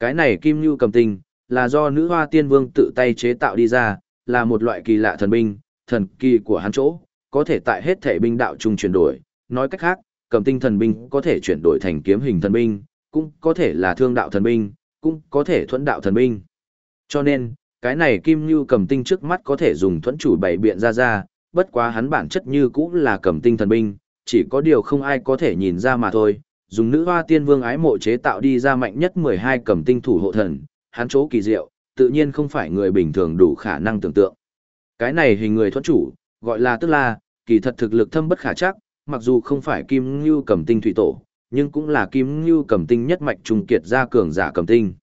Cái này kim như cầm tinh, là do nữ hoa tiên vương tự tay chế tạo đi ra, là một loại kỳ lạ thần binh, thần kỳ của hắn chỗ, có thể tại hết thể binh đạo trung chuyển đổi. Nói cách khác, cầm tinh thần binh có thể chuyển đổi thành kiếm hình thần binh, cũng có thể là thương đạo thần binh, cũng có thể thuẫn đạo thần binh. Cho nên, cái này kim như cầm tinh trước mắt có thể dùng thuẫn chủ bảy biện ra ra, bất quá hắn bản chất như cũng là cầm tinh thần binh, chỉ có điều không ai có thể nhìn ra mà thôi. Dùng nữ hoa tiên vương ái mộ chế tạo đi ra mạnh nhất 12 cầm tinh thủ hộ thần, hắn chỗ kỳ diệu, tự nhiên không phải người bình thường đủ khả năng tưởng tượng. Cái này hình người thuẫn chủ, gọi là tức là, kỳ thật thực lực thâm bất khả chắc, mặc dù không phải kim như cầm tinh thủy tổ, nhưng cũng là kim như cầm tinh nhất mạch trung kiệt gia cường giả cầm tinh.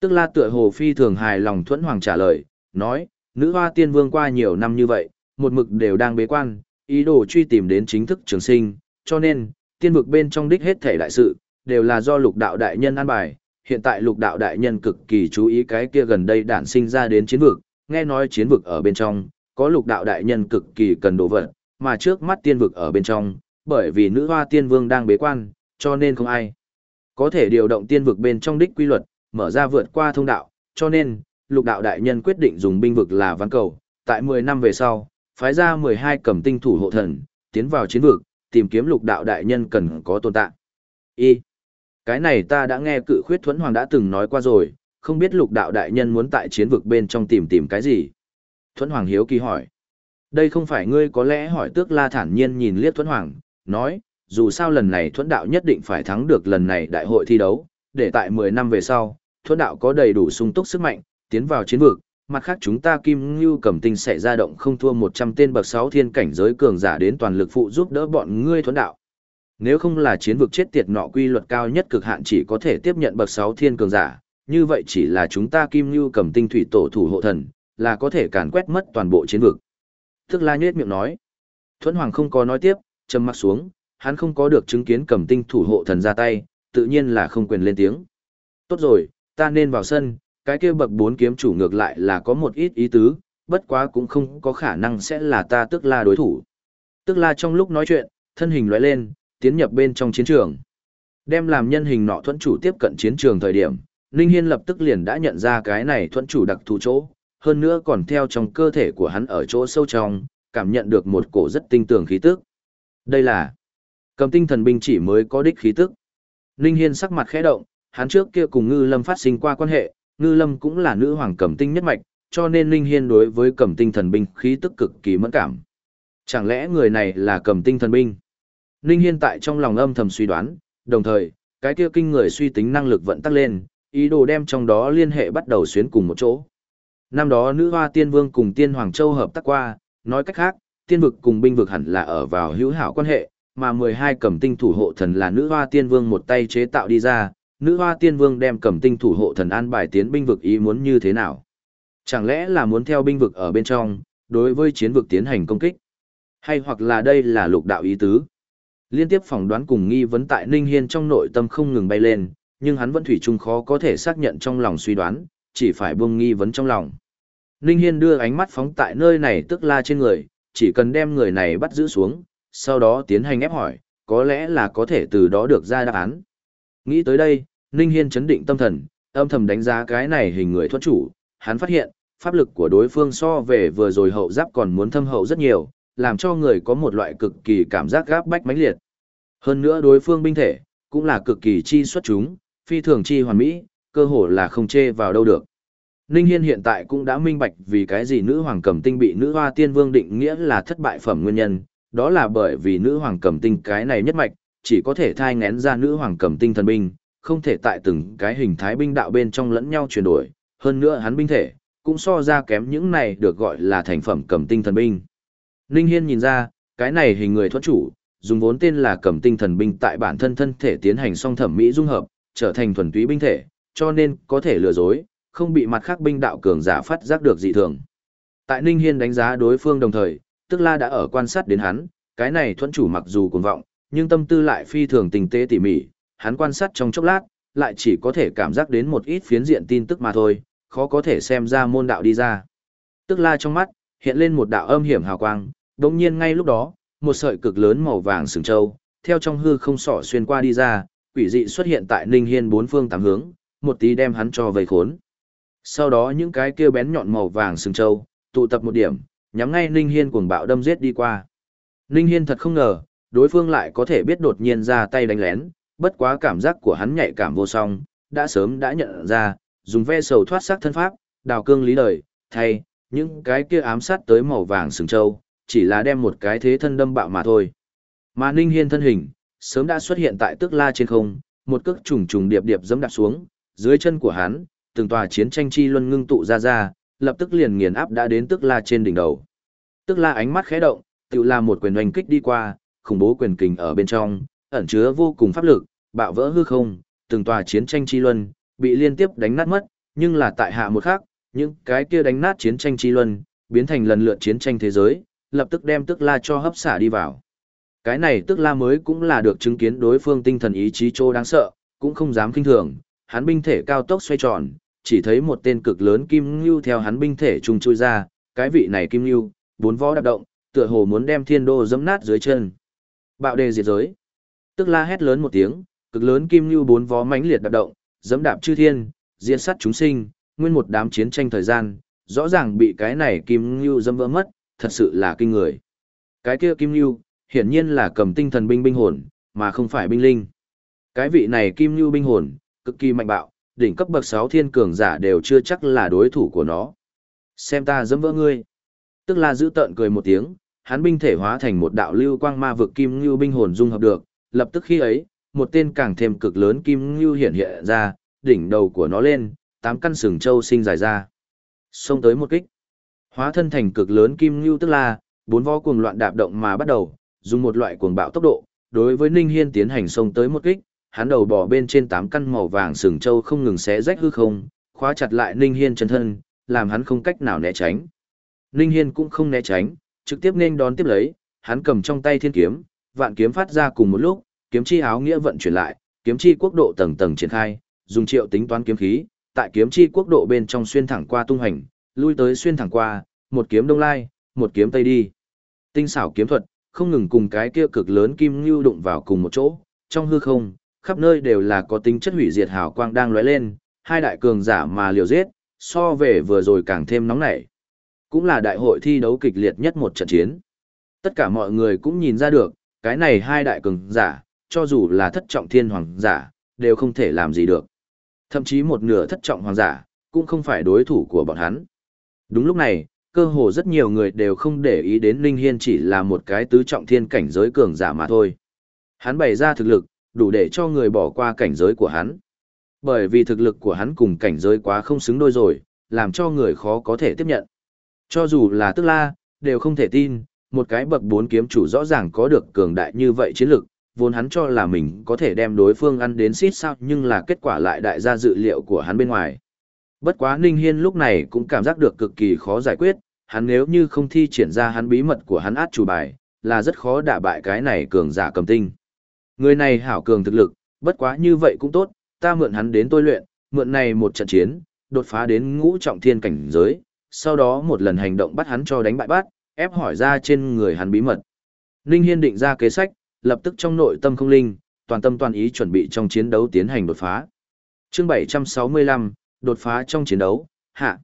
Tức là tựa hồ phi thường hài lòng thuẫn hoàng trả lời, nói, nữ hoa tiên vương qua nhiều năm như vậy, một mực đều đang bế quan, ý đồ truy tìm đến chính thức trường sinh, cho nên, tiên vực bên trong đích hết thể đại sự, đều là do lục đạo đại nhân an bài. Hiện tại lục đạo đại nhân cực kỳ chú ý cái kia gần đây đản sinh ra đến chiến vực, nghe nói chiến vực ở bên trong, có lục đạo đại nhân cực kỳ cần đồ vật, mà trước mắt tiên vực ở bên trong, bởi vì nữ hoa tiên vương đang bế quan, cho nên không ai có thể điều động tiên vực bên trong đích quy luật, mở ra vượt qua thông đạo, cho nên, lục đạo đại nhân quyết định dùng binh vực là ván cầu, tại 10 năm về sau, phái ra 12 cầm tinh thủ hộ thần, tiến vào chiến vực, tìm kiếm lục đạo đại nhân cần có tồn tại. Y. Cái này ta đã nghe cự khuyết thuẫn hoàng đã từng nói qua rồi, không biết lục đạo đại nhân muốn tại chiến vực bên trong tìm tìm cái gì. Thuẫn hoàng hiếu kỳ hỏi. Đây không phải ngươi có lẽ hỏi tước la thản nhiên nhìn liếc thuẫn hoàng, nói, dù sao lần này thuẫn đạo nhất định phải thắng được lần này đại hội thi đấu, để tại 10 năm về sau, thuẫn đạo có đầy đủ sung túc sức mạnh, tiến vào chiến vực, mặt khác chúng ta kim ngưu cầm tinh sẽ ra động không thua 100 tên bậc 6 thiên cảnh giới cường giả đến toàn lực phụ giúp đỡ bọn ngươi thuẫn đạo. Nếu không là chiến vực chết tiệt nọ quy luật cao nhất cực hạn chỉ có thể tiếp nhận bậc 6 thiên cường giả, như vậy chỉ là chúng ta kim ngưu cầm tinh thủy tổ thủ hộ thần, là có thể càn quét mất toàn bộ chiến vực. Thức la nhết miệng nói. Thuẫn hoàng không có nói tiếp, trầm mặt xuống, hắn không có được chứng kiến cầm tinh thủ hộ thần ra tay, tự nhiên là không quyền lên tiếng. Tốt rồi, ta nên vào sân, cái kia bậc bốn kiếm chủ ngược lại là có một ít ý tứ, bất quá cũng không có khả năng sẽ là ta tức la đối thủ. Tức la trong lúc nói chuyện, thân hình lóe lên, tiến nhập bên trong chiến trường. Đem làm nhân hình nọ thuẫn chủ tiếp cận chiến trường thời điểm, Ninh Hiên lập tức liền đã nhận ra cái này thuẫn chủ đặc thù chỗ, hơn nữa còn theo trong cơ thể của hắn ở chỗ sâu trong, cảm nhận được một cổ rất tinh tường khí tức. Đây là cầm tinh thần binh chỉ mới có đích khí tức. Ninh Hiên sắc mặt khẽ động, hắn trước kia cùng Ngư Lâm phát sinh qua quan hệ, Ngư Lâm cũng là nữ hoàng cẩm tinh nhất mạch, cho nên Linh Hiên đối với cẩm tinh thần binh khí tức cực kỳ mẫn cảm. Chẳng lẽ người này là cẩm tinh thần binh? Linh Hiên tại trong lòng âm thầm suy đoán, đồng thời, cái kia kinh người suy tính năng lực vận tắc lên, ý đồ đem trong đó liên hệ bắt đầu xuyến cùng một chỗ. Năm đó nữ hoa tiên vương cùng tiên hoàng châu hợp tác qua, nói cách khác, tiên vực cùng binh vực hẳn là ở vào hữu hảo quan hệ, mà 12 cẩm tinh thủ hộ thần là nữ hoa tiên vương một tay chế tạo đi ra, nữ hoa tiên vương đem cầm tinh thủ hộ thần an bài tiến binh vực ý muốn như thế nào? Chẳng lẽ là muốn theo binh vực ở bên trong, đối với chiến vực tiến hành công kích? Hay hoặc là đây là lục đạo ý tứ? Liên tiếp phỏng đoán cùng nghi vấn tại Ninh Hiên trong nội tâm không ngừng bay lên, nhưng hắn vẫn thủy chung khó có thể xác nhận trong lòng suy đoán, chỉ phải buông nghi vấn trong lòng. Ninh Hiên đưa ánh mắt phóng tại nơi này tức la trên người, chỉ cần đem người này bắt giữ xuống, sau đó tiến hành ép hỏi, có lẽ là có thể từ đó được ra đáp án. Nghĩ tới đây, Ninh Hiên chấn định tâm thần, âm thầm đánh giá cái này hình người thuẫn chủ, hắn phát hiện, pháp lực của đối phương so về vừa rồi hậu giáp còn muốn thâm hậu rất nhiều, làm cho người có một loại cực kỳ cảm giác gáp bách mãnh liệt. Hơn nữa đối phương binh thể, cũng là cực kỳ chi xuất chúng, phi thường chi hoàn mỹ, cơ hồ là không chê vào đâu được. Ninh Hiên hiện tại cũng đã minh bạch vì cái gì nữ hoàng cầm tinh bị nữ hoa tiên vương định nghĩa là thất bại phẩm nguyên nhân, đó là bởi vì nữ hoàng cầm tinh cái này nhất mạch, chỉ có thể thai ngén ra nữ hoàng cầm tinh thần binh, không thể tại từng cái hình thái binh đạo bên trong lẫn nhau chuyển đổi, hơn nữa hắn binh thể, cũng so ra kém những này được gọi là thành phẩm cầm tinh thần binh. Ninh Hiên nhìn ra, cái này hình người thoát chủ, dùng vốn tên là cầm tinh thần binh tại bản thân thân thể tiến hành song thẩm mỹ dung hợp, trở thành thuần túy binh thể, cho nên có thể lừa dối, không bị mặt khác binh đạo cường giả phát giác được dị thường. Tại Ninh Hiên đánh giá đối phương đồng thời, tức la đã ở quan sát đến hắn, cái này thuẫn chủ mặc dù cuồng vọng, nhưng tâm tư lại phi thường tình tế tỉ mỉ, hắn quan sát trong chốc lát, lại chỉ có thể cảm giác đến một ít phiến diện tin tức mà thôi, khó có thể xem ra môn đạo đi ra. Tức la trong mắt, hiện lên một đạo âm hiểm hào quang, đồng nhiên ngay lúc đó, một sợi cực lớn màu vàng sừng châu, theo trong hư không sỏ xuyên qua đi ra, quỷ dị xuất hiện tại Ninh Hiên bốn phương tám hướng, một tí đem hắn cho vây khốn. Sau đó những cái kia bén nhọn màu vàng sừng trâu, tụ tập một điểm, nhắm ngay Ninh Hiên cuồng bạo đâm giết đi qua. Ninh Hiên thật không ngờ, đối phương lại có thể biết đột nhiên ra tay đánh lén, bất quá cảm giác của hắn nhạy cảm vô song, đã sớm đã nhận ra, dùng ve sầu thoát sát thân pháp, đào cương lý đời, thay, những cái kia ám sát tới màu vàng sừng trâu, chỉ là đem một cái thế thân đâm bạo mà thôi. Mà Ninh Hiên thân hình, sớm đã xuất hiện tại tức la trên không, một cước trùng trùng điệp điệp dẫm đạp xuống, dưới chân của hắn, từng tòa chiến tranh chi luân ngưng tụ ra ra, lập tức liền nghiền áp đã đến tức la trên đỉnh đầu. Tức la ánh mắt khẽ động, tự là một quyền oanh kích đi qua, khủng bố quyền kình ở bên trong, ẩn chứa vô cùng pháp lực, bạo vỡ hư không, từng tòa chiến tranh chi luân, bị liên tiếp đánh nát mất, nhưng là tại hạ một khắc, những cái kia đánh nát chiến tranh chi luân, biến thành lần lượt chiến tranh thế giới, lập tức đem tức la cho hấp xả đi vào. Cái này tức la mới cũng là được chứng kiến đối phương tinh thần ý chí trô đáng sợ, cũng không dám kinh thường, hắn binh thể cao tốc xoay tròn, chỉ thấy một tên cực lớn kim ngưu theo hắn binh thể trùng chui ra, cái vị này kim ngưu, bốn vó đạp động, tựa hồ muốn đem thiên đô dẫm nát dưới chân. Bạo đề diệt giới. Tức la hét lớn một tiếng, cực lớn kim Lưu bốn vó mãnh liệt đạp động, dẫm đạp chư thiên, diệt sát chúng sinh, nguyên một đám chiến tranh thời gian, rõ ràng bị cái này kim Lưu dẫm vỡ mất, thật sự là kinh người. Cái kia kim Lưu, hiển nhiên là cầm tinh thần binh binh hồn, mà không phải binh linh. Cái vị này kim Lưu binh hồn, cực kỳ mạnh bạo, đỉnh cấp bậc 6 thiên cường giả đều chưa chắc là đối thủ của nó. Xem ta dẫm vỡ ngươi. Tức là giữ tợn cười một tiếng, hắn binh thể hóa thành một đạo lưu quang ma vực kim ngưu binh hồn dung hợp được, lập tức khi ấy, một tên càng thêm cực lớn kim ngưu hiện hiện ra, đỉnh đầu của nó lên, tám căn sừng châu sinh dài ra. Xông tới một kích. Hóa thân thành cực lớn kim ngưu tức là, bốn vó cuồng loạn đạp động mà bắt đầu, dùng một loại cuồng bạo tốc độ, đối với Ninh Hiên tiến hành xông tới một kích, hắn đầu bò bên trên tám căn màu vàng sừng châu không ngừng xé rách hư không, khóa chặt lại Ninh Hiên chân thân, làm hắn không cách nào né tránh. Ninh Hiên cũng không né tránh, trực tiếp nên đón tiếp lấy, hắn cầm trong tay thiên kiếm, vạn kiếm phát ra cùng một lúc, kiếm chi áo nghĩa vận chuyển lại, kiếm chi quốc độ tầng tầng triển khai, dùng triệu tính toán kiếm khí, tại kiếm chi quốc độ bên trong xuyên thẳng qua tung hành, lui tới xuyên thẳng qua, một kiếm đông lai, một kiếm tây đi. Tinh xảo kiếm thuật, không ngừng cùng cái kia cực lớn kim lưu đụng vào cùng một chỗ, trong hư không, khắp nơi đều là có tính chất hủy diệt hào quang đang lóe lên, hai đại cường giả mà liều giết, so về vừa rồi càng thêm nóng nảy. Cũng là đại hội thi đấu kịch liệt nhất một trận chiến. Tất cả mọi người cũng nhìn ra được, cái này hai đại cường giả, cho dù là thất trọng thiên hoàng giả, đều không thể làm gì được. Thậm chí một nửa thất trọng hoàng giả, cũng không phải đối thủ của bọn hắn. Đúng lúc này, cơ hồ rất nhiều người đều không để ý đến Linh Hiên chỉ là một cái tứ trọng thiên cảnh giới cường giả mà thôi. Hắn bày ra thực lực, đủ để cho người bỏ qua cảnh giới của hắn. Bởi vì thực lực của hắn cùng cảnh giới quá không xứng đôi rồi, làm cho người khó có thể tiếp nhận. Cho dù là tức la, đều không thể tin, một cái bậc bốn kiếm chủ rõ ràng có được cường đại như vậy chiến lực, vốn hắn cho là mình có thể đem đối phương ăn đến xít sao nhưng là kết quả lại đại ra dự liệu của hắn bên ngoài. Bất quá Ninh Hiên lúc này cũng cảm giác được cực kỳ khó giải quyết, hắn nếu như không thi triển ra hắn bí mật của hắn át chủ bài, là rất khó đả bại cái này cường giả cầm tinh. Người này hảo cường thực lực, bất quá như vậy cũng tốt, ta mượn hắn đến tôi luyện, mượn này một trận chiến, đột phá đến ngũ trọng thiên cảnh giới, sau đó một lần hành động bắt hắn cho đánh bại bát, ép hỏi ra trên người hắn bí mật. Ninh Hiên định ra kế sách, lập tức trong nội tâm không linh, toàn tâm toàn ý chuẩn bị trong chiến đấu tiến hành đột phá. Chương 765, đột phá trong chiến đấu, hạ.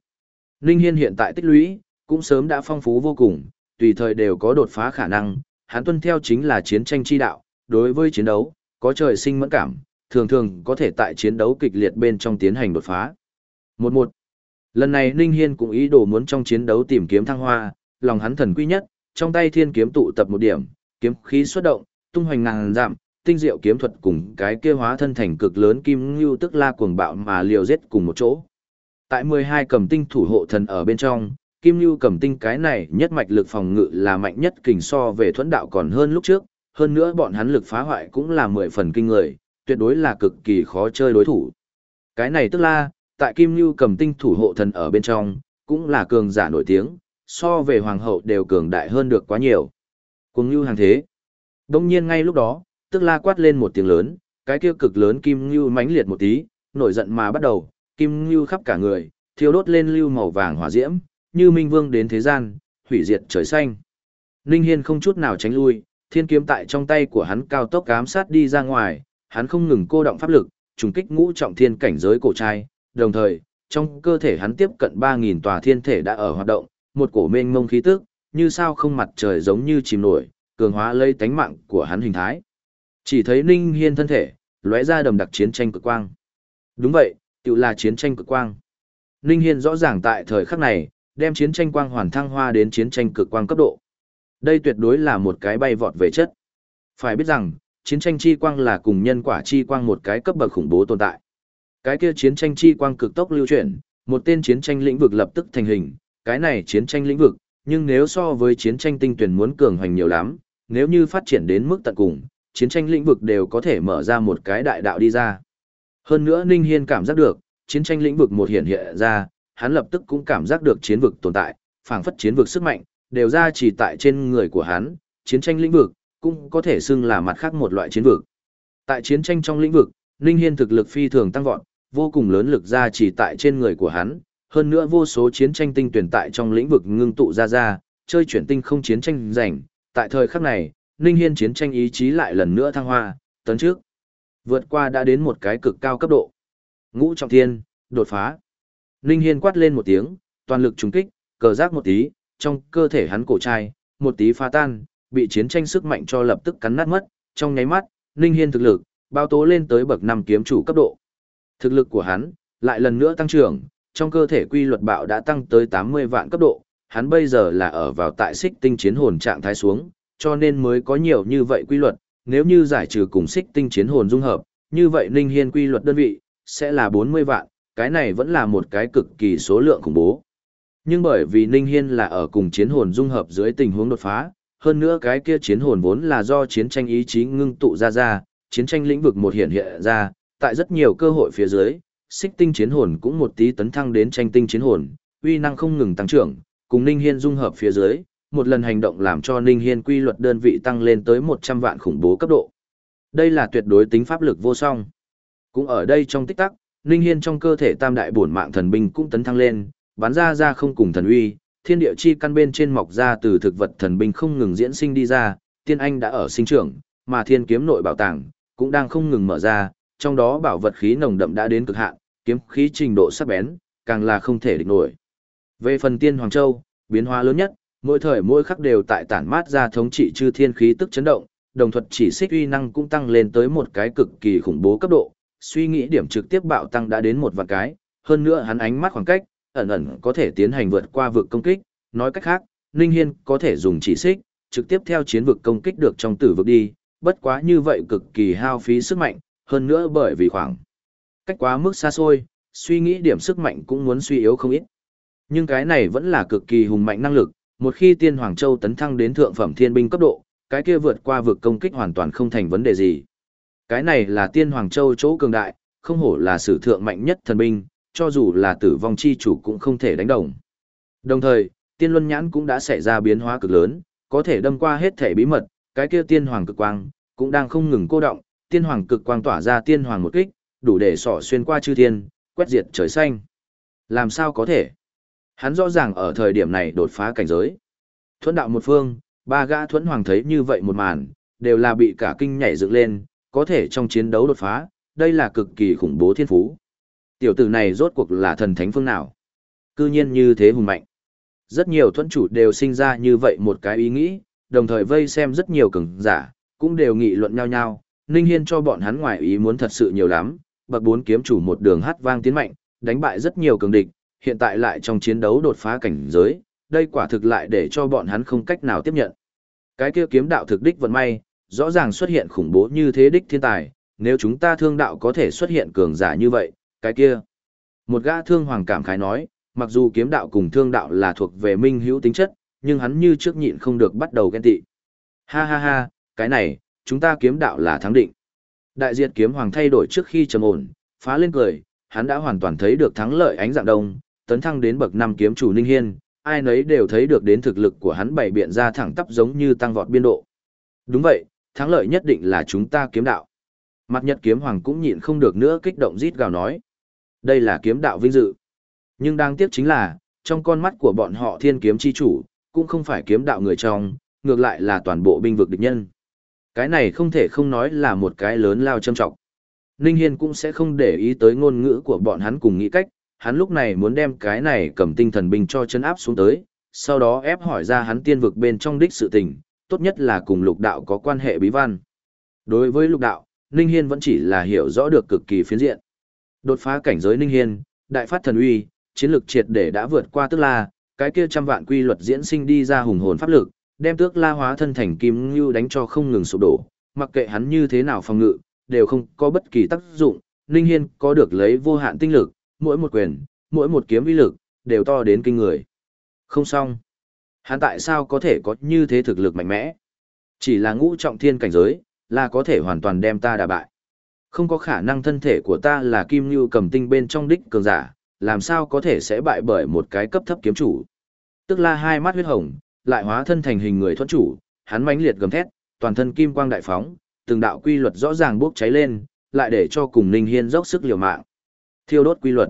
Ninh Hiên hiện tại tích lũy, cũng sớm đã phong phú vô cùng, tùy thời đều có đột phá khả năng, hắn tuân theo chính là chiến tranh chi đạo, đối với chiến đấu, có trời sinh mẫn cảm, thường thường có thể tại chiến đấu kịch liệt bên trong tiến hành đột phá. Một một. Lần này Ninh Hiên cũng ý đồ muốn trong chiến đấu tìm kiếm thăng hoa, lòng hắn thần quy nhất, trong tay thiên kiếm tụ tập một điểm, kiếm khí xuất động, tung hoành ngàn giảm, tinh diệu kiếm thuật cùng cái kia hóa thân thành cực lớn kim ngưu tức la cuồng bạo mà liều giết cùng một chỗ. Tại 12 cầm tinh thủ hộ thần ở bên trong, kim ngưu cầm tinh cái này nhất mạch lực phòng ngự là mạnh nhất kình so về thuẫn đạo còn hơn lúc trước, hơn nữa bọn hắn lực phá hoại cũng là 10 phần kinh người, tuyệt đối là cực kỳ khó chơi đối thủ. Cái này tức la, tại kim ngưu cầm tinh thủ hộ thần ở bên trong, cũng là cường giả nổi tiếng, so về hoàng hậu đều cường đại hơn được quá nhiều. Cùng ngưu hàng thế. Đông nhiên ngay lúc đó, tức la quát lên một tiếng lớn, cái kia cực lớn kim ngưu mãnh liệt một tí, nổi giận mà bắt đầu, kim ngưu khắp cả người, thiêu đốt lên lưu màu vàng hỏa diễm, như minh vương đến thế gian, hủy diệt trời xanh. Ninh Hiên không chút nào tránh lui, thiên kiếm tại trong tay của hắn cao tốc ám sát đi ra ngoài, hắn không ngừng cô động pháp lực, trùng kích ngũ trọng thiên cảnh giới cổ trai, đồng thời, trong cơ thể hắn tiếp cận 3.000 tòa thiên thể đã ở hoạt động, một cổ mênh mông khí tức, như sao không mặt trời giống như chìm nổi, cường hóa lấy tánh mạng của hắn hình thái. Chỉ thấy Ninh Hiên thân thể, lóe ra đầm đặc chiến tranh cực quang. Đúng vậy, tự là chiến tranh cực quang. Ninh Hiên rõ ràng tại thời khắc này, đem chiến tranh quang hoàn thăng hoa đến chiến tranh cực quang cấp độ. Đây tuyệt đối là một cái bay vọt về chất. Phải biết rằng, chiến tranh chi quang là cùng nhân quả chi quang một cái cấp bậc khủng bố tồn tại. Cái kia chiến tranh chi quang cực tốc lưu chuyển, một tên chiến tranh lĩnh vực lập tức thành hình, cái này chiến tranh lĩnh vực, nhưng nếu so với chiến tranh tinh tuyển muốn cường hoành nhiều lắm, nếu như phát triển đến mức tận cùng, chiến tranh lĩnh vực đều có thể mở ra một cái đại đạo đi ra. Hơn nữa Ninh Hiên cảm giác được, chiến tranh lĩnh vực một hiện hiện ra, hắn lập tức cũng cảm giác được chiến vực tồn tại, phảng phất chiến vực sức mạnh, đều ra chỉ tại trên người của hắn, chiến tranh lĩnh vực, cũng có thể xưng là mặt khác một loại chiến vực. Tại chiến tranh trong lĩnh vực, Ninh Hiên thực lực phi thường tăng vọt, vô cùng lớn lực ra chỉ tại trên người của hắn, hơn nữa vô số chiến tranh tinh tuyển tại trong lĩnh vực ngưng tụ ra ra, chơi chuyển tinh không chiến tranh rảnh, tại thời khắc này, Ninh Hiên chiến tranh ý chí lại lần nữa thăng hoa, tấn trước. Vượt qua đã đến một cái cực cao cấp độ. Ngũ trọng thiên, đột phá. Ninh Hiên quát lên một tiếng, toàn lực trùng kích, cờ giác một tí, trong cơ thể hắn cổ trai, một tí phá tan, bị chiến tranh sức mạnh cho lập tức cắn nát mất, trong nháy mắt, Ninh Hiên thực lực, bao tố lên tới bậc 5 kiếm chủ cấp độ. Thực lực của hắn, lại lần nữa tăng trưởng, trong cơ thể quy luật bạo đã tăng tới 80 vạn cấp độ, hắn bây giờ là ở vào tại xích tinh chiến hồn trạng thái xuống, cho nên mới có nhiều như vậy quy luật, nếu như giải trừ cùng xích tinh chiến hồn dung hợp, như vậy Ninh Hiên quy luật đơn vị, sẽ là 40 vạn, cái này vẫn là một cái cực kỳ số lượng khủng bố. Nhưng bởi vì Ninh Hiên là ở cùng chiến hồn dung hợp dưới tình huống đột phá, hơn nữa cái kia chiến hồn vốn là do chiến tranh ý chí ngưng tụ ra ra, chiến tranh lĩnh vực một hiện hiện ra, tại rất nhiều cơ hội phía dưới, xích tinh chiến hồn cũng một tí tấn thăng đến tranh tinh chiến hồn, uy năng không ngừng tăng trưởng, cùng Ninh Hiên dung hợp phía dưới, một lần hành động làm cho Ninh Hiên quy luật đơn vị tăng lên tới 100 vạn khủng bố cấp độ. Đây là tuyệt đối tính pháp lực vô song. Cũng ở đây trong tích tắc, Ninh Hiên trong cơ thể tam đại bổn mạng thần binh cũng tấn thăng lên, bắn ra ra không cùng thần uy, thiên địa chi căn bên trên mọc ra từ thực vật thần binh không ngừng diễn sinh đi ra, tiên anh đã ở sinh trưởng, mà thiên kiếm nội bảo tàng cũng đang không ngừng mở ra, trong đó bảo vật khí nồng đậm đã đến cực hạn, kiếm khí trình độ sắc bén, càng là không thể địch nổi. Về phần tiên Hoàng Châu, biến hóa lớn nhất, mỗi thời mỗi khắc đều tại tản mát ra thống trị chư thiên khí tức chấn động, đồng thuật chỉ xích uy năng cũng tăng lên tới một cái cực kỳ khủng bố cấp độ, suy nghĩ điểm trực tiếp bạo tăng đã đến một vạn cái, hơn nữa hắn ánh mắt khoảng cách, ẩn ẩn có thể tiến hành vượt qua vực công kích, nói cách khác, Ninh Hiên có thể dùng chỉ xích, trực tiếp theo chiến vực công kích được trong tử vực đi, bất quá như vậy cực kỳ hao phí sức mạnh, hơn nữa bởi vì khoảng cách quá mức xa xôi, suy nghĩ điểm sức mạnh cũng muốn suy yếu không ít. Nhưng cái này vẫn là cực kỳ hùng mạnh năng lực, một khi Tiên Hoàng Châu tấn thăng đến thượng phẩm thiên binh cấp độ, cái kia vượt qua vực công kích hoàn toàn không thành vấn đề gì. Cái này là Tiên Hoàng Châu chỗ cường đại, không hổ là sử thượng mạnh nhất thần binh, cho dù là tử vong chi chủ cũng không thể đánh đồng. Đồng thời, Tiên Luân Nhãn cũng đã xảy ra biến hóa cực lớn, có thể đâm qua hết thể bí mật, cái kia Tiên Hoàng cực quang cũng đang không ngừng cô động, Tiên Hoàng cực quang tỏa ra Tiên Hoàng một kích, đủ để sỏ xuyên qua chư thiên, quét diệt trời xanh. Làm sao có thể? Hắn rõ ràng ở thời điểm này đột phá cảnh giới. Thuẫn đạo một phương, ba gã thuẫn hoàng thấy như vậy một màn, đều là bị cả kinh nhảy dựng lên, có thể trong chiến đấu đột phá, đây là cực kỳ khủng bố thiên phú. Tiểu tử này rốt cuộc là thần thánh phương nào? Cư nhiên như thế hùng mạnh. Rất nhiều thuẫn chủ đều sinh ra như vậy một cái ý nghĩ, đồng thời vây xem rất nhiều cường giả, cũng đều nghị luận nhau nhau, Ninh Hiên cho bọn hắn ngoài ý muốn thật sự nhiều lắm, bậc bốn kiếm chủ một đường hát vang tiến mạnh, đánh bại rất nhiều cường địch, hiện tại lại trong chiến đấu đột phá cảnh giới, đây quả thực lại để cho bọn hắn không cách nào tiếp nhận. Cái kia kiếm đạo thực đích vận may, rõ ràng xuất hiện khủng bố như thế đích thiên tài, nếu chúng ta thương đạo có thể xuất hiện cường giả như vậy, cái kia. Một gã thương hoàng cảm khái nói, mặc dù kiếm đạo cùng thương đạo là thuộc về minh hữu tính chất, nhưng hắn như trước nhịn không được bắt đầu ghen tị. Ha ha ha, cái này, chúng ta kiếm đạo là thắng định. Đại diệt kiếm hoàng thay đổi trước khi trầm ổn, phá lên cười, hắn đã hoàn toàn thấy được thắng lợi ánh dạng đông, tấn thăng đến bậc năm kiếm chủ Ninh Hiên, ai nấy đều thấy được đến thực lực của hắn bảy biện ra thẳng tắp giống như tăng vọt biên độ. Đúng vậy, thắng lợi nhất định là chúng ta kiếm đạo. Mặt nhật kiếm hoàng cũng nhịn không được nữa kích động rít gào nói. Đây là kiếm đạo vinh dự. Nhưng đáng tiếc chính là, trong con mắt của bọn họ thiên kiếm chi chủ, cũng không phải kiếm đạo người trong, ngược lại là toàn bộ binh vực địch nhân. Cái này không thể không nói là một cái lớn lao châm trọng. Ninh Hiên cũng sẽ không để ý tới ngôn ngữ của bọn hắn cùng nghĩ cách, hắn lúc này muốn đem cái này cầm tinh thần binh cho chân áp xuống tới, sau đó ép hỏi ra hắn tiên vực bên trong đích sự tình, tốt nhất là cùng lục đạo có quan hệ bí văn. Đối với lục đạo, Ninh Hiên vẫn chỉ là hiểu rõ được cực kỳ phiến diện. Đột phá cảnh giới Ninh Hiên, đại phát thần uy, chiến lược triệt để đã vượt qua tức la, cái kia trăm vạn quy luật diễn sinh đi ra hùng hồn pháp lực, đem tước la hóa thân thành kim ngưu đánh cho không ngừng sụp đổ, mặc kệ hắn như thế nào phòng ngự, đều không có bất kỳ tác dụng, Ninh Hiên có được lấy vô hạn tinh lực, mỗi một quyền, mỗi một kiếm uy lực, đều to đến kinh người. Không xong. Hắn tại sao có thể có như thế thực lực mạnh mẽ? Chỉ là ngũ trọng thiên cảnh giới, là có thể hoàn toàn đem ta đả bại. Không có khả năng thân thể của ta là kim như cầm tinh bên trong đích cường giả, làm sao có thể sẽ bại bởi một cái cấp thấp kiếm chủ. Tức là hai mắt huyết hồng, lại hóa thân thành hình người thuẫn chủ, hắn mãnh liệt gầm thét, toàn thân kim quang đại phóng, từng đạo quy luật rõ ràng bốc cháy lên, lại để cho cùng Ninh Hiên dốc sức liều mạng. Thiêu đốt quy luật.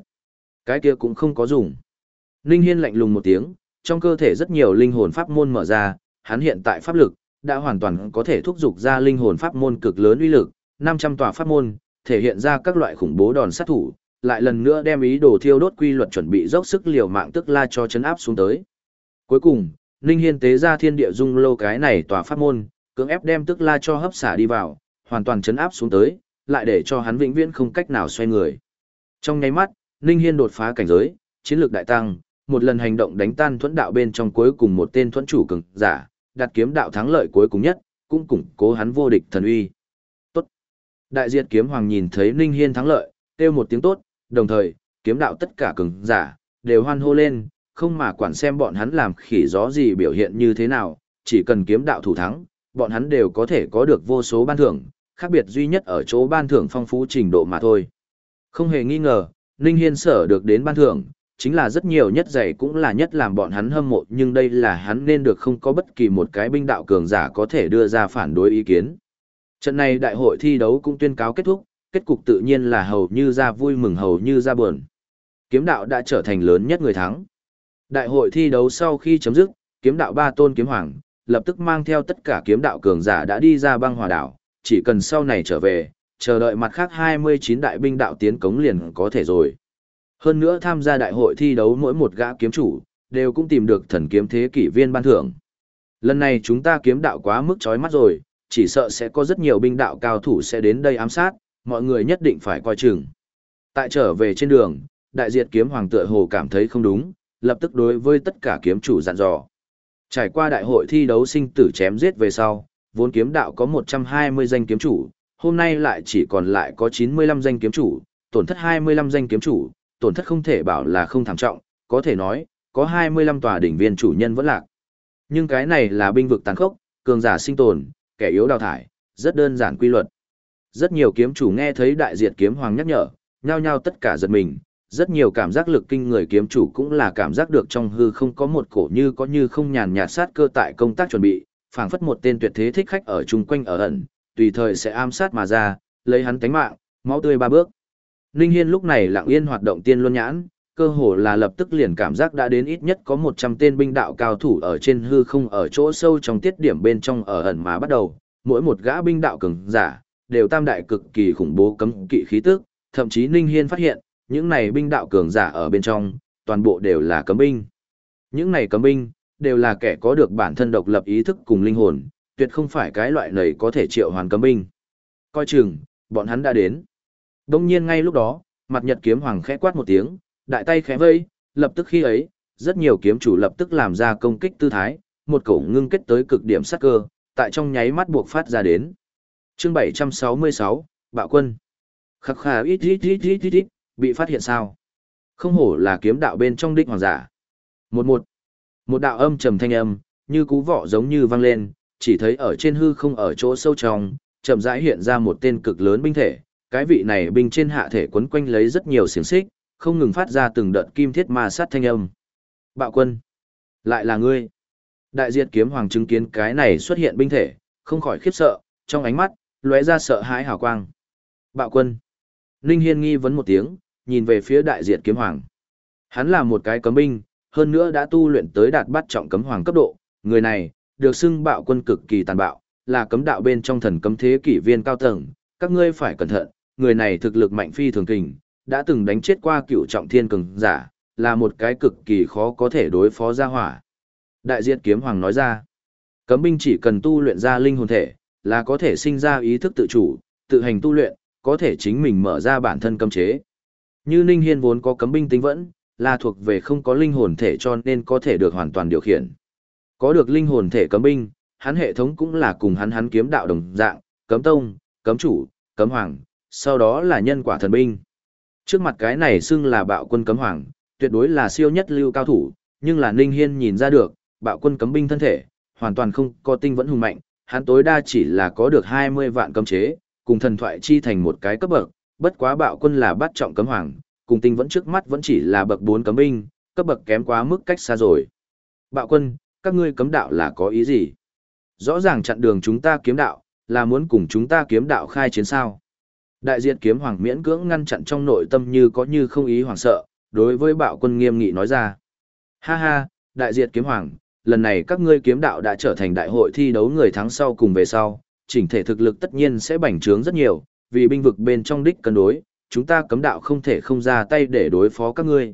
Cái kia cũng không có dùng. Ninh Hiên lạnh lùng một tiếng, trong cơ thể rất nhiều linh hồn pháp môn mở ra, hắn hiện tại pháp lực đã hoàn toàn có thể thúc giục ra linh hồn pháp môn cực lớn uy lực, 500 tòa pháp môn, thể hiện ra các loại khủng bố đòn sát thủ, lại lần nữa đem ý đồ thiêu đốt quy luật chuẩn bị dốc sức liều mạng tức la cho chấn áp xuống tới. Cuối cùng, Ninh Hiên tế ra thiên địa dung lô cái này tòa pháp môn, cưỡng ép đem tức la cho hấp xả đi vào, hoàn toàn chấn áp xuống tới, lại để cho hắn vĩnh viễn không cách nào xoay người. Trong nháy mắt, Ninh Hiên đột phá cảnh giới, chiến lược đại tăng, một lần hành động đánh tan thuẫn đạo bên trong cuối cùng một tên thuẫn chủ cường giả, đặt kiếm đạo thắng lợi cuối cùng nhất, cũng củng cố hắn vô địch thần uy. Tốt. Đại diệt kiếm hoàng nhìn thấy Ninh Hiên thắng lợi, kêu một tiếng tốt, đồng thời, kiếm đạo tất cả cường giả đều hoan hô lên, không mà quản xem bọn hắn làm khỉ gió gì biểu hiện như thế nào, chỉ cần kiếm đạo thủ thắng, bọn hắn đều có thể có được vô số ban thưởng, khác biệt duy nhất ở chỗ ban thưởng phong phú trình độ mà thôi. Không hề nghi ngờ, Ninh Hiên sở được đến ban thưởng, chính là rất nhiều nhất dày cũng là nhất làm bọn hắn hâm mộ nhưng đây là hắn nên được không có bất kỳ một cái binh đạo cường giả có thể đưa ra phản đối ý kiến. Trận này đại hội thi đấu cũng tuyên cáo kết thúc, kết cục tự nhiên là hầu như ra vui mừng hầu như ra buồn. Kiếm đạo đã trở thành lớn nhất người thắng. Đại hội thi đấu sau khi chấm dứt, kiếm đạo ba tôn kiếm hoàng, lập tức mang theo tất cả kiếm đạo cường giả đã đi ra băng hòa đảo, chỉ cần sau này trở về, chờ đợi mặt khác 29 đại binh đạo tiến cống liền có thể rồi. Hơn nữa tham gia đại hội thi đấu mỗi một gã kiếm chủ, đều cũng tìm được thần kiếm thế kỷ viên ban thưởng. Lần này chúng ta kiếm đạo quá mức chói mắt rồi, chỉ sợ sẽ có rất nhiều binh đạo cao thủ sẽ đến đây ám sát, mọi người nhất định phải coi chừng. Tại trở về trên đường, đại diệt kiếm hoàng tựa hồ cảm thấy không đúng, lập tức đối với tất cả kiếm chủ dặn dò. Trải qua đại hội thi đấu sinh tử chém giết về sau, vốn kiếm đạo có 120 danh kiếm chủ, hôm nay lại chỉ còn lại có 95 danh kiếm chủ, tổn thất 25 danh kiếm chủ, tổn thất không thể bảo là không thảm trọng, có thể nói, có 25 tòa đỉnh viên chủ nhân vẫn lạc. Nhưng cái này là binh vực tàn khốc, cường giả sinh tồn, kẻ yếu đào thải, rất đơn giản quy luật. Rất nhiều kiếm chủ nghe thấy đại diệt kiếm hoàng nhắc nhở, nhao nhao tất cả giật mình, rất nhiều cảm giác lực kinh người kiếm chủ cũng là cảm giác được trong hư không có một cổ như có như không nhàn nhạt sát cơ tại công tác chuẩn bị, phảng phất một tên tuyệt thế thích khách ở chung quanh ở ẩn, tùy thời sẽ am sát mà ra, lấy hắn tánh mạng, máu tươi ba bước. Ninh Hiên lúc này lặng yên hoạt động tiên luân nhãn, cơ hồ là lập tức liền cảm giác đã đến ít nhất có 100 tên binh đạo cao thủ ở trên hư không ở chỗ sâu trong tiết điểm bên trong ở ẩn mà bắt đầu, mỗi một gã binh đạo cường giả đều tam đại cực kỳ khủng bố cấm kỵ khí tức, thậm chí Ninh Hiên phát hiện, những này binh đạo cường giả ở bên trong, toàn bộ đều là cấm binh. Những này cấm binh, đều là kẻ có được bản thân độc lập ý thức cùng linh hồn, tuyệt không phải cái loại này có thể triệu hoàn cấm binh. Coi chừng, bọn hắn đã đến. Đông nhiên ngay lúc đó, mặt nhật kiếm hoàng khẽ quát một tiếng, đại tay khẽ vây, lập tức khi ấy, rất nhiều kiếm chủ lập tức làm ra công kích tư thái, một cổ ngưng kết tới cực điểm sát cơ, tại trong nháy mắt buộc phát ra đến. Chương 766, Bạo quân. Khắc khà ít ít ít ít ít ít, bị phát hiện sao? Không hổ là kiếm đạo bên trong đích hoàng giả. Một một. Một đạo âm trầm thanh âm, như cú vọ giống như vang lên, chỉ thấy ở trên hư không ở chỗ sâu trong, chậm rãi hiện ra một tên cực lớn binh thể, cái vị này binh trên hạ thể quấn quanh lấy rất nhiều xiềng xích, không ngừng phát ra từng đợt kim thiết ma sát thanh âm. Bạo quân, lại là ngươi. Đại diệt kiếm hoàng chứng kiến cái này xuất hiện binh thể, không khỏi khiếp sợ, trong ánh mắt, lóe ra sợ hãi hào quang. Bạo quân. Ninh Hiên nghi vấn một tiếng, nhìn về phía đại diệt kiếm hoàng. Hắn là một cái cấm binh, hơn nữa đã tu luyện tới đạt bắt trọng cấm hoàng cấp độ, người này, được xưng bạo quân cực kỳ tàn bạo, là cấm đạo bên trong thần cấm thế kỷ viên cao tầng, các ngươi phải cẩn thận, người này thực lực mạnh phi thường kình, đã từng đánh chết qua cựu trọng thiên cường giả, là một cái cực kỳ khó có thể đối phó ra hỏa. Đại diện kiếm hoàng nói ra, cấm binh chỉ cần tu luyện ra linh hồn thể, là có thể sinh ra ý thức tự chủ, tự hành tu luyện, có thể chính mình mở ra bản thân cấm chế. Như Ninh Hiên vốn có cấm binh tính vẫn, là thuộc về không có linh hồn thể cho nên có thể được hoàn toàn điều khiển. Có được linh hồn thể cấm binh, hắn hệ thống cũng là cùng hắn hắn kiếm đạo đồng dạng, cấm tông, cấm chủ, cấm hoàng, sau đó là nhân quả thần binh. Trước mặt cái này xưng là bạo quân cấm hoàng, tuyệt đối là siêu nhất lưu cao thủ, nhưng là Ninh Hiên nhìn ra được, bạo quân cấm binh thân thể, hoàn toàn không có tinh vẫn hùng mạnh, hắn tối đa chỉ là có được 20 vạn cấm chế, cùng thần thoại chi thành một cái cấp bậc, bất quá bạo quân là bắt trọng cấm hoàng, cùng tinh vẫn trước mắt vẫn chỉ là bậc 4 cấm binh, cấp bậc kém quá mức cách xa rồi. Bạo quân, các ngươi cấm đạo là có ý gì? Rõ ràng chặn đường chúng ta kiếm đạo, là muốn cùng chúng ta kiếm đạo khai chiến sao? Đại diện kiếm hoàng miễn cưỡng ngăn chặn trong nội tâm như có như không ý hoàng sợ, đối với bạo quân nghiêm nghị nói ra. Ha ha, đại diện kiếm hoàng, lần này các ngươi kiếm đạo đã trở thành đại hội thi đấu người thắng sau cùng về sau, chỉnh thể thực lực tất nhiên sẽ bành trướng rất nhiều, vì binh vực bên trong đích cân đối, chúng ta cấm đạo không thể không ra tay để đối phó các ngươi.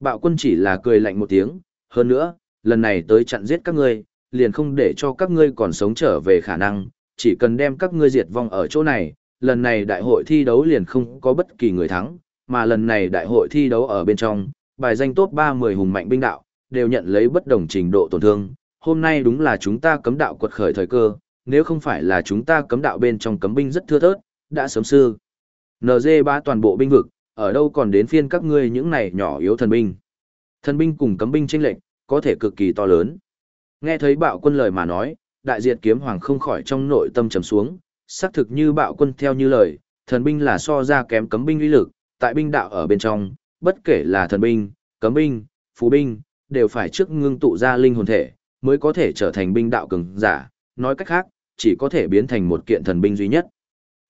Bạo quân chỉ là cười lạnh một tiếng, hơn nữa, lần này tới chặn giết các ngươi, liền không để cho các ngươi còn sống trở về khả năng, chỉ cần đem các ngươi diệt vong ở chỗ này, lần này đại hội thi đấu liền không có bất kỳ người thắng, mà lần này đại hội thi đấu ở bên trong, bài danh top 30 hùng mạnh binh đạo, đều nhận lấy bất đồng trình độ tổn thương. Hôm nay đúng là chúng ta cấm đạo quật khởi thời cơ, nếu không phải là chúng ta cấm đạo bên trong cấm binh rất thưa thớt, đã sớm sư. NG ba toàn bộ binh vực, ở đâu còn đến phiên các ngươi những này nhỏ yếu thần binh. Thần binh cùng cấm binh chênh lệnh, có thể cực kỳ to lớn. Nghe thấy bạo quân lời mà nói, đại diệt kiếm hoàng không khỏi trong nội tâm trầm xuống, xác thực như bạo quân theo như lời, thần binh là so ra kém cấm binh uy lực, tại binh đạo ở bên trong, bất kể là thần binh, cấm binh, phú binh, đều phải trước ngưng tụ ra linh hồn thể, mới có thể trở thành binh đạo cường giả, nói cách khác, chỉ có thể biến thành một kiện thần binh duy nhất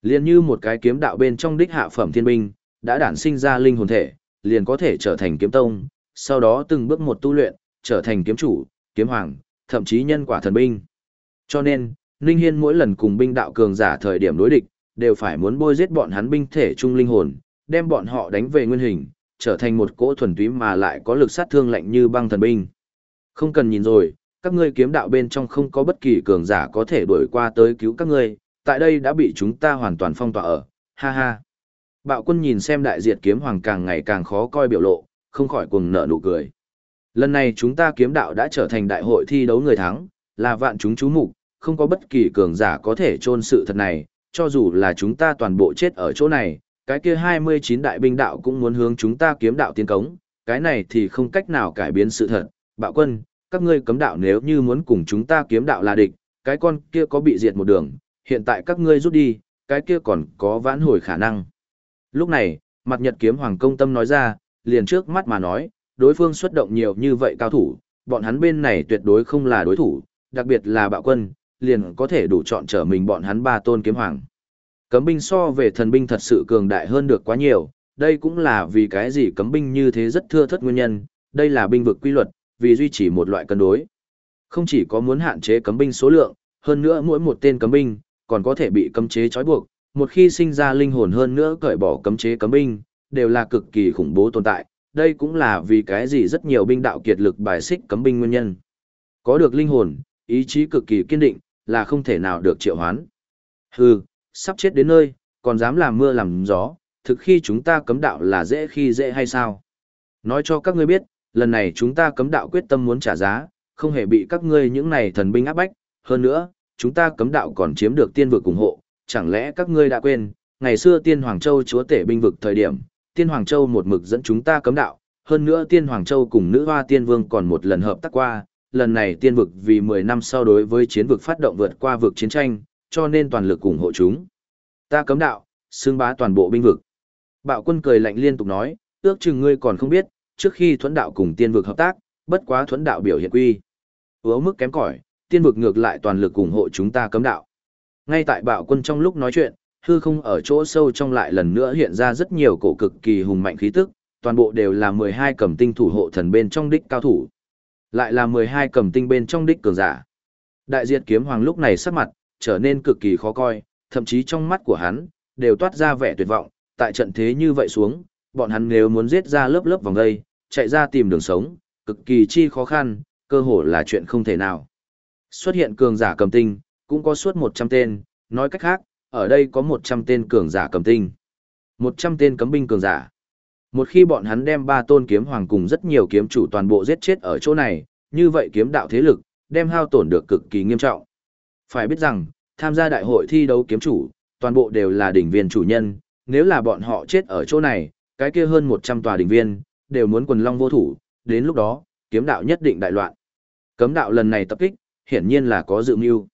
liền như một cái kiếm đạo bên trong đích hạ phẩm thiên binh, đã đản sinh ra linh hồn thể, liền có thể trở thành kiếm tông, sau đó từng bước một tu luyện, trở thành kiếm chủ, kiếm hoàng, thậm chí nhân quả thần binh. Cho nên, Ninh Hiên mỗi lần cùng binh đạo cường giả thời điểm đối địch, đều phải muốn bôi giết bọn hắn binh thể trung linh hồn, đem bọn họ đánh về nguyên hình, trở thành một cỗ thuần túy mà lại có lực sát thương lạnh như băng thần binh. Không cần nhìn rồi, các ngươi kiếm đạo bên trong không có bất kỳ cường giả có thể đuổi qua tới cứu các ngươi, tại đây đã bị chúng ta hoàn toàn phong tỏa ở, ha ha. Bạo quân nhìn xem đại diệt kiếm hoàng càng ngày càng khó coi biểu lộ, không khỏi cuồng nở nụ cười. Lần này chúng ta kiếm đạo đã trở thành đại hội thi đấu người thắng, là vạn chúng chú mục, không có bất kỳ cường giả có thể trôn sự thật này, cho dù là chúng ta toàn bộ chết ở chỗ này, cái kia 29 đại binh đạo cũng muốn hướng chúng ta kiếm đạo tiến cống, cái này thì không cách nào cải biến sự thật. Bạo quân, các ngươi cấm đạo nếu như muốn cùng chúng ta kiếm đạo là địch, cái con kia có bị diệt một đường, hiện tại các ngươi rút đi, cái kia còn có vãn hồi khả năng. Lúc này, mặt nhật kiếm hoàng công tâm nói ra, liền trước mắt mà nói, đối phương xuất động nhiều như vậy cao thủ, bọn hắn bên này tuyệt đối không là đối thủ, đặc biệt là bạo quân, liền có thể đủ chọn trở mình bọn hắn ba tôn kiếm hoàng. Cấm binh so về thần binh thật sự cường đại hơn được quá nhiều, đây cũng là vì cái gì cấm binh như thế rất thưa thất nguyên nhân, đây là binh vực quy luật, vì duy trì một loại cân đối. Không chỉ có muốn hạn chế cấm binh số lượng, hơn nữa mỗi một tên cấm binh, còn có thể bị cấm chế trói buộc, một khi sinh ra linh hồn hơn nữa cởi bỏ cấm chế cấm binh, đều là cực kỳ khủng bố tồn tại, đây cũng là vì cái gì rất nhiều binh đạo kiệt lực bài xích cấm binh nguyên nhân. Có được linh hồn, ý chí cực kỳ kiên định, là không thể nào được triệu hoán. Hừ, sắp chết đến nơi, còn dám làm mưa làm gió, thực khi chúng ta cấm đạo là dễ khi dễ hay sao? Nói cho các ngươi biết, lần này chúng ta cấm đạo quyết tâm muốn trả giá, không hề bị các ngươi những này thần binh áp bách, hơn nữa, chúng ta cấm đạo còn chiếm được tiên vực ủng hộ, chẳng lẽ các ngươi đã quên, ngày xưa tiên Hoàng Châu chúa tể binh vực thời điểm, tiên Hoàng Châu một mực dẫn chúng ta cấm đạo, hơn nữa tiên Hoàng Châu cùng nữ hoa tiên vương còn một lần hợp tác qua, lần này tiên vực vì 10 năm sau đối với chiến vực phát động vượt qua vực chiến tranh, cho nên toàn lực ủng hộ chúng. Ta cấm đạo, xương bá toàn bộ binh vực. Bạo quân cười lạnh liên tục nói, ước chừng ngươi còn không biết, trước khi thuẫn đạo cùng tiên vực hợp tác, bất quá thuẫn đạo biểu hiện quy. ước mức kém cỏi, tiên vực ngược lại toàn lực ủng hộ chúng ta cấm đạo. Ngay tại bạo quân trong lúc nói chuyện, hư không ở chỗ sâu trong lại lần nữa hiện ra rất nhiều cổ cực kỳ hùng mạnh khí tức, toàn bộ đều là 12 cầm tinh thủ hộ thần bên trong đích cao thủ. Lại là 12 cầm tinh bên trong đích cường giả. Đại diệt kiếm hoàng lúc này sắc mặt, trở nên cực kỳ khó coi, thậm chí trong mắt của hắn, đều toát ra vẻ tuyệt vọng, tại trận thế như vậy xuống, bọn hắn nếu muốn giết ra lớp lớp vòng đây, chạy ra tìm đường sống, cực kỳ chi khó khăn, cơ hồ là chuyện không thể nào. Xuất hiện cường giả cầm tinh, cũng có suốt 100 tên, nói cách khác, ở đây có 100 tên cường giả cầm tinh. 100 tên cấm binh cường giả. Một khi bọn hắn đem ba tôn kiếm hoàng cùng rất nhiều kiếm chủ toàn bộ giết chết ở chỗ này, như vậy kiếm đạo thế lực, đem hao tổn được cực kỳ nghiêm trọng. Phải biết rằng, tham gia đại hội thi đấu kiếm chủ, toàn bộ đều là đỉnh viên chủ nhân, nếu là bọn họ chết ở chỗ này, cái kia hơn 100 tòa đỉnh viên, đều muốn quần long vô thủ, đến lúc đó, kiếm đạo nhất định đại loạn. Cấm đạo lần này tập kích, hiển nhiên là có dự mưu.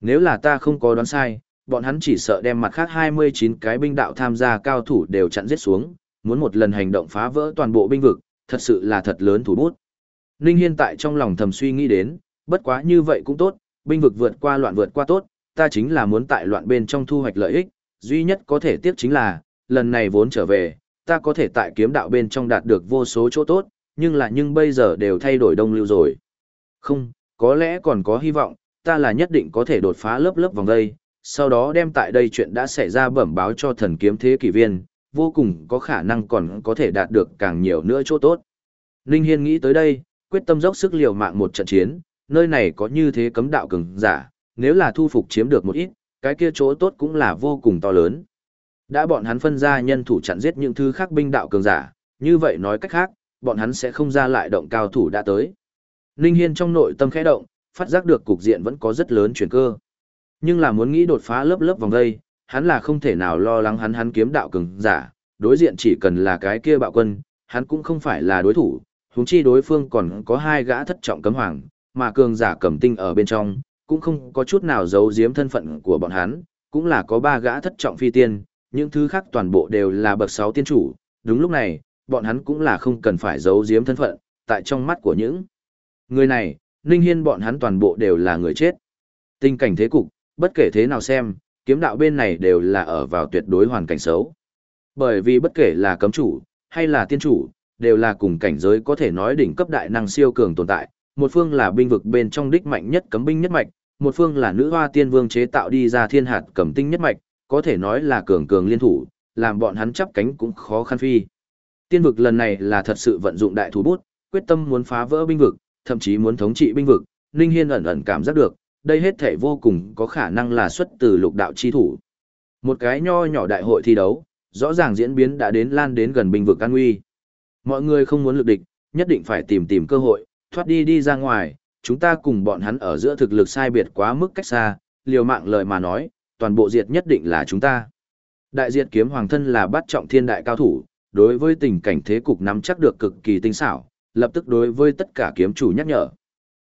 Nếu là ta không có đoán sai, bọn hắn chỉ sợ đem mặt khác 29 cái binh đạo tham gia cao thủ đều chặn giết xuống, muốn một lần hành động phá vỡ toàn bộ binh vực, thật sự là thật lớn thủ bút. Ninh Hiên tại trong lòng thầm suy nghĩ đến, bất quá như vậy cũng tốt, binh vực vượt qua loạn vượt qua tốt, ta chính là muốn tại loạn bên trong thu hoạch lợi ích, duy nhất có thể tiếc chính là, lần này vốn trở về, ta có thể tại kiếm đạo bên trong đạt được vô số chỗ tốt, nhưng là nhưng bây giờ đều thay đổi đông lưu rồi. Không, có lẽ còn có hy vọng, ta là nhất định có thể đột phá lớp lớp vòng đây, sau đó đem tại đây chuyện đã xảy ra bẩm báo cho thần kiếm thế kỷ viên, vô cùng có khả năng còn có thể đạt được càng nhiều nữa chỗ tốt. Ninh Hiên nghĩ tới đây, quyết tâm dốc sức liều mạng một trận chiến, nơi này có như thế cấm đạo cường giả, nếu là thu phục chiếm được một ít, cái kia chỗ tốt cũng là vô cùng to lớn. Đã bọn hắn phân ra nhân thủ chặn giết những thứ khác binh đạo cường giả, như vậy nói cách khác, bọn hắn sẽ không ra lại động cao thủ đã tới. Ninh Hiên trong nội tâm khẽ động, phát giác được cục diện vẫn có rất lớn chuyển cơ. Nhưng là muốn nghĩ đột phá lớp lớp vòng đây, hắn là không thể nào lo lắng hắn hắn kiếm đạo cường giả, đối diện chỉ cần là cái kia bạo quân, hắn cũng không phải là đối thủ, huống chi đối phương còn có hai gã thất trọng cấm hoàng, mà cường giả cầm tinh ở bên trong, cũng không có chút nào giấu giếm thân phận của bọn hắn, cũng là có ba gã thất trọng phi tiên, những thứ khác toàn bộ đều là bậc sáu tiên chủ, đúng lúc này, bọn hắn cũng là không cần phải giấu giếm thân phận, tại trong mắt của những người này, Ninh Hiên bọn hắn toàn bộ đều là người chết. Tình cảnh thế cục, bất kể thế nào xem, kiếm đạo bên này đều là ở vào tuyệt đối hoàn cảnh xấu. Bởi vì bất kể là cấm chủ, hay là tiên chủ, đều là cùng cảnh giới có thể nói đỉnh cấp đại năng siêu cường tồn tại, một phương là binh vực bên trong đích mạnh nhất cấm binh nhất mạch, một phương là nữ hoa tiên vương chế tạo đi ra thiên hạt cẩm tinh nhất mạch, có thể nói là cường cường liên thủ, làm bọn hắn chắp cánh cũng khó khăn phi. Tiên vực lần này là thật sự vận dụng đại thủ bút, quyết tâm muốn phá vỡ binh vực, thậm chí muốn thống trị binh vực, Ninh Hiên ẩn ẩn cảm giác được, đây hết thể vô cùng có khả năng là xuất từ lục đạo chi thủ. Một cái nho nhỏ đại hội thi đấu, rõ ràng diễn biến đã đến lan đến gần binh vực an nguy. Mọi người không muốn lực địch, nhất định phải tìm tìm cơ hội, thoát đi đi ra ngoài, chúng ta cùng bọn hắn ở giữa thực lực sai biệt quá mức cách xa, liều mạng lời mà nói, toàn bộ diệt nhất định là chúng ta. Đại diệt kiếm hoàng thân là bắt trọng thiên đại cao thủ, đối với tình cảnh thế cục nắm chắc được cực kỳ tinh xảo, lập tức đối với tất cả kiếm chủ nhắc nhở.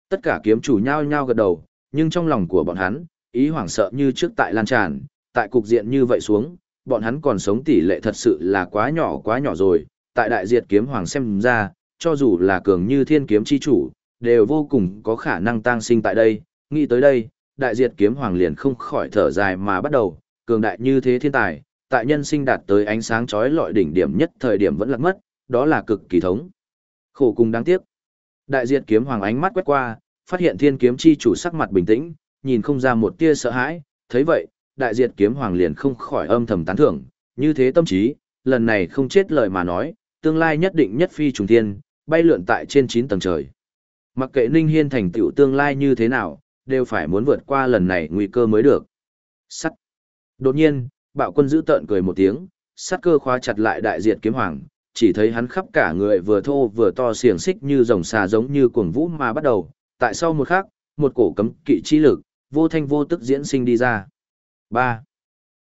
Tất cả kiếm chủ nhao nhao gật đầu, nhưng trong lòng của bọn hắn, ý hoảng sợ như trước tại lan tràn, tại cục diện như vậy xuống, bọn hắn còn sống tỷ lệ thật sự là quá nhỏ quá nhỏ rồi, tại đại diệt kiếm hoàng xem ra, cho dù là cường như thiên kiếm chi chủ, đều vô cùng có khả năng tăng sinh tại đây, nghĩ tới đây, đại diệt kiếm hoàng liền không khỏi thở dài mà bắt đầu, cường đại như thế thiên tài, tại nhân sinh đạt tới ánh sáng chói lọi đỉnh điểm nhất thời điểm vẫn lạc mất, đó là cực kỳ thống. Khổ cùng đáng tiếc. Đại diệt kiếm hoàng ánh mắt quét qua, phát hiện thiên kiếm chi chủ sắc mặt bình tĩnh, nhìn không ra một tia sợ hãi, thấy vậy, đại diệt kiếm hoàng liền không khỏi âm thầm tán thưởng, như thế tâm trí, lần này không chết lời mà nói, tương lai nhất định nhất phi trùng thiên, bay lượn tại trên 9 tầng trời. Mặc kệ Ninh Hiên thành tựu tương lai như thế nào, đều phải muốn vượt qua lần này nguy cơ mới được. Sắt. Đột nhiên, bạo quân giữ tợn cười một tiếng, sắt cơ khóa chặt lại đại diệt kiếm hoàng, chỉ thấy hắn khắp cả người vừa thô vừa to xiềng xích như rồng xà giống như cuồng vũ mà bắt đầu, tại sau một khắc, một cổ cấm kỵ chi lực, vô thanh vô tức diễn sinh đi ra. 3.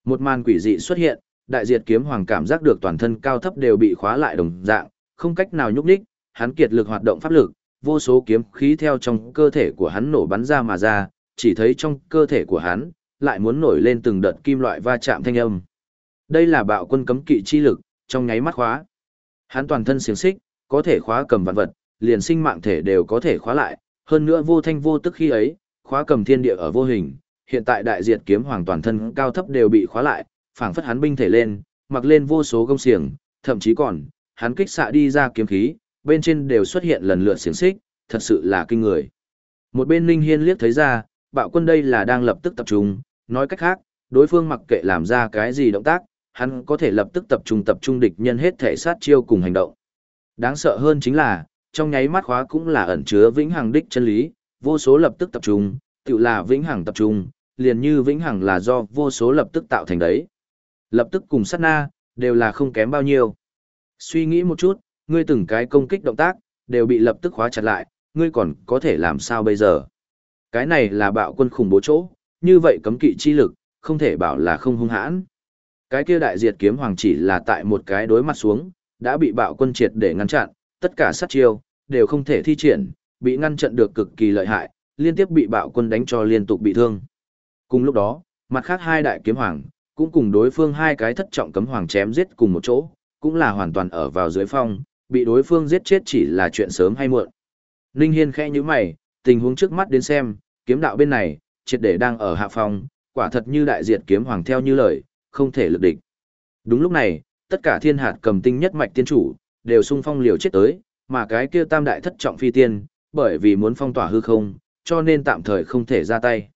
Một màn quỷ dị xuất hiện, đại diệt kiếm hoàng cảm giác được toàn thân cao thấp đều bị khóa lại đồng dạng, không cách nào nhúc nhích, hắn kiệt lực hoạt động pháp lực, vô số kiếm khí theo trong cơ thể của hắn nổ bắn ra mà ra, chỉ thấy trong cơ thể của hắn lại muốn nổi lên từng đợt kim loại va chạm thanh âm. Đây là bạo quân cấm kỵ chi lực, trong nháy mắt khóa. Hắn toàn thân xiềng xích, có thể khóa cầm vạn vật, liền sinh mạng thể đều có thể khóa lại, hơn nữa vô thanh vô tức khi ấy, khóa cầm thiên địa ở vô hình, hiện tại đại diệt kiếm hoàng toàn thân cao thấp đều bị khóa lại, phảng phất hắn binh thể lên, mặc lên vô số gông xiềng, thậm chí còn, hắn kích xạ đi ra kiếm khí, bên trên đều xuất hiện lần lượt xiềng xích, thật sự là kinh người. Một bên linh Hiên liếc thấy ra, bạo quân đây là đang lập tức tập trung, nói cách khác, đối phương mặc kệ làm ra cái gì động tác, hắn có thể lập tức tập trung tập trung địch nhân hết thể sát chiêu cùng hành động. Đáng sợ hơn chính là, trong nháy mắt khóa cũng là ẩn chứa vĩnh hằng đích chân lý, vô số lập tức tập trung, tự là vĩnh hằng tập trung, liền như vĩnh hằng là do vô số lập tức tạo thành đấy. Lập tức cùng sát na, đều là không kém bao nhiêu. Suy nghĩ một chút, ngươi từng cái công kích động tác, đều bị lập tức khóa chặt lại, ngươi còn có thể làm sao bây giờ? Cái này là bạo quân khủng bố chỗ, như vậy cấm kỵ chi lực, không thể bảo là không hung hãn. Cái kia đại diệt kiếm hoàng chỉ là tại một cái đối mặt xuống, đã bị bạo quân triệt để ngăn chặn, tất cả sát chiêu, đều không thể thi triển, bị ngăn chặn được cực kỳ lợi hại, liên tiếp bị bạo quân đánh cho liên tục bị thương. Cùng lúc đó, mặt khác hai đại kiếm hoàng, cũng cùng đối phương hai cái thất trọng cấm hoàng chém giết cùng một chỗ, cũng là hoàn toàn ở vào dưới phong, bị đối phương giết chết chỉ là chuyện sớm hay muộn. Ninh Hiên khẽ như mày, tình huống trước mắt đến xem, kiếm đạo bên này, triệt để đang ở hạ phong, quả thật như đại diệt kiếm hoàng theo như lời, không thể lực địch. Đúng lúc này, tất cả thiên hạt cầm tinh nhất mạch tiên chủ, đều sung phong liều chết tới, mà cái kia tam đại thất trọng phi tiên, bởi vì muốn phong tỏa hư không, cho nên tạm thời không thể ra tay.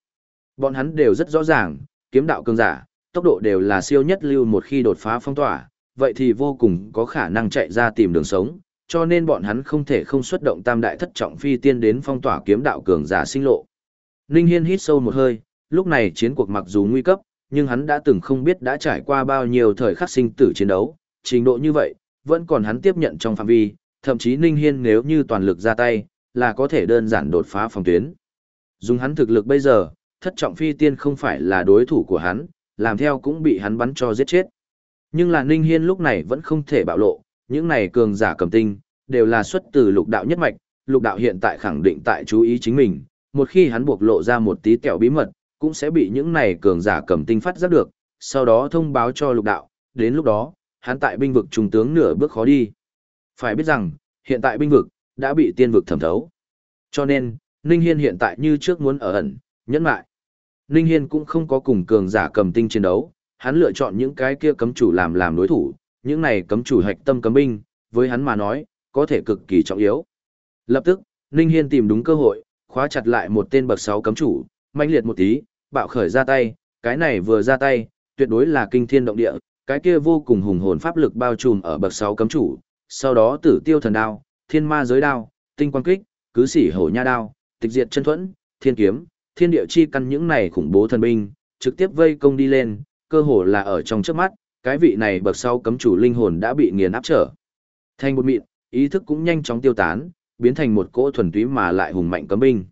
Bọn hắn đều rất rõ ràng, kiếm đạo cường giả, tốc độ đều là siêu nhất lưu một khi đột phá phong tỏa, vậy thì vô cùng có khả năng chạy ra tìm đường sống, cho nên bọn hắn không thể không xuất động tam đại thất trọng phi tiên đến phong tỏa kiếm đạo cường giả sinh lộ. Ninh Hiên hít sâu một hơi, lúc này chiến cuộc mặc dù nguy cấp, nhưng hắn đã từng không biết đã trải qua bao nhiêu thời khắc sinh tử chiến đấu, trình độ như vậy, vẫn còn hắn tiếp nhận trong phạm vi, thậm chí Ninh Hiên nếu như toàn lực ra tay, là có thể đơn giản đột phá phòng tuyến. Dùng hắn thực lực bây giờ, thất trọng phi tiên không phải là đối thủ của hắn, làm theo cũng bị hắn bắn cho giết chết. Nhưng là Ninh Hiên lúc này vẫn không thể bạo lộ, những này cường giả cầm tinh, đều là xuất từ lục đạo nhất mạch, lục đạo hiện tại khẳng định tại chú ý chính mình, một khi hắn buộc lộ ra một tí kẹo bí mật, cũng sẽ bị những này cường giả cầm tinh phát giác được, sau đó thông báo cho lục đạo, đến lúc đó, hắn tại binh vực trung tướng nửa bước khó đi. Phải biết rằng, hiện tại binh vực, đã bị tiên vực thẩm thấu. Cho nên, Ninh Hiên hiện tại như trước muốn ở ẩn, nhẫn mại. Ninh Hiên cũng không có cùng cường giả cầm tinh chiến đấu, hắn lựa chọn những cái kia cấm chủ làm làm đối thủ, những này cấm chủ hạch tâm cấm binh, với hắn mà nói, có thể cực kỳ trọng yếu. Lập tức, Ninh Hiên tìm đúng cơ hội, khóa chặt lại một tên bậc 6 cấm chủ, manh liệt một tí, bạo khởi ra tay, cái này vừa ra tay, tuyệt đối là kinh thiên động địa, cái kia vô cùng hùng hồn pháp lực bao trùm ở bậc 6 cấm chủ, sau đó tử tiêu thần đao, thiên ma giới đao, tinh quang kích, cứ sỉ hổ nha đao, tịch diệt chân thuẫn, thiên kiếm, thiên địa chi căn những này khủng bố thần binh, trực tiếp vây công đi lên, cơ hồ là ở trong trước mắt, cái vị này bậc sau cấm chủ linh hồn đã bị nghiền áp trở. Thành một mịn, ý thức cũng nhanh chóng tiêu tán, biến thành một cỗ thuần túy mà lại hùng mạnh cấm binh.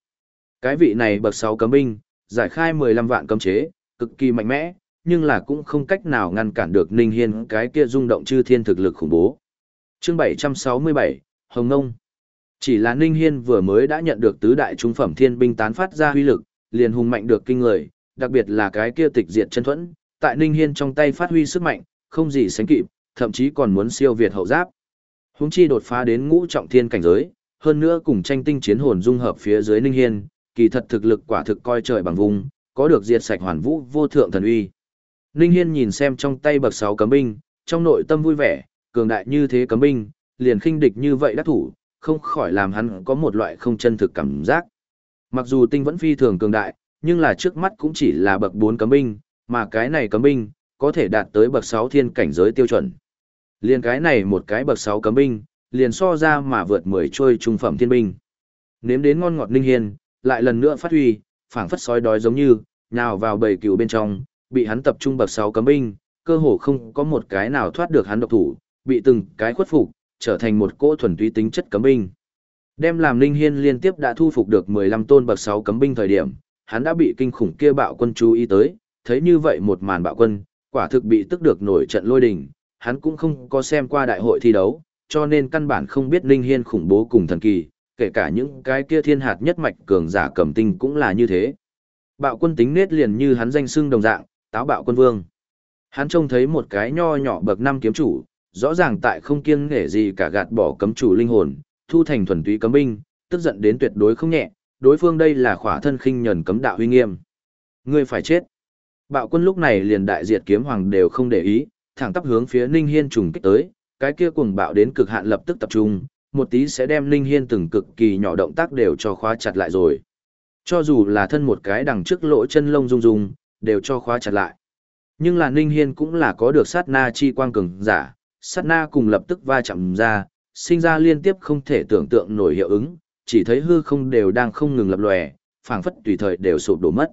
Cái vị này bậc 6 cấm binh, giải khai 15 vạn cấm chế, cực kỳ mạnh mẽ, nhưng là cũng không cách nào ngăn cản được Ninh Hiên cái kia rung động chư thiên thực lực khủng bố. Chương 767, Hồng Ngông. Chỉ là Ninh Hiên vừa mới đã nhận được tứ đại trung phẩm thiên binh tán phát ra huy lực, liền hùng mạnh được kinh người, đặc biệt là cái kia tịch diệt chân thuẫn, tại Ninh Hiên trong tay phát huy sức mạnh, không gì sánh kịp, thậm chí còn muốn siêu việt hậu giáp. Húng chi đột phá đến ngũ trọng thiên cảnh giới, hơn nữa cùng tranh tinh chiến hồn dung hợp phía dưới Ninh Hiên, kỳ thật thực lực quả thực coi trời bằng vùng, có được diệt sạch hoàn vũ vô thượng thần uy. Ninh Hiên nhìn xem trong tay bậc 6 cấm binh, trong nội tâm vui vẻ, cường đại như thế cấm binh, liền khinh địch như vậy đắc thủ, không khỏi làm hắn có một loại không chân thực cảm giác. Mặc dù tinh vẫn phi thường cường đại, nhưng là trước mắt cũng chỉ là bậc 4 cấm binh, mà cái này cấm binh, có thể đạt tới bậc 6 thiên cảnh giới tiêu chuẩn. Liền cái này một cái bậc 6 cấm binh, liền so ra mà vượt 10 trôi trung phẩm thiên binh. Nếm đến ngon ngọt ninh Hiên lại lần nữa phát huy, phảng phất sói đói giống như, nhào vào bầy cừu bên trong, bị hắn tập trung bậc 6 cấm binh, cơ hồ không có một cái nào thoát được hắn độc thủ, bị từng cái khuất phục, trở thành một cỗ thuần túy tính chất cấm binh. Đem làm linh Hiên liên tiếp đã thu phục được 15 tôn bậc 6 cấm binh thời điểm, hắn đã bị kinh khủng kia bạo quân chú ý tới, thấy như vậy một màn bạo quân, quả thực bị tức được nổi trận lôi đình, hắn cũng không có xem qua đại hội thi đấu, cho nên căn bản không biết linh Hiên khủng bố cùng thần kỳ, kể cả những cái kia thiên hạt nhất mạch cường giả cầm tinh cũng là như thế. Bạo quân tính nết liền như hắn danh xưng đồng dạng, táo bạo quân vương. Hắn trông thấy một cái nho nhỏ bậc năm kiếm chủ, rõ ràng tại không kiêng nể gì cả gạt bỏ cấm chủ linh hồn, thu thành thuần túy cấm binh, tức giận đến tuyệt đối không nhẹ, đối phương đây là khỏa thân khinh nhẫn cấm đạo huy nghiêm. Ngươi phải chết. Bạo quân lúc này liền đại diệt kiếm hoàng đều không để ý, thẳng tắp hướng phía Ninh Hiên trùng kích tới, cái kia cuồng bạo đến cực hạn lập tức tập trung, một tí sẽ đem Ninh Hiên từng cực kỳ nhỏ động tác đều cho khóa chặt lại rồi. Cho dù là thân một cái đằng trước lỗ chân lông rung rung, đều cho khóa chặt lại. Nhưng là Ninh Hiên cũng là có được sát na chi quang cường giả, sát na cùng lập tức va chạm ra, sinh ra liên tiếp không thể tưởng tượng nổi hiệu ứng, chỉ thấy hư không đều đang không ngừng lập lòe, phảng phất tùy thời đều sụp đổ mất.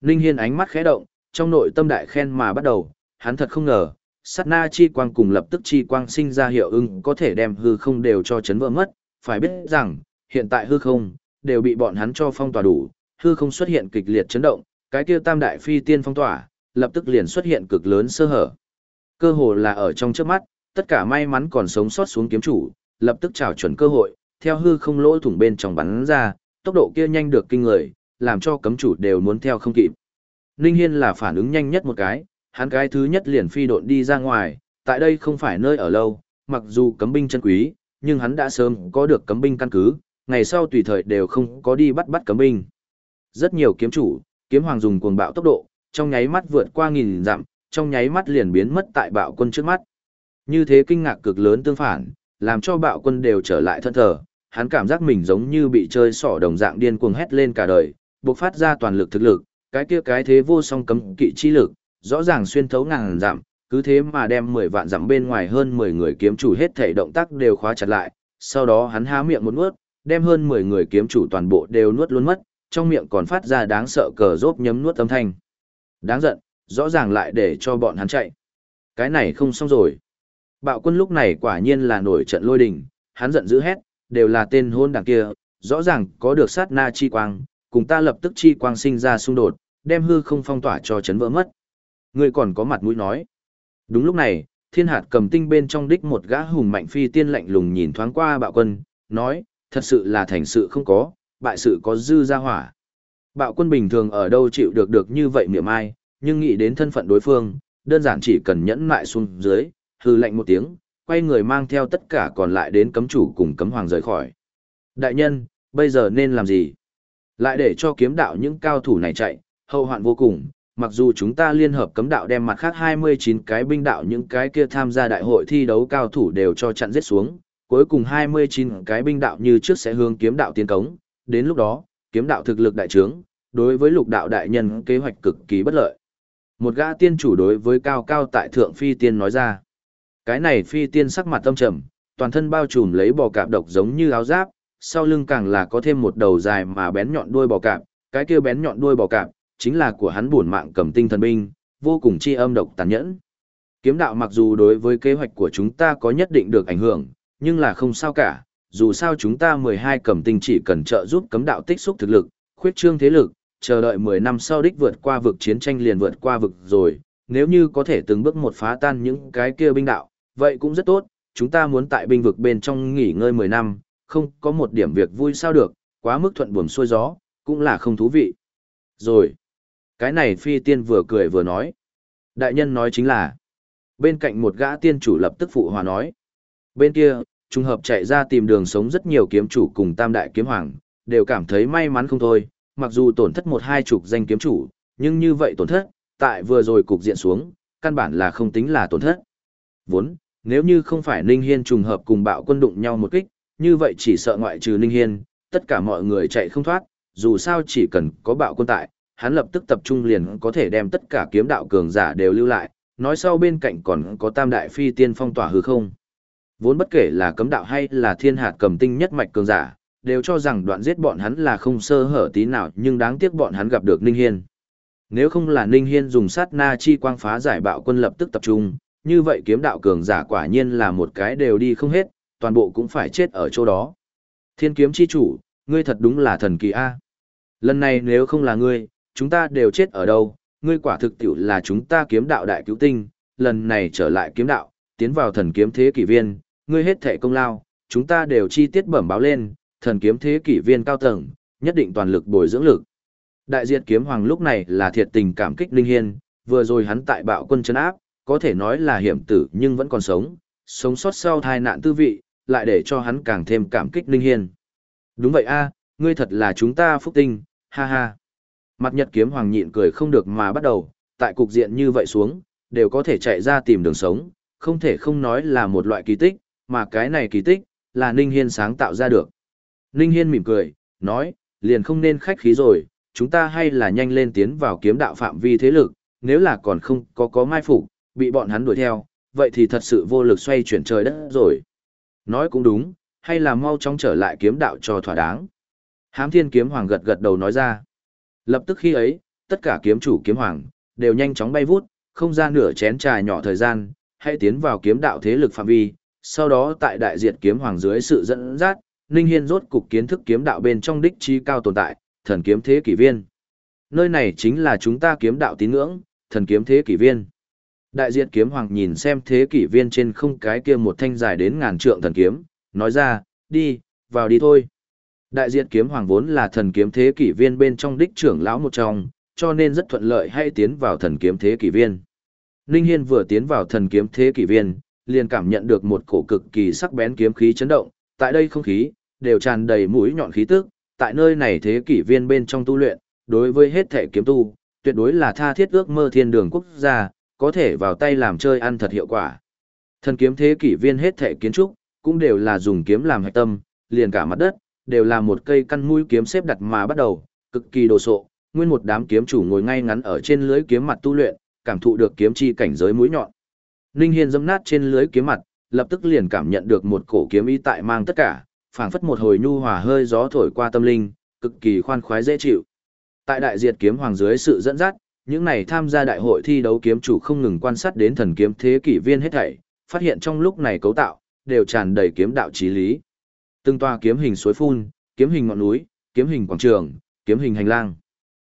Ninh Hiên ánh mắt khẽ động, trong nội tâm đại khen mà bắt đầu, hắn thật không ngờ, sát na chi quang cùng lập tức chi quang sinh ra hiệu ứng có thể đem hư không đều cho chấn vỡ mất, phải biết rằng, hiện tại hư không, đều bị bọn hắn cho phong tỏa đủ, hư không xuất hiện kịch liệt chấn động, cái kia tam đại phi tiên phong tỏa, lập tức liền xuất hiện cực lớn sơ hở. Cơ hồ là ở trong trước mắt, tất cả may mắn còn sống sót xuống kiếm chủ, lập tức trào chuẩn cơ hội, theo hư không lỗ thủng bên trong bắn ra, tốc độ kia nhanh được kinh người, làm cho cấm chủ đều muốn theo không kịp. Ninh Hiên là phản ứng nhanh nhất một cái, hắn cái thứ nhất liền phi độn đi ra ngoài, tại đây không phải nơi ở lâu, mặc dù cấm binh chân quý, nhưng hắn đã sớm có được cấm binh căn cứ, ngày sau tùy thời đều không có đi bắt bắt cấm binh. Rất nhiều kiếm chủ, kiếm hoàng dùng cuồng bạo tốc độ, trong nháy mắt vượt qua nghìn dặm, trong nháy mắt liền biến mất tại bạo quân trước mắt. Như thế kinh ngạc cực lớn tương phản, làm cho bạo quân đều trở lại thân thờ, hắn cảm giác mình giống như bị chơi sỏ đồng dạng điên cuồng hét lên cả đời, bộc phát ra toàn lực thực lực, cái kia cái thế vô song cấm kỵ chi lực, rõ ràng xuyên thấu ngàn giảm, cứ thế mà đem 10 vạn giảm bên ngoài hơn 10 người kiếm chủ hết thể động tác đều khóa chặt lại, sau đó hắn há miệng một nuốt, đem hơn 10 người kiếm chủ toàn bộ đều nuốt luôn mất, trong miệng còn phát ra đáng sợ cờ rốt nhấm nuốt âm thanh. Đáng giận, rõ ràng lại để cho bọn hắn chạy. Cái này không xong rồi. Bạo quân lúc này quả nhiên là nổi trận lôi đình, hắn giận dữ hét, đều là tên hôn đảng kia, rõ ràng có được sát na chi quang, cùng ta lập tức chi quang sinh ra xung đột, đem hư không phong tỏa cho chấn vỡ mất. Ngươi còn có mặt mũi nói. Đúng lúc này, thiên hạt cầm tinh bên trong đích một gã hùng mạnh phi tiên lạnh lùng nhìn thoáng qua bạo quân, nói, thật sự là thành sự không có, bại sự có dư ra hỏa. Bạo quân bình thường ở đâu chịu được được như vậy miệng ai, nhưng nghĩ đến thân phận đối phương, đơn giản chỉ cần nhẫn mại xuống dưới, hư lạnh một tiếng, quay người mang theo tất cả còn lại đến cấm chủ cùng cấm hoàng rời khỏi. Đại nhân, bây giờ nên làm gì? Lại để cho kiếm đạo những cao thủ này chạy, hậu hoạn vô cùng, mặc dù chúng ta liên hợp cấm đạo đem mặt khác 29 cái binh đạo những cái kia tham gia đại hội thi đấu cao thủ đều cho chặn giết xuống, cuối cùng 29 cái binh đạo như trước sẽ hướng kiếm đạo tiến cống, đến lúc đó, kiếm đạo thực lực đại trướng, đối với lục đạo đại nhân kế hoạch cực kỳ bất lợi. Một gã tiên chủ đối với cao cao tại thượng phi tiên nói ra. Cái này phi tiên sắc mặt tâm trầm, toàn thân bao trùm lấy bò cạp độc giống như áo giáp, sau lưng càng là có thêm một đầu dài mà bén nhọn đuôi bò cạp, cái kia bén nhọn đuôi bò cạp, chính là của hắn bổn mạng cầm tinh thần binh, vô cùng chi âm độc tàn nhẫn. Kiếm đạo mặc dù đối với kế hoạch của chúng ta có nhất định được ảnh hưởng, nhưng là không sao cả, dù sao chúng ta 12 cầm tinh chỉ cần trợ giúp cấm đạo tích xúc thực lực, khuyết trương thế lực, chờ đợi 10 năm sau đích vượt qua vực chiến tranh liền vượt qua vực rồi, nếu như có thể từng bước một phá tan những cái kia binh đạo, vậy cũng rất tốt, chúng ta muốn tại binh vực bên trong nghỉ ngơi 10 năm, không có một điểm việc vui sao được, quá mức thuận buồm xuôi gió, cũng là không thú vị. Rồi, cái này phi tiên vừa cười vừa nói. Đại nhân nói chính là, bên cạnh một gã tiên chủ lập tức phụ hòa nói. Bên kia, trùng hợp chạy ra tìm đường sống rất nhiều kiếm chủ cùng tam đại kiếm hoàng, đều cảm thấy may mắn không thôi, mặc dù tổn thất một hai chục danh kiếm chủ, nhưng như vậy tổn thất, tại vừa rồi cục diện xuống, căn bản là không tính là tổn thất. Vốn, nếu như không phải Ninh Hiên trùng hợp cùng bạo quân đụng nhau một kích, như vậy chỉ sợ ngoại trừ Ninh Hiên, tất cả mọi người chạy không thoát, dù sao chỉ cần có bạo quân tại, hắn lập tức tập trung liền có thể đem tất cả kiếm đạo cường giả đều lưu lại, nói sau bên cạnh còn có tam đại phi tiên phong tỏa hư không. Vốn bất kể là cấm đạo hay là thiên hạt cầm tinh nhất mạch cường giả, đều cho rằng đoạn giết bọn hắn là không sơ hở tí nào nhưng đáng tiếc bọn hắn gặp được Ninh Hiên. Nếu không là Ninh Hiên dùng sát na chi quang phá giải bạo quân lập tức tập trung, như vậy kiếm đạo cường giả quả nhiên là một cái đều đi không hết, toàn bộ cũng phải chết ở chỗ đó. Thiên kiếm chi chủ, ngươi thật đúng là thần kỳ A. Lần này nếu không là ngươi, chúng ta đều chết ở đâu, ngươi quả thực tiểu là chúng ta kiếm đạo đại cứu tinh, lần này trở lại kiếm đạo, tiến vào thần kiếm thế kỷ viên, ngươi hết thể công lao, chúng ta đều chi tiết bẩm báo lên, thần kiếm thế kỷ viên cao tầng, nhất định toàn lực bồi dưỡng lực. Đại diệt kiếm hoàng lúc này là thiệt tình cảm kích Linh Hiên, vừa rồi hắn tại bạo quân chân áp, có thể nói là hiểm tử nhưng vẫn còn sống, sống sót sau tai nạn tư vị, lại để cho hắn càng thêm cảm kích Linh Hiên. Đúng vậy a, ngươi thật là chúng ta phúc tinh, ha ha. Mặt nhật kiếm hoàng nhịn cười không được mà bắt đầu, tại cục diện như vậy xuống, đều có thể chạy ra tìm đường sống, không thể không nói là một loại kỳ tích, mà cái này kỳ tích, là Ninh Hiên sáng tạo ra được. Ninh Hiên mỉm cười, nói, liền không nên khách khí rồi, chúng ta hay là nhanh lên tiến vào kiếm đạo phạm vi thế lực, nếu là còn không có có mai phục, bị bọn hắn đuổi theo, vậy thì thật sự vô lực xoay chuyển trời đất rồi. Nói cũng đúng, hay là mau chóng trở lại kiếm đạo cho thỏa đáng. Hám thiên kiếm hoàng gật gật đầu nói ra. Lập tức khi ấy, tất cả kiếm chủ kiếm hoàng, đều nhanh chóng bay vút, không ra nửa chén trà nhỏ thời gian, hãy tiến vào kiếm đạo thế lực phạm vi. Sau đó tại đại diệt kiếm hoàng dưới sự dẫn dắt, Ninh Hiên rốt cục kiến thức kiếm đạo bên trong đích chi cao tồn tại, thần kiếm thế kỷ viên. Nơi này chính là chúng ta kiếm đạo tín ngưỡng, thần kiếm thế kỷ viên. Đại diệt kiếm hoàng nhìn xem thế kỷ viên trên không cái kia một thanh dài đến ngàn trượng thần kiếm, nói ra, đi, vào đi thôi. Đại diệt kiếm hoàng vốn là thần kiếm thế kỷ viên bên trong đích trưởng lão một trong, cho nên rất thuận lợi hay tiến vào thần kiếm thế kỷ viên. Ninh Hiên vừa tiến vào thần kiếm thế kỷ viên, liền cảm nhận được một cổ cực kỳ sắc bén kiếm khí chấn động, tại đây không khí, đều tràn đầy mũi nhọn khí tức, tại nơi này thế kỷ viên bên trong tu luyện, đối với hết thể kiếm tu, tuyệt đối là tha thiết ước mơ thiên đường quốc gia, có thể vào tay làm chơi ăn thật hiệu quả. Thần kiếm thế kỷ viên hết thể kiến trúc, cũng đều là dùng kiếm làm hạch tâm, liền cả mặt đất, đều là một cây căn mũi kiếm xếp đặt mà bắt đầu, cực kỳ đồ sộ, nguyên một đám kiếm chủ ngồi ngay ngắn ở trên lưới kiếm mặt tu luyện, cảm thụ được kiếm chi cảnh giới mũi nhọn. linh Hiên dẫm nát trên lưới kiếm mặt, lập tức liền cảm nhận được một cổ kiếm ý tại mang tất cả, phảng phất một hồi nhu hòa hơi gió thổi qua tâm linh, cực kỳ khoan khoái dễ chịu. Tại đại diệt kiếm hoàng dưới sự dẫn dắt, những này tham gia đại hội thi đấu kiếm chủ không ngừng quan sát đến thần kiếm thế kỷ viên hết thảy, phát hiện trong lúc này cấu tạo đều tràn đầy kiếm đạo chí lý. Từng tòa kiếm hình suối phun, kiếm hình ngọn núi, kiếm hình quảng trường, kiếm hình hành lang.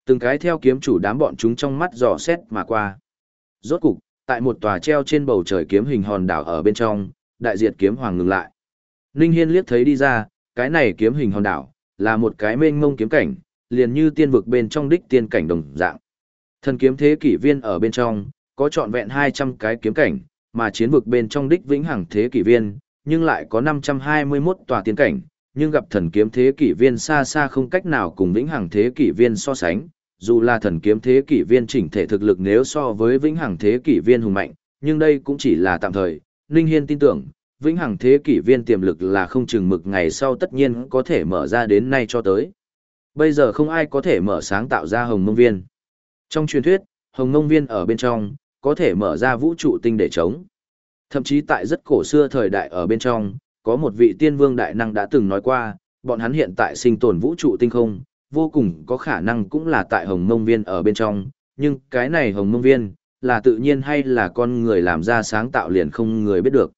Từng cái theo kiếm chủ đám bọn chúng trong mắt dò xét mà qua. Rốt cục, tại một tòa treo trên bầu trời kiếm hình hòn đảo ở bên trong, đại diệt kiếm hoàng ngừng lại. Ninh Hiên liếc thấy đi ra, cái này kiếm hình hòn đảo, là một cái mênh mông kiếm cảnh, liền như tiên vực bên trong đích tiên cảnh đồng dạng. Thần kiếm thế kỷ viên ở bên trong, có trọn vẹn 200 cái kiếm cảnh, mà chiến vực bên trong đích vĩnh hằng thế kỷ viên, nhưng lại có 521 tòa tiên cảnh, nhưng gặp thần kiếm thế kỷ viên xa xa không cách nào cùng vĩnh hằng thế kỷ viên so sánh, dù là thần kiếm thế kỷ viên chỉnh thể thực lực nếu so với vĩnh hằng thế kỷ viên hùng mạnh, nhưng đây cũng chỉ là tạm thời, Ninh Hiên tin tưởng, vĩnh hằng thế kỷ viên tiềm lực là không chừng mực ngày sau tất nhiên có thể mở ra đến nay cho tới. Bây giờ không ai có thể mở sáng tạo ra hồng mông viên. Trong truyền thuyết, hồng mông viên ở bên trong, có thể mở ra vũ trụ tinh để chống. Thậm chí tại rất cổ xưa thời đại ở bên trong, có một vị tiên vương đại năng đã từng nói qua, bọn hắn hiện tại sinh tồn vũ trụ tinh không, vô cùng có khả năng cũng là tại hồng mông viên ở bên trong, nhưng cái này hồng mông viên, là tự nhiên hay là con người làm ra sáng tạo liền không người biết được.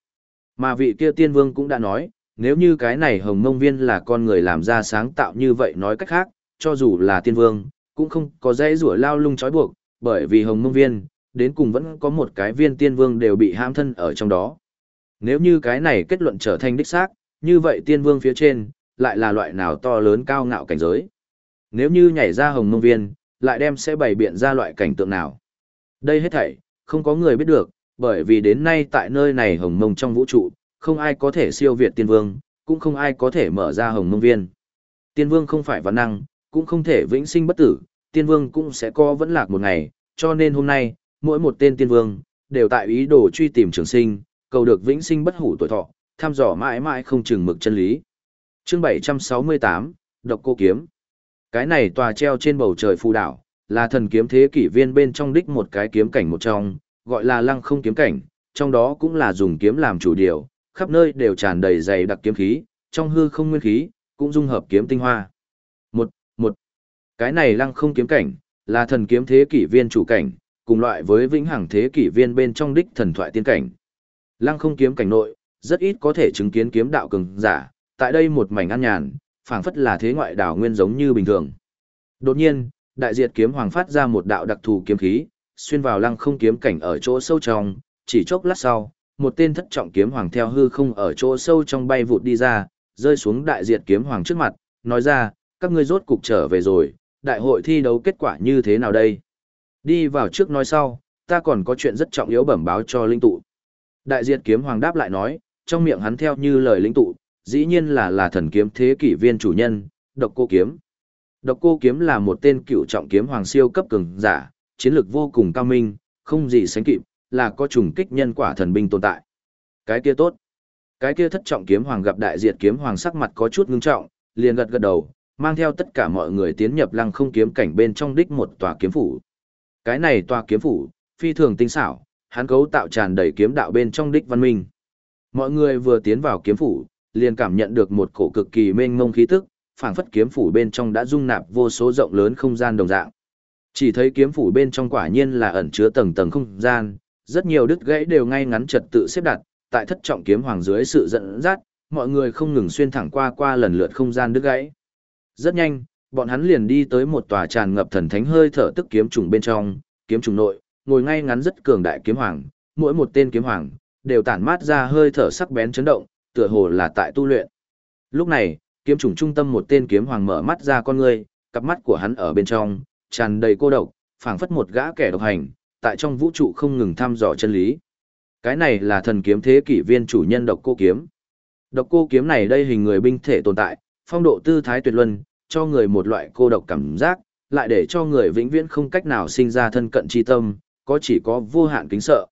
Mà vị kia tiên vương cũng đã nói, nếu như cái này hồng mông viên là con người làm ra sáng tạo như vậy nói cách khác, cho dù là tiên vương, cũng không có dây rủa lao lung trói buộc, bởi vì hồng mông viên, đến cùng vẫn có một cái viên tiên vương đều bị ham thân ở trong đó. Nếu như cái này kết luận trở thành đích xác, như vậy tiên vương phía trên, lại là loại nào to lớn cao ngạo cảnh giới. Nếu như nhảy ra hồng mông viên, lại đem sẽ bày biện ra loại cảnh tượng nào. Đây hết thảy, không có người biết được, bởi vì đến nay tại nơi này hồng mông trong vũ trụ, không ai có thể siêu việt tiên vương, cũng không ai có thể mở ra hồng mông viên. Tiên vương không phải văn năng, cũng không thể vĩnh sinh bất tử, tiên vương cũng sẽ có vẫn lạc một ngày, cho nên hôm nay, mỗi một tên tiên vương, đều tại ý đồ truy tìm trường sinh, cầu được vĩnh sinh bất hủ tuổi thọ, tham dò mãi mãi không chừng mực chân lý. Chương 768, Độc Cô Kiếm Cái này tòa treo trên bầu trời phù đảo, là thần kiếm thế kỷ viên bên trong đích một cái kiếm cảnh một trong, gọi là lăng không kiếm cảnh, trong đó cũng là dùng kiếm làm chủ điều, khắp nơi đều tràn đầy dày đặc kiếm khí, trong hư không nguyên khí, cũng dung hợp kiếm tinh hoa. Một, một, cái này lăng không kiếm cảnh, là thần kiếm thế kỷ viên chủ cảnh, cùng loại với vĩnh hằng thế kỷ viên bên trong đích thần thoại tiên cảnh. Lăng không kiếm cảnh nội, rất ít có thể chứng kiến kiếm đạo cường giả, tại đây một mảnh an nhàn, phảng phất là thế ngoại đảo nguyên giống như bình thường. Đột nhiên, đại diệt kiếm hoàng phát ra một đạo đặc thù kiếm khí, xuyên vào lăng không kiếm cảnh ở chỗ sâu trong, chỉ chốc lát sau, một tên thất trọng kiếm hoàng theo hư không ở chỗ sâu trong bay vụt đi ra, rơi xuống đại diệt kiếm hoàng trước mặt, nói ra, các ngươi rốt cục trở về rồi, đại hội thi đấu kết quả như thế nào đây? Đi vào trước nói sau, ta còn có chuyện rất trọng yếu bẩm báo cho linh tụ. Đại diệt kiếm hoàng đáp lại nói, trong miệng hắn theo như lời linh tụ, dĩ nhiên là là thần kiếm thế kỷ viên chủ nhân, độc cô kiếm. Độc cô kiếm là một tên cựu trọng kiếm hoàng siêu cấp cường giả, chiến lược vô cùng cao minh, không gì sánh kịp, là có trùng kích nhân quả thần binh tồn tại. Cái kia tốt. Cái kia thất trọng kiếm hoàng gặp đại diệt kiếm hoàng sắc mặt có chút ngưng trọng, liền gật gật đầu, mang theo tất cả mọi người tiến nhập lăng không kiếm cảnh bên trong đích một tòa kiếm phủ. Cái này tòa kiếm phủ, phi thường tinh xảo, hắn cấu tạo tràn đầy kiếm đạo bên trong đích văn minh. Mọi người vừa tiến vào kiếm phủ, liền cảm nhận được một cổ cực kỳ mênh mông khí tức, phảng phất kiếm phủ bên trong đã dung nạp vô số rộng lớn không gian đồng dạng. Chỉ thấy kiếm phủ bên trong quả nhiên là ẩn chứa tầng tầng không gian, rất nhiều đứt gãy đều ngay ngắn trật tự xếp đặt, tại thất trọng kiếm hoàng dưới sự dẫn dắt, mọi người không ngừng xuyên thẳng qua qua lần lượt không gian đứt gãy. Rất nhanh, bọn hắn liền đi tới một tòa tràn ngập thần thánh hơi thở tức kiếm trùng bên trong, kiếm trùng nội, ngồi ngay ngắn rất cường đại kiếm hoàng, mỗi một tên kiếm hoàng đều tản mát ra hơi thở sắc bén chấn động, tựa hồ là tại tu luyện. Lúc này, kiếm trùng trung tâm một tên kiếm hoàng mở mắt ra con người, cặp mắt của hắn ở bên trong, tràn đầy cô độc, phảng phất một gã kẻ độc hành, tại trong vũ trụ không ngừng thăm dò chân lý. Cái này là thần kiếm thế kỷ viên chủ nhân độc cô kiếm. Độc cô kiếm này đây hình người binh thể tồn tại, phong độ tư thái tuyệt luân, cho người một loại cô độc cảm giác, lại để cho người vĩnh viễn không cách nào sinh ra thân cận chi tâm, có chỉ có vô hạn kính sợ.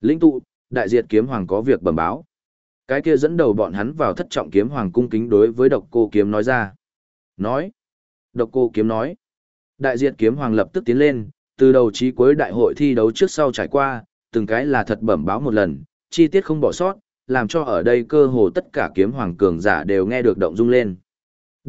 Linh tụ, đại diệt kiếm hoàng có việc bẩm báo. Cái kia dẫn đầu bọn hắn vào thất trọng kiếm hoàng cung kính đối với độc cô kiếm nói ra. Nói. Độc cô kiếm nói. Đại diệt kiếm hoàng lập tức tiến lên, từ đầu chí cuối đại hội thi đấu trước sau trải qua, từng cái là thật bẩm báo một lần, chi tiết không bỏ sót, làm cho ở đây cơ hồ tất cả kiếm hoàng cường giả đều nghe được động rung lên.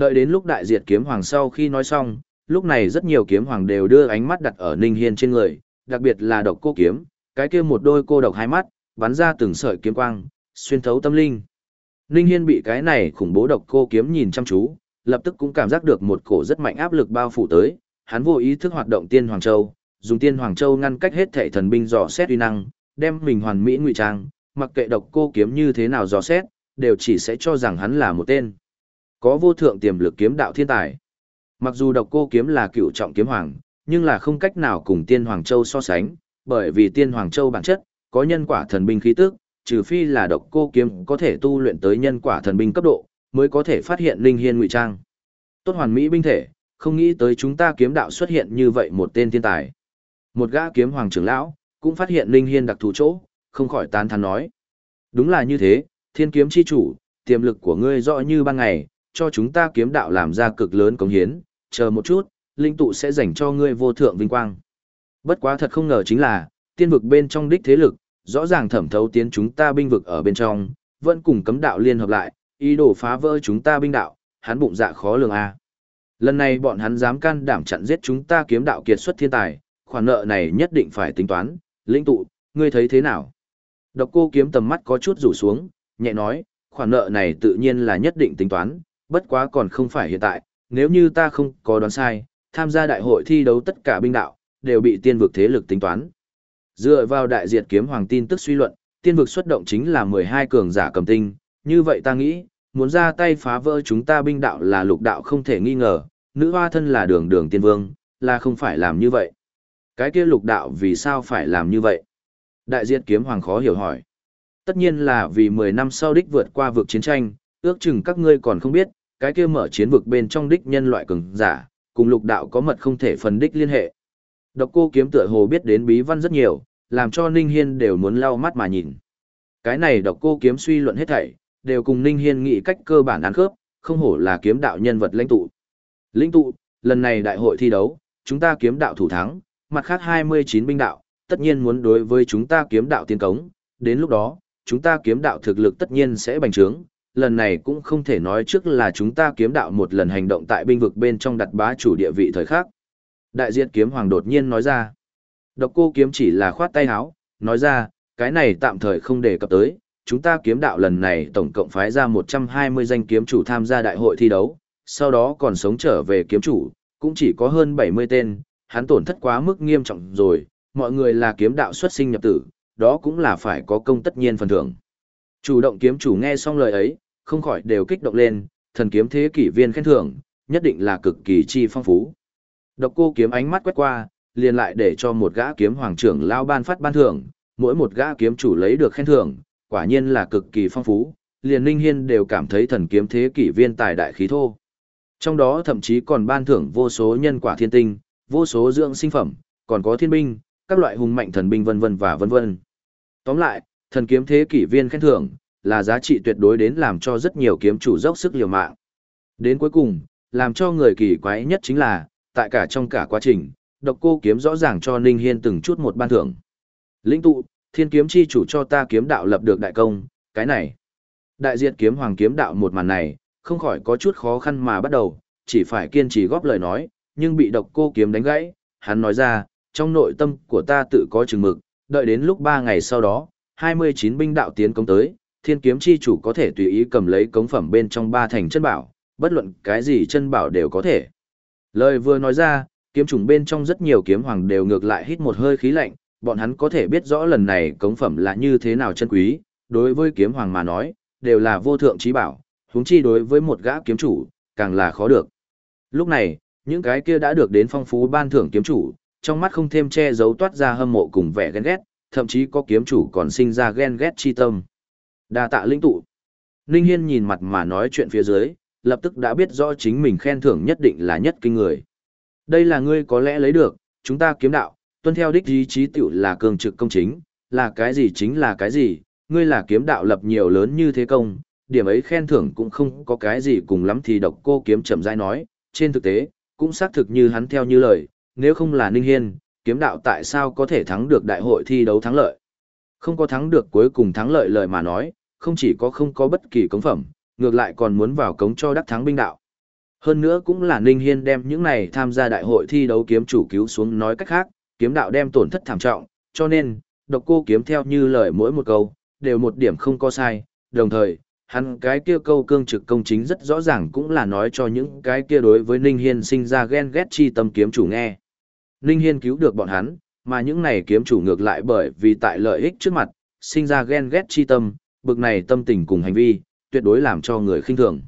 Đợi đến lúc đại diệt kiếm hoàng sau khi nói xong, lúc này rất nhiều kiếm hoàng đều đưa ánh mắt đặt ở Ninh Hiên trên người, đặc biệt là độc cô kiếm, cái kia một đôi cô độc hai mắt, bắn ra từng sợi kiếm quang, xuyên thấu tâm linh. Ninh Hiên bị cái này khủng bố độc cô kiếm nhìn chăm chú, lập tức cũng cảm giác được một cổ rất mạnh áp lực bao phủ tới, hắn vô ý thức hoạt động Tiên Hoàng Châu, dùng Tiên Hoàng Châu ngăn cách hết thể thần binh dò xét uy năng, đem mình hoàn mỹ ngụy trang, mặc kệ độc cô kiếm như thế nào dò xét, đều chỉ sẽ cho rằng hắn là một tên có vô thượng tiềm lực kiếm đạo thiên tài. Mặc dù độc cô kiếm là cựu trọng kiếm hoàng, nhưng là không cách nào cùng Tiên Hoàng Châu so sánh, bởi vì Tiên Hoàng Châu bản chất có nhân quả thần binh khí tức, trừ phi là độc cô kiếm có thể tu luyện tới nhân quả thần binh cấp độ, mới có thể phát hiện linh hiên ngụy trang. Tốt hoàn mỹ binh thể, không nghĩ tới chúng ta kiếm đạo xuất hiện như vậy một tên thiên tài. Một gã kiếm hoàng trưởng lão, cũng phát hiện linh hiên đặc thù chỗ, không khỏi tán thán nói. Đúng là như thế, thiên kiếm chi chủ, tiềm lực của ngươi rõ như ban ngày, cho chúng ta kiếm đạo làm ra cực lớn công hiến, chờ một chút, linh tụ sẽ dành cho ngươi vô thượng vinh quang. Bất quá thật không ngờ chính là, tiên vực bên trong đích thế lực, rõ ràng thẩm thấu tiến chúng ta binh vực ở bên trong, vẫn cùng cấm đạo liên hợp lại, ý đồ phá vỡ chúng ta binh đạo, hắn bụng dạ khó lường a. Lần này bọn hắn dám can đảm chặn giết chúng ta kiếm đạo kiệt xuất thiên tài, khoản nợ này nhất định phải tính toán, lĩnh tụ, ngươi thấy thế nào? Độc cô kiếm tầm mắt có chút rủ xuống, nhẹ nói, khoản nợ này tự nhiên là nhất định tính toán, bất quá còn không phải hiện tại, nếu như ta không có đoán sai, tham gia đại hội thi đấu tất cả binh đạo, đều bị tiên vực thế lực tính toán. Dựa vào đại diệt kiếm hoàng tin tức suy luận, tiên vực xuất động chính là 12 cường giả cầm tinh, như vậy ta nghĩ, muốn ra tay phá vỡ chúng ta binh đạo là lục đạo không thể nghi ngờ, nữ hoa thân là đường đường tiên vương, là không phải làm như vậy. Cái kia lục đạo vì sao phải làm như vậy? Đại diệt kiếm hoàng khó hiểu hỏi. Tất nhiên là vì 10 năm sau đích vượt qua vực chiến tranh, ước chừng các ngươi còn không biết, cái kia mở chiến vực bên trong đích nhân loại cường giả, cùng lục đạo có mật không thể phân đích liên hệ. Độc cô kiếm tựa hồ biết đến bí văn rất nhiều, làm cho Ninh Hiên đều muốn lau mắt mà nhìn. Cái này độc cô kiếm suy luận hết thảy, đều cùng Ninh Hiên nghĩ cách cơ bản ăn khớp, không hổ là kiếm đạo nhân vật lãnh tụ. Lãnh tụ, lần này đại hội thi đấu, chúng ta kiếm đạo thủ thắng, mặt khác 29 binh đạo, tất nhiên muốn đối với chúng ta kiếm đạo tiên cống, đến lúc đó, chúng ta kiếm đạo thực lực tất nhiên sẽ bành trướng, lần này cũng không thể nói trước là chúng ta kiếm đạo một lần hành động tại binh vực bên trong đặt bá chủ địa vị thời khắc. Đại diện kiếm hoàng đột nhiên nói ra. Độc cô kiếm chỉ là khoát tay háo, nói ra, cái này tạm thời không đề cập tới, chúng ta kiếm đạo lần này tổng cộng phái ra 120 danh kiếm chủ tham gia đại hội thi đấu, sau đó còn sống trở về kiếm chủ, cũng chỉ có hơn 70 tên, hắn tổn thất quá mức nghiêm trọng rồi, mọi người là kiếm đạo xuất sinh nhập tử, đó cũng là phải có công tất nhiên phần thưởng. Chủ động kiếm chủ nghe xong lời ấy, không khỏi đều kích động lên, thần kiếm thế kỷ viên khen thưởng, nhất định là cực kỳ chi phong phú. Độc cô kiếm ánh mắt quét qua, liền lại để cho một gã kiếm hoàng trưởng lao ban phát ban thưởng, mỗi một gã kiếm chủ lấy được khen thưởng, quả nhiên là cực kỳ phong phú, liền Ninh Hiên đều cảm thấy thần kiếm thế kỷ viên tài đại khí thô. Trong đó thậm chí còn ban thưởng vô số nhân quả thiên tinh, vô số dưỡng sinh phẩm, còn có thiên binh, các loại hùng mạnh thần binh vân vân và vân vân. Tóm lại, thần kiếm thế kỷ viên khen thưởng, là giá trị tuyệt đối đến làm cho rất nhiều kiếm chủ dốc sức liều mạng. Đến cuối cùng, làm cho người kỳ quái nhất chính là, tại cả trong cả quá trình, độc cô kiếm rõ ràng cho Ninh Hiên từng chút một ban thưởng. Lĩnh tụ, thiên kiếm chi chủ cho ta kiếm đạo lập được đại công, cái này. Đại diệt kiếm hoàng kiếm đạo một màn này, không khỏi có chút khó khăn mà bắt đầu, chỉ phải kiên trì góp lời nói, nhưng bị độc cô kiếm đánh gãy, hắn nói ra, trong nội tâm của ta tự có chừng mực, đợi đến lúc ba ngày sau đó, 29 binh đạo tiến công tới, thiên kiếm chi chủ có thể tùy ý cầm lấy cống phẩm bên trong ba thành chân bảo, bất luận cái gì chân bảo đều có thể. Lời vừa nói ra, kiếm trùng bên trong rất nhiều kiếm hoàng đều ngược lại hít một hơi khí lạnh, bọn hắn có thể biết rõ lần này cống phẩm là như thế nào chân quý, đối với kiếm hoàng mà nói, đều là vô thượng trí bảo, huống chi đối với một gã kiếm chủ, càng là khó được. Lúc này, những cái kia đã được đến phong phú ban thưởng kiếm chủ, trong mắt không thêm che giấu toát ra hâm mộ cùng vẻ ghen ghét, thậm chí có kiếm chủ còn sinh ra ghen ghét chi tâm. Đa tạ linh tụ. Ninh Hiên nhìn mặt mà nói chuyện phía dưới, lập tức đã biết rõ chính mình khen thưởng nhất định là nhất kinh người. Đây là ngươi có lẽ lấy được, chúng ta kiếm đạo, tuân theo đích ý chí tiểu là cường trực công chính, là cái gì chính là cái gì, ngươi là kiếm đạo lập nhiều lớn như thế công, điểm ấy khen thưởng cũng không có cái gì cùng lắm thì độc cô kiếm chậm rãi nói, trên thực tế, cũng xác thực như hắn theo như lời, nếu không là Ninh Hiên, kiếm đạo tại sao có thể thắng được đại hội thi đấu thắng lợi. Không có thắng được cuối cùng thắng lợi lời mà nói, không chỉ có không có bất kỳ cống phẩm, ngược lại còn muốn vào cống cho đắc thắng binh đạo. Hơn nữa cũng là Ninh Hiên đem những này tham gia đại hội thi đấu kiếm chủ cứu xuống nói cách khác, kiếm đạo đem tổn thất thảm trọng, cho nên, độc cô kiếm theo như lời mỗi một câu, đều một điểm không có sai, đồng thời, hắn cái kia câu cương trực công chính rất rõ ràng cũng là nói cho những cái kia đối với Ninh Hiên sinh ra ghen ghét chi tâm kiếm chủ nghe. Ninh Hiên cứu được bọn hắn, mà những này kiếm chủ ngược lại bởi vì tại lợi ích trước mặt, sinh ra ghen ghét chi tâm, bực này tâm tình cùng hành vi, tuyệt đối làm cho người khinh thường.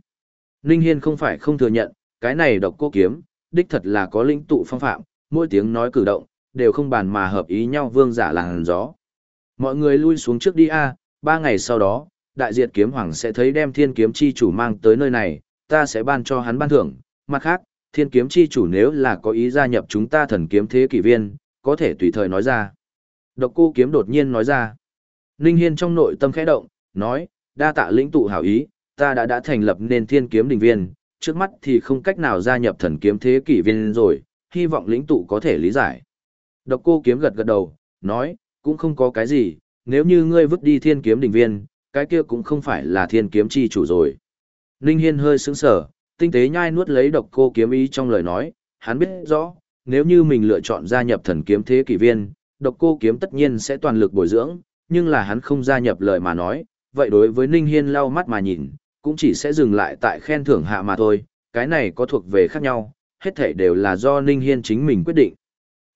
Ninh Hiên không phải không thừa nhận, cái này độc cô kiếm, đích thật là có lĩnh tụ phong phạm, mỗi tiếng nói cử động, đều không bàn mà hợp ý nhau vương giả làng gió. Mọi người lui xuống trước đi a, ba ngày sau đó, đại diệt kiếm hoàng sẽ thấy đem thiên kiếm chi chủ mang tới nơi này, ta sẽ ban cho hắn ban thưởng, mặt khác, thiên kiếm chi chủ nếu là có ý gia nhập chúng ta thần kiếm thế kỷ viên, có thể tùy thời nói ra. Độc cô kiếm đột nhiên nói ra. Ninh Hiên trong nội tâm khẽ động, nói, đa tạ lĩnh tụ hảo ý, ta đã đã thành lập nên thiên kiếm đình viên, trước mắt thì không cách nào gia nhập thần kiếm thế kỷ viên rồi, hy vọng lĩnh tụ có thể lý giải. Độc cô kiếm gật gật đầu, nói, cũng không có cái gì, nếu như ngươi vứt đi thiên kiếm đình viên, cái kia cũng không phải là thiên kiếm chi chủ rồi. Ninh Hiên hơi sững sờ, tinh tế nhai nuốt lấy độc cô kiếm ý trong lời nói, hắn biết rõ, nếu như mình lựa chọn gia nhập thần kiếm thế kỷ viên, độc cô kiếm tất nhiên sẽ toàn lực bồi dưỡng, nhưng là hắn không gia nhập lời mà nói, vậy đối với Ninh Hiên lau mắt mà nhìn, cũng chỉ sẽ dừng lại tại khen thưởng hạ mà thôi, cái này có thuộc về khác nhau, hết thảy đều là do Ninh Hiên chính mình quyết định.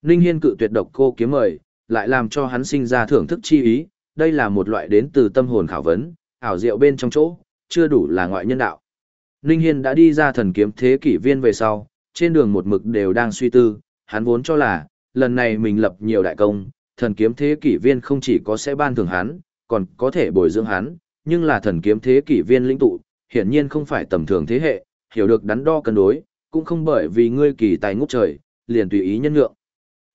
Ninh Hiên cự tuyệt độc cô kiếm mời, lại làm cho hắn sinh ra thưởng thức chi ý, đây là một loại đến từ tâm hồn khảo vấn, ảo diệu bên trong chỗ, chưa đủ là ngoại nhân đạo. Ninh Hiên đã đi ra thần kiếm thế kỷ viên về sau, trên đường một mực đều đang suy tư, hắn vốn cho là, lần này mình lập nhiều đại công, thần kiếm thế kỷ viên không chỉ có sẽ ban thưởng hắn, còn có thể bồi dưỡng hắn, nhưng là thần kiếm thế kỷ viên lĩnh tụ, hiển nhiên không phải tầm thường thế hệ, hiểu được đắn đo cân đối, cũng không bởi vì ngươi kỳ tài ngút trời, liền tùy ý nhân lượng.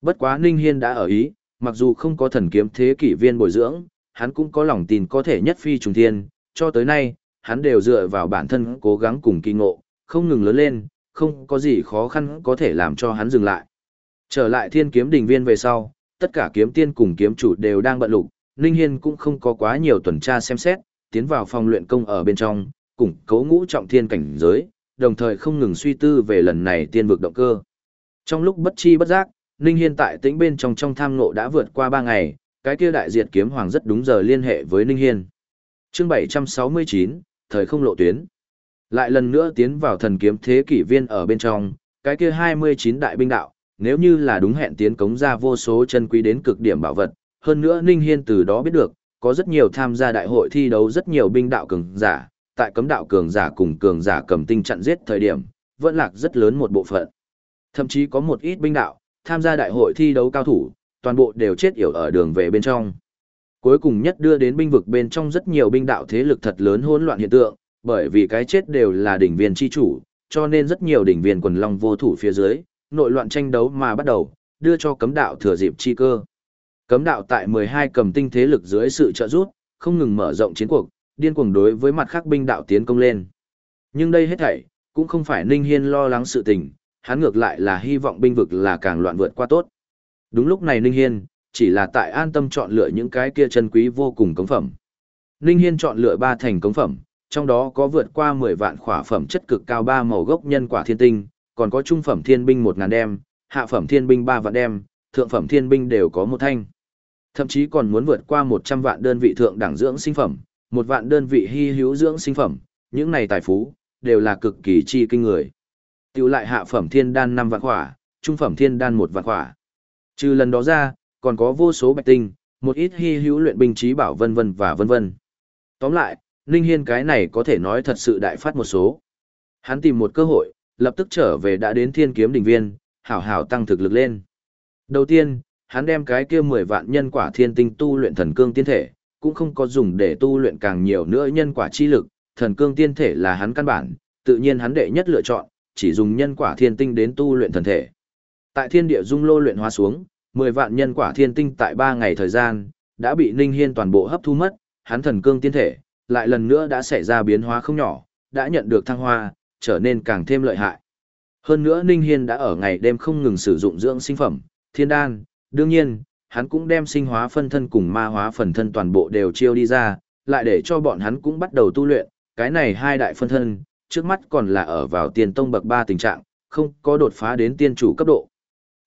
Bất quá Ninh Hiên đã ở ý, mặc dù không có thần kiếm thế kỷ viên bồi dưỡng, hắn cũng có lòng tin có thể nhất phi trùng thiên, cho tới nay, hắn đều dựa vào bản thân cố gắng cùng kỳ ngộ, không ngừng lớn lên, không có gì khó khăn có thể làm cho hắn dừng lại. Trở lại thiên kiếm đình viên về sau, tất cả kiếm tiên cùng kiếm chủ đều đang bận lục, Ninh Hiên cũng không có quá nhiều tuần tra xem xét, tiến vào phòng luyện công ở bên trong, cùng cấu ngũ trọng thiên cảnh giới, đồng thời không ngừng suy tư về lần này tiên vực động cơ. Trong lúc bất chi bất giác, Ninh Hiên tại tĩnh bên trong trong tham ngộ đã vượt qua 3 ngày, cái kia đại diệt kiếm hoàng rất đúng giờ liên hệ với Ninh Hiên. Chương 769, thời không lộ tuyến. Lại lần nữa tiến vào thần kiếm thế kỷ viên ở bên trong, cái kia 29 đại binh đạo, nếu như là đúng hẹn tiến cống ra vô số chân quý đến cực điểm bảo vật, hơn nữa Ninh Hiên từ đó biết được, có rất nhiều tham gia đại hội thi đấu rất nhiều binh đạo cường giả, tại cấm đạo cường giả cùng cường giả cầm tinh chặn giết thời điểm, vẫn lạc rất lớn một bộ phận. Thậm chí có một ít binh đạo, tham gia đại hội thi đấu cao thủ, toàn bộ đều chết yểu ở đường về bên trong. Cuối cùng nhất đưa đến binh vực bên trong rất nhiều binh đạo thế lực thật lớn hỗn loạn hiện tượng, bởi vì cái chết đều là đỉnh viên chi chủ, cho nên rất nhiều đỉnh viên quần long vô thủ phía dưới, nội loạn tranh đấu mà bắt đầu, đưa cho cấm đạo thừa dịp chi cơ. Cấm đạo tại 12 cầm tinh thế lực dưới sự trợ giúp, không ngừng mở rộng chiến cuộc, điên cuồng đối với mặt khác binh đạo tiến công lên. Nhưng đây hết thảy, cũng không phải Ninh Hiên lo lắng sự tình, hắn ngược lại là hy vọng binh vực là càng loạn vượt qua tốt. Đúng lúc này Ninh Hiên, chỉ là tại an tâm chọn lựa những cái kia chân quý vô cùng cống phẩm. Ninh Hiên chọn lựa ba thành cống phẩm, trong đó có vượt qua 10 vạn khỏa phẩm chất cực cao ba màu gốc nhân quả thiên tinh, còn có trung phẩm thiên binh 1000 đem, hạ phẩm thiên binh 3 vạn đem, thượng phẩm thiên binh đều có một thanh. Thậm chí còn muốn vượt qua 100 vạn đơn vị thượng đẳng dưỡng sinh phẩm, một vạn đơn vị hy hữu dưỡng sinh phẩm, những này tài phú đều là cực kỳ chi kinh người. Tiểu lại hạ phẩm thiên đan 5 vạn khỏa, trung phẩm thiên đan 1 vạn khỏa. Trừ lần đó ra, còn có vô số bạch tinh, một ít hy hữu luyện binh trí bảo vân vân và vân vân. Tóm lại, Ninh Hiên cái này có thể nói thật sự đại phát một số. Hắn tìm một cơ hội, lập tức trở về đã đến thiên kiếm đỉnh viên, hảo hảo tăng thực lực lên. Đầu tiên, hắn đem cái kia 10 vạn nhân quả thiên tinh tu luyện thần cương tiên thể, cũng không có dùng để tu luyện càng nhiều nữa nhân quả chi lực, thần cương tiên thể là hắn căn bản, tự nhiên hắn đệ nhất lựa chọn, chỉ dùng nhân quả thiên tinh đến tu luyện thần thể. Tại thiên địa dung lô luyện hóa xuống, 10 vạn nhân quả thiên tinh tại 3 ngày thời gian, đã bị Ninh Hiên toàn bộ hấp thu mất, hắn thần cương tiên thể, lại lần nữa đã xảy ra biến hóa không nhỏ, đã nhận được thăng hoa, trở nên càng thêm lợi hại. Hơn nữa Ninh Hiên đã ở ngày đêm không ngừng sử dụng dưỡng sinh phẩm, thiên đan, đương nhiên, hắn cũng đem sinh hóa phân thân cùng ma hóa phần thân toàn bộ đều chiêu đi ra, lại để cho bọn hắn cũng bắt đầu tu luyện, cái này hai đại phân thân, trước mắt còn là ở vào tiền tông bậc 3 tình trạng, không có đột phá đến tiên chủ cấp độ.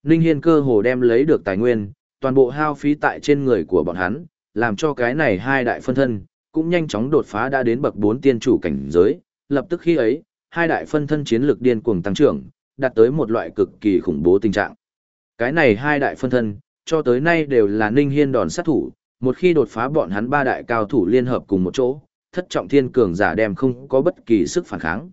Ninh Hiên cơ hồ đem lấy được tài nguyên, toàn bộ hao phí tại trên người của bọn hắn, làm cho cái này hai đại phân thân, cũng nhanh chóng đột phá đã đến bậc 4 tiên chủ cảnh giới, lập tức khi ấy, hai đại phân thân chiến lực điên cuồng tăng trưởng, đạt tới một loại cực kỳ khủng bố tình trạng. Cái này hai đại phân thân, cho tới nay đều là Ninh Hiên đòn sát thủ, một khi đột phá bọn hắn ba đại cao thủ liên hợp cùng một chỗ, thất trọng thiên cường giả đem không có bất kỳ sức phản kháng.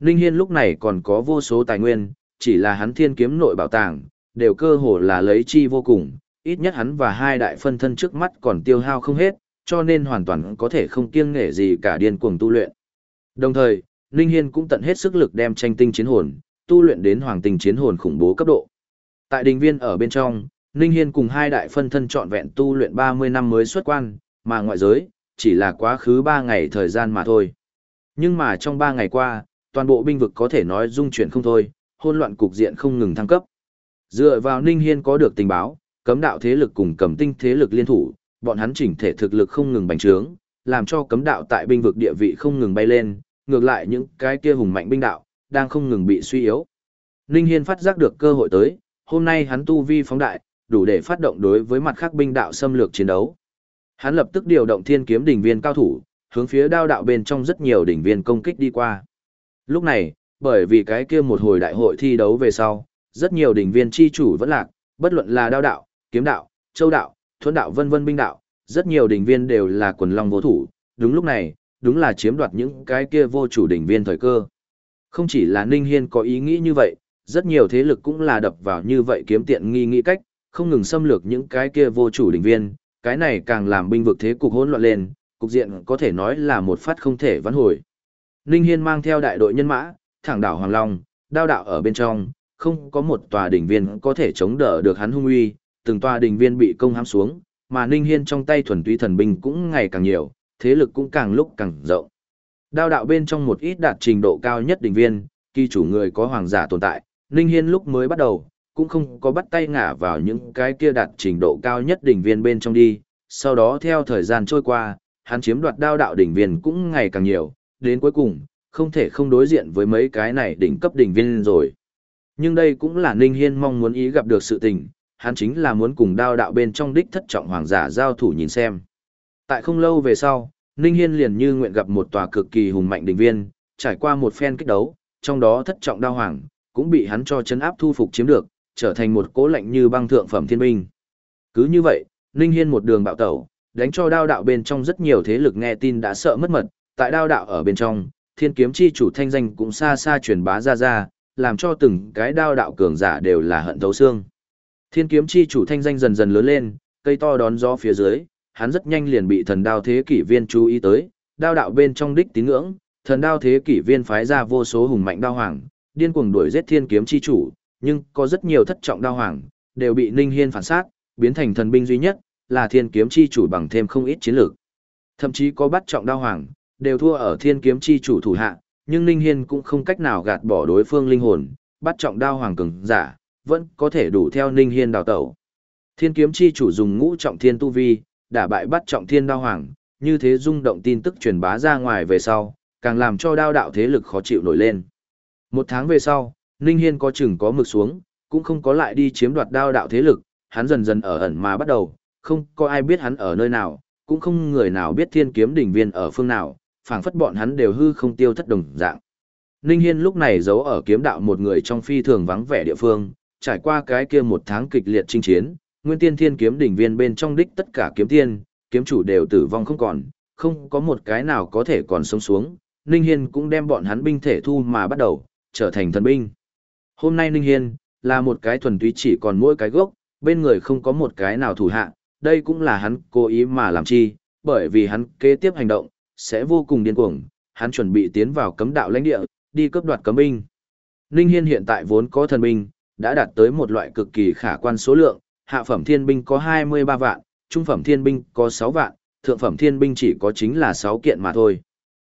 Ninh Hiên lúc này còn có vô số tài nguyên, chỉ là hắn thiên kiếm nội bảo tàng, đều cơ hồ là lấy chi vô cùng, ít nhất hắn và hai đại phân thân trước mắt còn tiêu hao không hết, cho nên hoàn toàn có thể không kiêng nghệ gì cả điên cuồng tu luyện. Đồng thời, Ninh Hiên cũng tận hết sức lực đem tranh tinh chiến hồn, tu luyện đến hoàng tinh chiến hồn khủng bố cấp độ. Tại đình viên ở bên trong, Ninh Hiên cùng hai đại phân thân trọn vẹn tu luyện 30 năm mới xuất quan, mà ngoại giới, chỉ là quá khứ 3 ngày thời gian mà thôi. Nhưng mà trong 3 ngày qua, toàn bộ binh vực có thể nói dung chuyển không thôi, hỗn loạn cục diện không ngừng thăng cấp. Dựa vào Ninh Hiên có được tình báo, cấm đạo thế lực cùng cầm tinh thế lực liên thủ, bọn hắn chỉnh thể thực lực không ngừng bành trướng, làm cho cấm đạo tại binh vực địa vị không ngừng bay lên, ngược lại những cái kia hùng mạnh binh đạo, đang không ngừng bị suy yếu. Ninh Hiên phát giác được cơ hội tới, hôm nay hắn tu vi phóng đại, đủ để phát động đối với mặt khác binh đạo xâm lược chiến đấu. Hắn lập tức điều động thiên kiếm đỉnh viên cao thủ, hướng phía đao đạo bên trong rất nhiều đỉnh viên công kích đi qua. Lúc này, bởi vì cái kia một hồi đại hội thi đấu về sau, rất nhiều đỉnh viên chi chủ vẫn lạc, bất luận là đao đạo, kiếm đạo, châu đạo, thuẫn đạo vân vân binh đạo, rất nhiều đỉnh viên đều là quần long vô thủ, đúng lúc này, đúng là chiếm đoạt những cái kia vô chủ đỉnh viên thời cơ. Không chỉ là Ninh Hiên có ý nghĩ như vậy, rất nhiều thế lực cũng là đập vào như vậy kiếm tiện nghi nghĩ cách, không ngừng xâm lược những cái kia vô chủ đỉnh viên, cái này càng làm binh vực thế cục hỗn loạn lên, cục diện có thể nói là một phát không thể vãn hồi. Ninh Hiên mang theo đại đội nhân mã, thẳng đảo Hoàng Long, đao đạo ở bên trong, không có một tòa đỉnh viên có thể chống đỡ được hắn hung uy, từng tòa đỉnh viên bị công hãm xuống, mà Ninh Hiên trong tay thuần túy thần binh cũng ngày càng nhiều, thế lực cũng càng lúc càng rộng. Đao đạo bên trong một ít đạt trình độ cao nhất đỉnh viên, kỳ chủ người có hoàng giả tồn tại, Ninh Hiên lúc mới bắt đầu, cũng không có bắt tay ngả vào những cái kia đạt trình độ cao nhất đỉnh viên bên trong đi, sau đó theo thời gian trôi qua, hắn chiếm đoạt đao đạo đỉnh viên cũng ngày càng nhiều, đến cuối cùng, không thể không đối diện với mấy cái này đỉnh cấp đỉnh viên rồi. Nhưng đây cũng là Ninh Hiên mong muốn ý gặp được sự tình, hắn chính là muốn cùng đao đạo bên trong đích thất trọng hoàng giả giao thủ nhìn xem. Tại không lâu về sau, Ninh Hiên liền như nguyện gặp một tòa cực kỳ hùng mạnh đỉnh viên, trải qua một phen kích đấu, trong đó thất trọng đao hoàng, cũng bị hắn cho chấn áp thu phục chiếm được, trở thành một cố lệnh như băng thượng phẩm thiên binh. Cứ như vậy, Ninh Hiên một đường bạo tẩu, đánh cho đao đạo bên trong rất nhiều thế lực nghe tin đã sợ mất mật, tại đao đạo ở bên trong, thiên kiếm chi chủ thanh danh cũng xa xa truyền bá ra ra, làm cho từng cái đao đạo cường giả đều là hận thấu xương. Thiên kiếm chi chủ thanh danh dần dần lớn lên, cây to đón gió phía dưới, hắn rất nhanh liền bị thần đao thế kỷ viên chú ý tới, đao đạo bên trong đích tín ngưỡng, thần đao thế kỷ viên phái ra vô số hùng mạnh đao hoàng, điên cuồng đuổi giết thiên kiếm chi chủ, nhưng có rất nhiều thất trọng đao hoàng, đều bị Ninh Hiên phản sát, biến thành thần binh duy nhất, là thiên kiếm chi chủ bằng thêm không ít chiến lược. Thậm chí có bắt trọng đao hoàng, đều thua ở thiên kiếm chi chủ thủ hạ, nhưng Ninh Hiên cũng không cách nào gạt bỏ đối phương linh hồn, bắt trọng đao hoàng cường giả, vẫn có thể đủ theo Ninh Hiên đào tẩu. Thiên kiếm chi chủ dùng ngũ trọng thiên tu vi, đả bại bắt trọng thiên đao hoàng, như thế rung động tin tức truyền bá ra ngoài về sau, càng làm cho đao đạo thế lực khó chịu nổi lên. Một tháng về sau, Ninh Hiên có chừng có mực xuống, cũng không có lại đi chiếm đoạt đao đạo thế lực, hắn dần dần ở ẩn mà bắt đầu, không có ai biết hắn ở nơi nào, cũng không người nào biết thiên kiếm đỉnh viên ở phương nào, phảng phất bọn hắn đều hư không tiêu thất đồng dạng. Ninh Hiên lúc này giấu ở kiếm đạo một người trong phi thường vắng vẻ địa phương, trải qua cái kia một tháng kịch liệt chinh chiến, nguyên tiên thiên kiếm đỉnh viên bên trong đích tất cả kiếm tiên, kiếm chủ đều tử vong không còn, không có một cái nào có thể còn sống xuống, Ninh Hiên cũng đem bọn hắn binh thể thu mà bắt đầu, trở thành thần binh. Hôm nay Ninh Hiên, là một cái thuần túy chỉ còn mỗi cái gốc, bên người không có một cái nào thủ hạ, đây cũng là hắn cố ý mà làm chi, bởi vì hắn kế tiếp hành động, sẽ vô cùng điên cuồng, hắn chuẩn bị tiến vào cấm đạo lãnh địa, đi cướp đoạt cấm binh. Ninh Hiên hiện tại vốn có thần binh, đã đạt tới một loại cực kỳ khả quan số lượng, hạ phẩm thiên binh có 23 vạn, trung phẩm thiên binh có 6 vạn, thượng phẩm thiên binh chỉ có chính là 6 kiện mà thôi.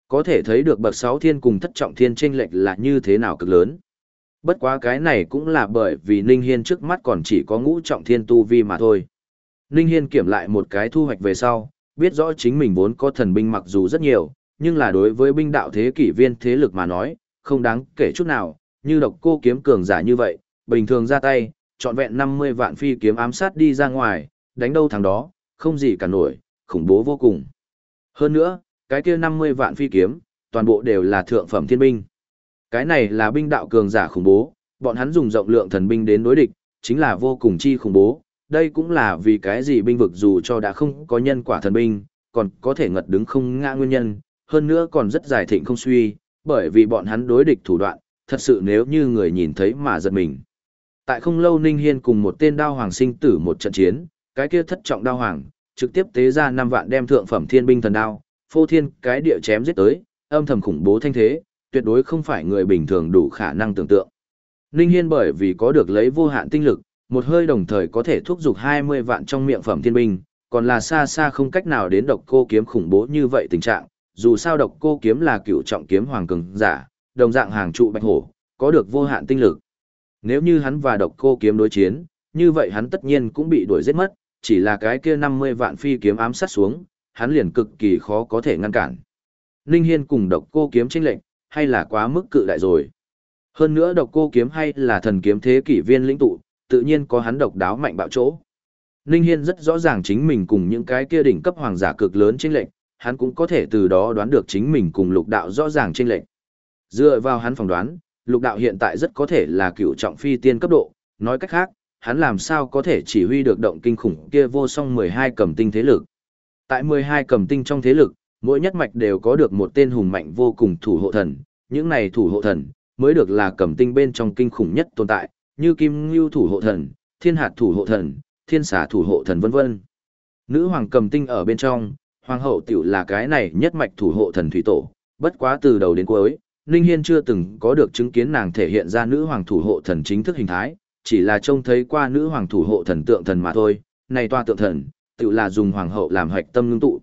Có thể thấy được bậc 6 thiên cùng thất trọng thiên chênh lệch là như thế nào cực lớn. Bất quá cái này cũng là bởi vì Ninh Hiên trước mắt còn chỉ có ngũ trọng thiên tu vi mà thôi. Ninh Hiên kiểm lại một cái thu hoạch về sau, biết rõ chính mình vốn có thần binh mặc dù rất nhiều, nhưng là đối với binh đạo thế kỷ viên thế lực mà nói, không đáng kể chút nào, như độc cô kiếm cường giả như vậy, bình thường ra tay, trọn vẹn 50 vạn phi kiếm ám sát đi ra ngoài, đánh đâu thằng đó, không gì cả nổi, khủng bố vô cùng. Hơn nữa, cái kia 50 vạn phi kiếm, toàn bộ đều là thượng phẩm thiên binh. Cái này là binh đạo cường giả khủng bố, bọn hắn dùng rộng lượng thần binh đến đối địch, chính là vô cùng chi khủng bố. Đây cũng là vì cái gì binh vực dù cho đã không có nhân quả thần binh, còn có thể ngật đứng không ngã nguyên nhân, hơn nữa còn rất giải thịnh không suy, bởi vì bọn hắn đối địch thủ đoạn, thật sự nếu như người nhìn thấy mà giật mình. Tại không lâu Ninh Hiên cùng một tên đao hoàng sinh tử một trận chiến, cái kia thất trọng đao hoàng, trực tiếp tế ra 5 vạn đem thượng phẩm thiên binh thần đao, phô thiên cái địa chém giết tới, âm thầm khủng bố thanh thế, tuyệt đối không phải người bình thường đủ khả năng tưởng tượng. Ninh Hiên bởi vì có được lấy vô hạn tinh lực, một hơi đồng thời có thể thúc giục 20 vạn trong miệng phẩm thiên binh, còn là xa xa không cách nào đến độc cô kiếm khủng bố như vậy tình trạng, dù sao độc cô kiếm là cựu trọng kiếm hoàng cường giả, đồng dạng hàng trụ bạch hổ, có được vô hạn tinh lực. Nếu như hắn và độc cô kiếm đối chiến, như vậy hắn tất nhiên cũng bị đuổi giết mất, chỉ là cái kia 50 vạn phi kiếm ám sát xuống, hắn liền cực kỳ khó có thể ngăn cản. Ninh Hiên cùng độc cô kiếm chênh lệnh, hay là quá mức cự đại rồi. Hơn nữa độc cô kiếm hay là thần kiếm thế kỷ viên lĩnh tụ, tự nhiên có hắn độc đáo mạnh bạo chỗ. Ninh Hiên rất rõ ràng chính mình cùng những cái kia đỉnh cấp hoàng giả cực lớn chênh lệnh, hắn cũng có thể từ đó đoán được chính mình cùng lục đạo rõ ràng chênh lệnh. Dựa vào hắn phỏng đoán, lục đạo hiện tại rất có thể là cựu trọng phi tiên cấp độ, nói cách khác, hắn làm sao có thể chỉ huy được động kinh khủng kia vô song 12 cầm tinh thế lực. Tại 12 cầm tinh trong thế lực, mỗi nhất mạch đều có được một tên hùng mạnh vô cùng thủ hộ thần, những này thủ hộ thần mới được là cầm tinh bên trong kinh khủng nhất tồn tại, như Kim Ngưu thủ hộ thần, Thiên Hạt thủ hộ thần, Thiên Xà thủ hộ thần vân vân. Nữ hoàng cầm tinh ở bên trong, hoàng hậu tiểu là cái này nhất mạch thủ hộ thần thủy tổ, bất quá từ đầu đến cuối, Ninh Hiên chưa từng có được chứng kiến nàng thể hiện ra nữ hoàng thủ hộ thần chính thức hình thái, chỉ là trông thấy qua nữ hoàng thủ hộ thần tượng thần mà thôi, này toa tượng thần, tự là dùng hoàng hậu làm hạch tâm ngưng tụ.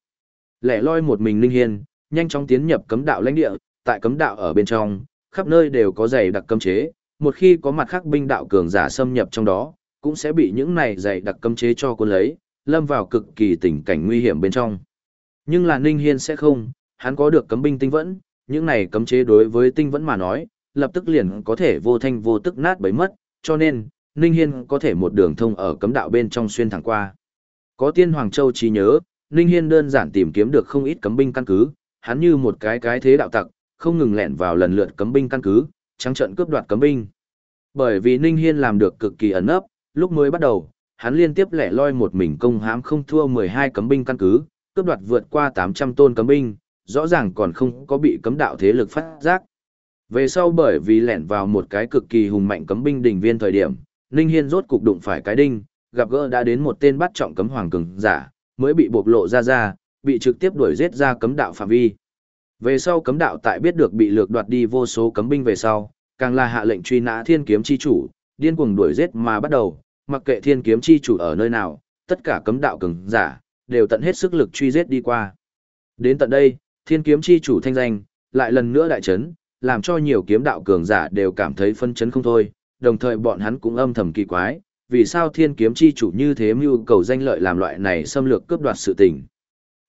Lẻ loi một mình Ninh Hiên, nhanh chóng tiến nhập cấm đạo lãnh địa, tại cấm đạo ở bên trong, khắp nơi đều có dày đặc cấm chế, một khi có mặt khác binh đạo cường giả xâm nhập trong đó, cũng sẽ bị những này dày đặc cấm chế cho cuốn lấy, lâm vào cực kỳ tình cảnh nguy hiểm bên trong. Nhưng là Ninh Hiên sẽ không, hắn có được cấm binh tinh vẫn, những này cấm chế đối với tinh vẫn mà nói, lập tức liền có thể vô thanh vô tức nát bấy mất, cho nên, Ninh Hiên có thể một đường thông ở cấm đạo bên trong xuyên thẳng qua. Có tiên Hoàng Châu trí nhớ, Ninh Hiên đơn giản tìm kiếm được không ít cấm binh căn cứ, hắn như một cái cái thế đạo tặc, không ngừng lẻn vào lần lượt cấm binh căn cứ, trắng trận cướp đoạt cấm binh. Bởi vì Ninh Hiên làm được cực kỳ ẩn ấp, lúc mới bắt đầu, hắn liên tiếp lẻ loi một mình công hãm không thua 12 cấm binh căn cứ, cướp đoạt vượt qua 800 tôn cấm binh, rõ ràng còn không có bị cấm đạo thế lực phát giác. Về sau bởi vì lẻn vào một cái cực kỳ hùng mạnh cấm binh đỉnh viên thời điểm, Ninh Hiên rốt cục đụng phải cái đinh, gặp gỡ đã đến một tên bắt trọng cấm hoàng cường giả, mới bị bộc lộ ra ra, bị trực tiếp đuổi giết ra cấm đạo phạm vi. Về sau cấm đạo tại biết được bị lược đoạt đi vô số cấm binh về sau, càng là hạ lệnh truy nã thiên kiếm chi chủ, điên cuồng đuổi giết mà bắt đầu, mặc kệ thiên kiếm chi chủ ở nơi nào, tất cả cấm đạo cường giả, đều tận hết sức lực truy giết đi qua. Đến tận đây, thiên kiếm chi chủ thanh danh, lại lần nữa đại chấn, làm cho nhiều kiếm đạo cường giả đều cảm thấy phân chấn không thôi, đồng thời bọn hắn cũng âm thầm kỳ quái, vì sao thiên kiếm chi chủ như thế mưu cầu danh lợi làm loại này xâm lược cướp đoạt sự tình.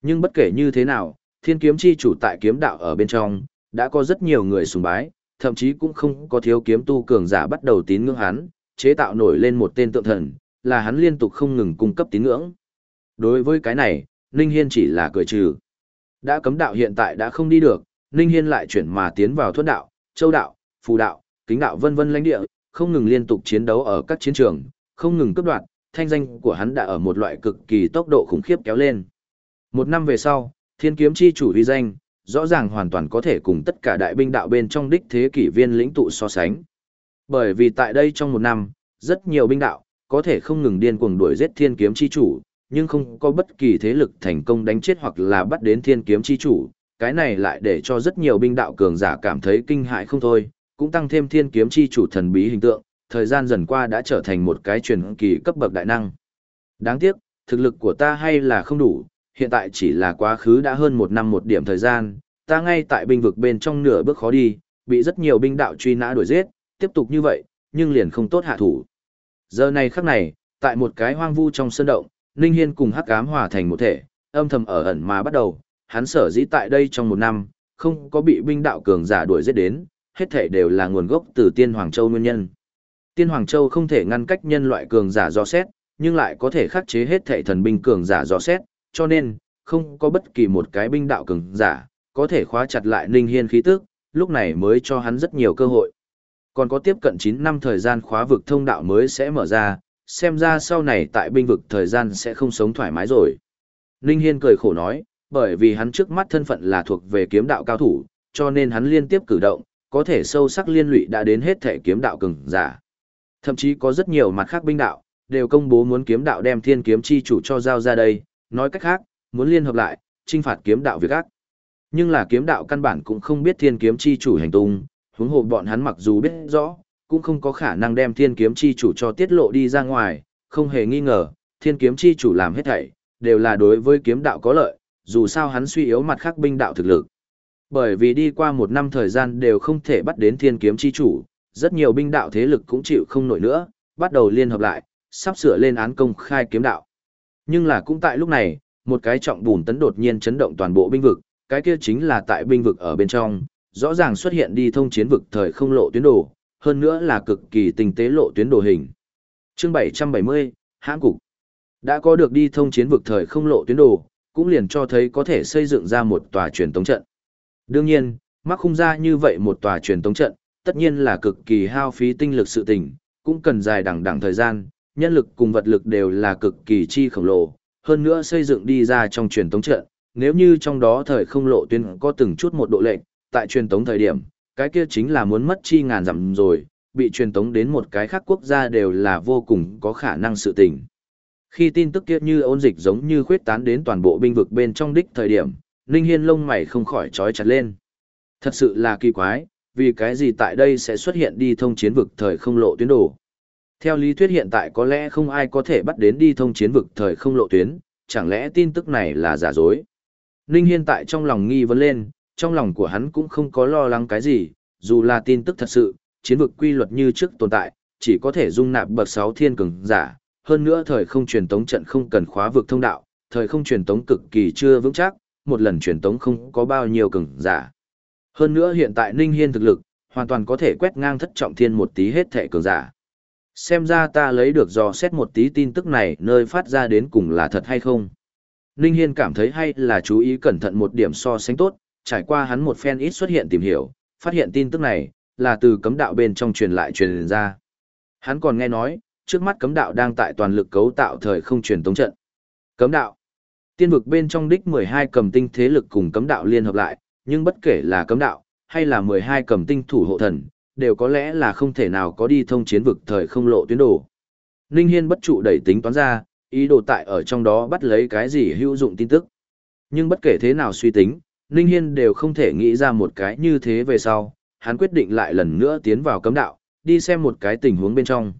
Nhưng bất kể như thế nào, thiên kiếm chi chủ tại kiếm đạo ở bên trong, đã có rất nhiều người sùng bái, thậm chí cũng không có thiếu kiếm tu cường giả bắt đầu tín ngưỡng hắn, chế tạo nổi lên một tên tượng thần, là hắn liên tục không ngừng cung cấp tín ngưỡng. Đối với cái này, Ninh Hiên chỉ là cười trừ. Đã cấm đạo hiện tại đã không đi được, Ninh Hiên lại chuyển mà tiến vào thuận đạo, châu đạo, phù đạo, kính đạo vân vân lãnh địa, không ngừng liên tục chiến đấu ở các chiến trường, không ngừng cấp đoạt, thanh danh của hắn đã ở một loại cực kỳ tốc độ khủng khiếp kéo lên. Một năm về sau, thiên kiếm chi chủ uy danh, rõ ràng hoàn toàn có thể cùng tất cả đại binh đạo bên trong đích thế kỷ viên lĩnh tụ so sánh. Bởi vì tại đây trong một năm, rất nhiều binh đạo, có thể không ngừng điên cuồng đuổi giết thiên kiếm chi chủ, nhưng không có bất kỳ thế lực thành công đánh chết hoặc là bắt đến thiên kiếm chi chủ, cái này lại để cho rất nhiều binh đạo cường giả cảm thấy kinh hại không thôi, cũng tăng thêm thiên kiếm chi chủ thần bí hình tượng, thời gian dần qua đã trở thành một cái truyền kỳ cấp bậc đại năng. Đáng tiếc, thực lực của ta hay là không đủ, hiện tại chỉ là quá khứ đã hơn một năm một điểm thời gian, ta ngay tại binh vực bên trong nửa bước khó đi, bị rất nhiều binh đạo truy nã đuổi giết, tiếp tục như vậy, nhưng liền không tốt hạ thủ. Giờ này khắc này, tại một cái hoang vu trong sơn động, Ninh Hiên cùng Hắc Ám hòa thành một thể, âm thầm ở ẩn mà bắt đầu, hắn sở dĩ tại đây trong một năm, không có bị binh đạo cường giả đuổi giết đến, hết thể đều là nguồn gốc từ Tiên Hoàng Châu nguyên nhân. Tiên Hoàng Châu không thể ngăn cách nhân loại cường giả do xét, nhưng lại có thể khắc chế hết thể thần binh cường giả do xét, cho nên, không có bất kỳ một cái binh đạo cường giả, có thể khóa chặt lại Ninh Hiên khí tức, lúc này mới cho hắn rất nhiều cơ hội. Còn có tiếp cận 9 năm thời gian khóa vực thông đạo mới sẽ mở ra, xem ra sau này tại binh vực thời gian sẽ không sống thoải mái rồi. Ninh Hiên cười khổ nói, bởi vì hắn trước mắt thân phận là thuộc về kiếm đạo cao thủ, cho nên hắn liên tiếp cử động, có thể sâu sắc liên lụy đã đến hết thể kiếm đạo cường giả. Thậm chí có rất nhiều mặt khác binh đạo, đều công bố muốn kiếm đạo đem thiên kiếm chi chủ cho giao ra đây, nói cách khác, muốn liên hợp lại, trinh phạt kiếm đạo việc ác. Nhưng là kiếm đạo căn bản cũng không biết thiên kiếm chi chủ hành tung, huống hồ bọn hắn mặc dù biết rõ, cũng không có khả năng đem thiên kiếm chi chủ cho tiết lộ đi ra ngoài, không hề nghi ngờ, thiên kiếm chi chủ làm hết thảy, đều là đối với kiếm đạo có lợi, dù sao hắn suy yếu mặt khác binh đạo thực lực. Bởi vì đi qua một năm thời gian đều không thể bắt đến thiên kiếm chi chủ, rất nhiều binh đạo thế lực cũng chịu không nổi nữa, bắt đầu liên hợp lại, sắp sửa lên án công khai kiếm đạo. Nhưng là cũng tại lúc này, một cái trọng bùn tấn đột nhiên chấn động toàn bộ binh vực, cái kia chính là tại binh vực ở bên trong, rõ ràng xuất hiện đi thông chiến vực thời không lộ tuyến đồ, hơn nữa là cực kỳ tinh tế lộ tuyến đồ hình. Chương 770, hãng cục. Đã có được đi thông chiến vực thời không lộ tuyến đồ, cũng liền cho thấy có thể xây dựng ra một tòa truyền tống trận. Đương nhiên, mắc khung ra như vậy một tòa truyền tống trận, tất nhiên là cực kỳ hao phí tinh lực sự tình, cũng cần dài đằng đằng thời gian, nhân lực cùng vật lực đều là cực kỳ chi khổng lồ, hơn nữa xây dựng đi ra trong truyền tống trận, nếu như trong đó thời không lộ tuyến có từng chút một độ lệnh, tại truyền tống thời điểm, cái kia chính là muốn mất chi ngàn dặm rồi, bị truyền tống đến một cái khác quốc gia đều là vô cùng có khả năng sự tình. Khi tin tức kia như ôn dịch giống như khuyết tán đến toàn bộ binh vực bên trong đích thời điểm, Ninh Hiên lông mày không khỏi trói chặt lên. Thật sự là kỳ quái, vì cái gì tại đây sẽ xuất hiện đi thông chiến vực thời không lộ tuyến đồ. Theo lý thuyết hiện tại có lẽ không ai có thể bắt đến đi thông chiến vực thời không lộ tuyến, chẳng lẽ tin tức này là giả dối. Ninh Hiên tại trong lòng nghi vấn lên, trong lòng của hắn cũng không có lo lắng cái gì, dù là tin tức thật sự, chiến vực quy luật như trước tồn tại, chỉ có thể dung nạp bậc 6 thiên cường giả, hơn nữa thời không truyền tống trận không cần khóa vực thông đạo, thời không truyền tống cực kỳ chưa vững chắc, một lần truyền tống không có bao nhiêu cường giả. Hơn nữa hiện tại Ninh Hiên thực lực, hoàn toàn có thể quét ngang thất trọng thiên một tí hết thể cường giả. Xem ra ta lấy được dò xét một tí tin tức này nơi phát ra đến cùng là thật hay không. Ninh Hiên cảm thấy hay là chú ý cẩn thận một điểm so sánh tốt, trải qua hắn một phen ít xuất hiện tìm hiểu, phát hiện tin tức này, là từ cấm đạo bên trong truyền lại truyền ra. Hắn còn nghe nói, trước mắt cấm đạo đang tại toàn lực cấu tạo thời không truyền tống trận. Cấm đạo. Tiên vực bên trong đích 12 cầm tinh thế lực cùng cấm đạo liên hợp lại, nhưng bất kể là cấm đạo, hay là 12 cầm tinh thủ hộ thần, đều có lẽ là không thể nào có đi thông chiến vực thời không lộ tuyến đồ. Ninh Hiên bất trụ đẩy tính toán ra, ý đồ tại ở trong đó bắt lấy cái gì hữu dụng tin tức. Nhưng bất kể thế nào suy tính, Ninh Hiên đều không thể nghĩ ra một cái như thế về sau, hắn quyết định lại lần nữa tiến vào cấm đạo, đi xem một cái tình huống bên trong.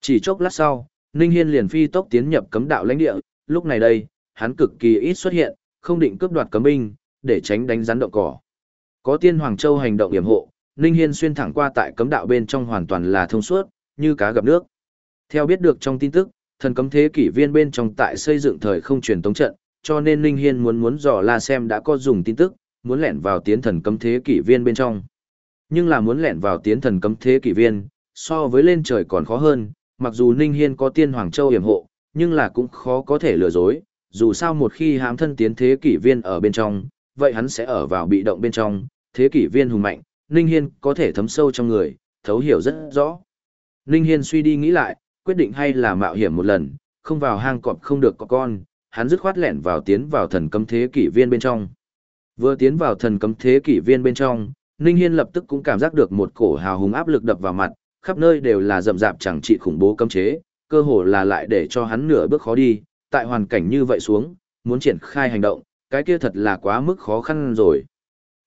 Chỉ chốc lát sau, Ninh Hiên liền phi tốc tiến nhập cấm đạo lãnh địa, lúc này đây, hắn cực kỳ ít xuất hiện, không định cướp đoạt cấm binh, để tránh đánh rắn động cỏ. Có tiên Hoàng Châu hành động yểm hộ, Ninh Hiên xuyên thẳng qua tại cấm đạo bên trong hoàn toàn là thông suốt, như cá gặp nước. Theo biết được trong tin tức, thần cấm thế kỷ viên bên trong tại xây dựng thời không truyền tống trận, cho nên Ninh Hiên muốn muốn dò la xem đã có dùng tin tức, muốn lẻn vào tiến thần cấm thế kỷ viên bên trong. Nhưng là muốn lẻn vào tiến thần cấm thế kỷ viên, so với lên trời còn khó hơn, mặc dù Ninh Hiên có tiên Hoàng Châu hiểm hộ, nhưng là cũng khó có thể lừa dối, dù sao một khi hám thân tiến thế kỷ viên ở bên trong, vậy hắn sẽ ở vào bị động bên trong, thế kỷ viên hùng mạnh, Ninh Hiên có thể thấm sâu trong người, thấu hiểu rất rõ. Ninh Hiên suy đi nghĩ lại, quyết định hay là mạo hiểm một lần, không vào hang cọp không được có con, hắn dứt khoát lẻn vào tiến vào thần cấm thế kỷ viên bên trong. Vừa tiến vào thần cấm thế kỷ viên bên trong, Ninh Hiên lập tức cũng cảm giác được một cổ hào hùng áp lực đập vào mặt, khắp nơi đều là rậm rạp chẳng trị khủng bố cấm chế, cơ hồ là lại để cho hắn nửa bước khó đi, tại hoàn cảnh như vậy xuống, muốn triển khai hành động, cái kia thật là quá mức khó khăn rồi.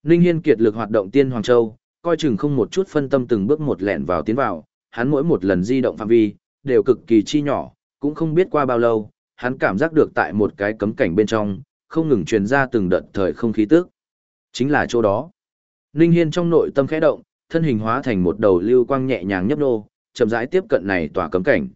Ninh Hiên kiệt lực hoạt động tiên Hoàng Châu, coi chừng không một chút phân tâm từng bước một lẹn vào tiến vào, hắn mỗi một lần di động phạm vi, đều cực kỳ chi nhỏ, cũng không biết qua bao lâu, hắn cảm giác được tại một cái cấm cảnh bên trong, không ngừng truyền ra từng đợt thời không khí tức. Chính là chỗ đó. Ninh Hiên trong nội tâm khẽ động, thân hình hóa thành một đầu lưu quang nhẹ nhàng nhấp nô, chậm rãi tiếp cận này tòa cấm cảnh.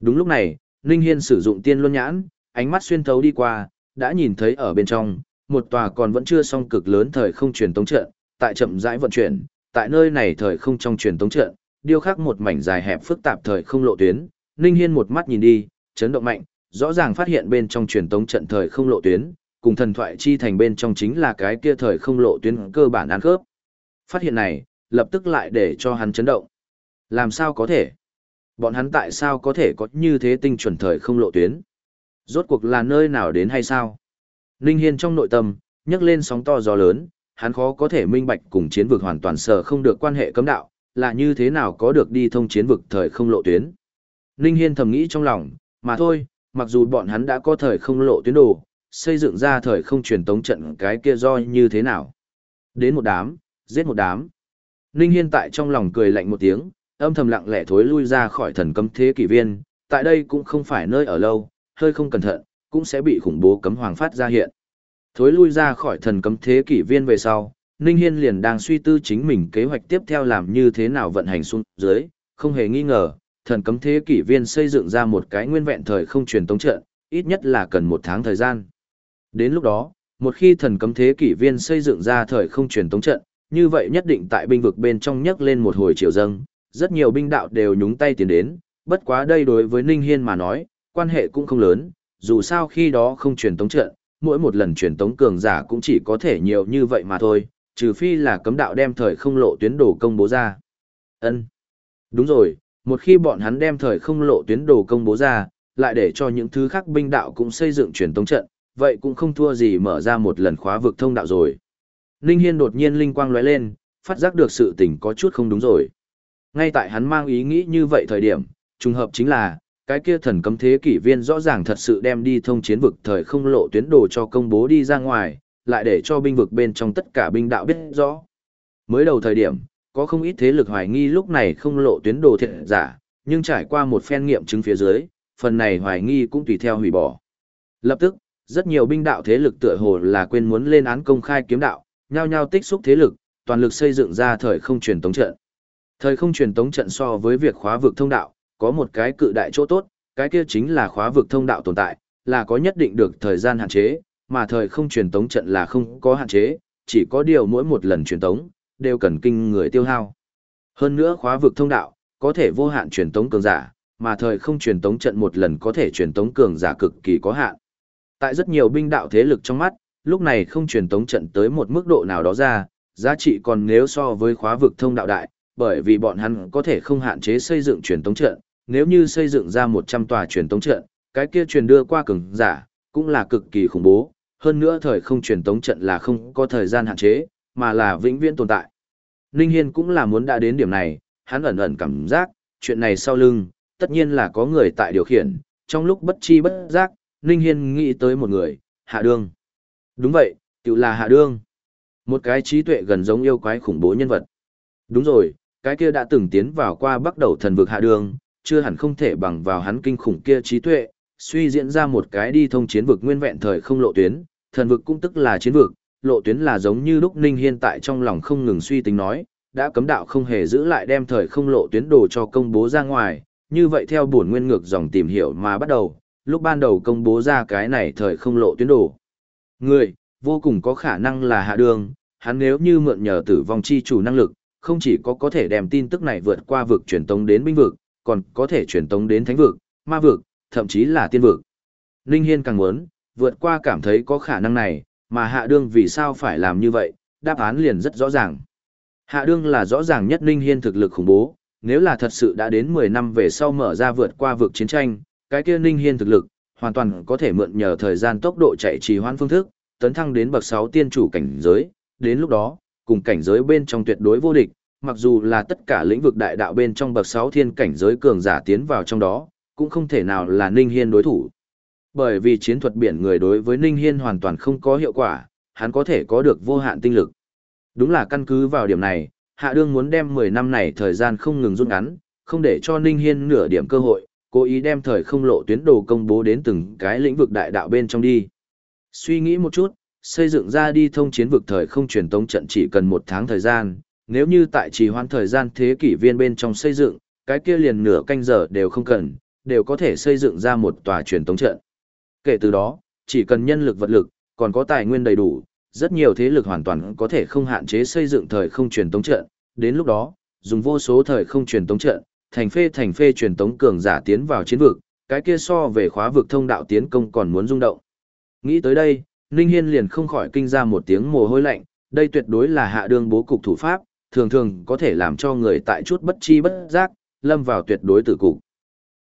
Đúng lúc này, Ninh Hiên sử dụng tiên luân nhãn, ánh mắt xuyên thấu đi qua, đã nhìn thấy ở bên trong, một tòa còn vẫn chưa xong cực lớn thời không truyền tống trận, tại chậm rãi vận chuyển, tại nơi này thời không trong truyền tống trận, điêu khắc một mảnh dài hẹp phức tạp thời không lộ tuyến, Ninh Hiên một mắt nhìn đi, chấn động mạnh, rõ ràng phát hiện bên trong truyền tống trận thời không lộ tuyến, cùng thần thoại chi thành bên trong chính là cái kia thời không lộ tuyến cơ bản ăn khớp. Phát hiện này, lập tức lại để cho hắn chấn động. Làm sao có thể? Bọn hắn tại sao có thể có như thế tinh chuẩn thời không lộ tuyến? Rốt cuộc là nơi nào đến hay sao? Ninh Hiên trong nội tâm, nhấc lên sóng to gió lớn, hắn khó có thể minh bạch cùng chiến vực hoàn toàn sở không được quan hệ cấm đạo, là như thế nào có được đi thông chiến vực thời không lộ tuyến. Ninh Hiên thầm nghĩ trong lòng, mà thôi, mặc dù bọn hắn đã có thời không lộ tuyến đồ, xây dựng ra thời không truyền tống trận cái kia do như thế nào. Đến một đám, giết một đám. Ninh Hiên tại trong lòng cười lạnh một tiếng, âm thầm lặng lẽ thối lui ra khỏi thần cấm thế kỷ viên, tại đây cũng không phải nơi ở lâu, hơi không cẩn thận, cũng sẽ bị khủng bố cấm hoàng phát ra hiện. Thối lui ra khỏi thần cấm thế kỷ viên về sau, Ninh Hiên liền đang suy tư chính mình kế hoạch tiếp theo làm như thế nào vận hành xuống dưới, không hề nghi ngờ, thần cấm thế kỷ viên xây dựng ra một cái nguyên vẹn thời không truyền tống trận, ít nhất là cần một tháng thời gian. Đến lúc đó, một khi thần cấm thế kỷ viên xây dựng ra thời không truyền tống trận, như vậy nhất định tại binh vực bên trong nhấc lên một hồi triều dâng, rất nhiều binh đạo đều nhúng tay tiến đến, bất quá đây đối với Ninh Hiên mà nói, quan hệ cũng không lớn, dù sao khi đó không truyền tống trận, mỗi một lần truyền tống cường giả cũng chỉ có thể nhiều như vậy mà thôi, trừ phi là cấm đạo đem thời không lộ tuyến đồ công bố ra. Ân, Đúng rồi, một khi bọn hắn đem thời không lộ tuyến đồ công bố ra, lại để cho những thứ khác binh đạo cũng xây dựng truyền tống trận, vậy cũng không thua gì mở ra một lần khóa vực thông đạo rồi. Linh Hiên đột nhiên linh quang lóe lên, phát giác được sự tình có chút không đúng rồi. Ngay tại hắn mang ý nghĩ như vậy thời điểm, trùng hợp chính là, cái kia thần cấm thế kỷ viên rõ ràng thật sự đem đi thông chiến vực thời không lộ tuyến đồ cho công bố đi ra ngoài, lại để cho binh vực bên trong tất cả binh đạo biết rõ. Mới đầu thời điểm, có không ít thế lực hoài nghi lúc này không lộ tuyến đồ thiệt giả, nhưng trải qua một phen nghiệm chứng phía dưới, phần này hoài nghi cũng tùy theo hủy bỏ. Lập tức, rất nhiều binh đạo thế lực tựa hồ là quên muốn lên án công khai kiếm đạo, nhao nhao tích xúc thế lực, toàn lực xây dựng ra thời không truyền tống trận. Thời không truyền tống trận so với việc khóa vực thông đạo, có một cái cự đại chỗ tốt, cái kia chính là khóa vực thông đạo tồn tại, là có nhất định được thời gian hạn chế, mà thời không truyền tống trận là không có hạn chế, chỉ có điều mỗi một lần truyền tống, đều cần kinh người tiêu hao. Hơn nữa khóa vực thông đạo, có thể vô hạn truyền tống cường giả, mà thời không truyền tống trận một lần có thể truyền tống cường giả cực kỳ có hạn. Tại rất nhiều binh đạo thế lực trong mắt, lúc này không truyền tống trận tới một mức độ nào đó ra, giá trị còn nếu so với khóa vực thông đạo đại, bởi vì bọn hắn có thể không hạn chế xây dựng truyền tống trận, nếu như xây dựng ra 100 tòa truyền tống trận, cái kia truyền đưa qua cường giả, cũng là cực kỳ khủng bố, hơn nữa thời không truyền tống trận là không có thời gian hạn chế, mà là vĩnh viễn tồn tại. Ninh Hiên cũng là muốn đã đến điểm này, hắn ẩn ẩn cảm giác, chuyện này sau lưng, tất nhiên là có người tại điều khiển, trong lúc bất chi bất giác, Ninh Hiên nghĩ tới một người, Hạ Đương. Đúng vậy, tự là Hạ Đương. Một cái trí tuệ gần giống yêu quái khủng bố nhân vật. Đúng rồi, cái kia đã từng tiến vào qua bắt đầu thần vực Hạ Đương, chưa hẳn không thể bằng vào hắn kinh khủng kia trí tuệ, suy diễn ra một cái đi thông chiến vực nguyên vẹn thời không lộ tuyến, thần vực cũng tức là chiến vực, lộ tuyến là giống như lúc Ninh Hiên tại trong lòng không ngừng suy tính nói, đã cấm đạo không hề giữ lại đem thời không lộ tuyến đồ cho công bố ra ngoài, như vậy theo bổn nguyên ngược dòng tìm hiểu mà bắt đầu, lúc ban đầu công bố ra cái này thời không lộ tuyến đồ. Người, vô cùng có khả năng là hạ đường, hắn nếu như mượn nhờ tử vong chi chủ năng lực, không chỉ có có thể đem tin tức này vượt qua vực truyền tống đến binh vực, còn có thể truyền tống đến thánh vực, ma vực, thậm chí là tiên vực. Linh Hiên càng muốn, vượt qua cảm thấy có khả năng này, mà hạ đương vì sao phải làm như vậy, đáp án liền rất rõ ràng. Hạ đương là rõ ràng nhất Linh Hiên thực lực khủng bố, nếu là thật sự đã đến 10 năm về sau mở ra vượt qua vực chiến tranh, cái kia Linh Hiên thực lực, hoàn toàn có thể mượn nhờ thời gian tốc độ chạy trì hoãn phương thức, tấn thăng đến bậc 6 tiên chủ cảnh giới, đến lúc đó, cùng cảnh giới bên trong tuyệt đối vô địch, mặc dù là tất cả lĩnh vực đại đạo bên trong bậc 6 thiên cảnh giới cường giả tiến vào trong đó, cũng không thể nào là Ninh Hiên đối thủ. Bởi vì chiến thuật biển người đối với Ninh Hiên hoàn toàn không có hiệu quả, hắn có thể có được vô hạn tinh lực. Đúng là căn cứ vào điểm này, Hạ Đương muốn đem 10 năm này thời gian không ngừng rút ngắn, không để cho Ninh Hiên nửa điểm cơ hội, cố ý đem thời không lộ tuyến đồ công bố đến từng cái lĩnh vực đại đạo bên trong đi. Suy nghĩ một chút, xây dựng ra đi thông chiến vực thời không truyền tống trận chỉ cần một tháng thời gian, nếu như tại trì hoãn thời gian thế kỷ viên bên trong xây dựng, cái kia liền nửa canh giờ đều không cần, đều có thể xây dựng ra một tòa truyền tống trận. Kể từ đó, chỉ cần nhân lực vật lực, còn có tài nguyên đầy đủ, rất nhiều thế lực hoàn toàn có thể không hạn chế xây dựng thời không truyền tống trận, đến lúc đó, dùng vô số thời không truyền tống trận, thành phê thành phê truyền tống cường giả tiến vào chiến vực, cái kia so về khóa vực thông đạo tiến công còn muốn rung động. Nghĩ tới đây, Ninh Hiên liền không khỏi kinh ra một tiếng mồ hôi lạnh, đây tuyệt đối là hạ đương bố cục thủ pháp, thường thường có thể làm cho người tại chút bất chi bất giác, lâm vào tuyệt đối tử cục.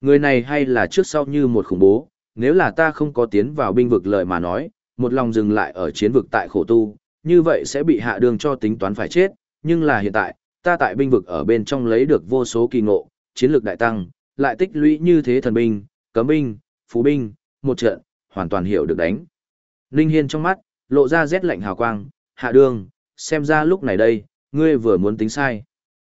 Người này hay là trước sau như một khủng bố, nếu là ta không có tiến vào binh vực lời mà nói, một lòng dừng lại ở chiến vực tại khổ tu, như vậy sẽ bị hạ đường cho tính toán phải chết, nhưng là hiện tại, ta tại binh vực ở bên trong lấy được vô số kỳ ngộ, chiến lược đại tăng, lại tích lũy như thế thần binh, cấm binh, phú binh, một trận, hoàn toàn hiểu được đánh. Ninh Hiên trong mắt, lộ ra rét lạnh hào quang, hạ đường, xem ra lúc này đây, ngươi vừa muốn tính sai.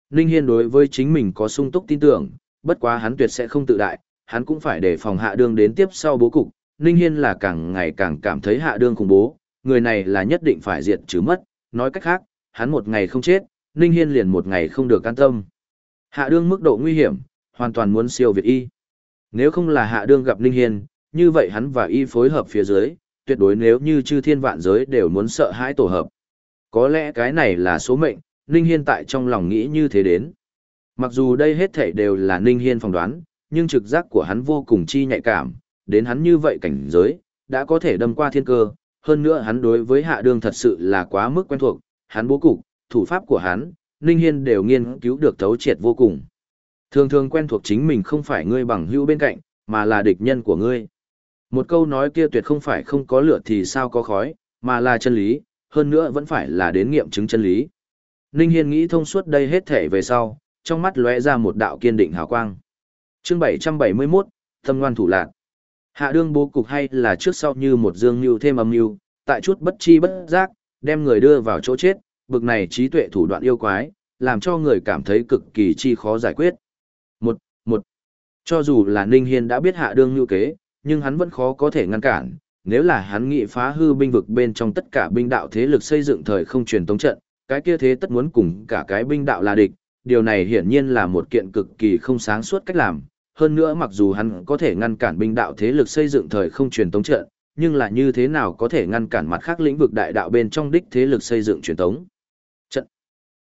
Ninh Hiên đối với chính mình có sung túc tin tưởng, bất quá hắn tuyệt sẽ không tự đại, hắn cũng phải để phòng hạ đương đến tiếp sau bố cục. Ninh Hiên là càng ngày càng cảm thấy hạ đương khủng bố, người này là nhất định phải diệt trừ mất, nói cách khác, hắn một ngày không chết, Ninh Hiên liền một ngày không được an tâm. Hạ đương mức độ nguy hiểm, hoàn toàn muốn siêu việt y. Nếu không là hạ đương gặp Ninh Hiên, như vậy hắn và y phối hợp phía dưới, tuyệt đối nếu như chư thiên vạn giới đều muốn sợ hãi tổ hợp. Có lẽ cái này là số mệnh, Ninh Hiên tại trong lòng nghĩ như thế đến. Mặc dù đây hết thảy đều là Ninh Hiên phỏng đoán, nhưng trực giác của hắn vô cùng chi nhạy cảm, đến hắn như vậy cảnh giới, đã có thể đâm qua thiên cơ, hơn nữa hắn đối với hạ đường thật sự là quá mức quen thuộc, hắn bố cục, thủ pháp của hắn, Ninh Hiên đều nghiên cứu được thấu triệt vô cùng. Thường thường quen thuộc chính mình không phải ngươi bằng hữu bên cạnh, mà là địch nhân của ngươi. Một câu nói kia tuyệt không phải không có lửa thì sao có khói, mà là chân lý, hơn nữa vẫn phải là đến nghiệm chứng chân lý. Ninh Hiên nghĩ thông suốt đây hết thể về sau, trong mắt lóe ra một đạo kiên định hào quang. Chương 771, Tâm ngoan thủ lạc. Hạ đương bố cục hay là trước sau như một dương nhu thêm âm nhu, tại chút bất chi bất giác, đem người đưa vào chỗ chết, bực này trí tuệ thủ đoạn yêu quái, làm cho người cảm thấy cực kỳ chi khó giải quyết. Một, một. Cho dù là Ninh Hiên đã biết hạ đương nhu kế, nhưng hắn vẫn khó có thể ngăn cản, nếu là hắn nghị phá hư binh vực bên trong tất cả binh đạo thế lực xây dựng thời không truyền tống trận, cái kia thế tất muốn cùng cả cái binh đạo là địch, điều này hiển nhiên là một kiện cực kỳ không sáng suốt cách làm. Hơn nữa mặc dù hắn có thể ngăn cản binh đạo thế lực xây dựng thời không truyền tống trận, nhưng là như thế nào có thể ngăn cản mặt khác lĩnh vực đại đạo bên trong đích thế lực xây dựng truyền tống trận.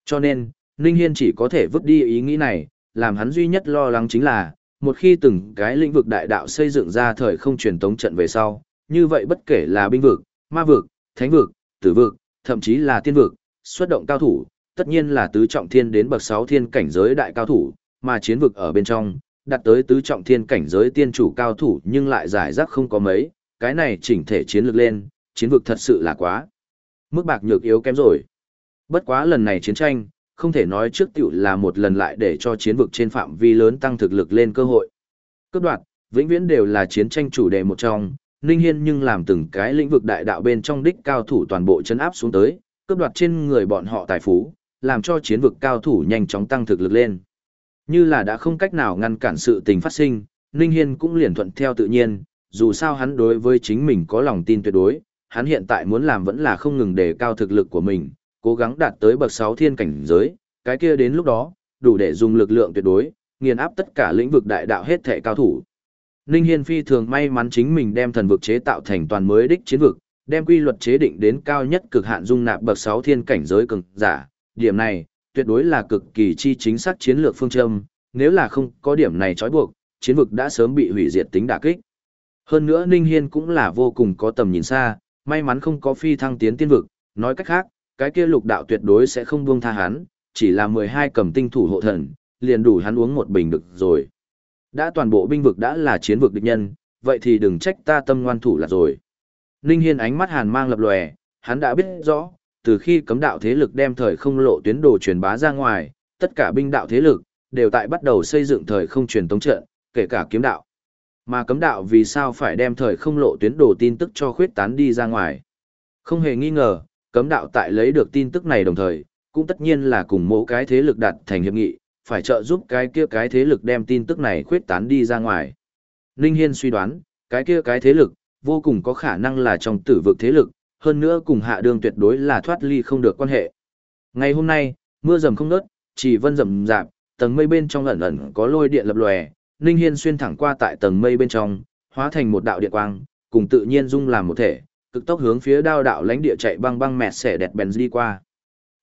Cho nên, Ninh Hiên chỉ có thể vứt đi ý nghĩ này, làm hắn duy nhất lo lắng chính là, một khi từng cái lĩnh vực đại đạo xây dựng ra thời không truyền tống trận về sau, như vậy bất kể là binh vực, ma vực, thánh vực, tử vực, thậm chí là tiên vực, xuất động cao thủ, tất nhiên là tứ trọng thiên đến bậc 6 thiên cảnh giới đại cao thủ, mà chiến vực ở bên trong, đặt tới tứ trọng thiên cảnh giới tiên chủ cao thủ nhưng lại giải rác không có mấy, cái này chỉnh thể chiến lược lên, chiến vực thật sự là quá. Mức bạc nhược yếu kém rồi. Bất quá lần này chiến tranh, không thể nói trước tiểu là một lần lại để cho chiến vực trên phạm vi lớn tăng thực lực lên cơ hội. Cấp đoạn, vĩnh viễn đều là chiến tranh chủ đề một trong, Ninh Hiên nhưng làm từng cái lĩnh vực đại đạo bên trong đích cao thủ toàn bộ chấn áp xuống tới, cướp đoạt trên người bọn họ tài phú, làm cho chiến vực cao thủ nhanh chóng tăng thực lực lên. Như là đã không cách nào ngăn cản sự tình phát sinh, Ninh Hiên cũng liền thuận theo tự nhiên, dù sao hắn đối với chính mình có lòng tin tuyệt đối, hắn hiện tại muốn làm vẫn là không ngừng đề cao thực lực của mình, cố gắng đạt tới bậc 6 thiên cảnh giới, cái kia đến lúc đó, đủ để dùng lực lượng tuyệt đối, nghiền áp tất cả lĩnh vực đại đạo hết thể cao thủ. Ninh Hiên phi thường may mắn chính mình đem thần vực chế tạo thành toàn mới đích chiến vực, đem quy luật chế định đến cao nhất cực hạn dung nạp bậc 6 thiên cảnh giới cường giả. Điểm này, tuyệt đối là cực kỳ chi chính xác chiến lược phương châm, nếu là không có điểm này trói buộc, chiến vực đã sớm bị hủy diệt tính đả kích. Hơn nữa Ninh Hiên cũng là vô cùng có tầm nhìn xa, may mắn không có phi thăng tiến tiên vực, nói cách khác, cái kia lục đạo tuyệt đối sẽ không buông tha hắn, chỉ là 12 cầm tinh thủ hộ thần, liền đủ hắn uống một bình được rồi. Đã toàn bộ binh vực đã là chiến vực địch nhân, vậy thì đừng trách ta tâm ngoan thủ là rồi. Ninh Hiên ánh mắt hàn mang lập lòe, hắn đã biết rõ, từ khi cấm đạo thế lực đem thời không lộ tuyến đồ truyền bá ra ngoài, tất cả binh đạo thế lực đều tại bắt đầu xây dựng thời không truyền tống trận, kể cả kiếm đạo. Mà cấm đạo vì sao phải đem thời không lộ tuyến đồ tin tức cho khuyết tán đi ra ngoài? Không hề nghi ngờ, cấm đạo tại lấy được tin tức này đồng thời, cũng tất nhiên là cùng mỗi cái thế lực đạt thành hiệp nghị, phải trợ giúp cái kia cái thế lực đem tin tức này khuyết tán đi ra ngoài. Ninh Hiên suy đoán, cái kia cái thế lực, vô cùng có khả năng là trong tử vực thế lực, hơn nữa cùng hạ đường tuyệt đối là thoát ly không được quan hệ. Ngày hôm nay, mưa rầm không nớt, chỉ vân rầm rạp, tầng mây bên trong ẩn ẩn có lôi điện lập lòe, Ninh Hiên xuyên thẳng qua tại tầng mây bên trong, hóa thành một đạo điện quang, cùng tự nhiên dung làm một thể, cực tốc hướng phía đao đạo lãnh địa chạy băng băng mẹt xẻ đẹp bèn đi qua.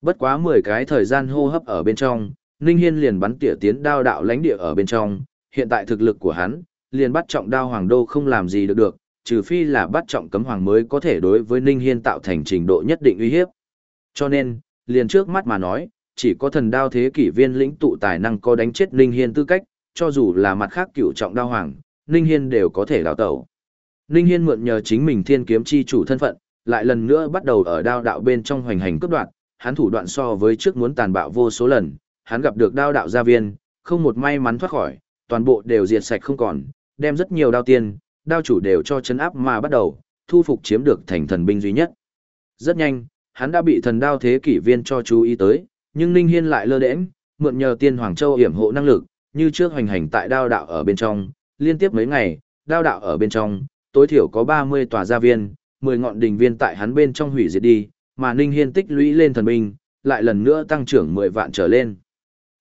Bất quá 10 cái thời gian hô hấp ở bên trong, Ninh Hiên liền bắn tỉa tiến đao đạo lãnh địa ở bên trong, hiện tại thực lực của hắn, liền bắt trọng đao hoàng đô không làm gì được được, trừ phi là bắt trọng cấm hoàng mới có thể đối với Ninh Hiên tạo thành trình độ nhất định uy hiếp. Cho nên, liền trước mắt mà nói, chỉ có thần đao thế kỷ viên lĩnh tụ tài năng có đánh chết Ninh Hiên tư cách, cho dù là mặt khác cựu trọng đao hoàng, Ninh Hiên đều có thể đào tẩu. Ninh Hiên mượn nhờ chính mình thiên kiếm chi chủ thân phận, lại lần nữa bắt đầu ở đao đạo bên trong hoành hành cướp đoạt, hắn thủ đoạn so với trước muốn tàn bạo vô số lần, hắn gặp được đao đạo gia viên, không một may mắn thoát khỏi, toàn bộ đều diệt sạch không còn, đem rất nhiều đao tiên, đao chủ đều cho chấn áp mà bắt đầu, thu phục chiếm được thành thần binh duy nhất. Rất nhanh, hắn đã bị thần đao thế kỷ viên cho chú ý tới, nhưng Ninh Hiên lại lơ đễnh, mượn nhờ tiên Hoàng Châu hiểm hộ năng lực, như trước hoành hành tại đao đạo ở bên trong, liên tiếp mấy ngày, đao đạo ở bên trong, tối thiểu có 30 tòa gia viên, 10 ngọn đỉnh viên tại hắn bên trong hủy diệt đi, mà Ninh Hiên tích lũy lên thần binh, lại lần nữa tăng trưởng 10 vạn trở lên.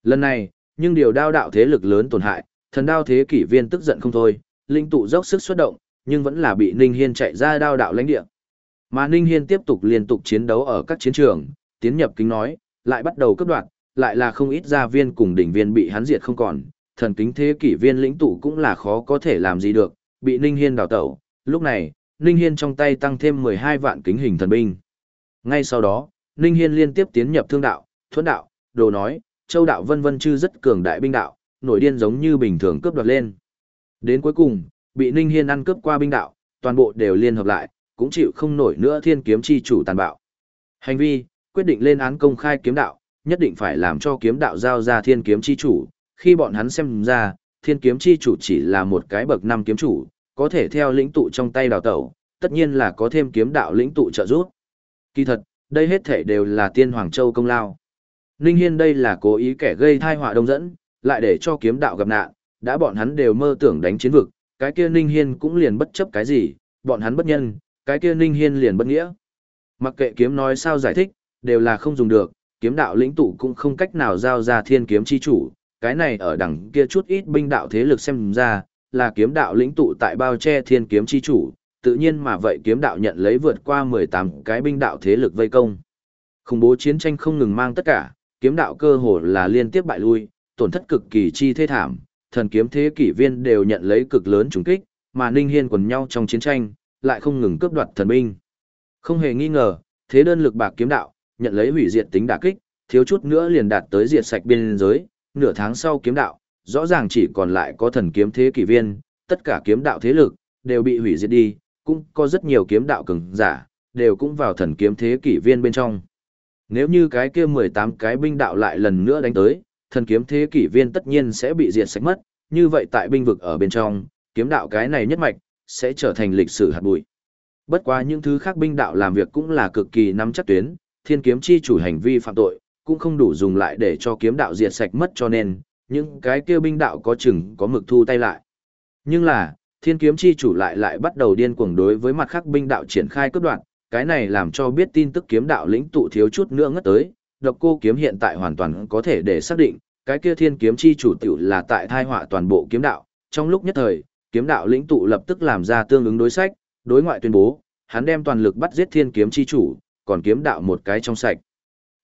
Lần này, nhưng điều đao đạo thế lực lớn tổn hại, thần đao thế kỷ viên tức giận không thôi, linh tụ dốc sức xuất động, nhưng vẫn là bị Ninh Hiên chạy ra đao đạo lãnh địa. Mà Ninh Hiên tiếp tục liên tục chiến đấu ở các chiến trường, tiến nhập kính nói, lại bắt đầu cấp đoạn, lại là không ít gia viên cùng đỉnh viên bị hắn diệt không còn, thần kính thế kỷ viên lĩnh tụ cũng là khó có thể làm gì được, bị Ninh Hiên đào tẩu. Lúc này, Ninh Hiên trong tay tăng thêm 12 vạn kính hình thần binh. Ngay sau đó, Ninh Hiên liên tiếp tiến nhập thương đạo, thuẫn đạo, đồ nói, châu đạo vân vân chư rất cường đại binh đạo, nổi điên giống như bình thường cướp đoạt lên. Đến cuối cùng, bị Ninh Hiên ăn cướp qua binh đạo, toàn bộ đều liên hợp lại, cũng chịu không nổi nữa thiên kiếm chi chủ tàn bạo. Hành vi, quyết định lên án công khai kiếm đạo, nhất định phải làm cho kiếm đạo giao ra thiên kiếm chi chủ, khi bọn hắn xem ra, thiên kiếm chi chủ chỉ là một cái bậc năm kiếm chủ, có thể theo lĩnh tụ trong tay đào tẩu, tất nhiên là có thêm kiếm đạo lĩnh tụ trợ giúp. Kỳ thật, đây hết thể đều là tiên Hoàng Châu công lao. Ninh Hiên đây là cố ý kẻ gây tai họa đông dẫn, lại để cho kiếm đạo gặp nạn, đã bọn hắn đều mơ tưởng đánh chiến vực, cái kia Ninh Hiên cũng liền bất chấp cái gì, bọn hắn bất nhân, cái kia Ninh Hiên liền bất nghĩa. Mặc kệ kiếm nói sao giải thích, đều là không dùng được, kiếm đạo lĩnh tụ cũng không cách nào giao ra thiên kiếm chi chủ, cái này ở đằng kia chút ít binh đạo thế lực xem ra, là kiếm đạo lĩnh tụ tại bao che thiên kiếm chi chủ, tự nhiên mà vậy kiếm đạo nhận lấy vượt qua 18 cái binh đạo thế lực vây công. Khủng bố chiến tranh không ngừng mang tất cả, kiếm đạo cơ hồ là liên tiếp bại lui, tổn thất cực kỳ chi thê thảm, thần kiếm thế kỷ viên đều nhận lấy cực lớn trùng kích, mà Ninh Hiên quần nhau trong chiến tranh, lại không ngừng cướp đoạt thần binh. Không hề nghi ngờ, thế đơn lực bạc kiếm đạo, nhận lấy hủy diệt tính đả kích, thiếu chút nữa liền đạt tới diệt sạch biên giới, nửa tháng sau kiếm đạo, rõ ràng chỉ còn lại có thần kiếm thế kỷ viên, tất cả kiếm đạo thế lực, đều bị hủy diệt đi, cũng có rất nhiều kiếm đạo cường giả, đều cũng vào thần kiếm thế kỷ viên bên trong. Nếu như cái kia 18 cái binh đạo lại lần nữa đánh tới, thần kiếm thế kỷ viên tất nhiên sẽ bị diệt sạch mất, như vậy tại binh vực ở bên trong, kiếm đạo cái này nhất mạch, sẽ trở thành lịch sử hạt bụi. Bất quá những thứ khác binh đạo làm việc cũng là cực kỳ nắm chắc tuyến, thiên kiếm chi chủ hành vi phạm tội, cũng không đủ dùng lại để cho kiếm đạo diệt sạch mất cho nên, những cái kia binh đạo có chừng có mực thu tay lại. Nhưng là, thiên kiếm chi chủ lại lại bắt đầu điên cuồng đối với mặt khác binh đạo triển khai cướp đoạn, cái này làm cho biết tin tức kiếm đạo lĩnh tụ thiếu chút nữa ngất tới, độc cô kiếm hiện tại hoàn toàn có thể để xác định, cái kia thiên kiếm chi chủ tiểu là tại thai họa toàn bộ kiếm đạo. Trong lúc nhất thời, kiếm đạo lĩnh tụ lập tức làm ra tương ứng đối sách, đối ngoại tuyên bố, hắn đem toàn lực bắt giết thiên kiếm chi chủ, còn kiếm đạo một cái trong sạch.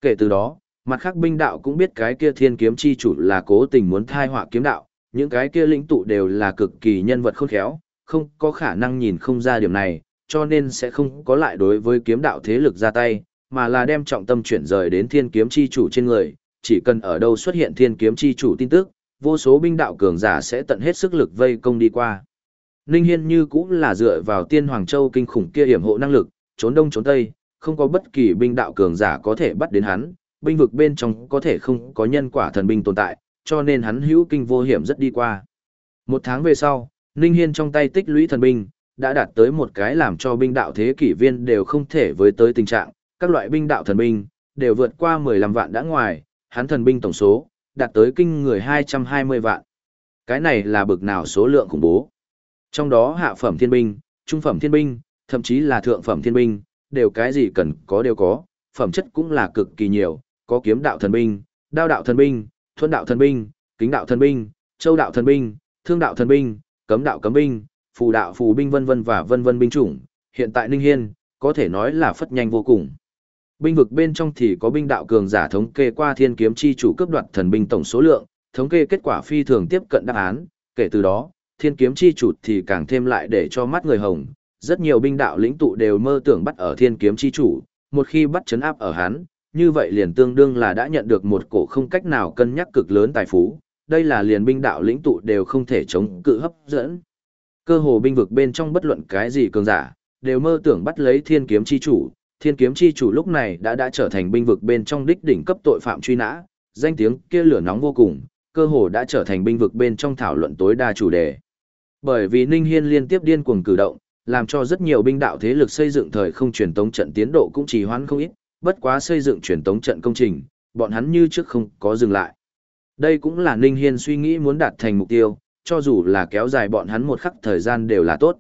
Kể từ đó, mặt khác binh đạo cũng biết cái kia thiên kiếm chi chủ là cố tình muốn thai họa kiếm đạo, những cái kia lĩnh tụ đều là cực kỳ nhân vật khôn khéo, không có khả năng nhìn không ra điểm này, cho nên sẽ không có lại đối với kiếm đạo thế lực ra tay, mà là đem trọng tâm chuyển rời đến thiên kiếm chi chủ trên người, chỉ cần ở đâu xuất hiện thiên kiếm chi chủ tin tức, vô số binh đạo cường giả sẽ tận hết sức lực vây công đi qua. Ninh Hiên như cũng là dựa vào tiên Hoàng Châu kinh khủng kia hiểm hộ năng lực, trốn đông trốn tây, không có bất kỳ binh đạo cường giả có thể bắt đến hắn, binh vực bên trong có thể không có nhân quả thần binh tồn tại, cho nên hắn hữu kinh vô hiểm rất đi qua. Một tháng về sau, Ninh Hiên trong tay tích lũy thần binh, đã đạt tới một cái làm cho binh đạo thế kỷ viên đều không thể với tới tình trạng, các loại binh đạo thần binh, đều vượt qua 15 vạn đã ngoài, hắn thần binh tổng số, đạt tới kinh người 220 vạn. Cái này là bực nào số lượng khủng bố. Trong đó hạ phẩm thiên binh, trung phẩm thiên binh, thậm chí là thượng phẩm thiên binh, đều cái gì cần có đều có, phẩm chất cũng là cực kỳ nhiều, có kiếm đạo thần binh, đao đạo thần binh, thuần đạo thần binh, kính đạo thần binh, châu đạo thần binh, thương đạo thần binh, cấm đạo cấm binh, phù đạo phù binh vân vân và vân vân binh chủng, hiện tại Ninh Hiên, có thể nói là phất nhanh vô cùng. Binh vực bên trong thì có binh đạo cường giả thống kê qua thiên kiếm chi chủ cướp đoạt thần binh tổng số lượng, thống kê kết quả phi thường tiếp cận đáp án, kể từ đó, thiên kiếm chi chủ thì càng thêm lại để cho mắt người hồng, rất nhiều binh đạo lĩnh tụ đều mơ tưởng bắt ở thiên kiếm chi chủ, một khi bắt chấn áp ở hắn, như vậy liền tương đương là đã nhận được một cổ không cách nào cân nhắc cực lớn tài phú, đây là liền binh đạo lĩnh tụ đều không thể chống cự hấp dẫn. Cơ hồ binh vực bên trong bất luận cái gì cường giả, đều mơ tưởng bắt lấy thiên kiếm chi chủ, thiên kiếm chi chủ lúc này đã đã trở thành binh vực bên trong đích đỉnh cấp tội phạm truy nã, danh tiếng kia lửa nóng vô cùng, cơ hồ đã trở thành binh vực bên trong thảo luận tối đa chủ đề. Bởi vì Ninh Hiên liên tiếp điên cuồng cử động, làm cho rất nhiều binh đạo thế lực xây dựng thời không truyền tống trận tiến độ cũng trì hoãn không ít, bất quá xây dựng truyền tống trận công trình, bọn hắn như trước không có dừng lại. Đây cũng là Ninh Hiên suy nghĩ muốn đạt thành mục tiêu, cho dù là kéo dài bọn hắn một khắc thời gian đều là tốt.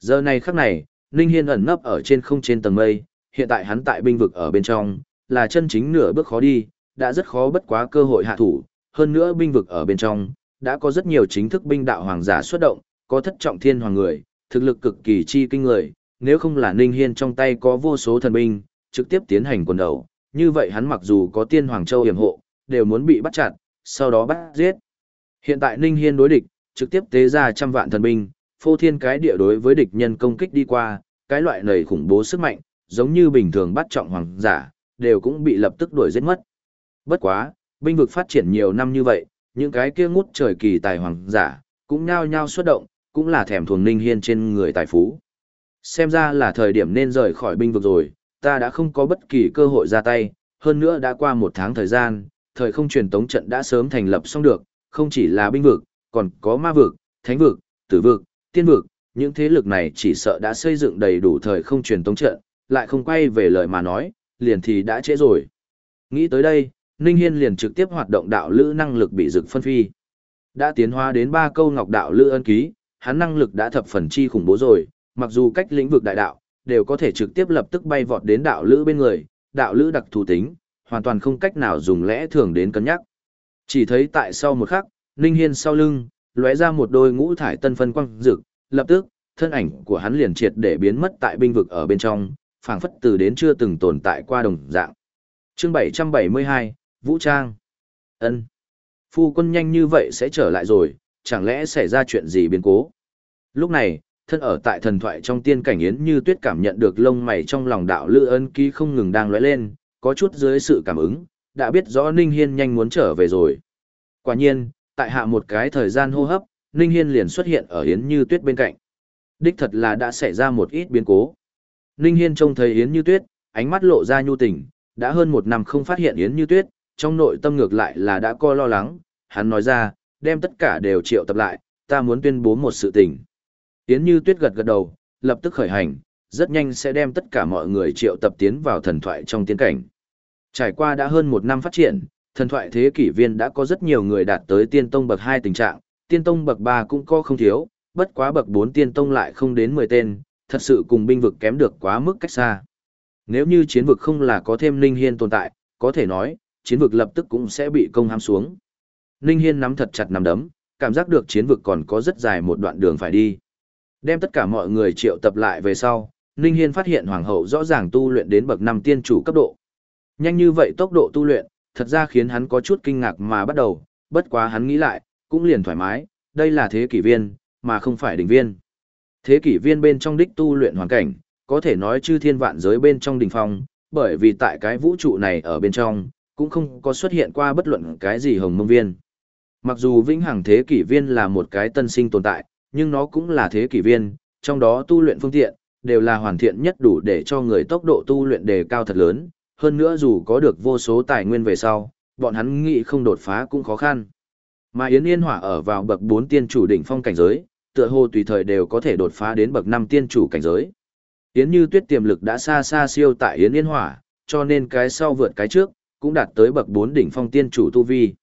Giờ này khắc này, Ninh Hiên ẩn nấp ở trên không trên tầng mây, hiện tại hắn tại binh vực ở bên trong, là chân chính nửa bước khó đi, đã rất khó bất quá cơ hội hạ thủ, hơn nữa binh vực ở bên trong, đã có rất nhiều chính thức binh đạo hoàng giả xuất động, có thất trọng thiên hoàng người, thực lực cực kỳ chi kinh người, nếu không là Ninh Hiên trong tay có vô số thần binh, trực tiếp tiến hành quần đầu, như vậy hắn mặc dù có tiên hoàng châu hiểm hộ, đều muốn bị bắt chặt, sau đó bắt giết. Hiện tại Ninh Hiên đối địch, trực tiếp tế ra trăm vạn thần binh, phô thiên cái địa đối với địch nhân công kích đi qua, cái loại này khủng bố sức mạnh, giống như bình thường bắt trọng hoàng giả, đều cũng bị lập tức đuổi giết mất. Bất quá, binh vực phát triển nhiều năm như vậy, những cái kia ngút trời kỳ tài hoàng giả, cũng nhao nhao xuất động, cũng là thèm thuồng Ninh Hiên trên người tài phú. Xem ra là thời điểm nên rời khỏi binh vực rồi, ta đã không có bất kỳ cơ hội ra tay, hơn nữa đã qua một tháng thời gian, thời không truyền tống trận đã sớm thành lập xong được, không chỉ là binh vực, còn có ma vực, thánh vực, tử vực, tiên vực, những thế lực này chỉ sợ đã xây dựng đầy đủ thời không truyền tống trận, lại không quay về lời mà nói, liền thì đã trễ rồi. Nghĩ tới đây, Ninh Hiên liền trực tiếp hoạt động đạo lữ năng lực bị dực phân phi. Đã tiến hóa đến ba câu ngọc đạo lữ ân ký, hắn năng lực đã thập phần chi khủng bố rồi, mặc dù cách lĩnh vực đại đạo, đều có thể trực tiếp lập tức bay vọt đến đạo lữ bên người, đạo lữ đặc thù tính, hoàn toàn không cách nào dùng lẽ thường đến cân nhắc. Chỉ thấy tại sau một khắc, Ninh Hiên sau lưng, lóe ra một đôi ngũ thải tân phân quang rực, lập tức, thân ảnh của hắn liền triệt để biến mất tại binh vực ở bên trong, phảng phất từ đến chưa từng tồn tại qua đồng dạng. Chương 772, Vũ Trang. Ân. Phu quân nhanh như vậy sẽ trở lại rồi, chẳng lẽ xảy ra chuyện gì biến cố? Lúc này, thân ở tại thần thoại trong tiên cảnh yến như tuyết cảm nhận được lông mày trong lòng đạo lư ân ký không ngừng đang lóe lên, có chút dưới sự cảm ứng, đã biết rõ Ninh Hiên nhanh muốn trở về rồi. Quả nhiên, tại hạ một cái thời gian hô hấp, Ninh Hiên liền xuất hiện ở Yến Như Tuyết bên cạnh. Đích thật là đã xảy ra một ít biến cố. Ninh Hiên trông thấy Yến Như Tuyết, ánh mắt lộ ra nhu tình, đã hơn một năm không phát hiện Yến Như Tuyết, trong nội tâm ngược lại là đã coi lo lắng, hắn nói ra, đem tất cả đều triệu tập lại, ta muốn tuyên bố một sự tình. Yến Như Tuyết gật gật đầu, lập tức khởi hành, rất nhanh sẽ đem tất cả mọi người triệu tập tiến vào thần thoại trong tiến cảnh. Trải qua đã hơn một năm phát triển, thần thoại thế kỷ viên đã có rất nhiều người đạt tới tiên tông bậc 2 tình trạng, tiên tông bậc 3 cũng có không thiếu, bất quá bậc 4 tiên tông lại không đến 10 tên, thật sự cùng binh vực kém được quá mức cách xa. Nếu như chiến vực không là có thêm linh hiên tồn tại, có thể nói, chiến vực lập tức cũng sẽ bị công ham xuống. Ninh Hiên nắm thật chặt nắm đấm, cảm giác được chiến vực còn có rất dài một đoạn đường phải đi. Đem tất cả mọi người triệu tập lại về sau, Ninh Hiên phát hiện hoàng hậu rõ ràng tu luyện đến bậc 5 tiên chủ cấp độ. Nhanh như vậy tốc độ tu luyện, thật ra khiến hắn có chút kinh ngạc mà bắt đầu, bất quá hắn nghĩ lại, cũng liền thoải mái, đây là thế kỷ viên, mà không phải đỉnh viên. Thế kỷ viên bên trong đích tu luyện hoàn cảnh, có thể nói chư thiên vạn giới bên trong đỉnh phong, bởi vì tại cái vũ trụ này ở bên trong, cũng không có xuất hiện qua bất luận cái gì hồng mông viên. Mặc dù vĩnh hằng thế kỷ viên là một cái tân sinh tồn tại, nhưng nó cũng là thế kỷ viên, trong đó tu luyện phương tiện, đều là hoàn thiện nhất đủ để cho người tốc độ tu luyện đề cao thật lớn, hơn nữa dù có được vô số tài nguyên về sau, bọn hắn nghĩ không đột phá cũng khó khăn. Mà Yến Yên Hỏa ở vào bậc 4 tiên chủ đỉnh phong cảnh giới, tựa hồ tùy thời đều có thể đột phá đến bậc 5 tiên chủ cảnh giới. Yến Như Tuyết tiềm lực đã xa xa siêu tại Yến Yên Hỏa, cho nên cái sau vượt cái trước, cũng đạt tới bậc 4 đỉnh phong tiên chủ tu vi.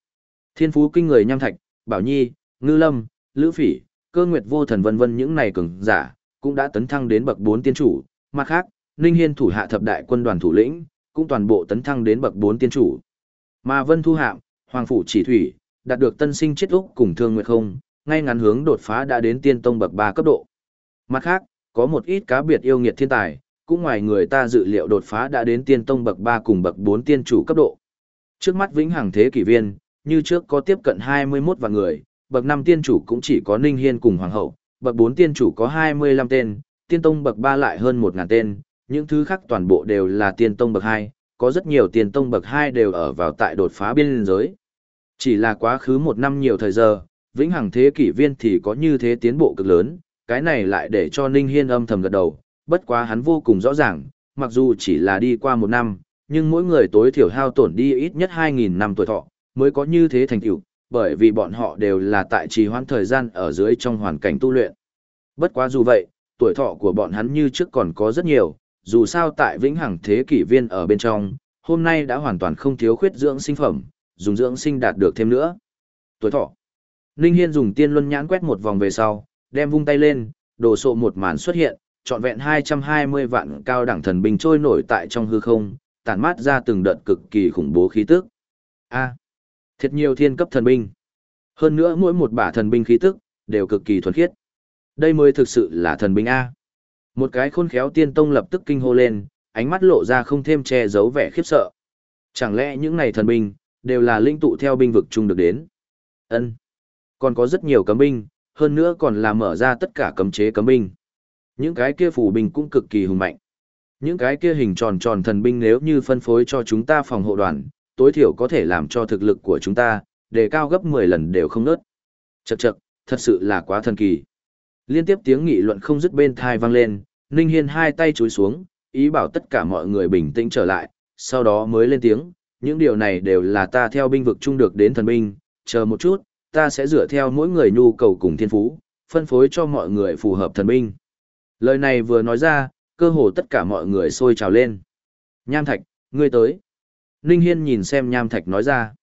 Thiên phú kinh người nham thạch, Bảo Nhi, Ngư Lâm, Lữ Phỉ, Cơ Nguyệt Vô Thần vân vân những này cường giả, cũng đã tấn thăng đến bậc 4 tiên chủ, mà khác, Ninh Hiên thủ hạ thập đại quân đoàn thủ lĩnh, cũng toàn bộ tấn thăng đến bậc 4 tiên chủ. Mà Vân Thu Hạm, Hoàng phủ Chỉ Thủy, đạt được tân sinh chết úc cùng Thương Nguyệt Không, ngay ngắn hướng đột phá đã đến tiên tông bậc 3 cấp độ. Mặt khác, có một ít cá biệt yêu nghiệt thiên tài, cũng ngoài người ta dự liệu đột phá đã đến tiên tông bậc 3 cùng bậc 4 tiên chủ cấp độ. Trước mắt vĩnh hằng thế kỷ viên, như trước có tiếp cận 21 và người, bậc 5 tiên chủ cũng chỉ có Ninh Hiên cùng Hoàng hậu, bậc 4 tiên chủ có 25 tên, tiên tông bậc 3 lại hơn 1.000 tên, những thứ khác toàn bộ đều là tiên tông bậc 2, có rất nhiều tiên tông bậc 2 đều ở vào tại đột phá biên giới. Chỉ là quá khứ một năm nhiều thời giờ, vĩnh hằng thế kỷ viên thì có như thế tiến bộ cực lớn, cái này lại để cho Ninh Hiên âm thầm gật đầu, bất quá hắn vô cùng rõ ràng, mặc dù chỉ là đi qua một năm, nhưng mỗi người tối thiểu hao tổn đi ít nhất 2.000 năm tuổi thọ, mới có như thế thành tựu, bởi vì bọn họ đều là tại trì hoãn thời gian ở dưới trong hoàn cảnh tu luyện. Bất quá dù vậy, tuổi thọ của bọn hắn như trước còn có rất nhiều, dù sao tại vĩnh hằng thế kỷ viên ở bên trong, hôm nay đã hoàn toàn không thiếu khuyết dưỡng sinh phẩm, dùng dưỡng sinh đạt được thêm nữa. Tuổi thọ. Ninh Hiên dùng tiên luân nhãn quét một vòng về sau, đem vung tay lên, đồ sộ một màn xuất hiện, trọn vẹn 220 vạn cao đẳng thần binh trôi nổi tại trong hư không, tản mát ra từng đợt cực kỳ khủng bố khí tức. A, thiệt nhiều thiên cấp thần binh. Hơn nữa mỗi một bả thần binh khí tức đều cực kỳ thuần khiết. Đây mới thực sự là thần binh a. Một cái khôn khéo tiên tông lập tức kinh hô lên, ánh mắt lộ ra không thêm che giấu vẻ khiếp sợ. Chẳng lẽ những này thần binh đều là linh tụ theo binh vực chung được đến? Ân. Còn có rất nhiều cấm binh, hơn nữa còn là mở ra tất cả cấm chế cấm binh. Những cái kia phủ binh cũng cực kỳ hùng mạnh. Những cái kia hình tròn tròn thần binh nếu như phân phối cho chúng ta phòng hộ đoàn, tối thiểu có thể làm cho thực lực của chúng ta đề cao gấp 10 lần đều không nớt. Chậc chậc, thật sự là quá thần kỳ. Liên tiếp tiếng nghị luận không dứt bên thai vang lên, Ninh Hiên hai tay chúi xuống, ý bảo tất cả mọi người bình tĩnh trở lại, sau đó mới lên tiếng, những điều này đều là ta theo binh vực chung được đến thần binh, chờ một chút, ta sẽ dựa theo mỗi người nhu cầu cùng thiên phú, phân phối cho mọi người phù hợp thần binh. Lời này vừa nói ra, cơ hồ tất cả mọi người sôi trào lên. Nham Thạch, ngươi tới. Ninh Hiên nhìn xem Nham Thạch nói ra.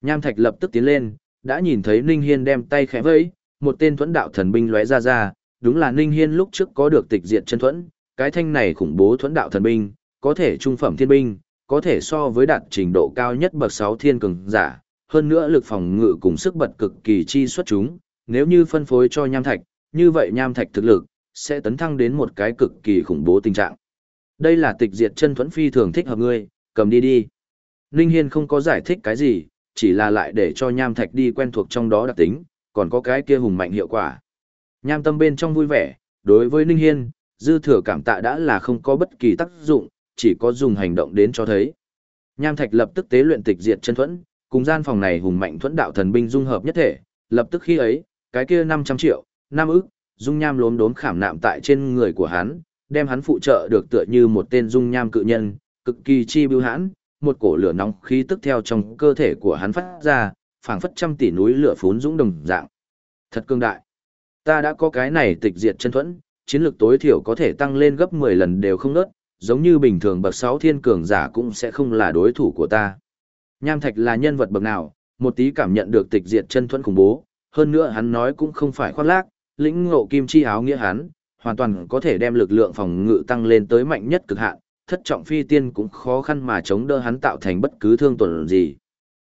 Nham Thạch lập tức tiến lên, đã nhìn thấy Ninh Hiên đem tay khẽ vẫy, một tên thuẫn đạo thần binh lóe ra ra, đúng là Ninh Hiên lúc trước có được tịch diệt chân thuẫn, cái thanh này khủng bố thuẫn đạo thần binh, có thể trung phẩm thiên binh, có thể so với đạt trình độ cao nhất bậc 6 thiên cường giả, hơn nữa lực phòng ngự cùng sức bật cực kỳ chi xuất chúng, nếu như phân phối cho nham thạch, như vậy nham thạch thực lực sẽ tấn thăng đến một cái cực kỳ khủng bố tình trạng. Đây là tịch diệt chân thuẫn phi thường thích hợp ngươi, cầm đi đi. Ninh Hiên không có giải thích cái gì, chỉ là lại để cho nham thạch đi quen thuộc trong đó đặc tính, còn có cái kia hùng mạnh hiệu quả. Nham tâm bên trong vui vẻ, đối với Ninh Hiên, dư thừa cảm tạ đã là không có bất kỳ tác dụng, chỉ có dùng hành động đến cho thấy. Nham thạch lập tức tế luyện tịch diệt chân thuẫn, cùng gian phòng này hùng mạnh thuẫn đạo thần binh dung hợp nhất thể, lập tức khi ấy, cái kia 500 triệu, năm ức, dung nham lốm đốm khảm nạm tại trên người của hắn, đem hắn phụ trợ được tựa như một tên dung nham cự nhân, cực kỳ chi bưu hãn, một cổ lửa nóng khí tức theo trong cơ thể của hắn phát ra, phảng phất trăm tỷ núi lửa phún dũng đồng dạng. Thật cương đại. Ta đã có cái này tịch diệt chân thuẫn, chiến lược tối thiểu có thể tăng lên gấp 10 lần đều không nớt, giống như bình thường bậc 6 thiên cường giả cũng sẽ không là đối thủ của ta. Nham Thạch là nhân vật bậc nào, một tí cảm nhận được tịch diệt chân thuẫn khủng bố, hơn nữa hắn nói cũng không phải khoác lác, lĩnh ngộ kim chi áo nghĩa hắn, hoàn toàn có thể đem lực lượng phòng ngự tăng lên tới mạnh nhất cực hạn, thất trọng phi tiên cũng khó khăn mà chống đỡ hắn tạo thành bất cứ thương tổn gì.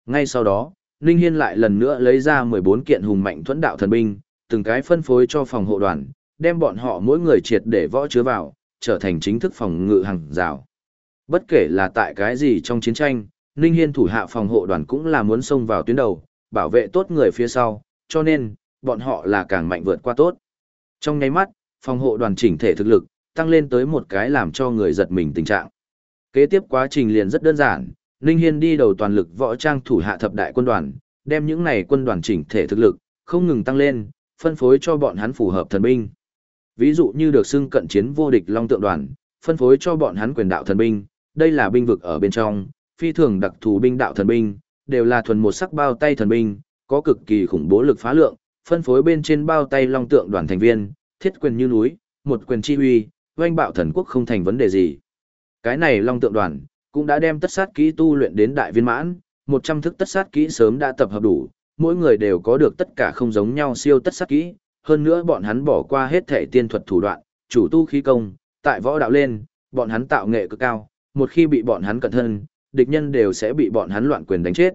Ngay sau đó, Ninh Hiên lại lần nữa lấy ra 14 kiện hùng mạnh thuẫn đạo thần binh, từng cái phân phối cho phòng hộ đoàn, đem bọn họ mỗi người triệt để võ chứa vào, trở thành chính thức phòng ngự hàng rào. Bất kể là tại cái gì trong chiến tranh, Ninh Hiên thủ hạ phòng hộ đoàn cũng là muốn xông vào tuyến đầu, bảo vệ tốt người phía sau, cho nên, bọn họ là càng mạnh vượt qua tốt. Trong nháy mắt, phòng hộ đoàn chỉnh thể thực lực, tăng lên tới một cái làm cho người giật mình tình trạng. Kế tiếp quá trình liền rất đơn giản, Ninh Hiên đi đầu toàn lực võ trang thủ hạ thập đại quân đoàn, đem những này quân đoàn chỉnh thể thực lực, không ngừng tăng lên, phân phối cho bọn hắn phù hợp thần binh. Ví dụ như được xưng cận chiến vô địch long tượng đoàn, phân phối cho bọn hắn quyền đạo thần binh, đây là binh vực ở bên trong, phi thường đặc thù binh đạo thần binh, đều là thuần một sắc bao tay thần binh, có cực kỳ khủng bố lực phá lượng, phân phối bên trên bao tay long tượng đoàn thành viên, thiết quyền như núi, một quyền chi uy, oanh bạo thần quốc không thành vấn đề gì. Cái này long tượng đoàn, cũng đã đem tất sát kỹ tu luyện đến đại viên mãn, 100 thức tất sát kỹ sớm đã tập hợp đủ, mỗi người đều có được tất cả không giống nhau siêu tất sát kỹ, hơn nữa bọn hắn bỏ qua hết thể tiên thuật thủ đoạn, chủ tu khí công, tại võ đạo lên, bọn hắn tạo nghệ cực cao, một khi bị bọn hắn cẩn thân, địch nhân đều sẽ bị bọn hắn loạn quyền đánh chết.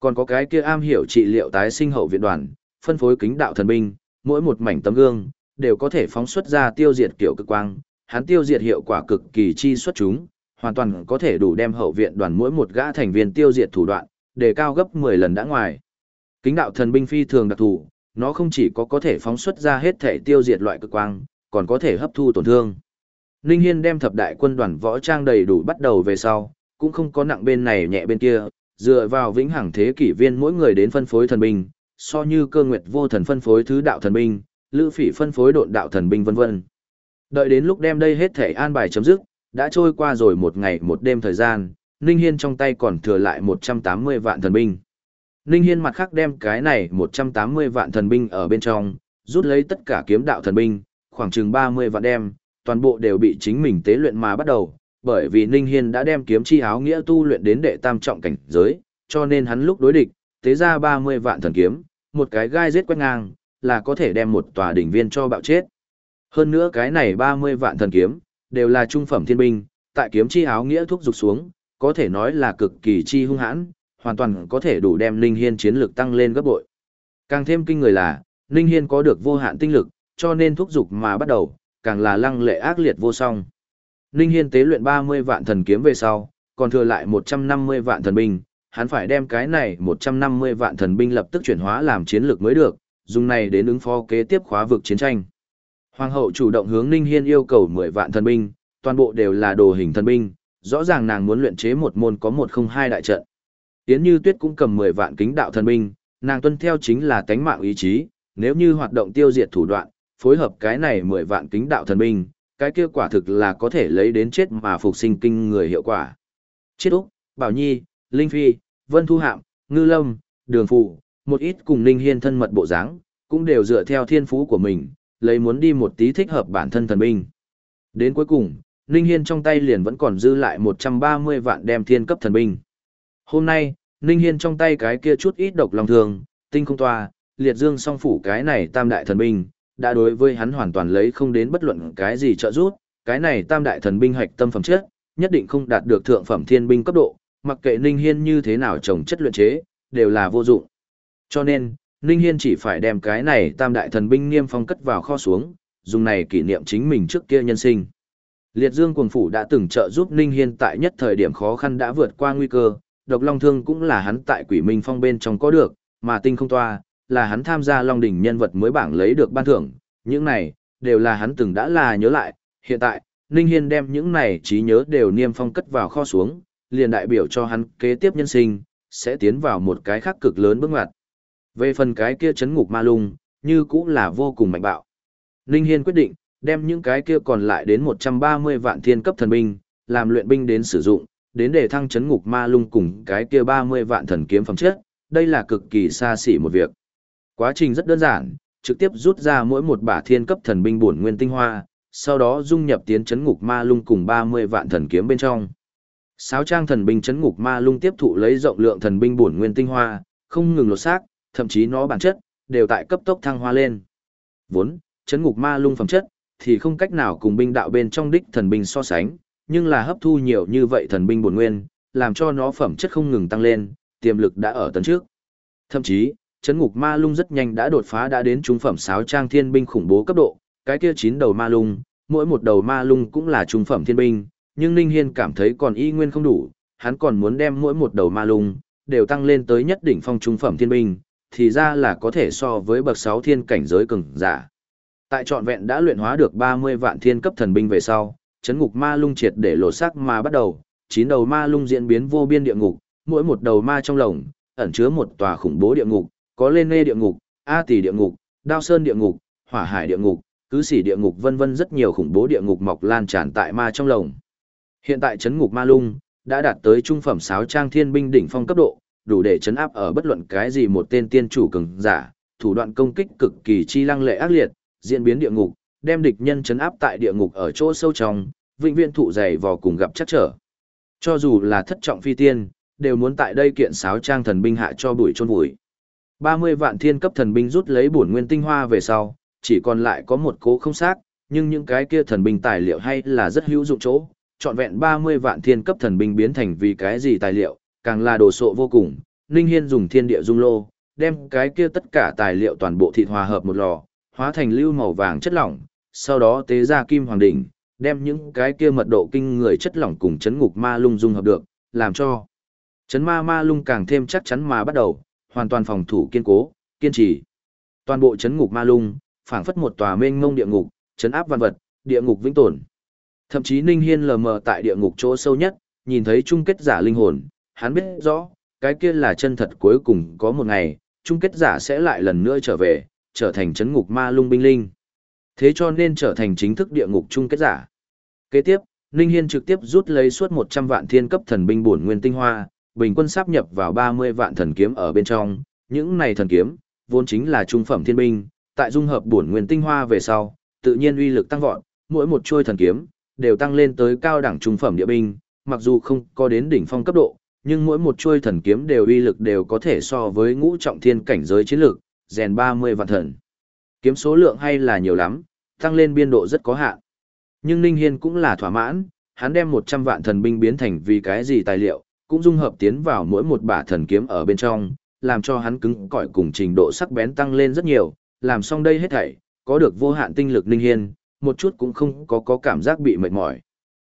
Còn có cái kia am hiểu trị liệu tái sinh hậu viện đoàn, phân phối kính đạo thần binh, mỗi một mảnh tấm gương đều có thể phóng xuất ra tiêu diệt kiểu cực quang, hắn tiêu diệt hiệu quả cực kỳ chi xuất chúng, hoàn toàn có thể đủ đem hậu viện đoàn mỗi một gã thành viên tiêu diệt thủ đoạn, đề cao gấp 10 lần đã ngoài. Kính đạo thần binh phi thường đặc thù, nó không chỉ có có thể phóng xuất ra hết thể tiêu diệt loại cực quang, còn có thể hấp thu tổn thương. Ninh Hiên đem thập đại quân đoàn võ trang đầy đủ bắt đầu về sau, cũng không có nặng bên này nhẹ bên kia, dựa vào vĩnh hằng thế kỷ viên mỗi người đến phân phối thần binh, so như cơ nguyệt vô thần phân phối thứ đạo thần binh, lữ phỉ phân phối độn đạo thần binh vân vân. Đợi đến lúc đem đây hết thể an bài chấm dứt, đã trôi qua rồi một ngày một đêm thời gian, Ninh Hiên trong tay còn thừa lại 180 vạn thần binh. Ninh Hiên mặt khác đem cái này 180 vạn thần binh ở bên trong, rút lấy tất cả kiếm đạo thần binh, khoảng chừng 30 vạn đem, toàn bộ đều bị chính mình tế luyện mà bắt đầu, bởi vì Ninh Hiên đã đem kiếm chi áo nghĩa tu luyện đến đệ tam trọng cảnh giới, cho nên hắn lúc đối địch, tế ra 30 vạn thần kiếm, một cái gai giết quét ngang, là có thể đem một tòa đỉnh viên cho bạo chết. Hơn nữa cái này 30 vạn thần kiếm, đều là trung phẩm thiên binh, tại kiếm chi áo nghĩa thuốc dục xuống, có thể nói là cực kỳ chi hung hãn, hoàn toàn có thể đủ đem Ninh Hiên chiến lực tăng lên gấp bội. Càng thêm kinh người là, Ninh Hiên có được vô hạn tinh lực, cho nên thúc dục mà bắt đầu, càng là lăng lệ ác liệt vô song. Ninh Hiên tế luyện 30 vạn thần kiếm về sau, còn thừa lại 150 vạn thần binh, hắn phải đem cái này 150 vạn thần binh lập tức chuyển hóa làm chiến lược mới được, dùng này đến ứng phó kế tiếp khóa vực chiến tranh. Hoàng hậu chủ động hướng Ninh Hiên yêu cầu 10 vạn thần binh, toàn bộ đều là đồ hình thần binh, rõ ràng nàng muốn luyện chế một môn có một không hai đại trận. Yến Như Tuyết cũng cầm 10 vạn kính đạo thần binh, nàng tuân theo chính là tánh mạng ý chí, nếu như hoạt động tiêu diệt thủ đoạn, phối hợp cái này 10 vạn kính đạo thần binh, cái kia quả thực là có thể lấy đến chết mà phục sinh kinh người hiệu quả. Chết Úc, Bảo Nhi, Linh Phi, Vân Thu Hạm, Ngư Lâm, Đường Phụ, một ít cùng Ninh Hiên thân mật bộ dáng, cũng đều dựa theo thiên phú của mình, lấy muốn đi một tí thích hợp bản thân thần binh. Đến cuối cùng, Ninh Hiên trong tay liền vẫn còn dư lại 130 vạn đem thiên cấp thần binh. Hôm nay, Ninh Hiên trong tay cái kia chút ít độc lòng thường, tinh không toa, liệt dương song phủ cái này tam đại thần binh, đã đối với hắn hoàn toàn lấy không đến bất luận cái gì trợ giúp, cái này tam đại thần binh hạch tâm phẩm chất, nhất định không đạt được thượng phẩm thiên binh cấp độ, mặc kệ Ninh Hiên như thế nào trồng chất luyện chế, đều là vô dụng. Cho nên, Ninh Hiên chỉ phải đem cái này tam đại thần binh niêm phong cất vào kho xuống, dùng này kỷ niệm chính mình trước kia nhân sinh. Liệt Dương Cuồng Phủ đã từng trợ giúp Ninh Hiên tại nhất thời điểm khó khăn đã vượt qua nguy cơ, độc long thương cũng là hắn tại quỷ minh phong bên trong có được, mà tinh không toa, là hắn tham gia long đỉnh nhân vật mới bảng lấy được ban thưởng, những này, đều là hắn từng đã là nhớ lại, hiện tại, Ninh Hiên đem những này trí nhớ đều niêm phong cất vào kho xuống, liền đại biểu cho hắn kế tiếp nhân sinh, sẽ tiến vào một cái khác cực lớn bước ngoặt. Về phần cái kia chấn ngục ma lung, như cũng là vô cùng mạnh bạo. Ninh Hiên quyết định, đem những cái kia còn lại đến 130 vạn thiên cấp thần binh, làm luyện binh đến sử dụng, đến để thăng chấn ngục ma lung cùng cái kia 30 vạn thần kiếm phẩm chất, đây là cực kỳ xa xỉ một việc. Quá trình rất đơn giản, trực tiếp rút ra mỗi một bả thiên cấp thần binh bổn nguyên tinh hoa, sau đó dung nhập tiến chấn ngục ma lung cùng 30 vạn thần kiếm bên trong. sáu trang thần binh chấn ngục ma lung tiếp thụ lấy rộng lượng thần binh bổn nguyên tinh hoa, không ngừng lột xác, thậm chí nó bản chất đều tại cấp tốc thăng hoa lên. Vốn, chấn ngục ma lung phẩm chất thì không cách nào cùng binh đạo bên trong đích thần binh so sánh, nhưng là hấp thu nhiều như vậy thần binh bổn nguyên, làm cho nó phẩm chất không ngừng tăng lên, tiềm lực đã ở tấn trước. Thậm chí, chấn ngục ma lung rất nhanh đã đột phá đã đến trung phẩm sáo trang thiên binh khủng bố cấp độ, cái kia chín đầu ma lung, mỗi một đầu ma lung cũng là trung phẩm thiên binh, nhưng Ninh Hiên cảm thấy còn y nguyên không đủ, hắn còn muốn đem mỗi một đầu ma lung, đều tăng lên tới nhất đỉnh phong trung phẩm thiên binh, thì ra là có thể so với bậc 6 thiên cảnh giới cường giả. Tại trọn vẹn đã luyện hóa được 30 vạn thiên cấp thần binh về sau, chấn ngục ma lung triệt để lộ sắc mà bắt đầu, chín đầu ma lung diễn biến vô biên địa ngục, mỗi một đầu ma trong lồng ẩn chứa một tòa khủng bố địa ngục, có lên nê địa ngục, a tỷ địa ngục, đao sơn địa ngục, hỏa hải địa ngục, cứ xỉ địa ngục vân vân rất nhiều khủng bố địa ngục mọc lan tràn tại ma trong lồng. Hiện tại chấn ngục ma lung đã đạt tới trung phẩm sáo trang thiên binh đỉnh phong cấp độ, đủ để chấn áp ở bất luận cái gì một tên tiên chủ cường giả, thủ đoạn công kích cực kỳ chi lăng lệ ác liệt, diễn biến địa ngục, đem địch nhân chấn áp tại địa ngục ở chỗ sâu trong, vĩnh viễn thụ dày vò cùng gặp chắc trở. Cho dù là thất trọng phi tiên, đều muốn tại đây kiện sáo trang thần binh hạ cho bụi chôn bụi. 30 vạn thiên cấp thần binh rút lấy bổn nguyên tinh hoa về sau, chỉ còn lại có một cố không xác, nhưng những cái kia thần binh tài liệu hay là rất hữu dụng chỗ, trọn vẹn 30 vạn thiên cấp thần binh biến thành vì cái gì tài liệu, càng là đồ sộ vô cùng. Ninh Hiên dùng thiên địa dung lô, đem cái kia tất cả tài liệu toàn bộ thịt hòa hợp một lò, hóa thành lưu màu vàng chất lỏng, sau đó tế ra kim hoàng đỉnh, đem những cái kia mật độ kinh người chất lỏng cùng chấn ngục ma lung dung hợp được, làm cho chấn ma ma lung càng thêm chắc chắn mà bắt đầu, hoàn toàn phòng thủ kiên cố, kiên trì. Toàn bộ chấn ngục ma lung, phảng phất một tòa mênh mông địa ngục, chấn áp văn vật, địa ngục vĩnh tồn. Thậm chí Ninh Hiên lờ mờ tại địa ngục chỗ sâu nhất, nhìn thấy chung kết giả linh hồn, hắn biết rõ, cái kia là chân thật cuối cùng có một ngày, chung kết giả sẽ lại lần nữa trở về, trở thành chấn ngục ma lung binh linh. Thế cho nên trở thành chính thức địa ngục chung kết giả. Kế tiếp, Ninh Hiên trực tiếp rút lấy suốt 100 vạn thiên cấp thần binh bổn nguyên tinh hoa, bình quân sáp nhập vào 30 vạn thần kiếm ở bên trong, những này thần kiếm, vốn chính là trung phẩm thiên binh, tại dung hợp bổn nguyên tinh hoa về sau, tự nhiên uy lực tăng vọt, mỗi một chuôi thần kiếm đều tăng lên tới cao đẳng trung phẩm địa binh, mặc dù không có đến đỉnh phong cấp độ, nhưng mỗi một chuôi thần kiếm đều uy lực đều có thể so với ngũ trọng thiên cảnh giới chiến lực rèn 30 vạn thần. Kiếm số lượng hay là nhiều lắm, tăng lên biên độ rất có hạn. Nhưng Ninh Hiên cũng là thỏa mãn, hắn đem 100 vạn thần binh biến thành vì cái gì tài liệu, cũng dung hợp tiến vào mỗi một bả thần kiếm ở bên trong, làm cho hắn cứng cỏi cùng trình độ sắc bén tăng lên rất nhiều, làm xong đây hết thảy, có được vô hạn tinh lực Ninh Hiên, một chút cũng không có có cảm giác bị mệt mỏi.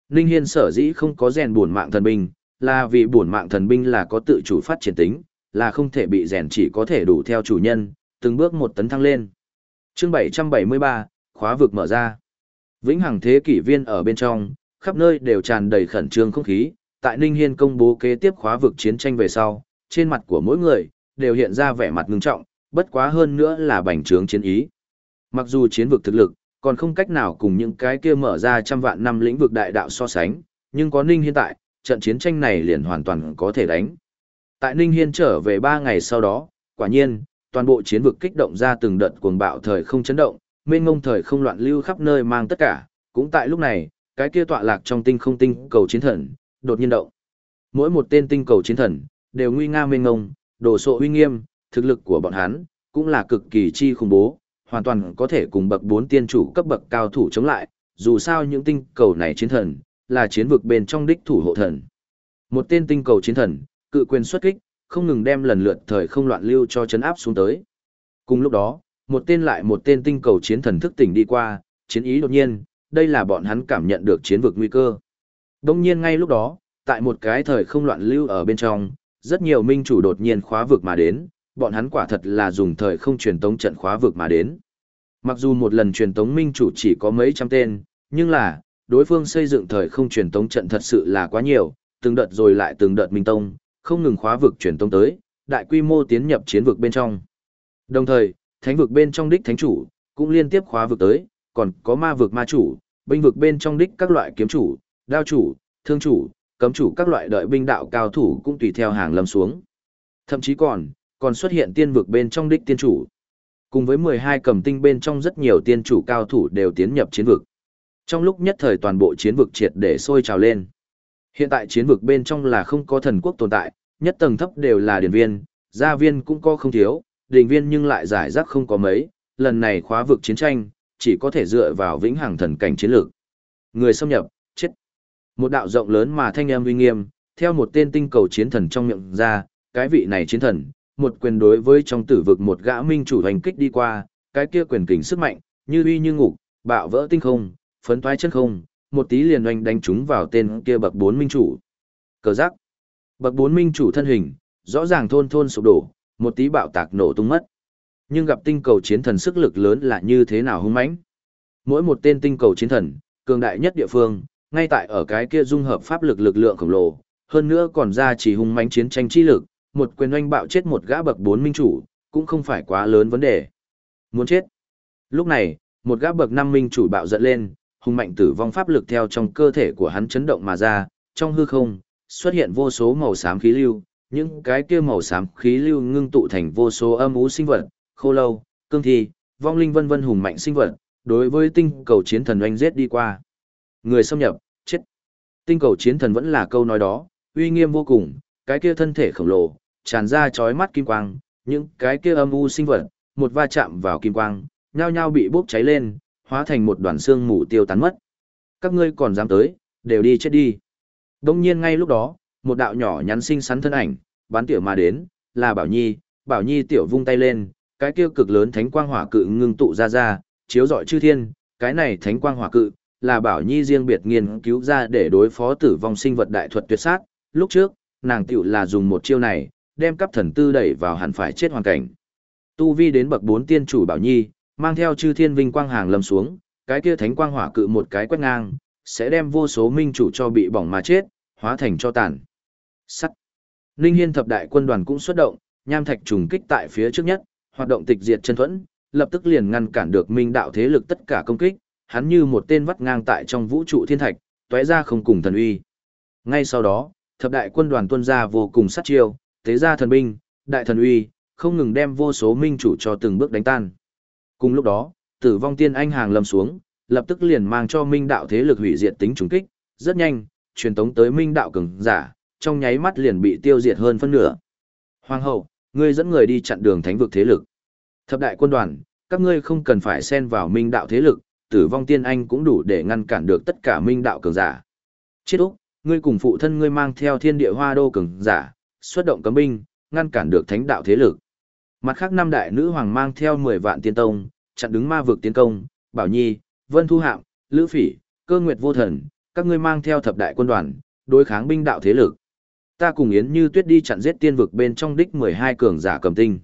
Ninh Hiên sở dĩ không có rèn buồn mạng thần binh, là vì bổn mạng thần binh là có tự chủ phát triển tính, là không thể bị rèn chỉ có thể đủ theo chủ nhân, từng bước một tấn thăng lên. Chương 773, khóa vực mở ra. Vĩnh hằng thế kỷ viên ở bên trong, khắp nơi đều tràn đầy khẩn trương không khí, tại Ninh Hiên công bố kế tiếp khóa vực chiến tranh về sau, trên mặt của mỗi người đều hiện ra vẻ mặt ngưng trọng, bất quá hơn nữa là bành trướng chiến ý. Mặc dù chiến vực thực lực còn không cách nào cùng những cái kia mở ra trăm vạn năm lĩnh vực đại đạo so sánh, nhưng có Ninh Hiên tại, trận chiến tranh này liền hoàn toàn có thể đánh. Tại Ninh Hiên trở về 3 ngày sau đó, quả nhiên, toàn bộ chiến vực kích động ra từng đợt cuồng bạo thời không chấn động, mênh ngông thời không loạn lưu khắp nơi mang tất cả, cũng tại lúc này, cái kia tọa lạc trong tinh không tinh cầu chiến thần, đột nhiên động. Mỗi một tên tinh cầu chiến thần, đều nguy nga mênh ngông, đồ sộ uy nghiêm, thực lực của bọn hắn, cũng là cực kỳ chi khủng bố, hoàn toàn có thể cùng bậc 4 tiên chủ cấp bậc cao thủ chống lại, dù sao những tinh cầu này chiến thần, là chiến vực bên trong đích thủ hộ thần. Một tên tinh cầu chiến thần, cự quyền xuất kích, không ngừng đem lần lượt thời không loạn lưu cho chấn áp xuống tới. Cùng lúc đó, một tên lại một tên tinh cầu chiến thần thức tỉnh đi qua, chiến ý đột nhiên, đây là bọn hắn cảm nhận được chiến vực nguy cơ. Đông nhiên ngay lúc đó, tại một cái thời không loạn lưu ở bên trong, rất nhiều minh chủ đột nhiên khóa vực mà đến, bọn hắn quả thật là dùng thời không truyền tống trận khóa vực mà đến. Mặc dù một lần truyền tống minh chủ chỉ có mấy trăm tên, nhưng là, đối phương xây dựng thời không truyền tống trận thật sự là quá nhiều, từng đợt rồi lại từng đợt minh tông, không ngừng khóa vực truyền tống tới, đại quy mô tiến nhập chiến vực bên trong. Đồng thời, thánh vực bên trong đích thánh chủ, cũng liên tiếp khóa vực tới, còn có ma vực ma chủ, binh vực bên trong đích các loại kiếm chủ, đao chủ, thương chủ, cấm chủ các loại đợi binh đạo cao thủ cũng tùy theo hàng lâm xuống. Thậm chí còn, còn xuất hiện tiên vực bên trong đích tiên chủ. Cùng với 12 cầm tinh bên trong rất nhiều tiên chủ cao thủ đều tiến nhập chiến vực. Trong lúc nhất thời toàn bộ chiến vực triệt để sôi trào lên. Hiện tại chiến vực bên trong là không có thần quốc tồn tại, nhất tầng thấp đều là điển viên, gia viên cũng có không thiếu, đình viên nhưng lại giải rác không có mấy, lần này khóa vực chiến tranh, chỉ có thể dựa vào vĩnh hằng thần cảnh chiến lược. Người xâm nhập, chết. Một đạo rộng lớn mà thanh âm uy nghiêm, theo một tên tinh cầu chiến thần trong miệng ra, cái vị này chiến thần, một quyền đối với trong tử vực một gã minh chủ hành kích đi qua, cái kia quyền kình sức mạnh, như uy như ngục, bạo vỡ tinh không, phấn toái chân không, một tí liền oanh đánh chúng vào tên kia bậc bốn minh chủ. Cờ giác. Bậc bốn minh chủ thân hình, rõ ràng thôn thôn sụp đổ, một tí bạo tạc nổ tung mất. Nhưng gặp tinh cầu chiến thần sức lực lớn là như thế nào hung mãnh. Mỗi một tên tinh cầu chiến thần, cường đại nhất địa phương, ngay tại ở cái kia dung hợp pháp lực lực lượng khổng lồ, hơn nữa còn ra chỉ hung mãnh chiến tranh chi lực, một quyền oanh bạo chết một gã bậc bốn minh chủ, cũng không phải quá lớn vấn đề. Muốn chết. Lúc này, một gã bậc năm minh chủ bạo giận lên, hùng mạnh tử vong pháp lực theo trong cơ thể của hắn chấn động mà ra, trong hư không xuất hiện vô số màu xám khí lưu, những cái kia màu xám khí lưu ngưng tụ thành vô số âm u sinh vật, khô lâu, cương thi, vong linh vân vân hùng mạnh sinh vật, đối với tinh cầu chiến thần oanh giết đi qua. Người xâm nhập, chết. Tinh cầu chiến thần vẫn là câu nói đó, uy nghiêm vô cùng, cái kia thân thể khổng lồ, tràn ra chói mắt kim quang, những cái kia âm u sinh vật, một va chạm vào kim quang, nhao nhao bị bốc cháy lên, hóa thành một đoàn xương mù tiêu tán mất. Các ngươi còn dám tới, đều đi chết đi. Đông nhiên ngay lúc đó, một đạo nhỏ nhắn xinh xắn thân ảnh, bán tiểu mà đến, là Bảo Nhi, Bảo Nhi tiểu vung tay lên, cái kia cực lớn thánh quang hỏa cự ngưng tụ ra ra, chiếu rọi chư thiên, cái này thánh quang hỏa cự, là Bảo Nhi riêng biệt nghiên cứu ra để đối phó tử vong sinh vật đại thuật tuyệt sát, lúc trước, nàng tiểu là dùng một chiêu này, đem cấp thần tư đẩy vào hẳn phải chết hoàn cảnh. Tu vi đến bậc 4 tiên chủ Bảo Nhi, mang theo chư thiên vinh quang hàng lâm xuống, cái kia thánh quang hỏa cự một cái quét ngang, sẽ đem vô số minh chủ cho bị bỏng mà chết, hóa thành cho tàn. Sắt. Ninh Hiên thập đại quân đoàn cũng xuất động, nham thạch trùng kích tại phía trước nhất, hoạt động tịch diệt chân thuẫn, lập tức liền ngăn cản được minh đạo thế lực tất cả công kích, hắn như một tên vắt ngang tại trong vũ trụ thiên thạch, tóe ra không cùng thần uy. Ngay sau đó, thập đại quân đoàn tuân ra vô cùng sát chiêu, thế ra thần binh, đại thần uy, không ngừng đem vô số minh chủ cho từng bước đánh tan. Cùng lúc đó, tử vong tiên anh hàng lâm xuống, lập tức liền mang cho minh đạo thế lực hủy diệt tính trùng kích, rất nhanh, truyền tống tới minh đạo cường giả, trong nháy mắt liền bị tiêu diệt hơn phân nửa. Hoàng hậu, ngươi dẫn người đi chặn đường thánh vực thế lực. Thập đại quân đoàn, các ngươi không cần phải xen vào minh đạo thế lực, tử vong tiên anh cũng đủ để ngăn cản được tất cả minh đạo cường giả. Chết Úc, ngươi cùng phụ thân ngươi mang theo thiên địa hoa đô cường giả, xuất động cấm binh, ngăn cản được thánh đạo thế lực. Mặt khác năm đại nữ hoàng mang theo 10 vạn tiên tông, chặn đứng ma vực tiến công, Bảo Nhi, Vân Thu Hạm, Lữ Phỉ, Cơ Nguyệt Vô Thần, các ngươi mang theo thập đại quân đoàn, đối kháng binh đạo thế lực. Ta cùng Yến Như Tuyết đi chặn giết tiên vực bên trong đích 12 cường giả cầm tinh.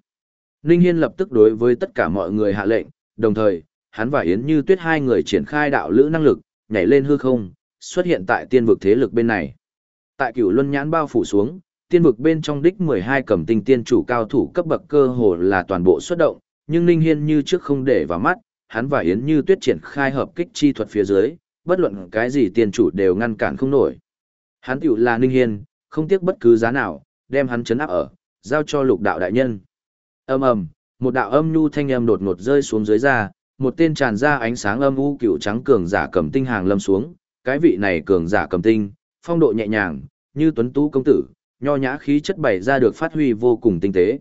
Ninh Hiên lập tức đối với tất cả mọi người hạ lệnh, đồng thời, hắn và Yến Như Tuyết hai người triển khai đạo lữ năng lực, nhảy lên hư không, xuất hiện tại tiên vực thế lực bên này. Tại cửu luân nhãn bao phủ xuống, tiên vực bên trong đích 12 cầm tinh tiên chủ cao thủ cấp bậc cơ hồ là toàn bộ xuất động, nhưng Ninh Hiên như trước không để vào mắt, hắn và Yến Như Tuyết triển khai hợp kích chi thuật phía dưới, bất luận cái gì tiên chủ đều ngăn cản không nổi. Hắn tiểu là Ninh Hiên, không tiếc bất cứ giá nào, đem hắn chấn áp ở, giao cho lục đạo đại nhân. Ầm ầm, một đạo âm nhu thanh âm đột ngột rơi xuống dưới ra, một tên tràn ra ánh sáng âm u cựu trắng cường giả cầm tinh hàng lâm xuống, cái vị này cường giả cầm tinh, phong độ nhẹ nhàng, như tuấn tú công tử, nho nhã khí chất bày ra được phát huy vô cùng tinh tế.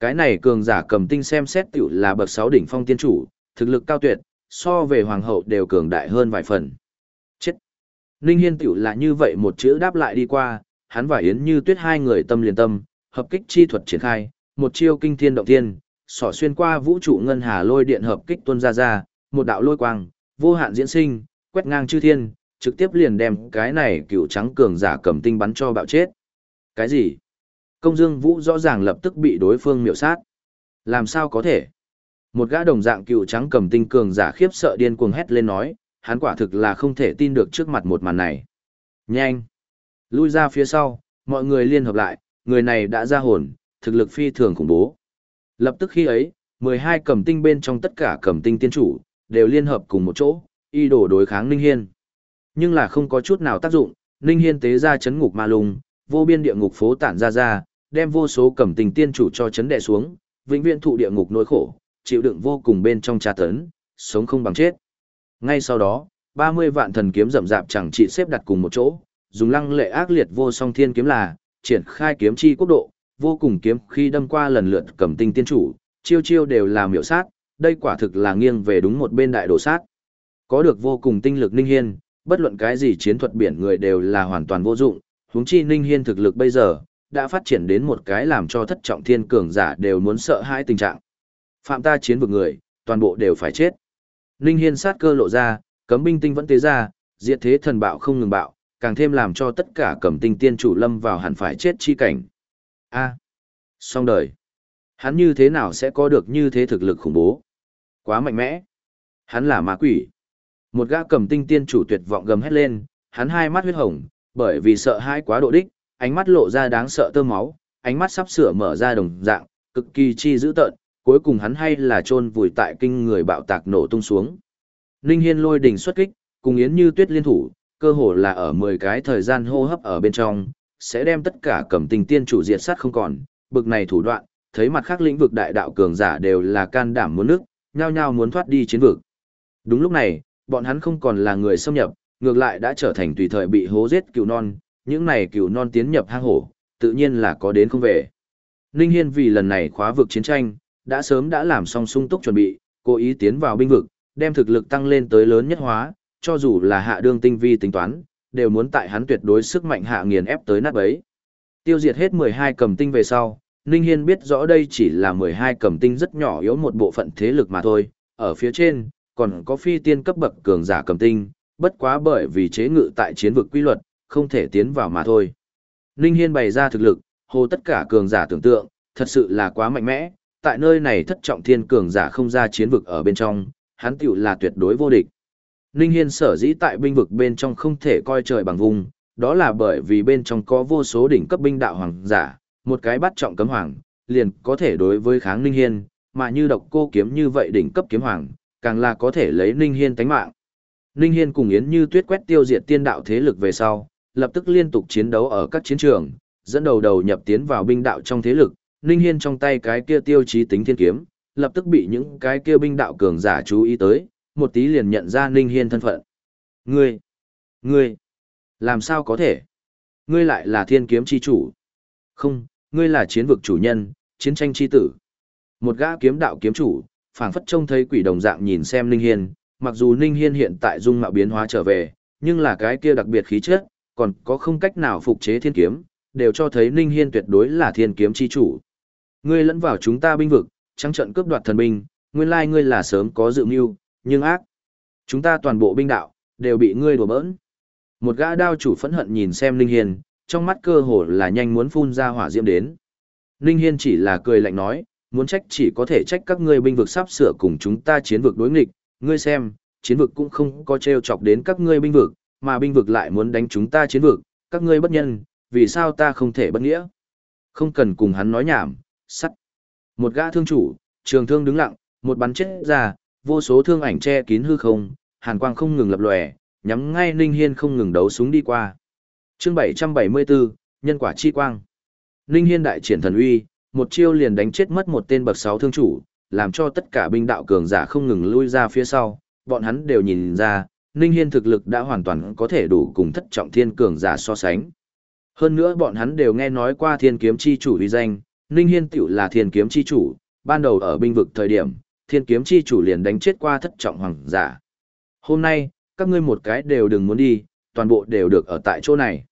Cái này cường giả cầm tinh xem xét tiểu là bậc 6 đỉnh phong tiên chủ, thực lực cao tuyệt, so về hoàng hậu đều cường đại hơn vài phần. Chết! Ninh Hiên tiểu là như vậy một chữ đáp lại đi qua, hắn và Yến Như Tuyết hai người tâm liền tâm, hợp kích chi thuật triển khai, một chiêu kinh thiên động thiên, sỏ xuyên qua vũ trụ ngân hà lôi điện hợp kích tuôn ra ra, một đạo lôi quang, vô hạn diễn sinh, quét ngang chư thiên, trực tiếp liền đem cái này cựu trắng cường giả cầm tinh bắn cho bạo chết. Cái gì? Công Dương Vũ rõ ràng lập tức bị đối phương miểu sát. Làm sao có thể? Một gã đồng dạng cựu trắng cầm tinh cường giả khiếp sợ điên cuồng hét lên nói, hắn quả thực là không thể tin được trước mặt một màn này. Nhanh! Lui ra phía sau, mọi người liên hợp lại, người này đã ra hồn, thực lực phi thường khủng bố. Lập tức khi ấy, 12 cầm tinh bên trong tất cả cầm tinh tiên chủ, đều liên hợp cùng một chỗ, y đổ đối kháng Ninh Hiên. Nhưng là không có chút nào tác dụng, Ninh Hiên tế ra chấn ngục ma lùng, vô biên địa ngục phố tản ra ra, đem vô số cầm tình tiên chủ cho chấn đè xuống, vĩnh viễn thụ địa ngục nỗi khổ, chịu đựng vô cùng bên trong tra tấn, sống không bằng chết. Ngay sau đó, 30 vạn thần kiếm rậm rạp chẳng chỉ xếp đặt cùng một chỗ, dùng lăng lệ ác liệt vô song thiên kiếm là, triển khai kiếm chi quốc độ, vô cùng kiếm khi đâm qua lần lượt cầm tinh tiên chủ, chiêu chiêu đều là miểu sát, đây quả thực là nghiêng về đúng một bên đại đồ sát. Có được vô cùng tinh lực ninh hiên, bất luận cái gì chiến thuật biển người đều là hoàn toàn vô dụng, huống chi Ninh Hiên thực lực bây giờ, đã phát triển đến một cái làm cho thất trọng thiên cường giả đều muốn sợ hãi tình trạng. Phạm ta chiến vực người, toàn bộ đều phải chết. Ninh Hiên sát cơ lộ ra, cấm binh tinh vẫn tế ra, diệt thế thần bạo không ngừng bạo, càng thêm làm cho tất cả cẩm tinh tiên chủ lâm vào hẳn phải chết chi cảnh. A, xong đời. Hắn như thế nào sẽ có được như thế thực lực khủng bố? Quá mạnh mẽ. Hắn là ma quỷ. Một gã cầm tinh tiên chủ tuyệt vọng gầm hét lên, hắn hai mắt huyết hồng, bởi vì sợ hãi quá độ đích, ánh mắt lộ ra đáng sợ tơ máu, ánh mắt sắp sửa mở ra đồng dạng, cực kỳ chi dữ tợn, cuối cùng hắn hay là chôn vùi tại kinh người bạo tạc nổ tung xuống. Ninh Hiên lôi đỉnh xuất kích, cùng Yến Như Tuyết liên thủ, cơ hồ là ở 10 cái thời gian hô hấp ở bên trong, sẽ đem tất cả cẩm tình tiên chủ diệt sát không còn, bực này thủ đoạn, thấy mặt khác lĩnh vực đại đạo cường giả đều là can đảm muốn nước, nhao nhao muốn thoát đi chiến vực. Đúng lúc này, bọn hắn không còn là người xâm nhập, ngược lại đã trở thành tùy thời bị hố giết cừu non, những này cừu non tiến nhập hang hổ, tự nhiên là có đến không về. Ninh Hiên vì lần này khóa vực chiến tranh, đã sớm đã làm xong sung túc chuẩn bị, cố ý tiến vào binh vực, đem thực lực tăng lên tới lớn nhất hóa, cho dù là hạ đương tinh vi tính toán, đều muốn tại hắn tuyệt đối sức mạnh hạ nghiền ép tới nát bấy. Tiêu diệt hết 12 cầm tinh về sau, Ninh Hiên biết rõ đây chỉ là 12 cầm tinh rất nhỏ yếu một bộ phận thế lực mà thôi, ở phía trên, còn có phi tiên cấp bậc cường giả cầm tinh, bất quá bởi vì chế ngự tại chiến vực quy luật, không thể tiến vào mà thôi. Ninh Hiên bày ra thực lực, hồ tất cả cường giả tưởng tượng, thật sự là quá mạnh mẽ, tại nơi này thất trọng thiên cường giả không ra chiến vực ở bên trong, hắn tiểu là tuyệt đối vô địch. Ninh Hiên sở dĩ tại binh vực bên trong không thể coi trời bằng vùng, đó là bởi vì bên trong có vô số đỉnh cấp binh đạo hoàng giả, một cái bắt trọng cấm hoàng, liền có thể đối với kháng Ninh Hiên, mà như độc cô kiếm như vậy đỉnh cấp kiếm hoàng, càng là có thể lấy Ninh Hiên tánh mạng. Ninh Hiên cùng Yến Như Tuyết quét tiêu diệt tiên đạo thế lực về sau, lập tức liên tục chiến đấu ở các chiến trường, dẫn đầu đầu nhập tiến vào binh đạo trong thế lực, Ninh Hiên trong tay cái kia tiêu chí tính thiên kiếm, lập tức bị những cái kia binh đạo cường giả chú ý tới, một tí liền nhận ra Ninh Hiên thân phận. Ngươi, ngươi, làm sao có thể? Ngươi lại là thiên kiếm chi chủ. Không, ngươi là chiến vực chủ nhân, chiến tranh chi tử. Một gã kiếm đạo kiếm chủ, phảng phất trông thấy quỷ đồng dạng nhìn xem Ninh Hiên, mặc dù Ninh Hiên hiện tại dung mạo biến hóa trở về, nhưng là cái kia đặc biệt khí chất, còn có không cách nào phục chế thiên kiếm, đều cho thấy Ninh Hiên tuyệt đối là thiên kiếm chi chủ. Ngươi lẫn vào chúng ta binh vực, trắng trận cướp đoạt thần binh, nguyên lai ngươi là sớm có dự mưu, nhưng ác. Chúng ta toàn bộ binh đạo, đều bị ngươi đùa bỡn. Một gã đao chủ phẫn hận nhìn xem Ninh Hiên, trong mắt cơ hồ là nhanh muốn phun ra hỏa diễm đến. Ninh Hiên chỉ là cười lạnh nói, muốn trách chỉ có thể trách các ngươi binh vực sắp sửa cùng chúng ta chiến vực đối nghịch, ngươi xem, chiến vực cũng không có treo chọc đến các ngươi binh vực, mà binh vực lại muốn đánh chúng ta chiến vực, các ngươi bất nhân, vì sao ta không thể bất nghĩa? Không cần cùng hắn nói nhảm, sắt. Một gã thương chủ, trường thương đứng lặng, một bắn chết ra, vô số thương ảnh che kín hư không, hàn quang không ngừng lập lòe, nhắm ngay Ninh Hiên không ngừng đấu súng đi qua. Chương 774, nhân quả chi quang. Ninh Hiên đại triển thần uy, một chiêu liền đánh chết mất một tên bậc sáu thương chủ, làm cho tất cả binh đạo cường giả không ngừng lui ra phía sau, bọn hắn đều nhìn ra, Ninh Hiên thực lực đã hoàn toàn có thể đủ cùng thất trọng thiên cường giả so sánh. Hơn nữa bọn hắn đều nghe nói qua thiên kiếm chi chủ uy danh, Ninh Hiên tiểu là thiên kiếm chi chủ, ban đầu ở binh vực thời điểm, thiên kiếm chi chủ liền đánh chết qua thất trọng hoàng giả. Hôm nay, các ngươi một cái đều đừng muốn đi, toàn bộ đều được ở tại chỗ này.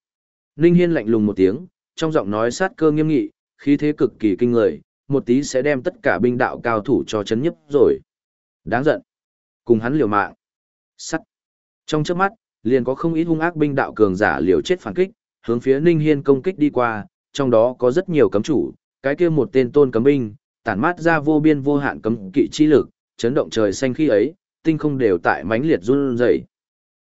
Ninh Hiên lạnh lùng một tiếng, trong giọng nói sát cơ nghiêm nghị, khí thế cực kỳ kinh người, một tí sẽ đem tất cả binh đạo cao thủ cho chấn nhấp rồi. Đáng giận. Cùng hắn liều mạng. Sắt. Trong chớp mắt, liền có không ít hung ác binh đạo cường giả liều chết phản kích, hướng phía Ninh Hiên công kích đi qua, trong đó có rất nhiều cấm chủ, cái kia một tên tôn cấm binh, tản mát ra vô biên vô hạn cấm kỵ chi lực, chấn động trời xanh khi ấy, tinh không đều tại mãnh liệt run rẩy.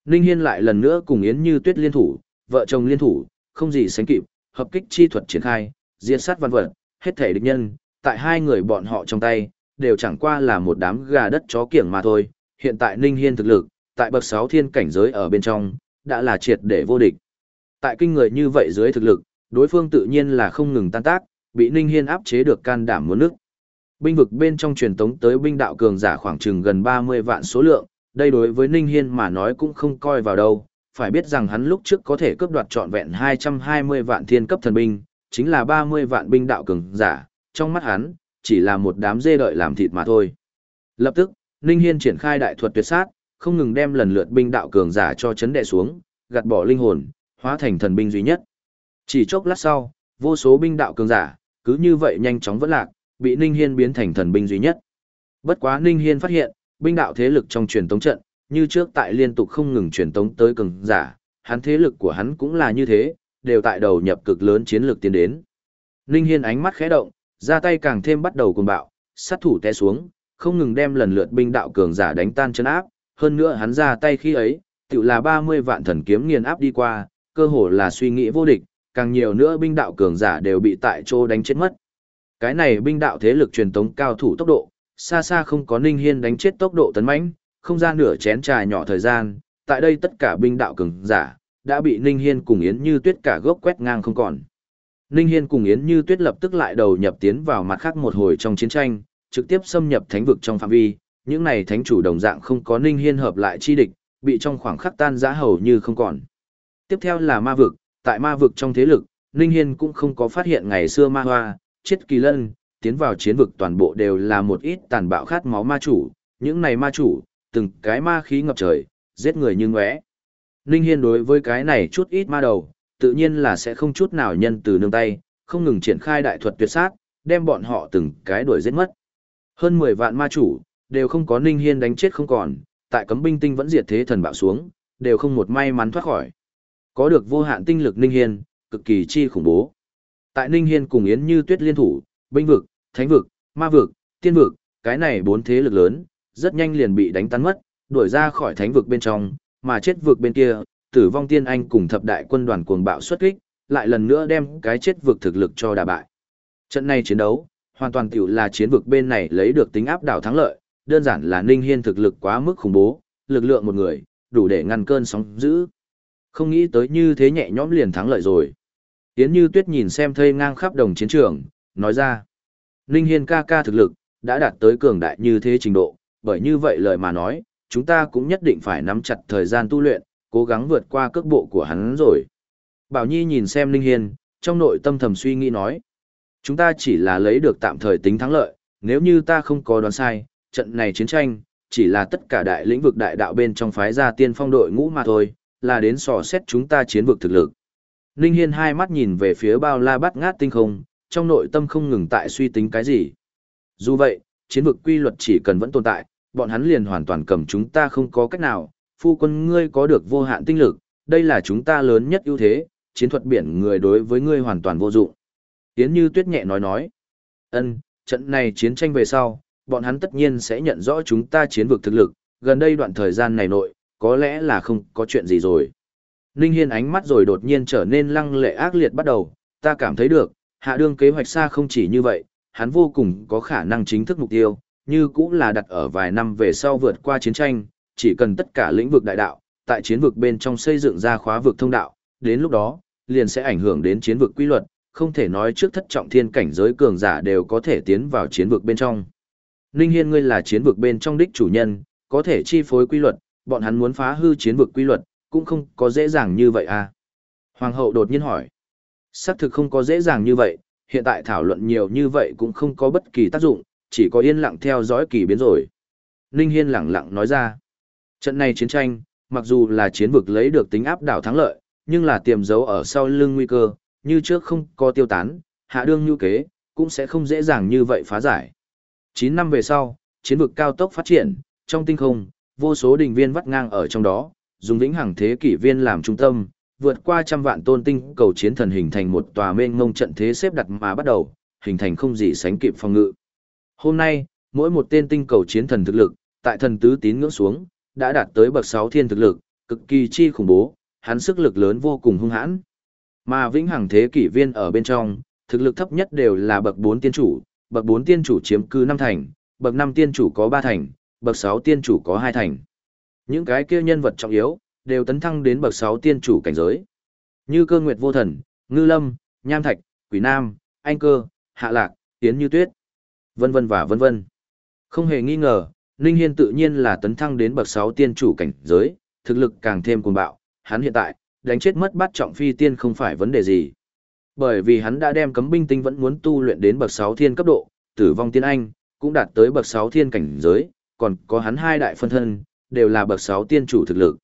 Ninh Hiên lại lần nữa cùng Yến Như Tuyết liên thủ, vợ chồng liên thủ, không gì sánh kịp, hợp kích chi thuật triển khai, diệt sát văn vật, hết thể địch nhân, tại hai người bọn họ trong tay, đều chẳng qua là một đám gà đất chó kiểng mà thôi. Hiện tại Ninh Hiên thực lực, tại bậc 6 thiên cảnh giới ở bên trong, đã là triệt để vô địch. Tại kinh người như vậy dưới thực lực, đối phương tự nhiên là không ngừng tan tác, bị Ninh Hiên áp chế được can đảm muốn nước. Binh vực bên trong truyền tống tới binh đạo cường giả khoảng chừng gần 30 vạn số lượng, đây đối với Ninh Hiên mà nói cũng không coi vào đâu, phải biết rằng hắn lúc trước có thể cướp đoạt trọn vẹn 220 vạn thiên cấp thần binh, chính là 30 vạn binh đạo cường giả, trong mắt hắn, chỉ là một đám dê đợi làm thịt mà thôi. Lập tức, Ninh Hiên triển khai đại thuật tuyệt sát, không ngừng đem lần lượt binh đạo cường giả cho chấn đệ xuống, gạt bỏ linh hồn, hóa thành thần binh duy nhất. Chỉ chốc lát sau, vô số binh đạo cường giả, cứ như vậy nhanh chóng vẫn lạc, bị Ninh Hiên biến thành thần binh duy nhất. Bất quá Ninh Hiên phát hiện, binh đạo thế lực trong truyền tống trận, như trước tại liên tục không ngừng truyền tống tới cường giả, hắn thế lực của hắn cũng là như thế, đều tại đầu nhập cực lớn chiến lược tiến đến. Ninh Hiên ánh mắt khẽ động, ra tay càng thêm bắt đầu cuồng bạo, sát thủ té xuống, không ngừng đem lần lượt binh đạo cường giả đánh tan chân áp, hơn nữa hắn ra tay khi ấy, tự là 30 vạn thần kiếm nghiền áp đi qua, cơ hồ là suy nghĩ vô địch, càng nhiều nữa binh đạo cường giả đều bị tại chỗ đánh chết mất. Cái này binh đạo thế lực truyền tống cao thủ tốc độ, xa xa không có Ninh Hiên đánh chết tốc độ tấn mãnh, không ra nửa chén trà nhỏ thời gian, tại đây tất cả binh đạo cường giả đã bị Ninh Hiên cùng Yến Như Tuyết cả gốc quét ngang không còn. Ninh Hiên cùng Yến Như Tuyết lập tức lại đầu nhập tiến vào mặt khác một hồi trong chiến tranh, trực tiếp xâm nhập thánh vực trong phạm vi, những này thánh chủ đồng dạng không có Ninh Hiên hợp lại chi địch, bị trong khoảng khắc tan rã hầu như không còn. Tiếp theo là ma vực, tại ma vực trong thế lực, Ninh Hiên cũng không có phát hiện ngày xưa ma hoa, chết kỳ lân, tiến vào chiến vực toàn bộ đều là một ít tàn bạo khát máu ma chủ, những này ma chủ, từng cái ma khí ngập trời, giết người như ngóe. Ninh Hiên đối với cái này chút ít ma đầu, tự nhiên là sẽ không chút nào nhân từ nương tay, không ngừng triển khai đại thuật tuyệt sát, đem bọn họ từng cái đuổi giết mất. Hơn 10 vạn ma chủ, đều không có Ninh Hiên đánh chết không còn, tại cấm binh tinh vẫn diệt thế thần bạo xuống, đều không một may mắn thoát khỏi. Có được vô hạn tinh lực Ninh Hiên, cực kỳ chi khủng bố. Tại Ninh Hiên cùng Yến Như Tuyết liên thủ, binh vực, thánh vực, ma vực, tiên vực, cái này bốn thế lực lớn, rất nhanh liền bị đánh tan mất, đuổi ra khỏi thánh vực bên trong, mà chết vực bên kia, tử vong tiên anh cùng thập đại quân đoàn cuồng bạo xuất kích, lại lần nữa đem cái chết vực thực lực cho đả bại. Trận này chiến đấu, hoàn toàn tiểu là chiến vực bên này lấy được tính áp đảo thắng lợi, đơn giản là Ninh Hiên thực lực quá mức khủng bố, lực lượng một người, đủ để ngăn cơn sóng dữ. Không nghĩ tới như thế nhẹ nhõm liền thắng lợi rồi. Yến Như Tuyết nhìn xem thây ngang khắp đồng chiến trường, nói ra. Ninh Hiên ca ca thực lực, đã đạt tới cường đại như thế trình độ, bởi như vậy lời mà nói, chúng ta cũng nhất định phải nắm chặt thời gian tu luyện, cố gắng vượt qua cước bộ của hắn rồi. Bảo Nhi nhìn xem Ninh Hiên, trong nội tâm thầm suy nghĩ nói. Chúng ta chỉ là lấy được tạm thời tính thắng lợi, nếu như ta không có đoán sai, trận này chiến tranh, chỉ là tất cả đại lĩnh vực đại đạo bên trong phái gia tiên phong đội ngũ mà thôi, là đến sò xét chúng ta chiến vực thực lực. Ninh Hiên hai mắt nhìn về phía bao la bát ngát tinh không, trong nội tâm không ngừng tại suy tính cái gì. Dù vậy, chiến vực quy luật chỉ cần vẫn tồn tại, bọn hắn liền hoàn toàn cầm chúng ta không có cách nào, phu quân ngươi có được vô hạn tinh lực, đây là chúng ta lớn nhất ưu thế, chiến thuật biển người đối với ngươi hoàn toàn vô dụng. Yến Như Tuyết nhẹ nói nói, ân, trận này chiến tranh về sau, bọn hắn tất nhiên sẽ nhận rõ chúng ta chiến vực thực lực, gần đây đoạn thời gian này nội, có lẽ là không có chuyện gì rồi. Ninh Hiên ánh mắt rồi đột nhiên trở nên lăng lệ ác liệt bắt đầu, ta cảm thấy được, hạ đương kế hoạch xa không chỉ như vậy, hắn vô cùng có khả năng chính thức mục tiêu, như cũng là đặt ở vài năm về sau vượt qua chiến tranh, chỉ cần tất cả lĩnh vực đại đạo, tại chiến vực bên trong xây dựng ra khóa vực thông đạo, đến lúc đó, liền sẽ ảnh hưởng đến chiến vực quy luật, không thể nói trước thất trọng thiên cảnh giới cường giả đều có thể tiến vào chiến vực bên trong. Ninh Hiên ngươi là chiến vực bên trong đích chủ nhân, có thể chi phối quy luật, bọn hắn muốn phá hư chiến vực quy luật, cũng không có dễ dàng như vậy à. Hoàng hậu đột nhiên hỏi. Xác thực không có dễ dàng như vậy, hiện tại thảo luận nhiều như vậy cũng không có bất kỳ tác dụng, chỉ có yên lặng theo dõi kỳ biến rồi. Ninh Hiên lặng lặng nói ra. Trận này chiến tranh, mặc dù là chiến vực lấy được tính áp đảo thắng lợi, nhưng là tiềm dấu ở sau lưng nguy cơ, như trước không có tiêu tán, hạ đương như kế, cũng sẽ không dễ dàng như vậy phá giải. 9 năm về sau, chiến vực cao tốc phát triển, trong tinh không, vô số đỉnh viên vắt ngang ở trong đó, dùng vĩnh hằng thế kỷ viên làm trung tâm, vượt qua trăm vạn tôn tinh cầu chiến thần hình thành một tòa mênh mông trận thế xếp đặt mà bắt đầu, hình thành không gì sánh kịp phòng ngự. Hôm nay, mỗi một tên tinh cầu chiến thần thực lực, tại thần tứ tín ngưỡng xuống, đã đạt tới bậc 6 thiên thực lực, cực kỳ chi khủng bố, hắn sức lực lớn vô cùng hung hãn. Mà vĩnh hằng thế kỷ viên ở bên trong, thực lực thấp nhất đều là bậc 4 tiên chủ, bậc 4 tiên chủ chiếm cứ 5 thành, bậc 5 tiên chủ có 3 thành, bậc 6 tiên chủ có 2 thành. Những cái kia nhân vật trọng yếu, đều tấn thăng đến bậc 6 tiên chủ cảnh giới. Như cơ nguyệt vô thần, ngư lâm, nham thạch, quỷ nam, anh cơ, hạ lạc, tiến như tuyết, vân vân và vân vân. Không hề nghi ngờ, Ninh Hiên tự nhiên là tấn thăng đến bậc 6 tiên chủ cảnh giới, thực lực càng thêm cuồng bạo, hắn hiện tại, đánh chết mất bắt trọng phi tiên không phải vấn đề gì. Bởi vì hắn đã đem cấm binh tinh vẫn muốn tu luyện đến bậc 6 thiên cấp độ, tử vong tiên anh, cũng đạt tới bậc 6 thiên cảnh giới, còn có hắn hai đại phân thân, đều là bậc 6 tiên chủ thực lực.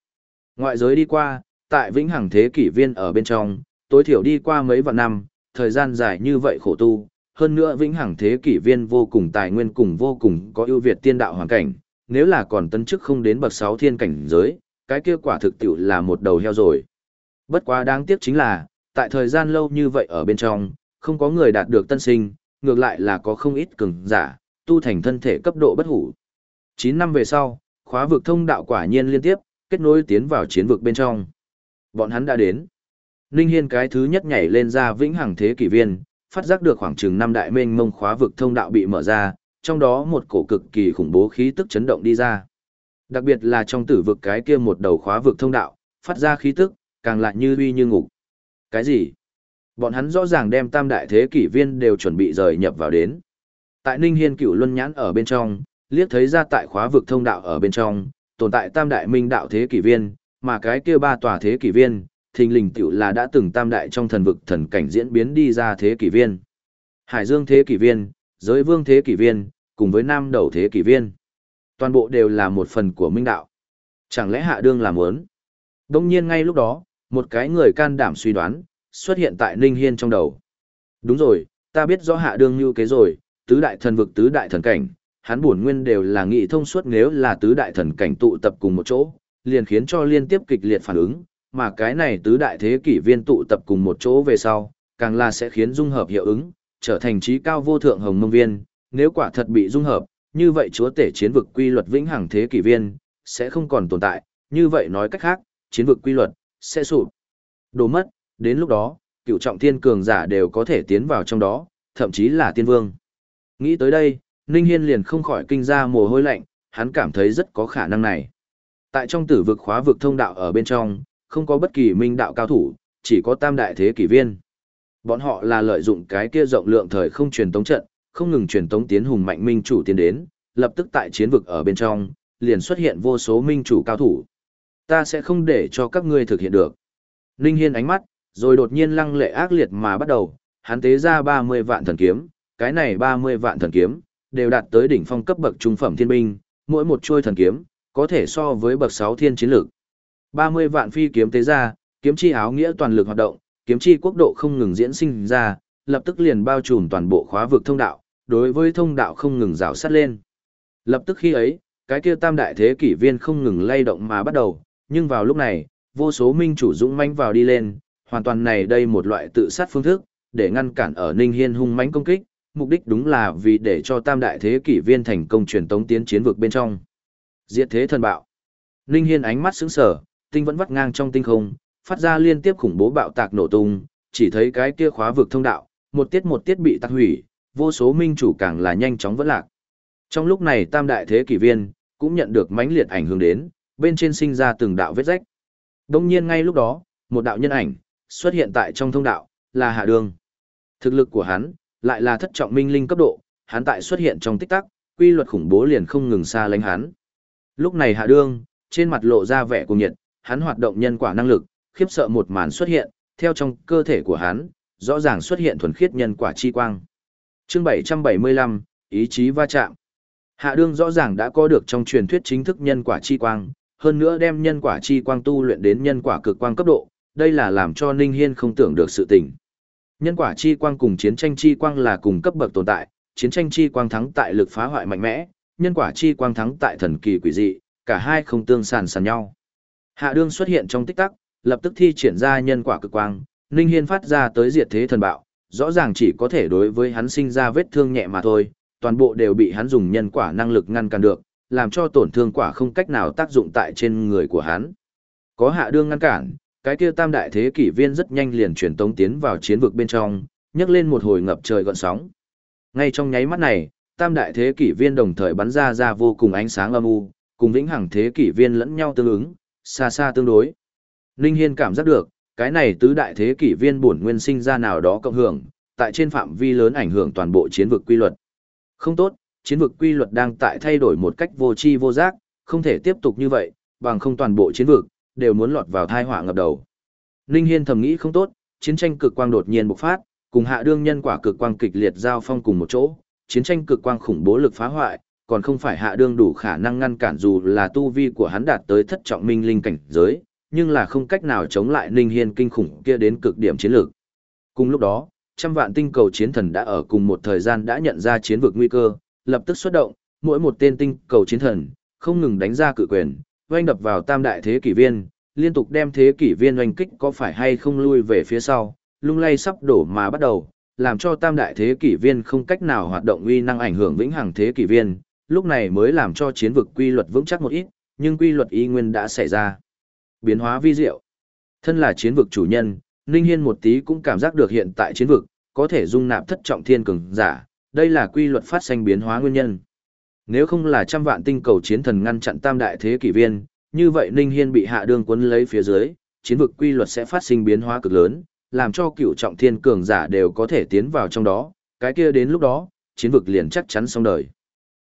Ngoại giới đi qua, tại vĩnh hằng thế kỷ viên ở bên trong, tối thiểu đi qua mấy vạn năm, thời gian dài như vậy khổ tu, hơn nữa vĩnh hằng thế kỷ viên vô cùng tài nguyên cùng vô cùng có ưu việt tiên đạo hoàn cảnh, nếu là còn tân chức không đến bậc 6 thiên cảnh giới, cái kia quả thực tiệu là một đầu heo rồi. Bất quá đáng tiếc chính là, tại thời gian lâu như vậy ở bên trong, không có người đạt được tân sinh, ngược lại là có không ít cường giả, tu thành thân thể cấp độ bất hủ. 9 năm về sau, khóa vực thông đạo quả nhiên liên tiếp, kết nối tiến vào chiến vực bên trong. Bọn hắn đã đến. Ninh Hiên cái thứ nhất nhảy lên ra vĩnh hằng thế kỷ viên, phát giác được khoảng chừng năm đại mênh mông khóa vực thông đạo bị mở ra, trong đó một cổ cực kỳ khủng bố khí tức chấn động đi ra. Đặc biệt là trong tử vực cái kia một đầu khóa vực thông đạo, phát ra khí tức, càng lại như uy như ngục. Cái gì? Bọn hắn rõ ràng đem tam đại thế kỷ viên đều chuẩn bị rời nhập vào đến. Tại Ninh Hiên cửu luân nhãn ở bên trong, liếc thấy ra tại khóa vực thông đạo ở bên trong, tồn tại tam đại minh đạo thế kỷ viên, mà cái kia ba tòa thế kỷ viên, thình lình tiểu là đã từng tam đại trong thần vực thần cảnh diễn biến đi ra thế kỷ viên. Hải Dương thế kỷ viên, giới vương thế kỷ viên, cùng với nam đầu thế kỷ viên. Toàn bộ đều là một phần của minh đạo. Chẳng lẽ hạ đương làm muốn? Đông nhiên ngay lúc đó, một cái người can đảm suy đoán, xuất hiện tại Ninh Hiên trong đầu. Đúng rồi, ta biết rõ hạ đương như kế rồi, tứ đại thần vực tứ đại thần cảnh, hắn buồn nguyên đều là nghị thông suốt nếu là tứ đại thần cảnh tụ tập cùng một chỗ, liền khiến cho liên tiếp kịch liệt phản ứng, mà cái này tứ đại thế kỷ viên tụ tập cùng một chỗ về sau, càng là sẽ khiến dung hợp hiệu ứng, trở thành trí cao vô thượng hồng mông viên, nếu quả thật bị dung hợp, như vậy chúa tể chiến vực quy luật vĩnh hằng thế kỷ viên, sẽ không còn tồn tại, như vậy nói cách khác, chiến vực quy luật, sẽ sụp. đổ mất, đến lúc đó, cựu trọng thiên cường giả đều có thể tiến vào trong đó, thậm chí là tiên vương. Nghĩ tới đây, Ninh Hiên liền không khỏi kinh ra mồ hôi lạnh, hắn cảm thấy rất có khả năng này. Tại trong tử vực khóa vực thông đạo ở bên trong, không có bất kỳ minh đạo cao thủ, chỉ có tam đại thế kỷ viên. Bọn họ là lợi dụng cái kia rộng lượng thời không truyền tống trận, không ngừng truyền tống tiến hùng mạnh minh chủ tiến đến, lập tức tại chiến vực ở bên trong, liền xuất hiện vô số minh chủ cao thủ. Ta sẽ không để cho các ngươi thực hiện được. Ninh Hiên ánh mắt, rồi đột nhiên lăng lệ ác liệt mà bắt đầu, hắn tế ra 30 vạn thần kiếm, cái này 30 vạn thần kiếm, đều đạt tới đỉnh phong cấp bậc trung phẩm thiên binh, mỗi một chuôi thần kiếm, có thể so với bậc 6 thiên chiến lược 30 vạn phi kiếm tế ra, kiếm chi áo nghĩa toàn lực hoạt động, kiếm chi quốc độ không ngừng diễn sinh ra, lập tức liền bao trùm toàn bộ khóa vực thông đạo, đối với thông đạo không ngừng rào sát lên. Lập tức khi ấy, cái kia tam đại thế kỷ viên không ngừng lay động mà bắt đầu, nhưng vào lúc này, vô số minh chủ dũng mãnh vào đi lên, hoàn toàn này đây một loại tự sát phương thức, để ngăn cản ở Ninh Hiên hung mãnh công kích, mục đích đúng là vì để cho tam đại thế kỷ viên thành công truyền tống tiến chiến vực bên trong. Diệt thế thần bạo. Ninh Hiên ánh mắt sững sờ, tinh vẫn vắt ngang trong tinh không, phát ra liên tiếp khủng bố bạo tạc nổ tung, chỉ thấy cái kia khóa vực thông đạo, một tiết một tiết bị tạc hủy, vô số minh chủ càng là nhanh chóng vỡ lạc. Trong lúc này tam đại thế kỷ viên, cũng nhận được mãnh liệt ảnh hưởng đến, bên trên sinh ra từng đạo vết rách. Đông nhiên ngay lúc đó, một đạo nhân ảnh, xuất hiện tại trong thông đạo, là Hạ Đường. Thực lực của hắn, lại là thất trọng minh linh cấp độ, hắn tại xuất hiện trong tích tắc, quy luật khủng bố liền không ngừng xa lánh hắn. Lúc này Hạ Đường, trên mặt lộ ra vẻ cuồng nhiệt, hắn hoạt động nhân quả năng lực, khiếp sợ một màn xuất hiện, theo trong cơ thể của hắn, rõ ràng xuất hiện thuần khiết nhân quả chi quang. Chương 775, ý chí va chạm. Hạ đương rõ ràng đã có được trong truyền thuyết chính thức nhân quả chi quang, hơn nữa đem nhân quả chi quang tu luyện đến nhân quả cực quang cấp độ, đây là làm cho Ninh Hiên không tưởng được sự tình. Nhân quả chi quang cùng chiến tranh chi quang là cùng cấp bậc tồn tại, chiến tranh chi quang thắng tại lực phá hoại mạnh mẽ, nhân quả chi quang thắng tại thần kỳ quỷ dị, cả hai không tương sàn sàn nhau. Hạ đương xuất hiện trong tích tắc, lập tức thi triển ra nhân quả cực quang, Ninh Hiên phát ra tới diệt thế thần bạo, rõ ràng chỉ có thể đối với hắn sinh ra vết thương nhẹ mà thôi, toàn bộ đều bị hắn dùng nhân quả năng lực ngăn cản được, làm cho tổn thương quả không cách nào tác dụng tại trên người của hắn. Có hạ đương ngăn cản, cái kia tam đại thế kỷ viên rất nhanh liền chuyển tống tiến vào chiến vực bên trong, nhấc lên một hồi ngập trời gợn sóng. Ngay trong nháy mắt này, tam đại thế kỷ viên đồng thời bắn ra ra vô cùng ánh sáng âm u, cùng vĩnh hằng thế kỷ viên lẫn nhau tương ứng, xa xa tương đối. Ninh Hiên cảm giác được, cái này tứ đại thế kỷ viên bổn nguyên sinh ra nào đó cộng hưởng, tại trên phạm vi lớn ảnh hưởng toàn bộ chiến vực quy luật. Không tốt, chiến vực quy luật đang tại thay đổi một cách vô tri vô giác, không thể tiếp tục như vậy, bằng không toàn bộ chiến vực đều muốn lọt vào tai họa ngập đầu. Ninh Hiên thầm nghĩ không tốt, chiến tranh cực quang đột nhiên bộc phát, cùng hạ đương nhân quả cực quang kịch liệt giao phong cùng một chỗ, chiến tranh cực quang khủng bố lực phá hoại, còn không phải hạ đương đủ khả năng ngăn cản dù là tu vi của hắn đạt tới thất trọng minh linh cảnh giới, nhưng là không cách nào chống lại Ninh Hiên kinh khủng kia đến cực điểm chiến lược. Cùng lúc đó, trăm vạn tinh cầu chiến thần đã ở cùng một thời gian đã nhận ra chiến vực nguy cơ, lập tức xuất động, mỗi một tên tinh cầu chiến thần, không ngừng đánh ra cự quyền, oanh đập vào tam đại thế kỷ viên, liên tục đem thế kỷ viên oanh kích có phải hay không lui về phía sau, lung lay sắp đổ mà bắt đầu, làm cho tam đại thế kỷ viên không cách nào hoạt động uy năng ảnh hưởng vĩnh hằng thế kỷ viên, lúc này mới làm cho chiến vực quy luật vững chắc một ít, nhưng quy luật y nguyên đã xảy ra. Biến hóa vi diệu. Thân là chiến vực chủ nhân, Ninh Hiên một tí cũng cảm giác được hiện tại chiến vực, có thể dung nạp thất trọng thiên cường giả, đây là quy luật phát sinh biến hóa nguyên nhân. Nếu không là trăm vạn tinh cầu chiến thần ngăn chặn tam đại thế kỷ viên, như vậy Ninh Hiên bị hạ đường cuốn lấy phía dưới, chiến vực quy luật sẽ phát sinh biến hóa cực lớn, làm cho cựu trọng thiên cường giả đều có thể tiến vào trong đó, cái kia đến lúc đó, chiến vực liền chắc chắn xong đời.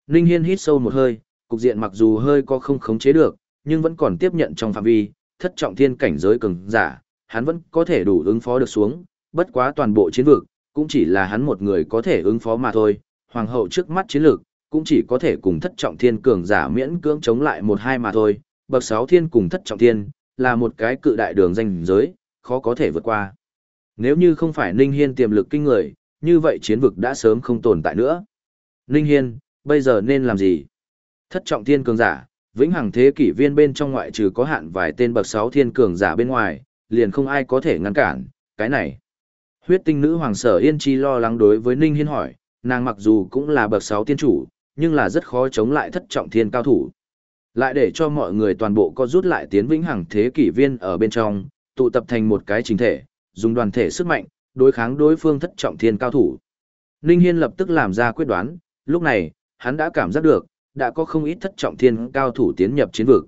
Ninh Hiên hít sâu một hơi, cục diện mặc dù hơi có không khống chế được, nhưng vẫn còn tiếp nhận trong phạm vi, thất trọng thiên cảnh giới cường giả, hắn vẫn có thể đủ ứng phó được xuống, bất quá toàn bộ chiến vực, cũng chỉ là hắn một người có thể ứng phó mà thôi, hoàng hậu trước mắt chiến lược, cũng chỉ có thể cùng thất trọng thiên cường giả miễn cưỡng chống lại một hai mà thôi, bậc sáu thiên cùng thất trọng thiên, là một cái cự đại đường danh giới, khó có thể vượt qua. Nếu như không phải Ninh Hiên tiềm lực kinh người, như vậy chiến vực đã sớm không tồn tại nữa. Ninh Hiên, bây giờ nên làm gì? Thất trọng thiên cường giả, vĩnh hằng thế kỷ viên bên trong ngoại trừ có hạn vài tên bậc sáu thiên cường giả bên ngoài, liền không ai có thể ngăn cản, cái này. Huyết tinh nữ hoàng sở yên chi lo lắng đối với Ninh Hiên hỏi, nàng mặc dù cũng là bậc sáu tiên chủ, nhưng là rất khó chống lại thất trọng thiên cao thủ. Lại để cho mọi người toàn bộ có rút lại tiến vĩnh hằng thế kỷ viên ở bên trong, tụ tập thành một cái chính thể, dùng đoàn thể sức mạnh, đối kháng đối phương thất trọng thiên cao thủ. Ninh Hiên lập tức làm ra quyết đoán, lúc này, hắn đã cảm giác được, đã có không ít thất trọng thiên cao thủ tiến nhập chiến vực.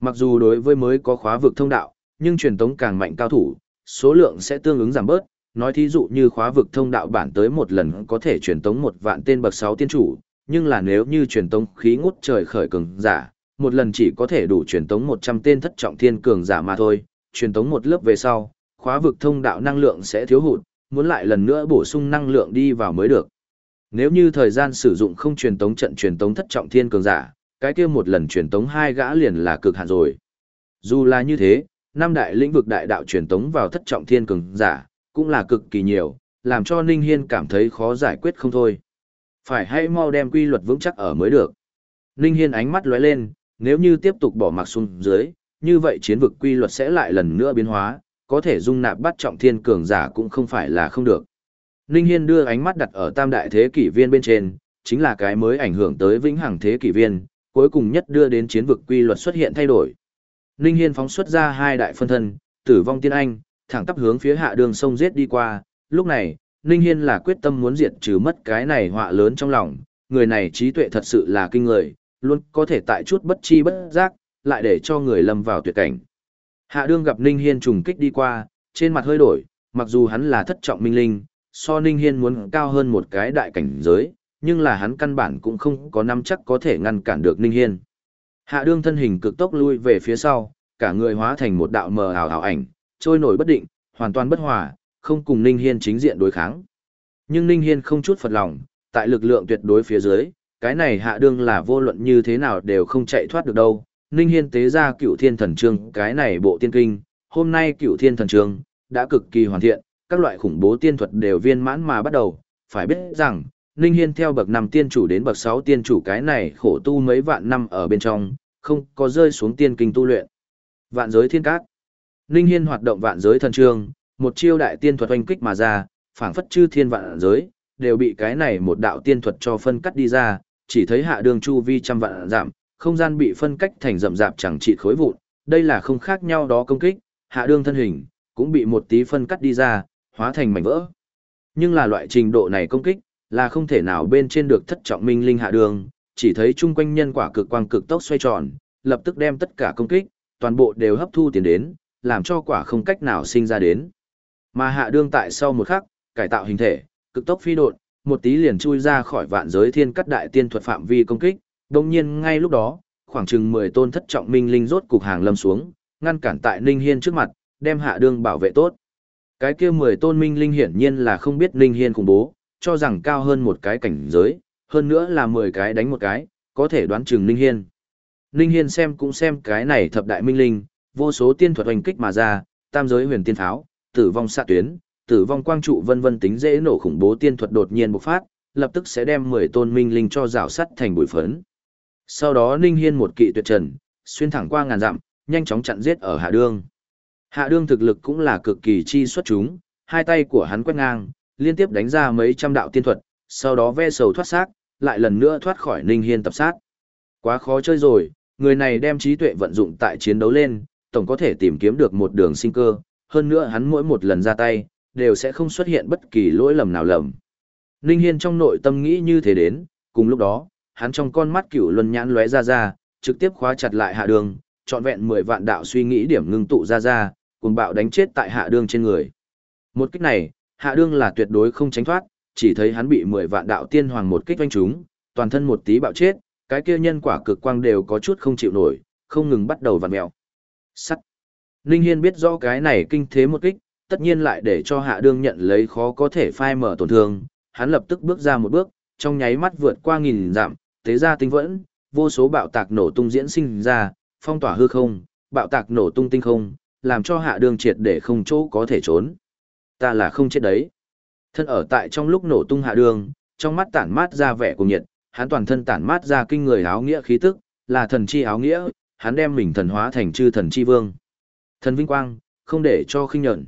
Mặc dù đối với mới có khóa vực thông đạo, nhưng truyền tống càng mạnh cao thủ, số lượng sẽ tương ứng giảm bớt. Nói thí dụ như khóa vực thông đạo bản tới một lần có thể truyền tống một vạn tên bậc 6 tiên chủ, nhưng là nếu như truyền tống khí ngút trời khởi cường giả, một lần chỉ có thể đủ truyền tống 100 tên thất trọng thiên cường giả mà thôi, truyền tống một lớp về sau, khóa vực thông đạo năng lượng sẽ thiếu hụt, muốn lại lần nữa bổ sung năng lượng đi vào mới được. Nếu như thời gian sử dụng không truyền tống trận truyền tống thất trọng thiên cường giả, cái kia một lần truyền tống hai gã liền là cực hạn rồi. Dù là như thế, năm đại lĩnh vực đại đạo truyền tống vào thất trọng thiên cường giả, cũng là cực kỳ nhiều, làm cho Ninh Hiên cảm thấy khó giải quyết không thôi. Phải hay mau đem quy luật vững chắc ở mới được. Ninh Hiên ánh mắt lóe lên, nếu như tiếp tục bỏ mặc xuống dưới, như vậy chiến vực quy luật sẽ lại lần nữa biến hóa, có thể dung nạp bắt trọng thiên cường giả cũng không phải là không được. Ninh Hiên đưa ánh mắt đặt ở tam đại thế kỷ viên bên trên, chính là cái mới ảnh hưởng tới vĩnh hằng thế kỷ viên, cuối cùng nhất đưa đến chiến vực quy luật xuất hiện thay đổi. Ninh Hiên phóng xuất ra hai đại phân thân, tử vong tiên anh, thẳng tắp hướng phía hạ đường sông giết đi qua, lúc này, Ninh Hiên là quyết tâm muốn diệt trừ mất cái này họa lớn trong lòng, người này trí tuệ thật sự là kinh người, luôn có thể tại chút bất chi bất giác, lại để cho người lâm vào tuyệt cảnh. Hạ đương gặp Ninh Hiên trùng kích đi qua, trên mặt hơi đổi, mặc dù hắn là thất trọng minh linh, so Ninh Hiên muốn cao hơn một cái đại cảnh giới, nhưng là hắn căn bản cũng không có nắm chắc có thể ngăn cản được Ninh Hiên. Hạ đương thân hình cực tốc lui về phía sau, cả người hóa thành một đạo mờ ảo ảo ảnh, trôi nổi bất định, hoàn toàn bất hòa, không cùng Ninh Hiên chính diện đối kháng. Nhưng Ninh Hiên không chút phật lòng, tại lực lượng tuyệt đối phía dưới, cái này hạ đương là vô luận như thế nào đều không chạy thoát được đâu. Ninh Hiên tế ra cựu thiên thần trương, cái này bộ tiên kinh, hôm nay cựu thiên thần trương, đã cực kỳ hoàn thiện, các loại khủng bố tiên thuật đều viên mãn mà bắt đầu, phải biết rằng, Ninh Hiên theo bậc 5 tiên chủ đến bậc 6 tiên chủ cái này khổ tu mấy vạn năm ở bên trong, không có rơi xuống tiên kinh tu luyện. Vạn giới thiên cát. Ninh Hiên hoạt động vạn giới thần trương, một chiêu đại tiên thuật oanh kích mà ra, phảng phất chư thiên vạn giới, đều bị cái này một đạo tiên thuật cho phân cắt đi ra, chỉ thấy hạ đường chu vi trăm vạn giảm, không gian bị phân cách thành rậm rạp chẳng trị khối vụn, đây là không khác nhau đó công kích, hạ đường thân hình, cũng bị một tí phân cắt đi ra, hóa thành mảnh vỡ. Nhưng là loại trình độ này công kích, là không thể nào bên trên được thất trọng minh linh hạ đường, chỉ thấy chung quanh nhân quả cực quang cực tốc xoay tròn, lập tức đem tất cả công kích, toàn bộ đều hấp thu tiền đến, làm cho quả không cách nào sinh ra đến. Mà hạ đương tại sau một khắc, cải tạo hình thể, cực tốc phi độn, một tí liền chui ra khỏi vạn giới thiên cắt đại tiên thuật phạm vi công kích, đồng nhiên ngay lúc đó, khoảng chừng 10 tôn thất trọng minh linh rốt cục hàng lâm xuống, ngăn cản tại Ninh Hiên trước mặt, đem hạ đương bảo vệ tốt. Cái kia 10 tôn minh linh hiển nhiên là không biết linh Hiên khủng bố, cho rằng cao hơn một cái cảnh giới, hơn nữa là 10 cái đánh một cái, có thể đoán chừng linh Hiên. Linh Hiên xem cũng xem cái này thập đại minh linh, vô số tiên thuật oanh kích mà ra, tam giới huyền tiên pháo, tử vong xạ tuyến, tử vong quang trụ vân vân tính dễ nổ khủng bố tiên thuật đột nhiên bộc phát, lập tức sẽ đem 10 tôn minh linh cho rào sắt thành bụi phấn. Sau đó Ninh Hiên một kỵ tuyệt trần, xuyên thẳng qua ngàn dặm, nhanh chóng chặn giết ở Hạ Dương. Hạ Đương thực lực cũng là cực kỳ chi xuất chúng, hai tay của hắn quét ngang, liên tiếp đánh ra mấy trăm đạo tiên thuật, sau đó ve sầu thoát xác, lại lần nữa thoát khỏi Ninh Hiên tập sát. Quá khó chơi rồi, người này đem trí tuệ vận dụng tại chiến đấu lên, tổng có thể tìm kiếm được một đường sinh cơ, hơn nữa hắn mỗi một lần ra tay, đều sẽ không xuất hiện bất kỳ lỗi lầm nào lầm. Ninh Hiên trong nội tâm nghĩ như thế đến, cùng lúc đó, hắn trong con mắt cửu luân nhãn lóe ra ra, trực tiếp khóa chặt lại hạ đường, trọn vẹn 10 vạn đạo suy nghĩ điểm ngưng tụ ra ra, cuồng bạo đánh chết tại hạ đương trên người. Một kích này, hạ đương là tuyệt đối không tránh thoát, chỉ thấy hắn bị 10 vạn đạo tiên hoàng một kích vanh trúng, toàn thân một tí bạo chết, cái kia nhân quả cực quang đều có chút không chịu nổi, không ngừng bắt đầu vặn mèo. Sắt. Ninh Hiên biết rõ cái này kinh thế một kích, tất nhiên lại để cho hạ đương nhận lấy khó có thể phai mở tổn thương, hắn lập tức bước ra một bước, trong nháy mắt vượt qua nghìn dặm, thế ra tinh vẫn, vô số bạo tạc nổ tung diễn sinh ra, phong tỏa hư không, bạo tạc nổ tung tinh không, làm cho hạ đường triệt để không chỗ có thể trốn. Ta là không chết đấy. Thân ở tại trong lúc nổ tung hạ đường, trong mắt tản mát ra vẻ cùng nhiệt, hắn toàn thân tản mát ra kinh người áo nghĩa khí tức, là thần chi áo nghĩa, hắn đem mình thần hóa thành chư thần chi vương. Thần vinh quang, không để cho khinh nhẫn.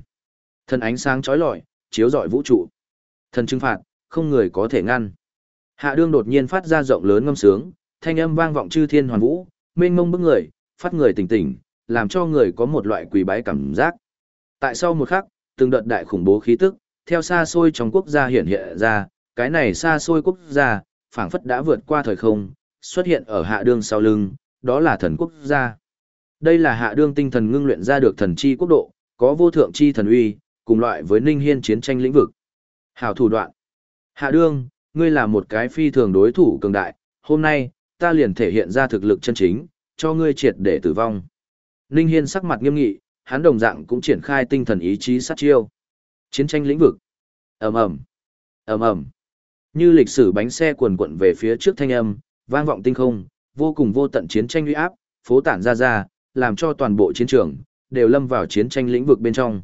Thần ánh sáng chói lọi, chiếu rọi vũ trụ. Thần trừng phạt, không người có thể ngăn. Hạ đương đột nhiên phát ra rộng lớn ngâm sướng, thanh âm vang vọng chư thiên hoàn vũ, mênh mông bức người, phát người tỉnh tỉnh, làm cho người có một loại quỳ bái cảm giác. Tại sau một khắc, từng đợt đại khủng bố khí tức, theo xa xôi trong quốc gia hiện hiện ra, cái này xa xôi quốc gia, phảng phất đã vượt qua thời không, xuất hiện ở hạ đương sau lưng, đó là thần quốc gia. Đây là hạ đương tinh thần ngưng luyện ra được thần chi quốc độ, có vô thượng chi thần uy, cùng loại với ninh hiên chiến tranh lĩnh vực. Hảo thủ đoạn. Hạ đương, ngươi là một cái phi thường đối thủ cường đại, hôm nay, ta liền thể hiện ra thực lực chân chính, cho ngươi triệt để tử vong. Ninh hiên sắc mặt nghiêm nghị, hắn đồng dạng cũng triển khai tinh thần ý chí sát chiêu. Chiến tranh lĩnh vực. ầm ầm ầm ầm Như lịch sử bánh xe cuồn cuộn về phía trước thanh âm, vang vọng tinh không, vô cùng vô tận chiến tranh uy áp, phố tản ra ra, làm cho toàn bộ chiến trường đều lâm vào chiến tranh lĩnh vực bên trong.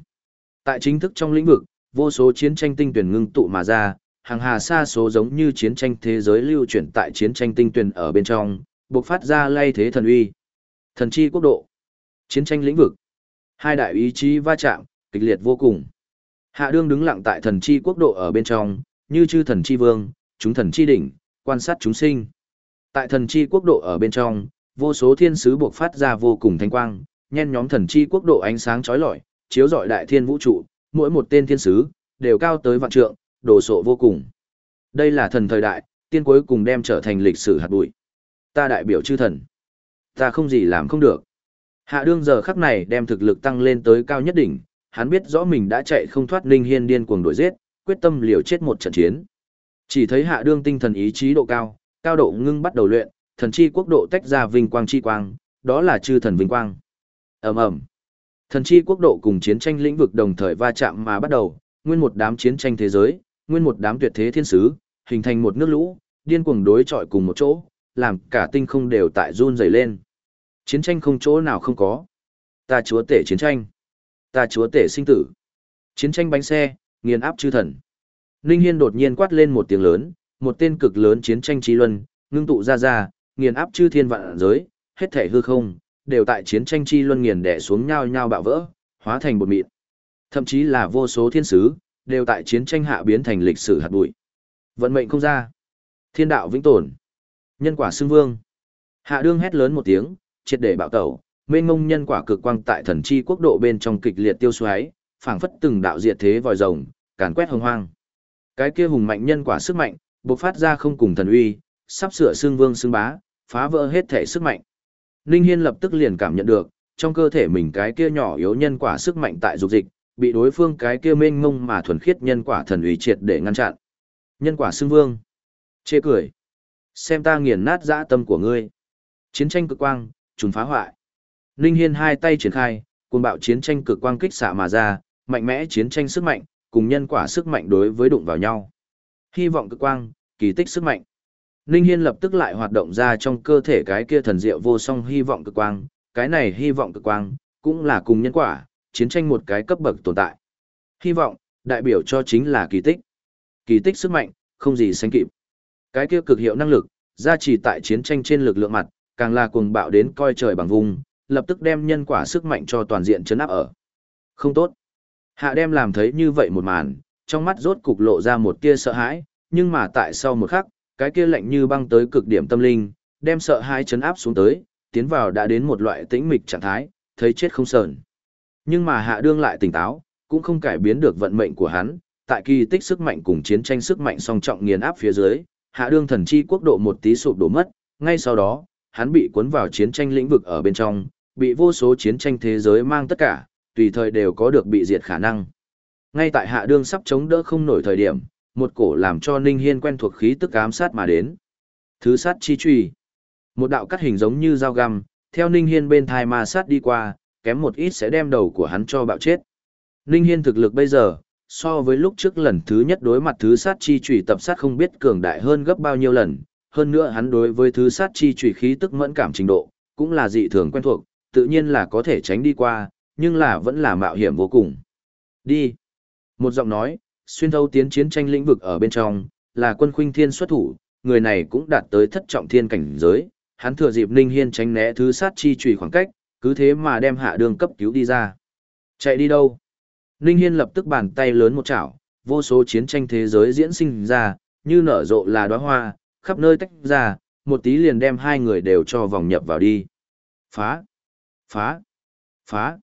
Tại chính thức trong lĩnh vực, vô số chiến tranh tinh tuyển ngưng tụ mà ra, hàng hà xa số giống như chiến tranh thế giới lưu chuyển tại chiến tranh tinh tuyển ở bên trong, bộc phát ra lay thế thần uy. Thần chi quốc độ, chiến tranh lĩnh vực. Hai đại ý chí va chạm, kịch liệt vô cùng. Hạ đương đứng lặng tại thần chi quốc độ ở bên trong, như chư thần chi vương, chúng thần chi đỉnh, quan sát chúng sinh. Tại thần chi quốc độ ở bên trong, vô số thiên sứ buộc phát ra vô cùng thanh quang, nhen nhóm thần chi quốc độ ánh sáng chói lọi, chiếu rọi đại thiên vũ trụ, mỗi một tên thiên sứ đều cao tới vạn trượng, đồ sộ vô cùng. Đây là thần thời đại, tiên cuối cùng đem trở thành lịch sử hạt bụi. Ta đại biểu chư thần. Ta không gì làm không được. Hạ đương giờ khắc này đem thực lực tăng lên tới cao nhất đỉnh, hắn biết rõ mình đã chạy không thoát Ninh hiên điên cuồng đuổi giết, quyết tâm liều chết một trận chiến. Chỉ thấy hạ đương tinh thần ý chí độ cao, cao độ ngưng bắt đầu luyện, thần chi quốc độ tách ra vinh quang chi quang, đó là chư thần vinh quang. Ầm ầm. Thần chi quốc độ cùng chiến tranh lĩnh vực đồng thời va chạm mà bắt đầu, nguyên một đám chiến tranh thế giới, nguyên một đám tuyệt thế thiên sứ, hình thành một nước lũ, điên cuồng đối chọi cùng một chỗ, làm cả tinh không đều tại run rẩy lên. Chiến tranh không chỗ nào không có. Ta chúa tể chiến tranh. Ta chúa tể sinh tử. Chiến tranh bánh xe, nghiền áp chư thần. Ninh Hiên đột nhiên quát lên một tiếng lớn, một tên cực lớn chiến tranh trí luân, ngưng tụ ra ra, nghiền áp chư thiên vạn giới, hết thể hư không, đều tại chiến tranh chi luân nghiền đè xuống nhau nhau bạo vỡ, hóa thành bột mịn. Thậm chí là vô số thiên sứ, đều tại chiến tranh hạ biến thành lịch sử hạt bụi. Vận mệnh không ra. Thiên đạo vĩnh tồn. Nhân quả xưng vương. Hạ đương hét lớn một tiếng, triệt để bạo tẩu, mênh mông nhân quả cực quang tại thần chi quốc độ bên trong kịch liệt tiêu xoáy, phảng phất từng đạo diệt thế vòi rồng, càn quét hồng hoang. Cái kia hùng mạnh nhân quả sức mạnh, bộc phát ra không cùng thần uy, sắp sửa xương vương xương bá, phá vỡ hết thể sức mạnh. Ninh Hiên lập tức liền cảm nhận được, trong cơ thể mình cái kia nhỏ yếu nhân quả sức mạnh tại dục dịch, bị đối phương cái kia mênh mông mà thuần khiết nhân quả thần uy triệt để ngăn chặn. Nhân quả xương vương. Chê cười. Xem ta nghiền nát dã tâm của ngươi. Chiến tranh cực quang, trùng phá hoại. Ninh Hiên hai tay triển khai, cuồng bạo chiến tranh cực quang kích xạ mà ra, mạnh mẽ chiến tranh sức mạnh, cùng nhân quả sức mạnh đối với đụng vào nhau. Hy vọng cực quang, kỳ tích sức mạnh. Ninh Hiên lập tức lại hoạt động ra trong cơ thể cái kia thần diệu vô song hy vọng cực quang, cái này hy vọng cực quang, cũng là cùng nhân quả, chiến tranh một cái cấp bậc tồn tại. Hy vọng, đại biểu cho chính là kỳ tích. Kỳ tích sức mạnh, không gì sánh kịp. Cái kia cực hiệu năng lực, gia trì tại chiến tranh trên lực lượng mặt, càng là cuồng bạo đến coi trời bằng vùng, lập tức đem nhân quả sức mạnh cho toàn diện chấn áp ở. Không tốt. Hạ đem làm thấy như vậy một màn, trong mắt rốt cục lộ ra một tia sợ hãi, nhưng mà tại sau một khắc, cái kia lạnh như băng tới cực điểm tâm linh, đem sợ hãi chấn áp xuống tới, tiến vào đã đến một loại tĩnh mịch trạng thái, thấy chết không sờn. Nhưng mà hạ đương lại tỉnh táo, cũng không cải biến được vận mệnh của hắn, tại kỳ tích sức mạnh cùng chiến tranh sức mạnh song trọng nghiền áp phía dưới, hạ đương thần chi quốc độ một tí sụp đổ mất, ngay sau đó, hắn bị cuốn vào chiến tranh lĩnh vực ở bên trong, bị vô số chiến tranh thế giới mang tất cả, tùy thời đều có được bị diệt khả năng. Ngay tại hạ đương sắp chống đỡ không nổi thời điểm, một cổ làm cho Ninh Hiên quen thuộc khí tức ám sát mà đến. Thứ sát chi truy. Một đạo cắt hình giống như dao găm, theo Ninh Hiên bên thai ma sát đi qua, kém một ít sẽ đem đầu của hắn cho bạo chết. Ninh Hiên thực lực bây giờ, so với lúc trước lần thứ nhất đối mặt thứ sát chi trùy tập sát không biết cường đại hơn gấp bao nhiêu lần, hơn nữa hắn đối với thứ sát chi trùy khí tức mẫn cảm trình độ, cũng là dị thường quen thuộc, tự nhiên là có thể tránh đi qua, nhưng là vẫn là mạo hiểm vô cùng. Đi. Một giọng nói, xuyên thấu tiến chiến tranh lĩnh vực ở bên trong, là quân khuynh thiên xuất thủ, người này cũng đạt tới thất trọng thiên cảnh giới, hắn thừa dịp Ninh Hiên tránh né thứ sát chi trùy khoảng cách, cứ thế mà đem hạ đường cấp cứu đi ra. Chạy đi đâu? Ninh Hiên lập tức bàn tay lớn một chảo, vô số chiến tranh thế giới diễn sinh ra, như nở rộ là đóa hoa, khắp nơi tách ra, một tí liền đem hai người đều cho vòng nhập vào đi. Phá! Phá! Phá!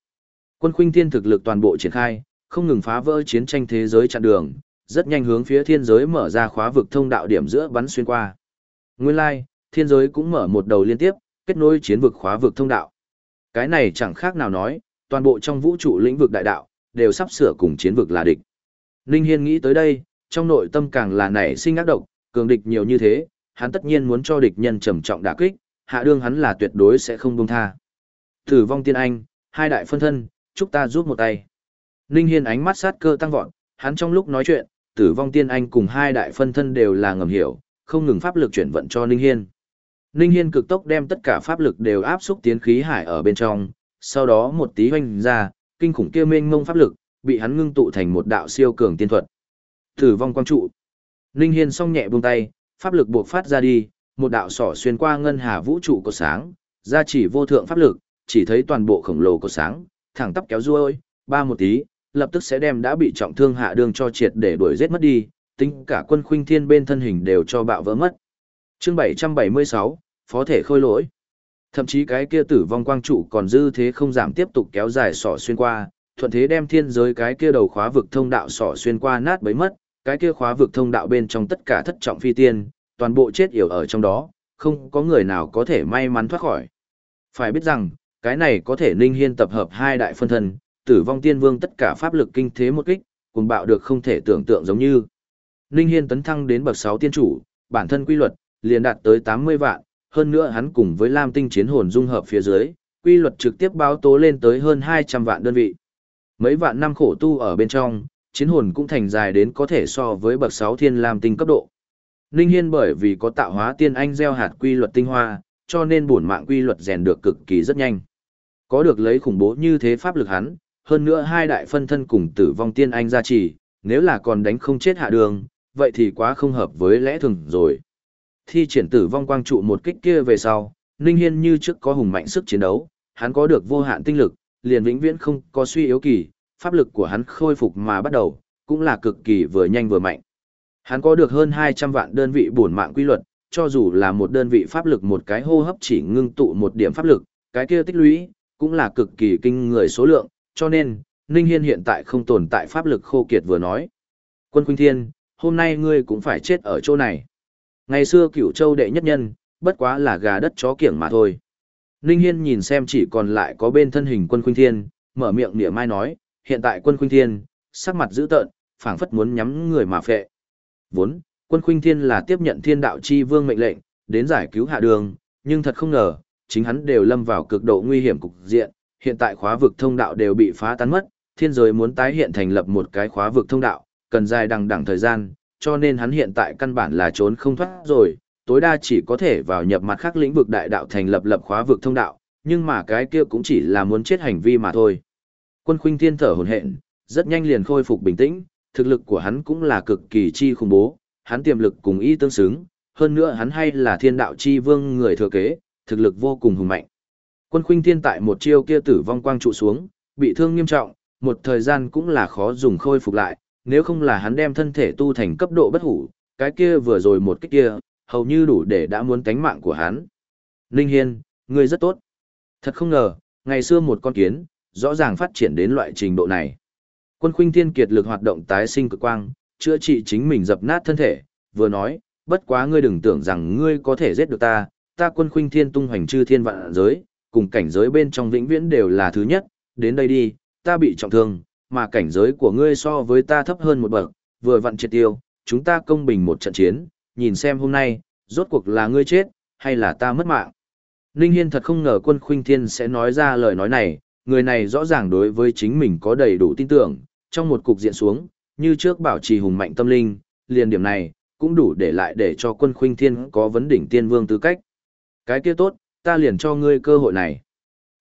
Quân khuynh thiên thực lực toàn bộ triển khai, không ngừng phá vỡ chiến tranh thế giới chặn đường, rất nhanh hướng phía thiên giới mở ra khóa vực thông đạo điểm giữa bắn xuyên qua. Nguyên lai, like, thiên giới cũng mở một đầu liên tiếp, kết nối chiến vực khóa vực thông đạo. Cái này chẳng khác nào nói, toàn bộ trong vũ trụ lĩnh vực đại đạo, đều sắp sửa cùng chiến vực là địch. Ninh Hiên nghĩ tới đây, trong nội tâm càng là nảy sinh ác độc, cường địch nhiều như thế, hắn tất nhiên muốn cho địch nhân trầm trọng đả kích, hạ đương hắn là tuyệt đối sẽ không buông tha. Tử vong tiên anh, hai đại phân thân, chúc ta giúp một tay. Ninh Hiên ánh mắt sát cơ tăng vọt, hắn trong lúc nói chuyện, tử vong tiên anh cùng hai đại phân thân đều là ngầm hiểu, không ngừng pháp lực chuyển vận cho Ninh Hiên. Ninh Hiên cực tốc đem tất cả pháp lực đều áp xúc tiến khí hải ở bên trong, sau đó một tí hoanh ra, kinh khủng kia mênh mông pháp lực, bị hắn ngưng tụ thành một đạo siêu cường tiên thuật. Tử vong quang trụ. Ninh Hiên song nhẹ buông tay, pháp lực buộc phát ra đi, một đạo sỏ xuyên qua ngân hà vũ trụ của sáng, ra chỉ vô thượng pháp lực, chỉ thấy toàn bộ khổng lồ của sáng, thẳng tắp kéo ruôi, ba một tí, lập tức sẽ đem đã bị trọng thương hạ đường cho triệt để đuổi giết mất đi, tính cả quân khuynh thiên bên thân hình đều cho bạo vỡ mất. Chương 776, Phó thể khôi lỗi. Thậm chí cái kia tử vong quang trụ còn dư thế không giảm tiếp tục kéo dài sỏ xuyên qua, thuận thế đem thiên giới cái kia đầu khóa vực thông đạo sỏ xuyên qua nát bấy mất, cái kia khóa vực thông đạo bên trong tất cả thất trọng phi tiên, toàn bộ chết yểu ở trong đó, không có người nào có thể may mắn thoát khỏi. Phải biết rằng, cái này có thể linh hiên tập hợp hai đại phân thân, tử vong tiên vương tất cả pháp lực kinh thế một kích, cùng bạo được không thể tưởng tượng giống như. Ninh Hiên tấn thăng đến bậc 6 tiên chủ, bản thân quy luật, liền đạt tới 80 vạn, hơn nữa hắn cùng với Lam Tinh chiến hồn dung hợp phía dưới, quy luật trực tiếp báo tố lên tới hơn 200 vạn đơn vị. Mấy vạn năm khổ tu ở bên trong, chiến hồn cũng thành dài đến có thể so với bậc 6 thiên Lam Tinh cấp độ. Ninh Hiên bởi vì có tạo hóa tiên anh gieo hạt quy luật tinh hoa, cho nên bổn mạng quy luật rèn được cực kỳ rất nhanh. Có được lấy khủng bố như thế pháp lực hắn, hơn nữa hai đại phân thân cùng tử vong tiên anh gia trì, nếu là còn đánh không chết hạ đường, vậy thì quá không hợp với lẽ thường rồi. Thi triển tử vong quang trụ một kích kia về sau, Ninh Hiên như trước có hùng mạnh sức chiến đấu, hắn có được vô hạn tinh lực, liền vĩnh viễn không có suy yếu kỳ, pháp lực của hắn khôi phục mà bắt đầu, cũng là cực kỳ vừa nhanh vừa mạnh. Hắn có được hơn 200 vạn đơn vị bổn mạng quy luật, cho dù là một đơn vị pháp lực một cái hô hấp chỉ ngưng tụ một điểm pháp lực, cái kia tích lũy, cũng là cực kỳ kinh người số lượng, cho nên, Ninh Hiên hiện tại không tồn tại pháp lực khô kiệt vừa nói. Quân Khuynh Thiên, hôm nay ngươi cũng phải chết ở chỗ này. Ngày xưa cửu châu đệ nhất nhân, bất quá là gà đất chó kiểng mà thôi. Ninh Hiên nhìn xem chỉ còn lại có bên thân hình quân Khuynh Thiên, mở miệng niệm mai nói, hiện tại quân Khuynh Thiên, sắc mặt dữ tợn, phảng phất muốn nhắm người mà phệ. Vốn, quân Khuynh Thiên là tiếp nhận thiên đạo chi vương mệnh lệnh, đến giải cứu hạ đường, nhưng thật không ngờ, chính hắn đều lâm vào cực độ nguy hiểm cục diện, hiện tại khóa vực thông đạo đều bị phá tan mất, thiên giới muốn tái hiện thành lập một cái khóa vực thông đạo, cần dài đằng đằng thời gian, cho nên hắn hiện tại căn bản là trốn không thoát rồi, tối đa chỉ có thể vào nhập mặt khác lĩnh vực đại đạo thành lập lập khóa vực thông đạo, nhưng mà cái kia cũng chỉ là muốn chết hành vi mà thôi. Quân khuynh thiên thở hồn hện, rất nhanh liền khôi phục bình tĩnh, thực lực của hắn cũng là cực kỳ chi khủng bố, hắn tiềm lực cùng y tương xứng, hơn nữa hắn hay là thiên đạo chi vương người thừa kế, thực lực vô cùng hùng mạnh. Quân khuynh thiên tại một chiêu kia tử vong quang trụ xuống, bị thương nghiêm trọng, một thời gian cũng là khó dùng khôi phục lại, nếu không là hắn đem thân thể tu thành cấp độ bất hủ, cái kia vừa rồi một cái kia, hầu như đủ để đã muốn tánh mạng của hắn. Ninh Hiên, ngươi rất tốt. Thật không ngờ, ngày xưa một con kiến, rõ ràng phát triển đến loại trình độ này. Quân khuynh thiên kiệt lực hoạt động tái sinh cực quang, chữa trị chính mình dập nát thân thể, vừa nói, bất quá ngươi đừng tưởng rằng ngươi có thể giết được ta, ta quân khuynh thiên tung hoành chư thiên vạn giới, cùng cảnh giới bên trong vĩnh viễn đều là thứ nhất, đến đây đi, ta bị trọng thương, mà cảnh giới của ngươi so với ta thấp hơn một bậc, vừa vặn triệt tiêu, chúng ta công bình một trận chiến, nhìn xem hôm nay, rốt cuộc là ngươi chết, hay là ta mất mạng. Ninh Hiên thật không ngờ quân khuynh thiên sẽ nói ra lời nói này, người này rõ ràng đối với chính mình có đầy đủ tin tưởng, trong một cục diện xuống, như trước bảo trì hùng mạnh tâm linh, liền điểm này, cũng đủ để lại để cho quân khuynh thiên có vấn đỉnh tiên vương tư cách. Cái kia tốt, ta liền cho ngươi cơ hội này.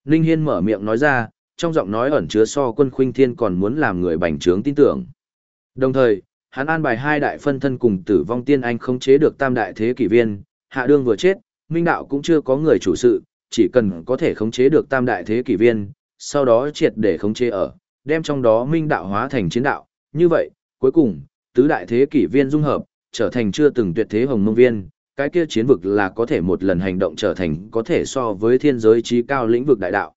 Ninh Hiên mở miệng nói ra, trong giọng nói ẩn chứa so quân khuynh thiên còn muốn làm người bành trướng tin tưởng. Đồng thời, hắn an bài hai đại phân thân cùng tử vong tiên anh khống chế được tam đại thế kỷ viên, hạ đương vừa chết, minh đạo cũng chưa có người chủ sự, chỉ cần có thể khống chế được tam đại thế kỷ viên, sau đó triệt để khống chế ở, đem trong đó minh đạo hóa thành chiến đạo, như vậy, cuối cùng, tứ đại thế kỷ viên dung hợp, trở thành chưa từng tuyệt thế hồng mông viên, cái kia chiến vực là có thể một lần hành động trở thành có thể so với thiên giới trí cao lĩnh vực đại đạo.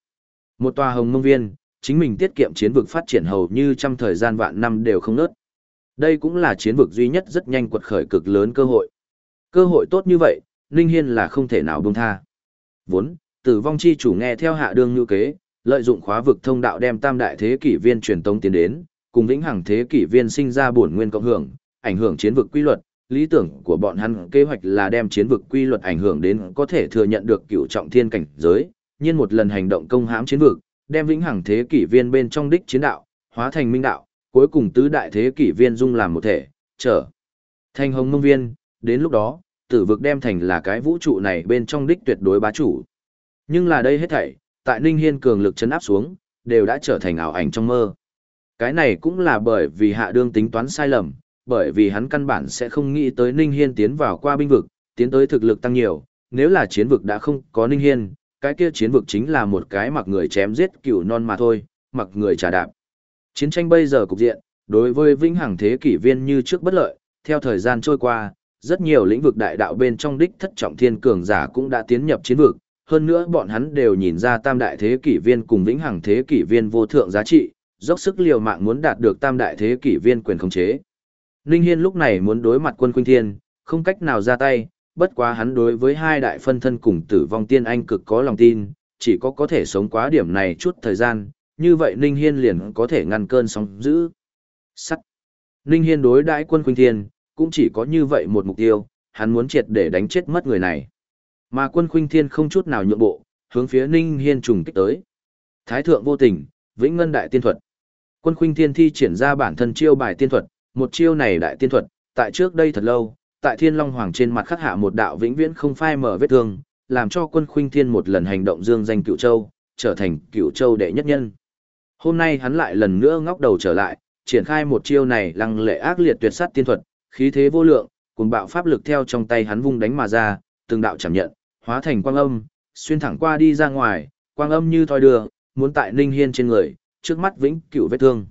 Một tòa hồng mông viên, chính mình tiết kiệm chiến vực phát triển hầu như trăm thời gian vạn năm đều không nớt. Đây cũng là chiến vực duy nhất rất nhanh quật khởi cực lớn cơ hội. Cơ hội tốt như vậy, Ninh Hiên là không thể nào buông tha. Vốn, tử vong chi chủ nghe theo hạ đương như kế, lợi dụng khóa vực thông đạo đem tam đại thế kỷ viên truyền tống tiến đến, cùng vĩnh hằng thế kỷ viên sinh ra bổn nguyên cộng hưởng, ảnh hưởng chiến vực quy luật. Lý tưởng của bọn hắn kế hoạch là đem chiến vực quy luật ảnh hưởng đến có thể thừa nhận được cựu trọng thiên cảnh giới, nhiên một lần hành động công hãm chiến vực, đem vĩnh hằng thế kỷ viên bên trong đích chiến đạo, hóa thành minh đạo, cuối cùng tứ đại thế kỷ viên dung làm một thể, trở thành hồng mông viên, đến lúc đó, tử vực đem thành là cái vũ trụ này bên trong đích tuyệt đối bá chủ. Nhưng là đây hết thảy, tại Ninh Hiên cường lực chấn áp xuống, đều đã trở thành ảo ảnh trong mơ. Cái này cũng là bởi vì hạ đương tính toán sai lầm, bởi vì hắn căn bản sẽ không nghĩ tới Ninh Hiên tiến vào qua binh vực, tiến tới thực lực tăng nhiều, nếu là chiến vực đã không có Ninh Hiên, cái kia chiến vực chính là một cái mặc người chém giết cửu non mà thôi, mặc người trả đạp. Chiến tranh bây giờ cục diện, đối với vĩnh hằng thế kỷ viên như trước bất lợi, theo thời gian trôi qua, rất nhiều lĩnh vực đại đạo bên trong đích thất trọng thiên cường giả cũng đã tiến nhập chiến vực, hơn nữa bọn hắn đều nhìn ra tam đại thế kỷ viên cùng vĩnh hằng thế kỷ viên vô thượng giá trị, dốc sức liều mạng muốn đạt được tam đại thế kỷ viên quyền khống chế. Ninh Hiên lúc này muốn đối mặt quân quynh Thiên, không cách nào ra tay, bất quá hắn đối với hai đại phân thân cùng tử vong tiên anh cực có lòng tin, chỉ có có thể sống quá điểm này chút thời gian, như vậy Ninh Hiên liền có thể ngăn cơn sóng dữ. Sắt. Ninh Hiên đối đãi quân quynh Thiên, cũng chỉ có như vậy một mục tiêu, hắn muốn triệt để đánh chết mất người này. Mà quân Khuynh Thiên không chút nào nhượng bộ, hướng phía Ninh Hiên trùng kích tới. Thái thượng vô tình, vĩnh ngân đại tiên thuật. Quân Khuynh Thiên thi triển ra bản thân chiêu bài tiên thuật, một chiêu này đại tiên thuật, tại trước đây thật lâu, tại Thiên Long Hoàng trên mặt khắc hạ một đạo vĩnh viễn không phai mở vết thương, làm cho quân Khuynh Thiên một lần hành động dương danh Cửu Châu, trở thành Cửu Châu đệ nhất nhân. Hôm nay hắn lại lần nữa ngóc đầu trở lại, triển khai một chiêu này lăng lệ ác liệt tuyệt sát tiên thuật, khí thế vô lượng, cùng bạo pháp lực theo trong tay hắn vung đánh mà ra, từng đạo chạm nhận, hóa thành quang âm, xuyên thẳng qua đi ra ngoài, quang âm như thoi đưa, muốn tại Ninh Hiên trên người, trước mắt vĩnh cửu vết thương.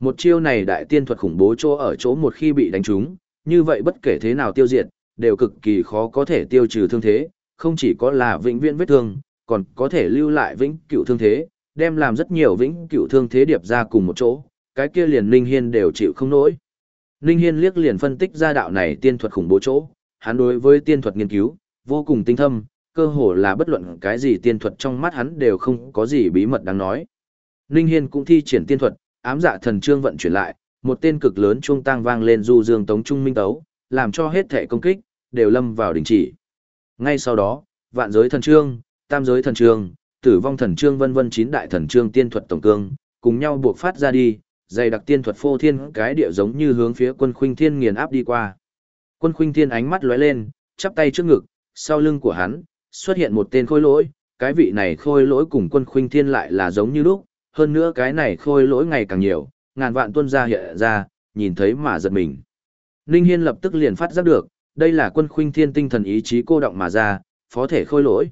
Một chiêu này đại tiên thuật khủng bố chỗ ở chỗ một khi bị đánh trúng, như vậy bất kể thế nào tiêu diệt, đều cực kỳ khó có thể tiêu trừ thương thế, không chỉ có là vĩnh viễn vết thương, còn có thể lưu lại vĩnh cửu thương thế, đem làm rất nhiều vĩnh cửu thương thế điệp ra cùng một chỗ, cái kia liền Ninh Hiên đều chịu không nổi. Ninh Hiên liếc liền phân tích ra đạo này tiên thuật khủng bố chỗ, hắn đối với tiên thuật nghiên cứu, vô cùng tinh thâm, cơ hồ là bất luận cái gì tiên thuật trong mắt hắn đều không có gì bí mật đáng nói. Ninh Hiên cũng thi triển tiên thuật, ám dạ thần trương vận chuyển lại, một tên cực lớn chuông tang vang lên du dương tống trung minh tấu, làm cho hết thể công kích, đều lâm vào đình chỉ. Ngay sau đó, vạn giới thần trương, tam giới thần trương, tử vong thần trương vân vân chín đại thần trương tiên thuật tổng cương, cùng nhau buộc phát ra đi, dày đặc tiên thuật phô thiên cái địa giống như hướng phía quân khuynh thiên nghiền áp đi qua. Quân khuynh thiên ánh mắt lóe lên, chắp tay trước ngực, sau lưng của hắn, xuất hiện một tên khôi lỗi, cái vị này khôi lỗi cùng quân khuynh thiên lại là giống như lúc, hơn nữa cái này khôi lỗi ngày càng nhiều, ngàn vạn tuân ra hiện ra, nhìn thấy mà giật mình. Ninh Hiên lập tức liền phát giác được, đây là quân khuynh thiên tinh thần ý chí cô động mà ra, phó thể khôi lỗi.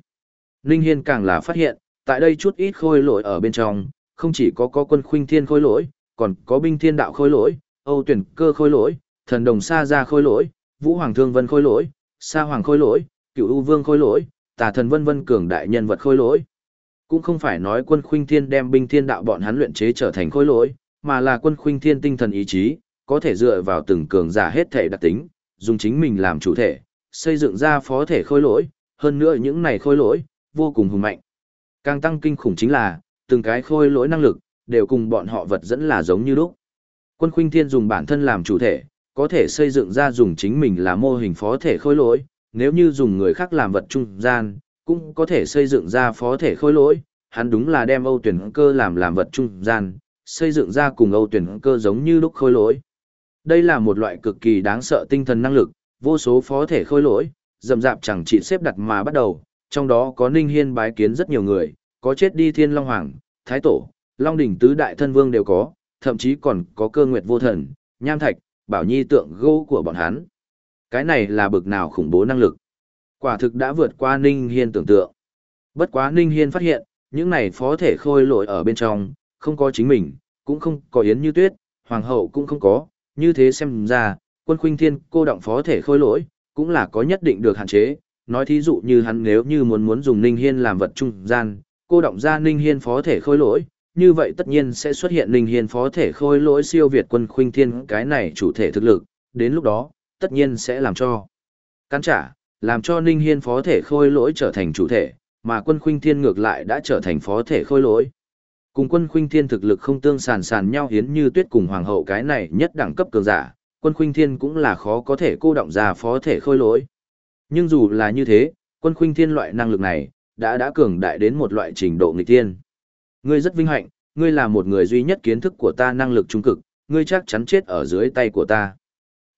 Ninh Hiên càng là phát hiện, tại đây chút ít khôi lỗi ở bên trong, không chỉ có có quân khuynh thiên khôi lỗi, còn có binh thiên đạo khôi lỗi, Âu tuyển cơ khôi lỗi, thần đồng sa gia khôi lỗi, vũ hoàng thương vân khôi lỗi, sa hoàng khôi lỗi, cựu u vương khôi lỗi, tà thần vân vân cường đại nhân vật khôi lỗi. Cũng không phải nói quân khuynh thiên đem binh thiên đạo bọn hắn luyện chế trở thành khôi lỗi, mà là quân khuynh thiên tinh thần ý chí, có thể dựa vào từng cường giả hết thể đặc tính, dùng chính mình làm chủ thể, xây dựng ra phó thể khôi lỗi, hơn nữa những này khôi lỗi, vô cùng hùng mạnh. Càng tăng kinh khủng chính là, từng cái khôi lỗi năng lực, đều cùng bọn họ vật dẫn là giống như lúc. Quân khuynh thiên dùng bản thân làm chủ thể, có thể xây dựng ra dùng chính mình là mô hình phó thể khôi lỗi, nếu như dùng người khác làm vật trung gian, cũng có thể xây dựng ra phó thể khôi lỗi, hắn đúng là đem Âu tuyển cơ làm làm vật trung gian, xây dựng ra cùng Âu tuyển cơ giống như lúc khôi lỗi. Đây là một loại cực kỳ đáng sợ tinh thần năng lực, vô số phó thể khôi lỗi, dầm dạp chẳng chỉ xếp đặt mà bắt đầu, trong đó có Ninh Hiên bái kiến rất nhiều người, có chết đi Thiên Long Hoàng, Thái Tổ, Long Đỉnh Tứ Đại Thân Vương đều có, thậm chí còn có cơ nguyệt vô thần, nham thạch, bảo nhi tượng gỗ của bọn hắn. Cái này là bực nào khủng bố năng lực. Quả thực đã vượt qua Ninh Hiên tưởng tượng. Bất quá Ninh Hiên phát hiện, những này phó thể khôi lỗi ở bên trong, không có chính mình, cũng không có Yến Như Tuyết, Hoàng hậu cũng không có, như thế xem ra, quân khuynh thiên cô động phó thể khôi lỗi, cũng là có nhất định được hạn chế. Nói thí dụ như hắn nếu như muốn muốn dùng Ninh Hiên làm vật trung gian, cô động ra Ninh Hiên phó thể khôi lỗi, như vậy tất nhiên sẽ xuất hiện Ninh Hiên phó thể khôi lỗi siêu việt quân khuynh thiên cái này chủ thể thực lực, đến lúc đó, tất nhiên sẽ làm cho cắn trả, làm cho Ninh Hiên phó thể khôi lỗi trở thành chủ thể, mà quân khuynh thiên ngược lại đã trở thành phó thể khôi lỗi. Cùng quân khuynh thiên thực lực không tương sàn sàn nhau hiến như tuyết cùng hoàng hậu cái này nhất đẳng cấp cường giả, quân khuynh thiên cũng là khó có thể cô động ra phó thể khôi lỗi. Nhưng dù là như thế, quân khuynh thiên loại năng lực này, đã đã cường đại đến một loại trình độ nghịch thiên. Ngươi rất vinh hạnh, ngươi là một người duy nhất kiến thức của ta năng lực trung cực, ngươi chắc chắn chết ở dưới tay của ta.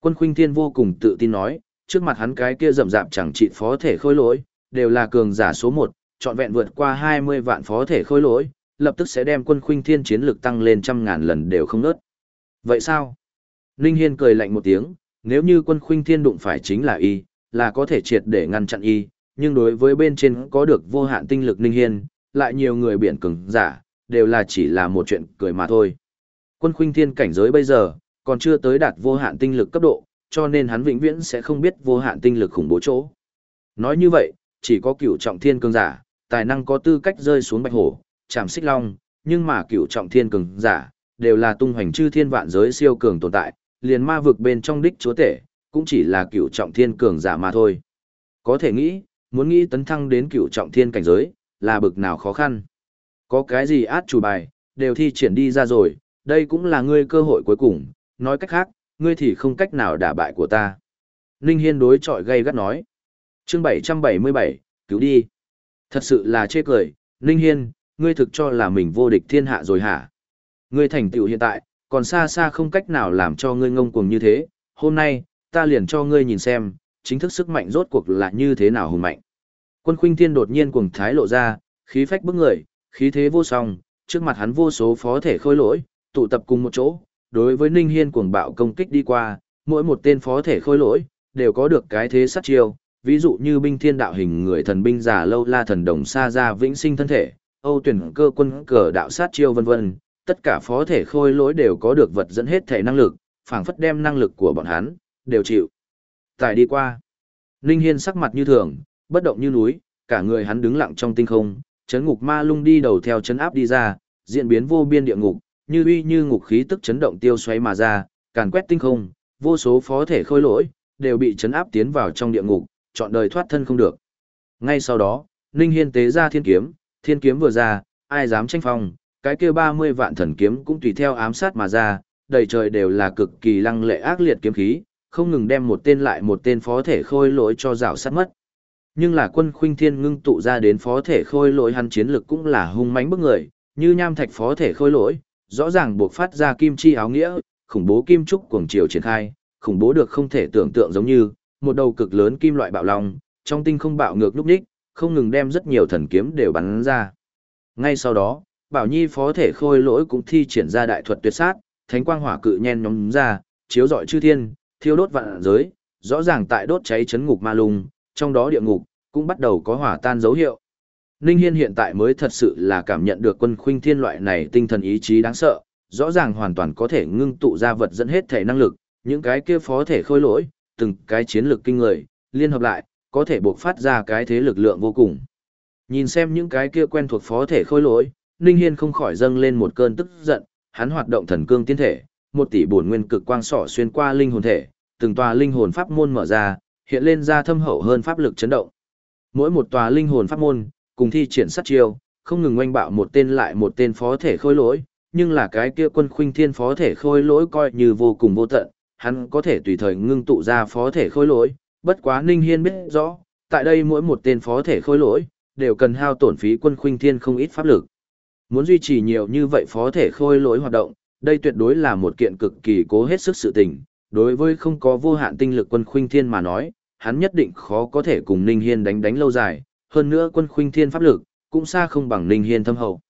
Quân khuynh thiên vô cùng tự tin nói, trước mặt hắn cái kia rậm rạp chẳng trị phó thể khôi lỗi, đều là cường giả số 1, trọn vẹn vượt qua 20 vạn phó thể khôi lỗi, lập tức sẽ đem quân khuynh thiên chiến lực tăng lên trăm ngàn lần đều không nớt. Vậy sao? Ninh Hiên cười lạnh một tiếng, nếu như quân khuynh thiên đụng phải chính là y, là có thể triệt để ngăn chặn y, nhưng đối với bên trên có được vô hạn tinh lực Ninh Hiên, lại nhiều người biển cường giả, đều là chỉ là một chuyện cười mà thôi. Quân khuynh thiên cảnh giới bây giờ, còn chưa tới đạt vô hạn tinh lực cấp độ, cho nên hắn vĩnh viễn sẽ không biết vô hạn tinh lực khủng bố chỗ. Nói như vậy, chỉ có cửu trọng thiên cường giả, tài năng có tư cách rơi xuống bạch hổ, chạm xích long, nhưng mà cửu trọng thiên cường giả, đều là tung hoành chư thiên vạn giới siêu cường tồn tại, liền ma vực bên trong đích chúa tể, cũng chỉ là cửu trọng thiên cường giả mà thôi. Có thể nghĩ, muốn nghĩ tấn thăng đến cửu trọng thiên cảnh giới, là bực nào khó khăn. Có cái gì át chủ bài, đều thi triển đi ra rồi, đây cũng là ngươi cơ hội cuối cùng, nói cách khác, ngươi thì không cách nào đả bại của ta. Ninh Hiên đối chọi gay gắt nói. Chương 777, cứu đi. Thật sự là chê cười, Ninh Hiên, ngươi thực cho là mình vô địch thiên hạ rồi hả? Ngươi thành tựu hiện tại, còn xa xa không cách nào làm cho ngươi ngông cuồng như thế, hôm nay, ta liền cho ngươi nhìn xem, chính thức sức mạnh rốt cuộc là như thế nào hùng mạnh. Quân khuynh thiên đột nhiên cuồng thái lộ ra, khí phách bức người, khí thế vô song, trước mặt hắn vô số phó thể khôi lỗi, tụ tập cùng một chỗ, đối với Ninh Hiên cuồng bạo công kích đi qua, mỗi một tên phó thể khôi lỗi, đều có được cái thế sát chiêu, ví dụ như binh thiên đạo hình người thần binh giả lâu la thần đồng xa ra vĩnh sinh thân thể, Âu tuyển cơ quân cờ đạo sát chiêu vân vân, tất cả phó thể khôi lỗi đều có được vật dẫn hết thể năng lực, phảng phất đem năng lực của bọn hắn, đều chịu. Tại đi qua, Ninh Hiên sắc mặt như thường, bất động như núi, cả người hắn đứng lặng trong tinh không, chấn ngục ma lung đi đầu theo chấn áp đi ra, diễn biến vô biên địa ngục, như uy như ngục khí tức chấn động tiêu xoáy mà ra, càn quét tinh không, vô số phó thể khôi lỗi, đều bị chấn áp tiến vào trong địa ngục, chọn đời thoát thân không được. Ngay sau đó, Ninh Hiên tế ra thiên kiếm, thiên kiếm vừa ra, ai dám tranh phong, cái kia 30 vạn thần kiếm cũng tùy theo ám sát mà ra, đầy trời đều là cực kỳ lăng lệ ác liệt kiếm khí, không ngừng đem một tên lại một tên phó thể khôi lỗi cho rào sát mất. Nhưng là quân khuynh thiên ngưng tụ ra đến phó thể khôi lỗi hắn chiến lực cũng là hung mãnh bức người, như nham thạch phó thể khôi lỗi, rõ ràng buộc phát ra kim chi áo nghĩa, khủng bố kim trúc cuồng triều triển khai, khủng bố được không thể tưởng tượng giống như, một đầu cực lớn kim loại bạo long, trong tinh không bạo ngược lúc ních, không ngừng đem rất nhiều thần kiếm đều bắn ra. Ngay sau đó, Bảo Nhi phó thể khôi lỗi cũng thi triển ra đại thuật tuyệt sát, thánh quang hỏa cự nhen nhóm ra, chiếu rọi chư thiên, thiêu đốt vạn giới, rõ ràng tại đốt cháy chấn ngục ma lung, trong đó địa ngục cũng bắt đầu có hỏa tan dấu hiệu. Ninh Hiên hiện tại mới thật sự là cảm nhận được quân khuynh thiên loại này tinh thần ý chí đáng sợ, rõ ràng hoàn toàn có thể ngưng tụ ra vật dẫn hết thể năng lực, những cái kia phó thể khôi lỗi, từng cái chiến lược kinh người, liên hợp lại, có thể buộc phát ra cái thế lực lượng vô cùng. Nhìn xem những cái kia quen thuộc phó thể khôi lỗi, Ninh Hiên không khỏi dâng lên một cơn tức giận, hắn hoạt động thần cương tiên thể, một tỷ bổn nguyên cực quang sỏ xuyên qua linh hồn thể, từng tòa linh hồn pháp môn mở ra, hiện lên ra thâm hậu hơn pháp lực chấn động. Mỗi một tòa linh hồn pháp môn, cùng thi triển sát chiêu, không ngừng oanh bạo một tên lại một tên phó thể khôi lỗi, nhưng là cái kia quân khuynh thiên phó thể khôi lỗi coi như vô cùng vô tận, hắn có thể tùy thời ngưng tụ ra phó thể khôi lỗi, bất quá Ninh Hiên biết rõ, tại đây mỗi một tên phó thể khôi lỗi, đều cần hao tổn phí quân khuynh thiên không ít pháp lực. Muốn duy trì nhiều như vậy phó thể khôi lỗi hoạt động, đây tuyệt đối là một kiện cực kỳ cố hết sức sự tình, đối với không có vô hạn tinh lực quân khuynh thiên mà nói, hắn nhất định khó có thể cùng Ninh Hiên đánh đánh lâu dài, hơn nữa quân khuynh thiên pháp lực, cũng xa không bằng Ninh Hiên thâm hậu.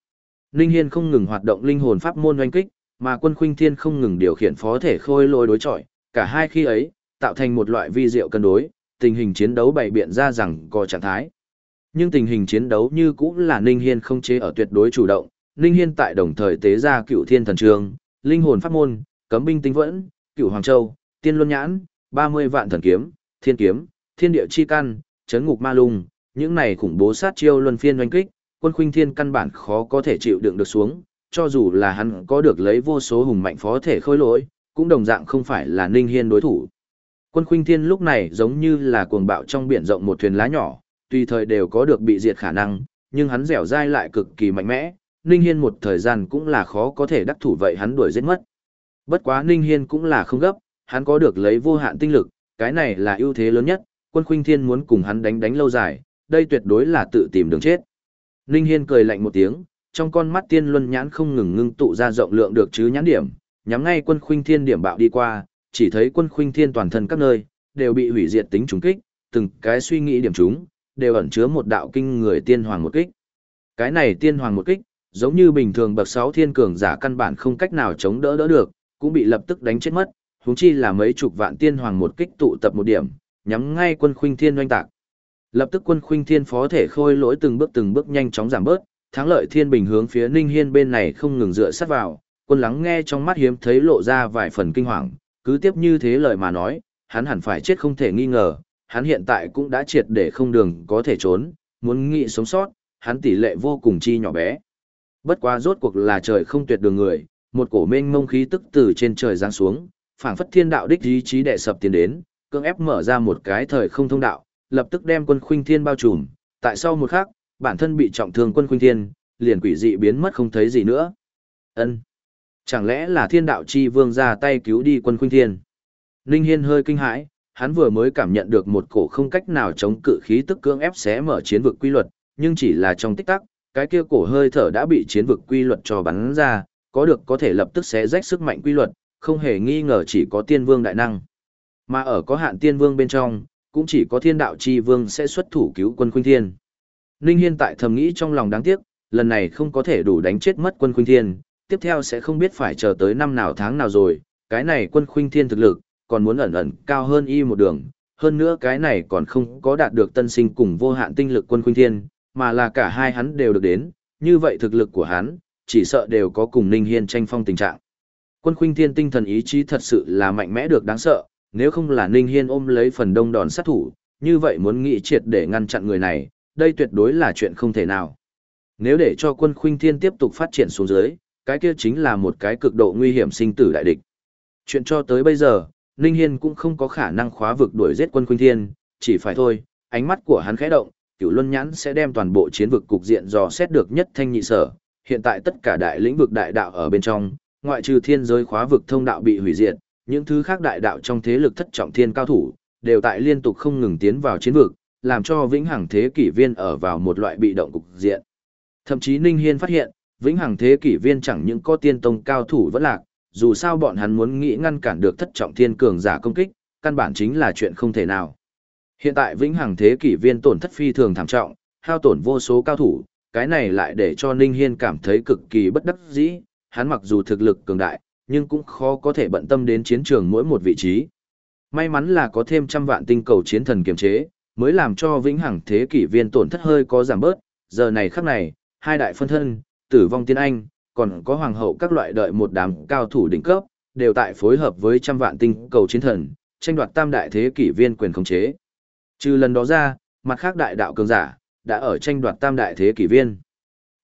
Ninh Hiên không ngừng hoạt động linh hồn pháp môn oanh kích, mà quân khuynh thiên không ngừng điều khiển phó thể khôi lôi đối chọi, cả hai khi ấy, tạo thành một loại vi diệu cân đối, tình hình chiến đấu bày biện ra rằng có trạng thái. Nhưng tình hình chiến đấu như cũng là Ninh Hiên không chế ở tuyệt đối chủ động, Ninh Hiên tại đồng thời tế ra cựu thiên thần trường, linh hồn pháp môn, cấm binh tinh vẫn, cựu hoàng châu, tiên luân nhãn, 30 vạn thần kiếm, thiên kiếm, thiên địa chi căn, chấn ngục ma lung, những này khủng bố sát chiêu luân phiên oanh kích, quân khuynh thiên căn bản khó có thể chịu đựng được xuống, cho dù là hắn có được lấy vô số hùng mạnh phó thể khôi lỗi, cũng đồng dạng không phải là Ninh Hiên đối thủ. Quân khuynh thiên lúc này giống như là cuồng bạo trong biển rộng một thuyền lá nhỏ, tùy thời đều có được bị diệt khả năng, nhưng hắn dẻo dai lại cực kỳ mạnh mẽ, Ninh Hiên một thời gian cũng là khó có thể đắc thủ vậy hắn đuổi giết mất. Bất quá Ninh Hiên cũng là không gấp, hắn có được lấy vô hạn tinh lực, cái này là ưu thế lớn nhất, quân khuynh thiên muốn cùng hắn đánh đánh lâu dài, đây tuyệt đối là tự tìm đường chết. Ninh Hiên cười lạnh một tiếng, trong con mắt tiên luân nhãn không ngừng ngưng tụ ra rộng lượng được chứ nhãn điểm, nhắm ngay quân khuynh thiên điểm bạo đi qua, chỉ thấy quân khuynh thiên toàn thân các nơi, đều bị hủy diệt tính trùng kích, từng cái suy nghĩ điểm chúng, đều ẩn chứa một đạo kinh người tiên hoàng một kích. Cái này tiên hoàng một kích, giống như bình thường bậc 6 thiên cường giả căn bản không cách nào chống đỡ đỡ được, cũng bị lập tức đánh chết mất, huống chi là mấy chục vạn tiên hoàng một kích tụ tập một điểm, nhắm ngay quân khuynh thiên oanh tạc. Lập tức quân khuynh thiên phó thể khôi lỗi từng bước từng bước nhanh chóng giảm bớt, thắng lợi thiên bình hướng phía Ninh Hiên bên này không ngừng dựa sát vào, quân lắng nghe trong mắt hiếm thấy lộ ra vài phần kinh hoàng, cứ tiếp như thế lời mà nói, hắn hẳn phải chết không thể nghi ngờ, hắn hiện tại cũng đã triệt để không đường có thể trốn, muốn nghị sống sót, hắn tỷ lệ vô cùng chi nhỏ bé. Bất quá rốt cuộc là trời không tuyệt đường người, một cổ mênh mông khí tức từ trên trời giáng xuống, phảng phất thiên đạo đích ý chí đệ sập tiến đến, cưỡng ép mở ra một cái thời không thông đạo, lập tức đem quân khuynh thiên bao trùm, tại sau một khắc, bản thân bị trọng thương quân khuynh thiên, liền quỷ dị biến mất không thấy gì nữa. Ân, Chẳng lẽ là thiên đạo chi vương ra tay cứu đi quân khuynh thiên? Ninh Hiên hơi kinh hãi, hắn vừa mới cảm nhận được một cổ không cách nào chống cự khí tức cưỡng ép xé mở chiến vực quy luật, nhưng chỉ là trong tích tắc, cái kia cổ hơi thở đã bị chiến vực quy luật cho bắn ra, có được có thể lập tức xé rách sức mạnh quy luật, không hề nghi ngờ chỉ có tiên vương đại năng. Mà ở có hạn tiên vương bên trong, cũng chỉ có thiên đạo chi vương sẽ xuất thủ cứu quân khuynh thiên. Ninh Hiên tại thầm nghĩ trong lòng đáng tiếc, lần này không có thể đủ đánh chết mất quân khuynh thiên, tiếp theo sẽ không biết phải chờ tới năm nào tháng nào rồi, cái này quân khuynh thiên thực lực, còn muốn ẩn ẩn cao hơn y một đường, hơn nữa cái này còn không có đạt được tân sinh cùng vô hạn tinh lực quân khuynh thiên, mà là cả hai hắn đều được đến, như vậy thực lực của hắn, chỉ sợ đều có cùng Ninh Hiên tranh phong tình trạng. Quân khuynh thiên tinh thần ý chí thật sự là mạnh mẽ được đáng sợ, nếu không là Ninh Hiên ôm lấy phần đông đòn sát thủ, như vậy muốn nghĩ triệt để ngăn chặn người này, đây tuyệt đối là chuyện không thể nào. Nếu để cho quân khuynh thiên tiếp tục phát triển xuống dưới, cái kia chính là một cái cực độ nguy hiểm sinh tử đại địch. Chuyện cho tới bây giờ, Ninh Hiên cũng không có khả năng khóa vực đuổi giết quân khuynh thiên, chỉ phải thôi, ánh mắt của hắn khẽ động, cửu luân nhãn sẽ đem toàn bộ chiến vực cục diện dò xét được nhất thanh nhị sở. Hiện tại tất cả đại lĩnh vực đại đạo ở bên trong, ngoại trừ thiên giới khóa vực thông đạo bị hủy diệt, những thứ khác đại đạo trong thế lực thất trọng thiên cao thủ, đều tại liên tục không ngừng tiến vào chiến vực, làm cho vĩnh hằng thế kỷ viên ở vào một loại bị động cục diện. Thậm chí Ninh Hiên phát hiện, vĩnh hằng thế kỷ viên chẳng những có tiên tông cao thủ vẫn lạc, dù sao bọn hắn muốn nghĩ ngăn cản được thất trọng thiên cường giả công kích, căn bản chính là chuyện không thể nào. Hiện tại vĩnh hằng thế kỷ viên tổn thất phi thường thảm trọng, hao tổn vô số cao thủ, cái này lại để cho Ninh Hiên cảm thấy cực kỳ bất đắc dĩ, hắn mặc dù thực lực cường đại, nhưng cũng khó có thể bận tâm đến chiến trường mỗi một vị trí. May mắn là có thêm trăm vạn tinh cầu chiến thần kiềm chế, mới làm cho vĩnh hằng thế kỷ viên tổn thất hơi có giảm bớt, giờ này khắc này, hai đại phân thân, tử vong tiên anh, còn có hoàng hậu các loại đợi một đám cao thủ đỉnh cấp, đều tại phối hợp với trăm vạn tinh cầu chiến thần, tranh đoạt tam đại thế kỷ viên quyền khống chế. Trừ lần đó ra, mặt khác đại đạo cường giả, đã ở tranh đoạt tam đại thế kỷ viên.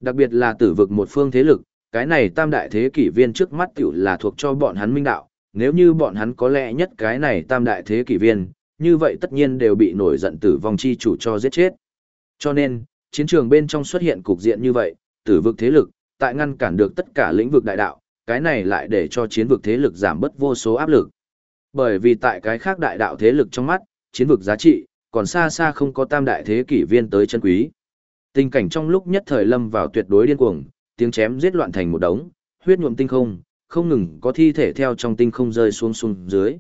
Đặc biệt là tử vực một phương thế lực, cái này tam đại thế kỷ viên trước mắt tiểu là thuộc cho bọn hắn minh đạo, nếu như bọn hắn có lẽ nhất cái này tam đại thế kỷ viên, như vậy tất nhiên đều bị nổi giận tử vong chi chủ cho giết chết. Cho nên, chiến trường bên trong xuất hiện cục diện như vậy, tử vực thế lực, tại ngăn cản được tất cả lĩnh vực đại đạo, cái này lại để cho chiến vực thế lực giảm bớt vô số áp lực. Bởi vì tại cái khác đại đạo thế lực trong mắt, chiến vực giá trị, còn xa xa không có tam đại thế kỷ viên tới chân quý. Tình cảnh trong lúc nhất thời lâm vào tuyệt đối điên cuồng, tiếng chém giết loạn thành một đống, huyết nhuộm tinh không, không ngừng có thi thể theo trong tinh không rơi xuống xuống dưới.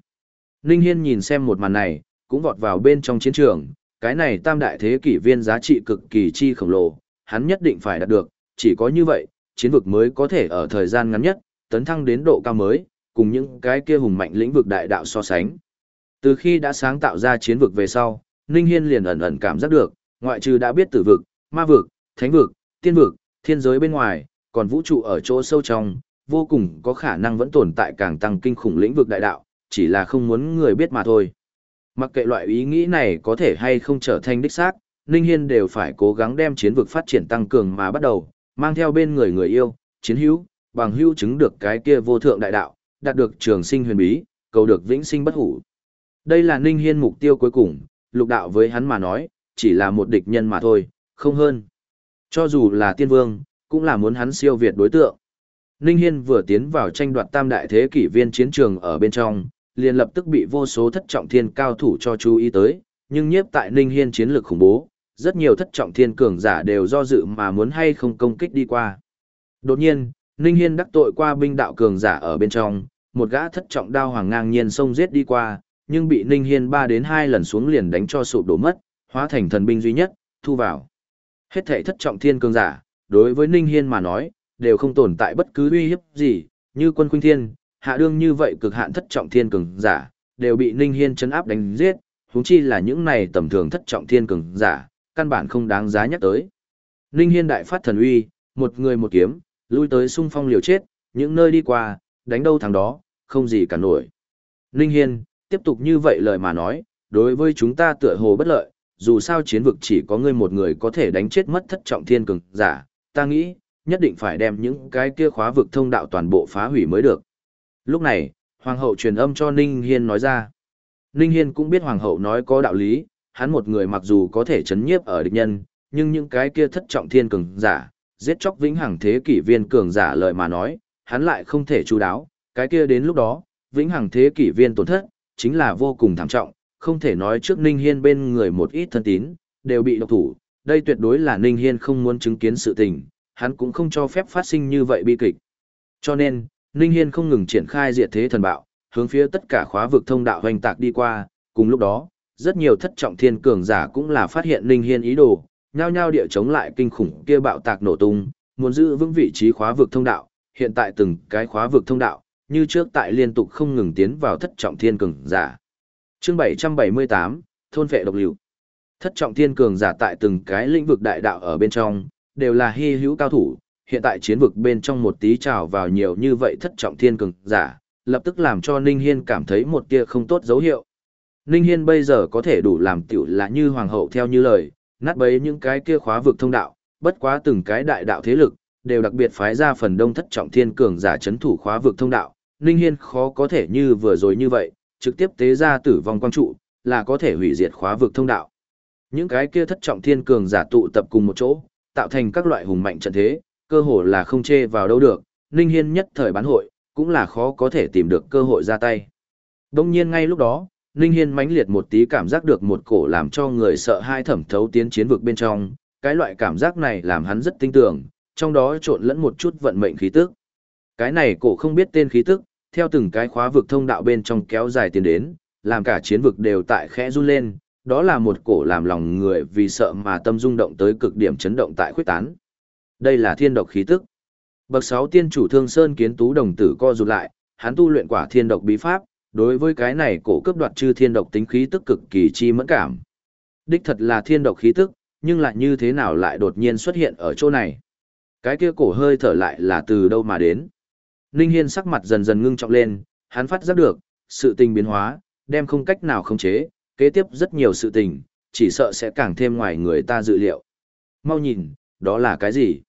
Ninh Hiên nhìn xem một màn này, cũng vọt vào bên trong chiến trường, cái này tam đại thế kỷ viên giá trị cực kỳ chi khổng lồ, hắn nhất định phải đạt được, chỉ có như vậy, chiến vực mới có thể ở thời gian ngắn nhất, tấn thăng đến độ cao mới, cùng những cái kia hùng mạnh lĩnh vực đại đạo so sánh. Từ khi đã sáng tạo ra chiến vực về sau, Ninh Hiên liền ẩn ẩn cảm giác được, ngoại trừ đã biết tử vực, ma vực, thánh vực, tiên vực, thiên giới bên ngoài, còn vũ trụ ở chỗ sâu trong, vô cùng có khả năng vẫn tồn tại càng tăng kinh khủng lĩnh vực đại đạo, chỉ là không muốn người biết mà thôi. Mặc kệ loại ý nghĩ này có thể hay không trở thành đích xác, Ninh Hiên đều phải cố gắng đem chiến vực phát triển tăng cường mà bắt đầu, mang theo bên người người yêu, chiến hữu, bằng hữu chứng được cái kia vô thượng đại đạo, đạt được trường sinh huyền bí, cầu được vĩnh sinh bất hủ. Đây là Ninh Hiên mục tiêu cuối cùng, lục đạo với hắn mà nói, chỉ là một địch nhân mà thôi, không hơn. Cho dù là tiên vương, cũng là muốn hắn siêu việt đối tượng. Ninh Hiên vừa tiến vào tranh đoạt tam đại thế kỷ viên chiến trường ở bên trong, liền lập tức bị vô số thất trọng thiên cao thủ cho chú ý tới, nhưng nhiếp tại Ninh Hiên chiến lược khủng bố, rất nhiều thất trọng thiên cường giả đều do dự mà muốn hay không công kích đi qua. Đột nhiên, Ninh Hiên đắc tội qua binh đạo cường giả ở bên trong, một gã thất trọng đao hoàng ngang nhiên xông giết đi qua, nhưng bị Ninh Hiên ba đến hai lần xuống liền đánh cho sụp đổ mất, hóa thành thần binh duy nhất, thu vào. Hết thảy thất trọng thiên cường giả, đối với Ninh Hiên mà nói, đều không tồn tại bất cứ uy hiếp gì, như quân khuynh thiên, hạ đương như vậy cực hạn thất trọng thiên cường giả, đều bị Ninh Hiên chấn áp đánh giết, huống chi là những này tầm thường thất trọng thiên cường giả, căn bản không đáng giá nhắc tới. Ninh Hiên đại phát thần uy, một người một kiếm, lui tới xung phong liều chết, những nơi đi qua, đánh đâu thằng đó, không gì cả nổi. Ninh Hiên, tiếp tục như vậy lời mà nói, đối với chúng ta tựa hồ bất lợi, dù sao chiến vực chỉ có ngươi một người có thể đánh chết mất thất trọng thiên cường giả, ta nghĩ, nhất định phải đem những cái kia khóa vực thông đạo toàn bộ phá hủy mới được. Lúc này, Hoàng hậu truyền âm cho Ninh Hiên nói ra. Ninh Hiên cũng biết Hoàng hậu nói có đạo lý, hắn một người mặc dù có thể chấn nhiếp ở địch nhân, nhưng những cái kia thất trọng thiên cường giả, giết chóc vĩnh hằng thế kỷ viên cường giả lời mà nói, hắn lại không thể chú đáo, cái kia đến lúc đó, vĩnh hằng thế kỷ viên tổn thất, chính là vô cùng thảm trọng, không thể nói trước Ninh Hiên bên người một ít thân tín, đều bị độc thủ, đây tuyệt đối là Ninh Hiên không muốn chứng kiến sự tình, hắn cũng không cho phép phát sinh như vậy bi kịch. Cho nên, Ninh Hiên không ngừng triển khai diệt thế thần bạo, hướng phía tất cả khóa vực thông đạo hoành tạc đi qua, cùng lúc đó, rất nhiều thất trọng thiên cường giả cũng là phát hiện Ninh Hiên ý đồ, nhao nhao địa chống lại kinh khủng kia bạo tạc nổ tung, muốn giữ vững vị trí khóa vực thông đạo, hiện tại từng cái khóa vực thông đạo, như trước tại liên tục không ngừng tiến vào thất trọng thiên cường giả. Chương 778, thôn vệ độc lưu. Thất trọng thiên cường giả tại từng cái lĩnh vực đại đạo ở bên trong, đều là hy hữu cao thủ, hiện tại chiến vực bên trong một tí trào vào nhiều như vậy thất trọng thiên cường giả, lập tức làm cho Ninh Hiên cảm thấy một tia không tốt dấu hiệu. Ninh Hiên bây giờ có thể đủ làm tiểu là như hoàng hậu theo như lời, nát bấy những cái kia khóa vực thông đạo, bất quá từng cái đại đạo thế lực, đều đặc biệt phái ra phần đông thất trọng thiên cường giả chấn thủ khóa vực thông đạo, Ninh Hiên khó có thể như vừa rồi như vậy, trực tiếp tế ra tử vong quang trụ, là có thể hủy diệt khóa vực thông đạo. Những cái kia thất trọng thiên cường giả tụ tập cùng một chỗ, tạo thành các loại hùng mạnh trận thế, cơ hồ là không chê vào đâu được, Ninh Hiên nhất thời bán hội, cũng là khó có thể tìm được cơ hội ra tay. Đông nhiên ngay lúc đó, Ninh Hiên mãnh liệt một tí cảm giác được một cổ làm cho người sợ hai thẩm thấu tiến chiến vực bên trong, cái loại cảm giác này làm hắn rất tinh tưởng, trong đó trộn lẫn một chút vận mệnh khí tức. Cái này cổ không biết tên khí tức, theo từng cái khóa vực thông đạo bên trong kéo dài tiến đến, làm cả chiến vực đều tại khẽ run lên, đó là một cổ làm lòng người vì sợ mà tâm rung động tới cực điểm chấn động tại khuyết tán. Đây là thiên độc khí tức. Bậc 6 tiên chủ Thương Sơn Kiến Tú đồng tử co rụt lại, hắn tu luyện quả thiên độc bí pháp, đối với cái này cổ cấp đoạt chư thiên độc tính khí tức cực kỳ chi mẫn cảm. Đích thật là thiên độc khí tức, nhưng lại như thế nào lại đột nhiên xuất hiện ở chỗ này? Cái kia cổ hơi thở lại là từ đâu mà đến? Ninh Hiên sắc mặt dần dần ngưng trọng lên, hắn phát giác được, sự tình biến hóa, đem không cách nào khống chế, kế tiếp rất nhiều sự tình, chỉ sợ sẽ càng thêm ngoài người ta dự liệu. Mau nhìn, đó là cái gì?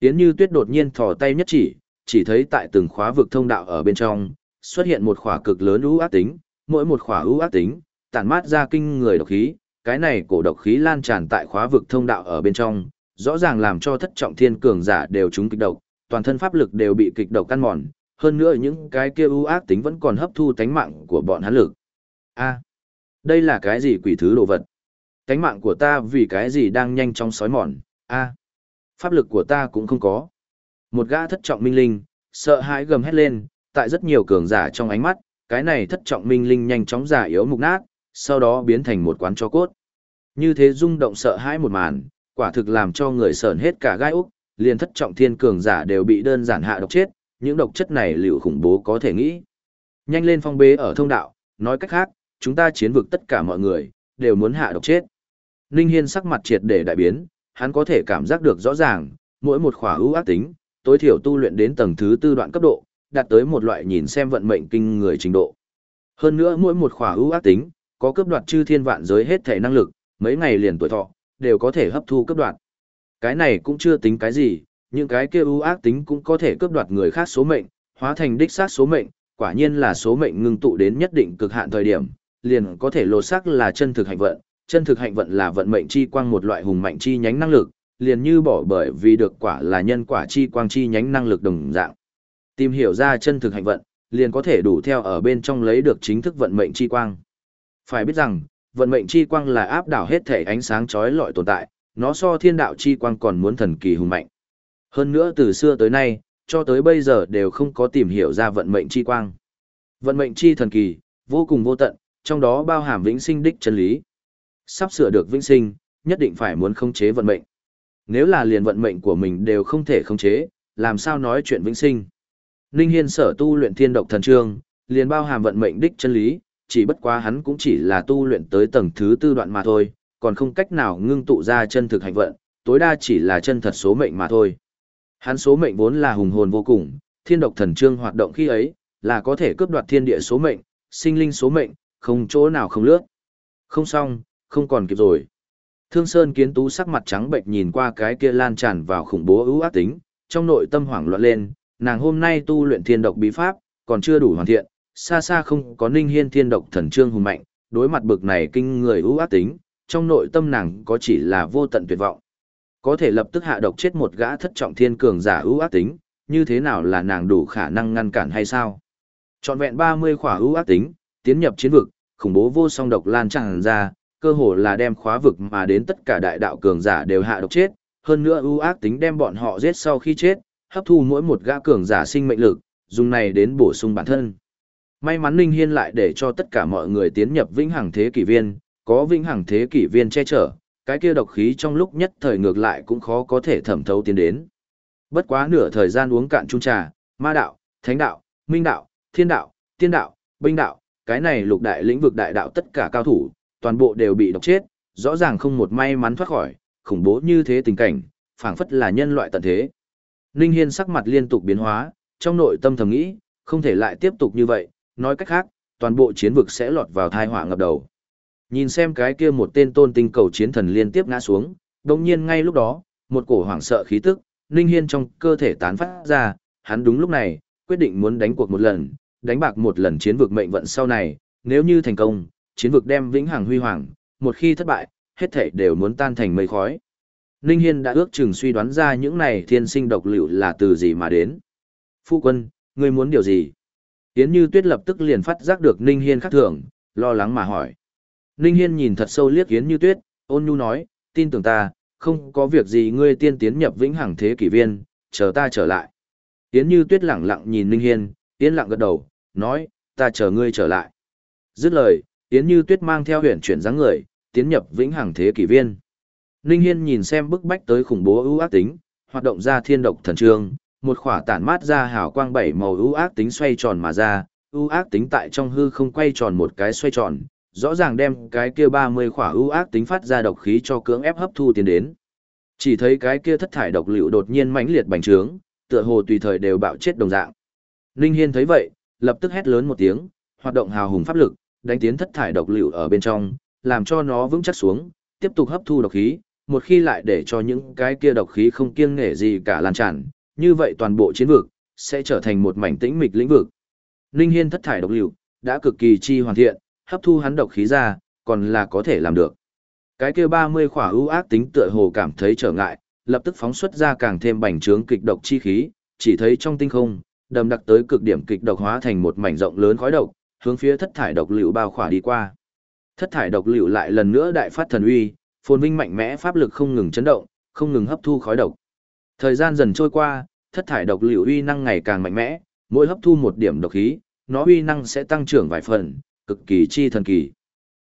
Yến Như Tuyết đột nhiên thò tay nhất chỉ, chỉ thấy tại từng khóa vực thông đạo ở bên trong, xuất hiện một khỏa cực lớn ưu ác tính, mỗi một khỏa ưu ác tính, tản mát ra kinh người độc khí, cái này cổ độc khí lan tràn tại khóa vực thông đạo ở bên trong, rõ ràng làm cho thất trọng thiên cường giả đều trúng kịch độc, toàn thân pháp lực đều bị kịch độc căn mòn, hơn nữa những cái kia ưu ác tính vẫn còn hấp thu tánh mạng của bọn hắn lực. A, đây là cái gì quỷ thứ đồ vật? cánh mạng của ta vì cái gì đang nhanh chóng sói mòn? A, pháp lực của ta cũng không có. Một gã thất trọng minh linh, sợ hãi gầm hét lên, tại rất nhiều cường giả trong ánh mắt, cái này thất trọng minh linh nhanh chóng giả yếu mục nát, sau đó biến thành một quán cho cốt. Như thế rung động sợ hãi một màn, quả thực làm cho người sởn hết cả gai úc, liền thất trọng thiên cường giả đều bị đơn giản hạ độc chết, những độc chất này liệu khủng bố có thể nghĩ. Nhanh lên phong bế ở thông đạo, nói cách khác, chúng ta chiến vực tất cả mọi người, đều muốn hạ độc chết. Ninh Hiên sắc mặt triệt để đại biến, hắn có thể cảm giác được rõ ràng, mỗi một khỏa ưu ác tính, tối thiểu tu luyện đến tầng thứ tư đoạn cấp độ, đạt tới một loại nhìn xem vận mệnh kinh người trình độ. Hơn nữa mỗi một khỏa ưu ác tính, có cấp đoạt chư thiên vạn giới hết thể năng lực, mấy ngày liền tuổi thọ, đều có thể hấp thu cấp đoạt. Cái này cũng chưa tính cái gì, những cái kia ưu ác tính cũng có thể cướp đoạt người khác số mệnh, hóa thành đích sát số mệnh, quả nhiên là số mệnh ngưng tụ đến nhất định cực hạn thời điểm, liền có thể lột xác là chân thực hạnh vận, chân thực hạnh vận là vận mệnh chi quang một loại hùng mạnh chi nhánh năng lực, liền như bỏ bởi vì được quả là nhân quả chi quang chi nhánh năng lực đồng dạng. Tìm hiểu ra chân thực hạnh vận, liền có thể đủ theo ở bên trong lấy được chính thức vận mệnh chi quang. Phải biết rằng, vận mệnh chi quang là áp đảo hết thể ánh sáng chói lọi tồn tại, nó so thiên đạo chi quang còn muốn thần kỳ hùng mạnh. Hơn nữa từ xưa tới nay, cho tới bây giờ đều không có tìm hiểu ra vận mệnh chi quang. Vận mệnh chi thần kỳ, vô cùng vô tận, trong đó bao hàm vĩnh sinh đích chân lý. Sắp sửa được vĩnh sinh, nhất định phải muốn khống chế vận mệnh. Nếu là liền vận mệnh của mình đều không thể khống chế, làm sao nói chuyện vĩnh sinh. Ninh Hiên sở tu luyện thiên độc thần trương, liền bao hàm vận mệnh đích chân lý, chỉ bất quá hắn cũng chỉ là tu luyện tới tầng thứ tư đoạn mà thôi, còn không cách nào ngưng tụ ra chân thực hành vận, tối đa chỉ là chân thật số mệnh mà thôi. Hắn số mệnh vốn là hùng hồn vô cùng, thiên độc thần trương hoạt động khi ấy, là có thể cướp đoạt thiên địa số mệnh, sinh linh số mệnh, không chỗ nào không lướt. Không xong, không còn kịp rồi. Thương Sơn kiến tú sắc mặt trắng bệnh nhìn qua cái kia lan tràn vào khủng bố ưu ác tính, trong nội tâm hoảng loạn lên, nàng hôm nay tu luyện thiên độc bí pháp, còn chưa đủ hoàn thiện, xa xa không có ninh hiên thiên độc thần trương hùng mạnh, đối mặt bực này kinh người ưu ác tính, trong nội tâm nàng có chỉ là vô tận tuyệt vọng. Có thể lập tức hạ độc chết một gã thất trọng thiên cường giả ưu ác tính, như thế nào là nàng đủ khả năng ngăn cản hay sao? Chọn vẹn 30 khỏa ưu ác tính, tiến nhập chiến vực, khủng bố vô song độc lan tràn ra, cơ hồ là đem khóa vực mà đến tất cả đại đạo cường giả đều hạ độc chết, hơn nữa ưu ác tính đem bọn họ giết sau khi chết, hấp thu mỗi một gã cường giả sinh mệnh lực, dùng này đến bổ sung bản thân. May mắn Ninh Hiên lại để cho tất cả mọi người tiến nhập vĩnh hằng thế kỷ viên, có vĩnh hằng thế kỷ viên che chở, cái kia độc khí trong lúc nhất thời ngược lại cũng khó có thể thẩm thấu tiến đến. Bất quá nửa thời gian uống cạn chung trà, ma đạo, thánh đạo, minh đạo, thiên đạo, tiên đạo, binh đạo, cái này lục đại lĩnh vực đại đạo tất cả cao thủ, toàn bộ đều bị độc chết, rõ ràng không một may mắn thoát khỏi, khủng bố như thế tình cảnh, phảng phất là nhân loại tận thế. Ninh Hiên sắc mặt liên tục biến hóa, trong nội tâm thầm nghĩ, không thể lại tiếp tục như vậy, nói cách khác, toàn bộ chiến vực sẽ lọt vào tai họa ngập đầu. Nhìn xem cái kia một tên tôn tinh cầu chiến thần liên tiếp ngã xuống, đồng nhiên ngay lúc đó, một cổ hoảng sợ khí tức, Ninh Hiên trong cơ thể tán phát ra, hắn đúng lúc này, quyết định muốn đánh cuộc một lần, đánh bạc một lần chiến vực mệnh vận sau này, nếu như thành công, chiến vực đem vĩnh hằng huy hoàng, một khi thất bại, hết thảy đều muốn tan thành mây khói. Ninh Hiên đã ước chừng suy đoán ra những này thiên sinh độc liệu là từ gì mà đến. Phu quân, ngươi muốn điều gì? Yến Như Tuyết lập tức liền phát giác được Ninh Hiên khác thường, lo lắng mà hỏi. Ninh Hiên nhìn thật sâu liếc Yến Như Tuyết, ôn nhu nói, tin tưởng ta, không có việc gì ngươi tiên tiến nhập vĩnh hằng thế kỷ viên, chờ ta trở lại. Yến Như Tuyết lặng lặng nhìn Ninh Hiên, yên lặng gật đầu, nói, ta chờ ngươi trở lại. Dứt lời, Yến Như Tuyết mang theo huyền chuyển dáng người, tiến nhập vĩnh hằng thế kỷ viên. Ninh Hiên nhìn xem bức bách tới khủng bố ưu ác tính, hoạt động ra thiên độc thần trương, một khỏa tản mát ra hào quang bảy màu ưu ác tính xoay tròn mà ra, ưu ác tính tại trong hư không quay tròn một cái xoay tròn, rõ ràng đem cái kia 30 khỏa ưu ác tính phát ra độc khí cho cưỡng ép hấp thu tiến đến. Chỉ thấy cái kia thất thải độc liệu đột nhiên mãnh liệt bành trướng, tựa hồ tùy thời đều bạo chết đồng dạng. Ninh Hiên thấy vậy, lập tức hét lớn một tiếng, hoạt động hào hùng pháp lực, đánh tiến thất thải độc liệu ở bên trong, làm cho nó vững chắc xuống, tiếp tục hấp thu độc khí, một khi lại để cho những cái kia độc khí không kiêng nể gì cả lan tràn, như vậy toàn bộ chiến vực sẽ trở thành một mảnh tĩnh mịch lĩnh vực. Ninh Hiên thất thải độc liệu đã cực kỳ chi hoàn thiện, hấp thu hắn độc khí ra, còn là có thể làm được. Cái kia 30 khỏa ưu ác tính tựa hồ cảm thấy trở ngại, lập tức phóng xuất ra càng thêm bành trướng kịch độc chi khí, chỉ thấy trong tinh không, đầm đặc tới cực điểm kịch độc hóa thành một mảnh rộng lớn khói độc, hướng phía thất thải độc lưu bao khỏa đi qua. Thất thải độc lưu lại lần nữa đại phát thần uy, phồn vinh mạnh mẽ pháp lực không ngừng chấn động, không ngừng hấp thu khói độc. Thời gian dần trôi qua, thất thải độc lưu uy năng ngày càng mạnh mẽ, mỗi hấp thu một điểm độc khí, nó uy năng sẽ tăng trưởng vài phần, cực kỳ chi thần kỳ.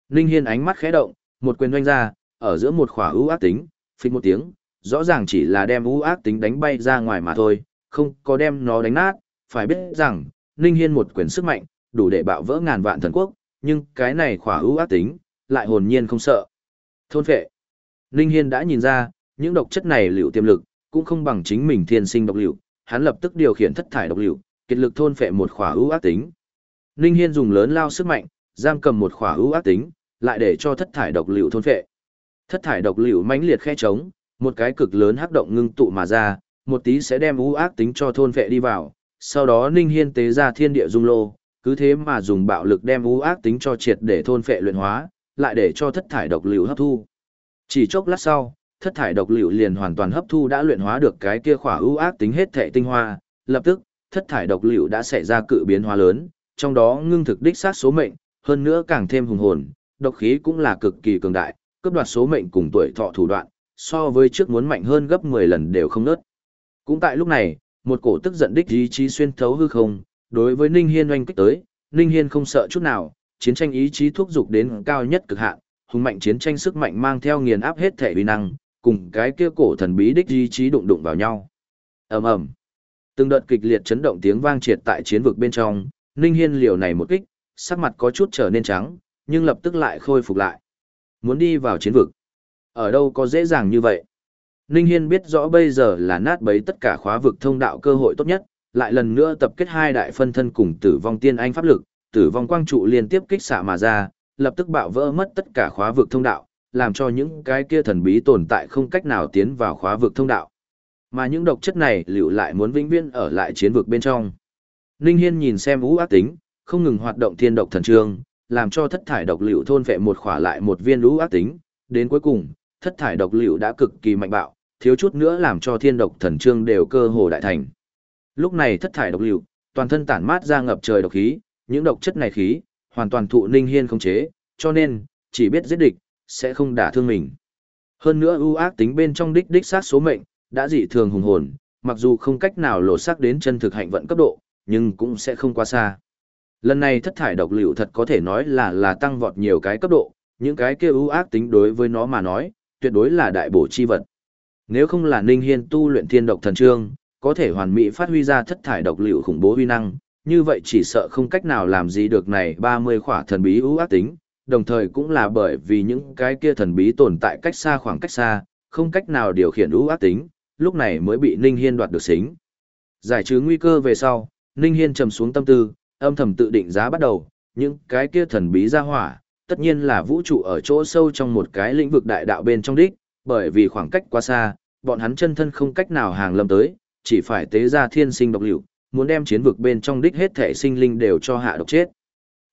Linh Hiên ánh mắt khẽ động, một quyền doanh ra, ở giữa một khỏa ưu ác tính, phịch một tiếng, rõ ràng chỉ là đem ưu ác tính đánh bay ra ngoài mà thôi, không có đem nó đánh nát, phải biết rằng, Ninh Hiên một quyền sức mạnh, đủ để bạo vỡ ngàn vạn thần quốc, nhưng cái này khỏa ưu ác tính, lại hồn nhiên không sợ. Thôn phệ. Ninh Hiên đã nhìn ra, những độc chất này liệu tiềm lực, cũng không bằng chính mình thiên sinh độc liệu, hắn lập tức điều khiển thất thải độc liệu, kết lực thôn phệ một khỏa ưu ác tính. Ninh Hiên dùng lớn lao sức mạnh, giam cầm một khỏa ưu ác tính, lại để cho thất thải độc liệu thôn phệ. Thất thải độc liệu mãnh liệt khe trống, một cái cực lớn hắc động ngưng tụ mà ra, một tí sẽ đem ưu ác tính cho thôn phệ đi vào. Sau đó Ninh Hiên tế ra thiên địa dung lô, cứ thế mà dùng bạo lực đem ưu ác tính cho triệt để thôn phệ luyện hóa, lại để cho thất thải độc liệu hấp thu. Chỉ chốc lát sau, thất thải độc liệu liền hoàn toàn hấp thu đã luyện hóa được cái kia khỏa ưu ác tính hết thệ tinh hoa, lập tức, thất thải độc liệu đã xảy ra cự biến hóa lớn, trong đó ngưng thực đích sát số mệnh, hơn nữa càng thêm hùng hồn, độc khí cũng là cực kỳ cường đại, cướp đoạt số mệnh cùng tuổi thọ thủ đoạn, so với trước muốn mạnh hơn gấp 10 lần đều không nớt. Cũng tại lúc này, một cổ tức giận đích ý chí xuyên thấu hư không, đối với Ninh Hiên oanh kích tới, Ninh Hiên không sợ chút nào, chiến tranh ý chí thúc dục đến cao nhất cực hạn, hùng mạnh chiến tranh sức mạnh mang theo nghiền áp hết thể uy năng, cùng cái kia cổ thần bí đích ý chí đụng đụng vào nhau. Ầm ầm. Từng đợt kịch liệt chấn động tiếng vang triệt tại chiến vực bên trong, Ninh Hiên liều này một kích, sắc mặt có chút trở nên trắng, nhưng lập tức lại khôi phục lại. Muốn đi vào chiến vực. Ở đâu có dễ dàng như vậy? Ninh Hiên biết rõ bây giờ là nát bấy tất cả khóa vực thông đạo cơ hội tốt nhất, lại lần nữa tập kết hai đại phân thân cùng tử vong tiên anh pháp lực, tử vong quang trụ liên tiếp kích xạ mà ra, lập tức bạo vỡ mất tất cả khóa vực thông đạo, làm cho những cái kia thần bí tồn tại không cách nào tiến vào khóa vực thông đạo. Mà những độc chất này liệu lại muốn vĩnh viễn ở lại chiến vực bên trong. Ninh Hiên nhìn xem ú ác tính, không ngừng hoạt động thiên độc thần trương, làm cho thất thải độc liệu thôn vệ một khỏa lại một viên ú ác tính, đến cuối cùng, thất thải độc liệu đã cực kỳ mạnh bạo, thiếu chút nữa làm cho thiên độc thần trương đều cơ hồ đại thành. Lúc này thất thải độc lưu, toàn thân tản mát ra ngập trời độc khí, những độc chất này khí, hoàn toàn thụ Ninh Hiên không chế, cho nên, chỉ biết giết địch, sẽ không đả thương mình. Hơn nữa ưu ác tính bên trong đích đích sát số mệnh, đã dị thường hùng hồn, mặc dù không cách nào lộ sắc đến chân thực hạnh vận cấp độ, nhưng cũng sẽ không quá xa. Lần này thất thải độc liệu thật có thể nói là là tăng vọt nhiều cái cấp độ, những cái kia ưu ác tính đối với nó mà nói, tuyệt đối là đại bổ chi vật. Nếu không là Ninh Hiên tu luyện thiên độc thần trương, có thể hoàn mỹ phát huy ra thất thải độc liệu khủng bố uy năng, như vậy chỉ sợ không cách nào làm gì được này 30 khỏa thần bí ưu ác tính, đồng thời cũng là bởi vì những cái kia thần bí tồn tại cách xa khoảng cách xa, không cách nào điều khiển ưu ác tính, lúc này mới bị Ninh Hiên đoạt được xính. Giải trừ nguy cơ về sau, Ninh Hiên trầm xuống tâm tư, âm thầm tự định giá bắt đầu, những cái kia thần bí ra hỏa, tất nhiên là vũ trụ ở chỗ sâu trong một cái lĩnh vực đại đạo bên trong đích, bởi vì khoảng cách quá xa, bọn hắn chân thân không cách nào hàng lâm tới, chỉ phải tế ra thiên sinh độc liệu, muốn đem chiến vực bên trong đích hết thể sinh linh đều cho hạ độc chết.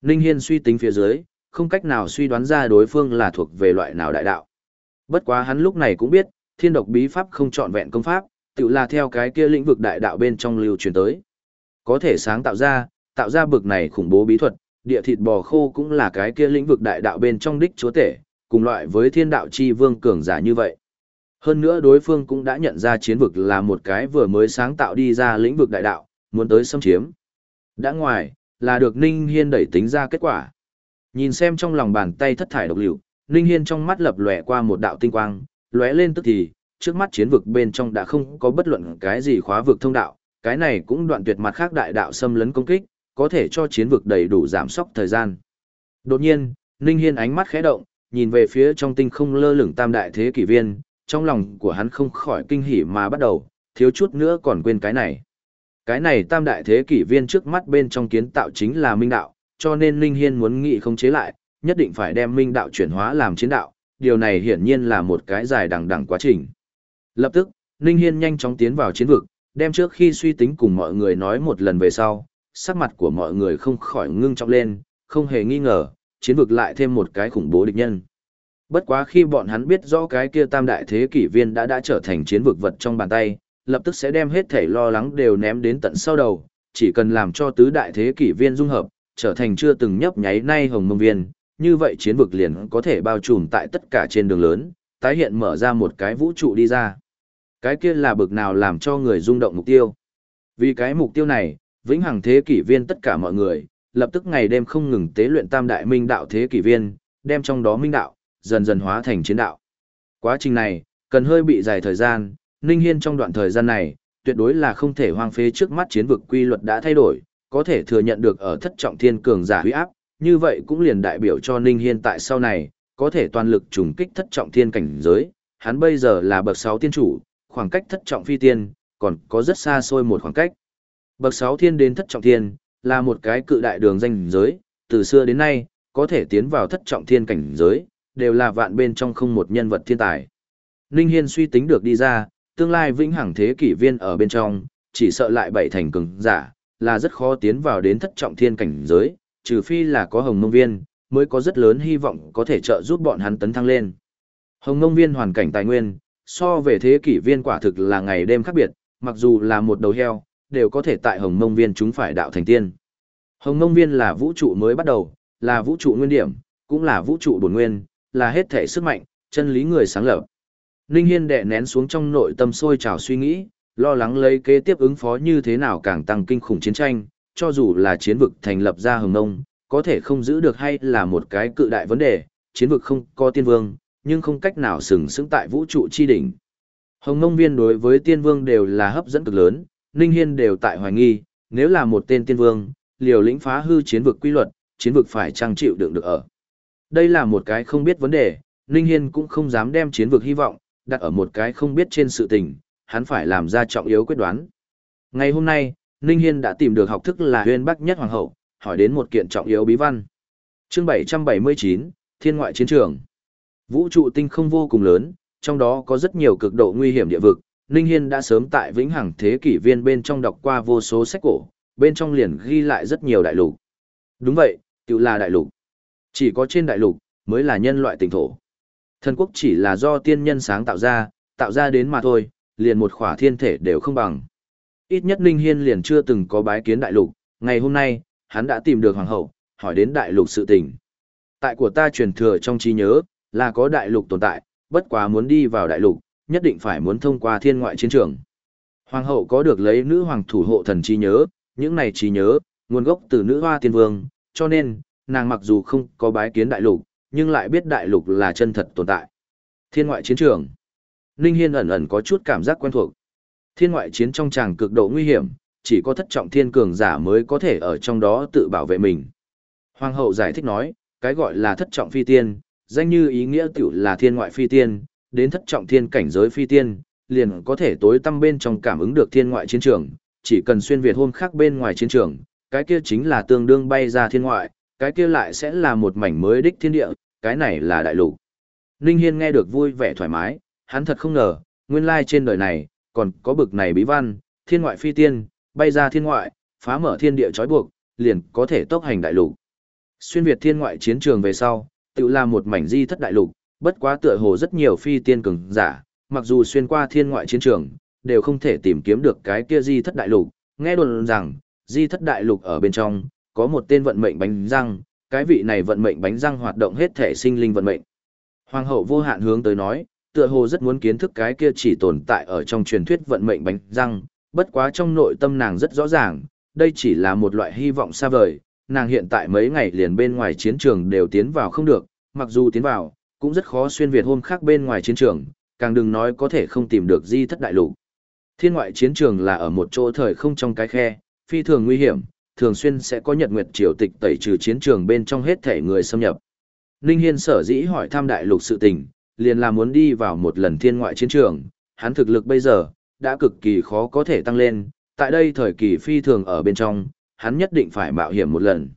Ninh Hiên suy tính phía dưới, không cách nào suy đoán ra đối phương là thuộc về loại nào đại đạo. Bất quá hắn lúc này cũng biết, thiên độc bí pháp không chọn vẹn công pháp, tự là theo cái kia lĩnh vực đại đạo bên trong lưu truyền tới. Có thể sáng tạo ra, tạo ra bực này khủng bố bí thuật, địa thịt bò khô cũng là cái kia lĩnh vực đại đạo bên trong đích chúa tể, cùng loại với thiên đạo chi vương cường giả như vậy. Hơn nữa đối phương cũng đã nhận ra chiến vực là một cái vừa mới sáng tạo đi ra lĩnh vực đại đạo, muốn tới xâm chiếm. Đã ngoài, là được Ninh Hiên đẩy tính ra kết quả. Nhìn xem trong lòng bàn tay thất thải độc liệu, Ninh Hiên trong mắt lập lòe qua một đạo tinh quang, lóe lên tức thì, trước mắt chiến vực bên trong đã không có bất luận cái gì khóa vực thông đạo, cái này cũng đoạn tuyệt mặt khác đại đạo xâm lấn công kích, có thể cho chiến vực đầy đủ giảm sóc thời gian. Đột nhiên, Ninh Hiên ánh mắt khẽ động, nhìn về phía trong tinh không lơ lửng tam đại thế kỷ viên, trong lòng của hắn không khỏi kinh hỉ mà bắt đầu, thiếu chút nữa còn quên cái này. Cái này tam đại thế kỷ viên trước mắt bên trong kiến tạo chính là minh đạo, cho nên linh Hiên muốn nghị không chế lại, nhất định phải đem minh đạo chuyển hóa làm chiến đạo, điều này hiển nhiên là một cái dài đằng đằng quá trình. Lập tức, linh Hiên nhanh chóng tiến vào chiến vực, đem trước khi suy tính cùng mọi người nói một lần về sau, sắc mặt của mọi người không khỏi ngưng trọng lên, không hề nghi ngờ, chiến vực lại thêm một cái khủng bố địch nhân. Bất quá khi bọn hắn biết rõ cái kia tam đại thế kỷ viên đã đã trở thành chiến vực vật trong bàn tay, lập tức sẽ đem hết thể lo lắng đều ném đến tận sau đầu, chỉ cần làm cho tứ đại thế kỷ viên dung hợp, trở thành chưa từng nhấp nháy nay hồng mông viên, như vậy chiến vực liền có thể bao trùm tại tất cả trên đường lớn, tái hiện mở ra một cái vũ trụ đi ra. Cái kia là bực nào làm cho người rung động mục tiêu. Vì cái mục tiêu này, vĩnh hằng thế kỷ viên tất cả mọi người, lập tức ngày đêm không ngừng tế luyện tam đại minh đạo thế kỷ viên, đem trong đó minh đạo, dần dần hóa thành chiến đạo. Quá trình này, cần hơi bị dài thời gian, Ninh Hiên trong đoạn thời gian này, tuyệt đối là không thể hoang phế trước mắt chiến vực quy luật đã thay đổi, có thể thừa nhận được ở thất trọng thiên cường giả huy áp, như vậy cũng liền đại biểu cho Ninh Hiên tại sau này, có thể toàn lực trùng kích thất trọng thiên cảnh giới, hắn bây giờ là bậc 6 tiên chủ, khoảng cách thất trọng phi tiên, còn có rất xa xôi một khoảng cách. Bậc 6 thiên đến thất trọng thiên, là một cái cự đại đường danh giới, từ xưa đến nay, có thể tiến vào thất trọng thiên cảnh giới, đều là vạn bên trong không một nhân vật thiên tài. Ninh Hiên suy tính được đi ra, tương lai vĩnh hằng thế kỷ viên ở bên trong, chỉ sợ lại bảy thành cường giả, là rất khó tiến vào đến thất trọng thiên cảnh giới, trừ phi là có hồng mông viên, mới có rất lớn hy vọng có thể trợ giúp bọn hắn tấn thăng lên. Hồng mông viên hoàn cảnh tài nguyên, so về thế kỷ viên quả thực là ngày đêm khác biệt, mặc dù là một đầu heo, đều có thể tại hồng mông viên chúng phải đạo thành tiên. Hồng mông viên là vũ trụ mới bắt đầu, là vũ trụ nguyên điểm, cũng là vũ trụ bổn nguyên, là hết thể sức mạnh, chân lý người sáng lập. Ninh Hiên đè nén xuống trong nội tâm sôi trào suy nghĩ, lo lắng lấy kế tiếp ứng phó như thế nào càng tăng kinh khủng chiến tranh, cho dù là chiến vực thành lập ra hồng nông, có thể không giữ được hay là một cái cự đại vấn đề, chiến vực không có tiên vương, nhưng không cách nào sừng sững tại vũ trụ chi đỉnh. Hồng nông viên đối với tiên vương đều là hấp dẫn cực lớn, Ninh Hiên đều tại hoài nghi, nếu là một tên tiên vương, liều lĩnh phá hư chiến vực quy luật, chiến vực phải trang chịu đựng được ở. Đây là một cái không biết vấn đề, Ninh Hiên cũng không dám đem chiến vực hy vọng, đặt ở một cái không biết trên sự tình, hắn phải làm ra trọng yếu quyết đoán. Ngày hôm nay, Ninh Hiên đã tìm được học thức là huyên bắc nhất hoàng hậu, hỏi đến một kiện trọng yếu bí văn. Chương 779, Thiên ngoại chiến trường. Vũ trụ tinh không vô cùng lớn, trong đó có rất nhiều cực độ nguy hiểm địa vực. Ninh Hiên đã sớm tại vĩnh hằng thế kỷ viên bên trong đọc qua vô số sách cổ, bên trong liền ghi lại rất nhiều đại lục. Đúng vậy, tự là đại lục. Chỉ có trên đại lục, mới là nhân loại tỉnh thổ. Thần quốc chỉ là do tiên nhân sáng tạo ra, tạo ra đến mà thôi, liền một khỏa thiên thể đều không bằng. Ít nhất Ninh Hiên liền chưa từng có bái kiến đại lục, ngày hôm nay, hắn đã tìm được hoàng hậu, hỏi đến đại lục sự tình. Tại của ta truyền thừa trong trí nhớ, là có đại lục tồn tại, bất quá muốn đi vào đại lục, nhất định phải muốn thông qua thiên ngoại chiến trường. Hoàng hậu có được lấy nữ hoàng thủ hộ thần trí nhớ, những này trí nhớ, nguồn gốc từ nữ hoa tiên vương, cho nên, nàng mặc dù không có bái kiến đại lục, nhưng lại biết đại lục là chân thật tồn tại. Thiên ngoại chiến trường. Ninh Hiên ẩn ẩn có chút cảm giác quen thuộc. Thiên ngoại chiến trong tràng cực độ nguy hiểm, chỉ có thất trọng thiên cường giả mới có thể ở trong đó tự bảo vệ mình. Hoàng hậu giải thích nói, cái gọi là thất trọng phi tiên, danh như ý nghĩa tiểu là thiên ngoại phi tiên, đến thất trọng thiên cảnh giới phi tiên, liền có thể tối tâm bên trong cảm ứng được thiên ngoại chiến trường, chỉ cần xuyên việt hôm khác bên ngoài chiến trường, cái kia chính là tương đương bay ra thiên ngoại, cái kia lại sẽ là một mảnh mới đích thiên địa, cái này là đại lục. Ninh Hiên nghe được vui vẻ thoải mái, hắn thật không ngờ, nguyên lai trên đời này, còn có bực này bí văn, thiên ngoại phi tiên, bay ra thiên ngoại, phá mở thiên địa trói buộc, liền có thể tốc hành đại lục. Xuyên Việt thiên ngoại chiến trường về sau, tự là một mảnh di thất đại lục, bất quá tựa hồ rất nhiều phi tiên cường giả, mặc dù xuyên qua thiên ngoại chiến trường, đều không thể tìm kiếm được cái kia di thất đại lục, nghe đồn rằng, di thất đại lục ở bên trong, có một tên vận mệnh bánh răng, cái vị này vận mệnh bánh răng hoạt động hết thể sinh linh vận mệnh. Hoàng hậu vô hạn hướng tới nói, tựa hồ rất muốn kiến thức cái kia chỉ tồn tại ở trong truyền thuyết vận mệnh bánh răng, bất quá trong nội tâm nàng rất rõ ràng, đây chỉ là một loại hy vọng xa vời, nàng hiện tại mấy ngày liền bên ngoài chiến trường đều tiến vào không được, mặc dù tiến vào, cũng rất khó xuyên Việt hôm khác bên ngoài chiến trường, càng đừng nói có thể không tìm được di thất đại lục. Thiên ngoại chiến trường là ở một chỗ thời không trong cái khe, phi thường nguy hiểm, thường xuyên sẽ có nhật nguyệt triều tịch tẩy trừ chiến trường bên trong hết thể người xâm nhập. Ninh Hiên sở dĩ hỏi thăm đại lục sự tình, liền là muốn đi vào một lần thiên ngoại chiến trường, hắn thực lực bây giờ, đã cực kỳ khó có thể tăng lên, tại đây thời kỳ phi thường ở bên trong, hắn nhất định phải mạo hiểm một lần.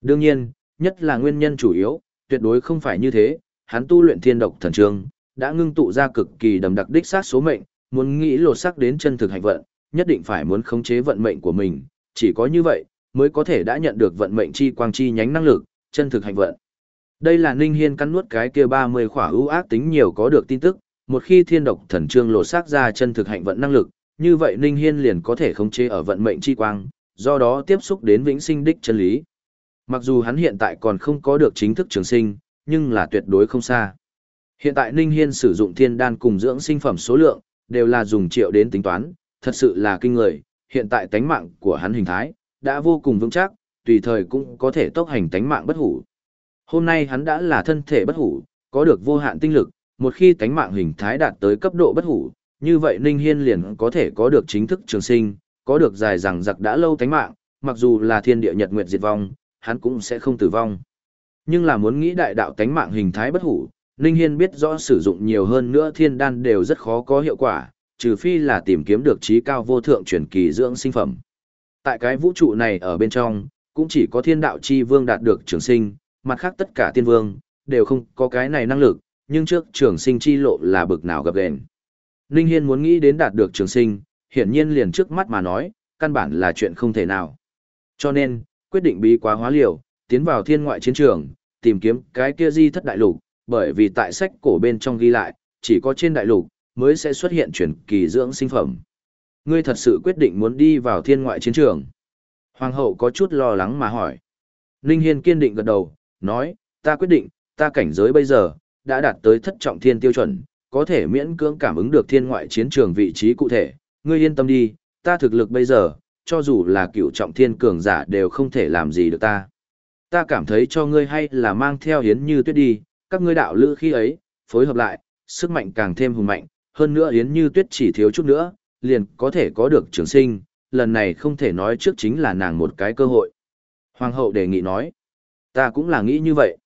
Đương nhiên, nhất là nguyên nhân chủ yếu, tuyệt đối không phải như thế, hắn tu luyện thiên độc thần trường, đã ngưng tụ ra cực kỳ đầm đặc đích sát số mệnh, muốn nghĩ lột sắc đến chân thực hành vận, nhất định phải muốn khống chế vận mệnh của mình, chỉ có như vậy, mới có thể đã nhận được vận mệnh chi quang chi nhánh năng lực, chân thực hành vận. Đây là Ninh Hiên cắn nuốt cái kia 30 khỏa ưu ác tính nhiều có được tin tức, một khi thiên độc thần trương lột xác ra chân thực hạnh vận năng lực, như vậy Ninh Hiên liền có thể khống chế ở vận mệnh chi quang, do đó tiếp xúc đến vĩnh sinh đích chân lý. Mặc dù hắn hiện tại còn không có được chính thức trường sinh, nhưng là tuyệt đối không xa. Hiện tại Ninh Hiên sử dụng thiên đan cùng dưỡng sinh phẩm số lượng, đều là dùng triệu đến tính toán, thật sự là kinh người, hiện tại tánh mạng của hắn hình thái, đã vô cùng vững chắc, tùy thời cũng có thể tốc hành tánh mạng bất hủ. Hôm nay hắn đã là thân thể bất hủ, có được vô hạn tinh lực, một khi tánh mạng hình thái đạt tới cấp độ bất hủ, như vậy Ninh Hiên liền có thể có được chính thức trường sinh, có được dài rằng giặc đã lâu tánh mạng, mặc dù là thiên địa nhật nguyệt diệt vong, hắn cũng sẽ không tử vong. Nhưng là muốn nghĩ đại đạo tánh mạng hình thái bất hủ, Ninh Hiên biết rõ sử dụng nhiều hơn nữa thiên đan đều rất khó có hiệu quả, trừ phi là tìm kiếm được trí cao vô thượng truyền kỳ dưỡng sinh phẩm. Tại cái vũ trụ này ở bên trong, cũng chỉ có thiên đạo chi vương đạt được trường sinh, mặt khác tất cả tiên vương, đều không có cái này năng lực, nhưng trước trường sinh chi lộ là bực nào gặp gền. Ninh Hiên muốn nghĩ đến đạt được trường sinh, hiển nhiên liền trước mắt mà nói, căn bản là chuyện không thể nào. Cho nên, quyết định bí quá hóa liều, tiến vào thiên ngoại chiến trường, tìm kiếm cái kia di thất đại lục, bởi vì tại sách cổ bên trong ghi lại, chỉ có trên đại lục, mới sẽ xuất hiện truyền kỳ dưỡng sinh phẩm. Ngươi thật sự quyết định muốn đi vào thiên ngoại chiến trường. Hoàng hậu có chút lo lắng mà hỏi. Ninh Hiên kiên định gật đầu, nói, ta quyết định, ta cảnh giới bây giờ, đã đạt tới thất trọng thiên tiêu chuẩn, có thể miễn cưỡng cảm ứng được thiên ngoại chiến trường vị trí cụ thể, ngươi yên tâm đi, ta thực lực bây giờ, cho dù là cựu trọng thiên cường giả đều không thể làm gì được ta. Ta cảm thấy cho ngươi hay là mang theo hiến như tuyết đi, các ngươi đạo lữ khi ấy, phối hợp lại, sức mạnh càng thêm hùng mạnh, hơn nữa hiến như tuyết chỉ thiếu chút nữa, liền có thể có được trường sinh, lần này không thể nói trước chính là nàng một cái cơ hội. Hoàng hậu đề nghị nói, ta cũng là nghĩ như vậy.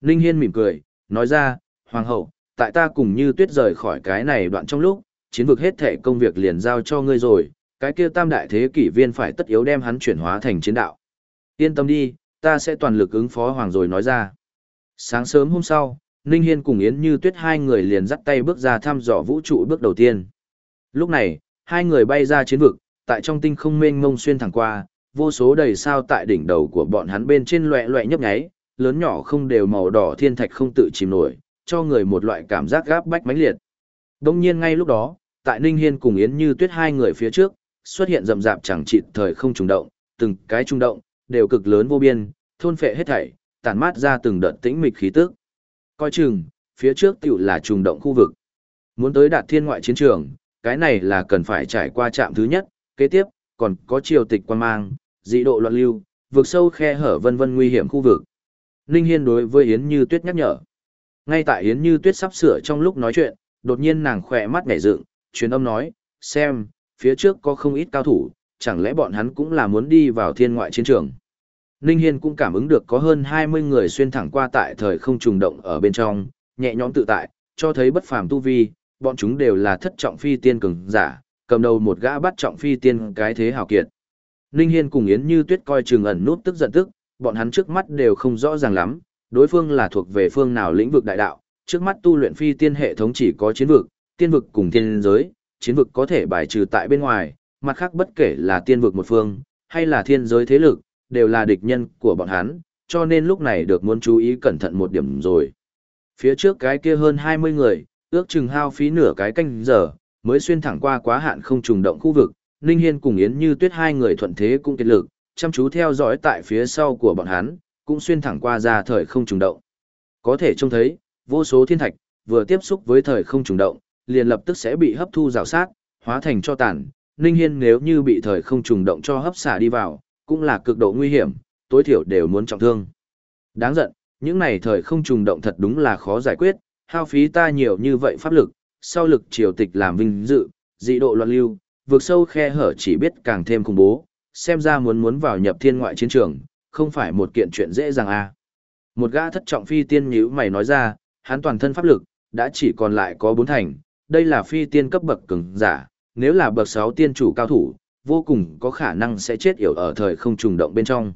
Ninh Hiên mỉm cười, nói ra, Hoàng hậu, tại ta cùng như tuyết rời khỏi cái này đoạn trong lúc, chiến vực hết thể công việc liền giao cho ngươi rồi, cái kia tam đại thế kỷ viên phải tất yếu đem hắn chuyển hóa thành chiến đạo. Yên tâm đi, ta sẽ toàn lực ứng phó Hoàng rồi nói ra. Sáng sớm hôm sau, Ninh Hiên cùng Yến Như Tuyết hai người liền dắt tay bước ra thăm dò vũ trụ bước đầu tiên. Lúc này, hai người bay ra chiến vực, tại trong tinh không mênh mông xuyên thẳng qua, vô số đầy sao tại đỉnh đầu của bọn hắn bên trên loẹ loẹ nhấp nháy, lớn nhỏ không đều màu đỏ thiên thạch không tự chìm nổi, cho người một loại cảm giác gáp bách mãnh liệt. Đông nhiên ngay lúc đó, tại Ninh Hiên cùng Yến Như Tuyết hai người phía trước, xuất hiện rầm rạp chẳng chịt thời không trùng động, từng cái trùng động, đều cực lớn vô biên, thôn phệ hết thảy, tản mát ra từng đợt tĩnh mịch khí tức. Coi chừng, phía trước tiểu là trùng động khu vực. Muốn tới đạt thiên ngoại chiến trường, cái này là cần phải trải qua trạm thứ nhất, kế tiếp, còn có triều tịch quan mang, dị độ loạn lưu, vượt sâu khe hở vân vân nguy hiểm khu vực. Ninh Hiên đối với Yến Như Tuyết nhắc nhở. Ngay tại Yến Như Tuyết sắp sửa trong lúc nói chuyện, đột nhiên nàng khỏe mắt nhảy dựng, truyền âm nói, xem, phía trước có không ít cao thủ, chẳng lẽ bọn hắn cũng là muốn đi vào thiên ngoại chiến trường. Ninh Hiên cũng cảm ứng được có hơn 20 người xuyên thẳng qua tại thời không trùng động ở bên trong, nhẹ nhõm tự tại, cho thấy bất phàm tu vi, bọn chúng đều là thất trọng phi tiên cường giả, cầm đầu một gã bắt trọng phi tiên cái thế hào kiệt. Ninh Hiên cùng Yến Như Tuyết coi chừng ẩn nút tức giận tức, bọn hắn trước mắt đều không rõ ràng lắm, đối phương là thuộc về phương nào lĩnh vực đại đạo, trước mắt tu luyện phi tiên hệ thống chỉ có chiến vực, tiên vực cùng tiên giới, chiến vực có thể bài trừ tại bên ngoài, mặt khác bất kể là tiên vực một phương, hay là thiên giới thế lực, đều là địch nhân của bọn hắn, cho nên lúc này được muốn chú ý cẩn thận một điểm rồi. Phía trước cái kia hơn 20 người, ước chừng hao phí nửa cái canh giờ, mới xuyên thẳng qua quá hạn không trùng động khu vực, Ninh Hiên cùng Yến Như Tuyết hai người thuận thế cũng kết lực, chăm chú theo dõi tại phía sau của bọn hắn, cũng xuyên thẳng qua ra thời không trùng động. Có thể trông thấy, vô số thiên thạch, vừa tiếp xúc với thời không trùng động, liền lập tức sẽ bị hấp thu rào sát, hóa thành cho tàn. Ninh Hiên nếu như bị thời không trùng động cho hấp xả đi vào, cũng là cực độ nguy hiểm, tối thiểu đều muốn trọng thương. Đáng giận, những này thời không trùng động thật đúng là khó giải quyết, hao phí ta nhiều như vậy pháp lực, sau lực triều tịch làm vinh dự, dị độ loạn lưu, vượt sâu khe hở chỉ biết càng thêm khủng bố, xem ra muốn muốn vào nhập thiên ngoại chiến trường, không phải một kiện chuyện dễ dàng à. Một gã thất trọng phi tiên nhíu mày nói ra, hắn toàn thân pháp lực, đã chỉ còn lại có bốn thành, đây là phi tiên cấp bậc cường giả, nếu là bậc 6 tiên chủ cao thủ, vô cùng có khả năng sẽ chết yểu ở thời không trùng động bên trong.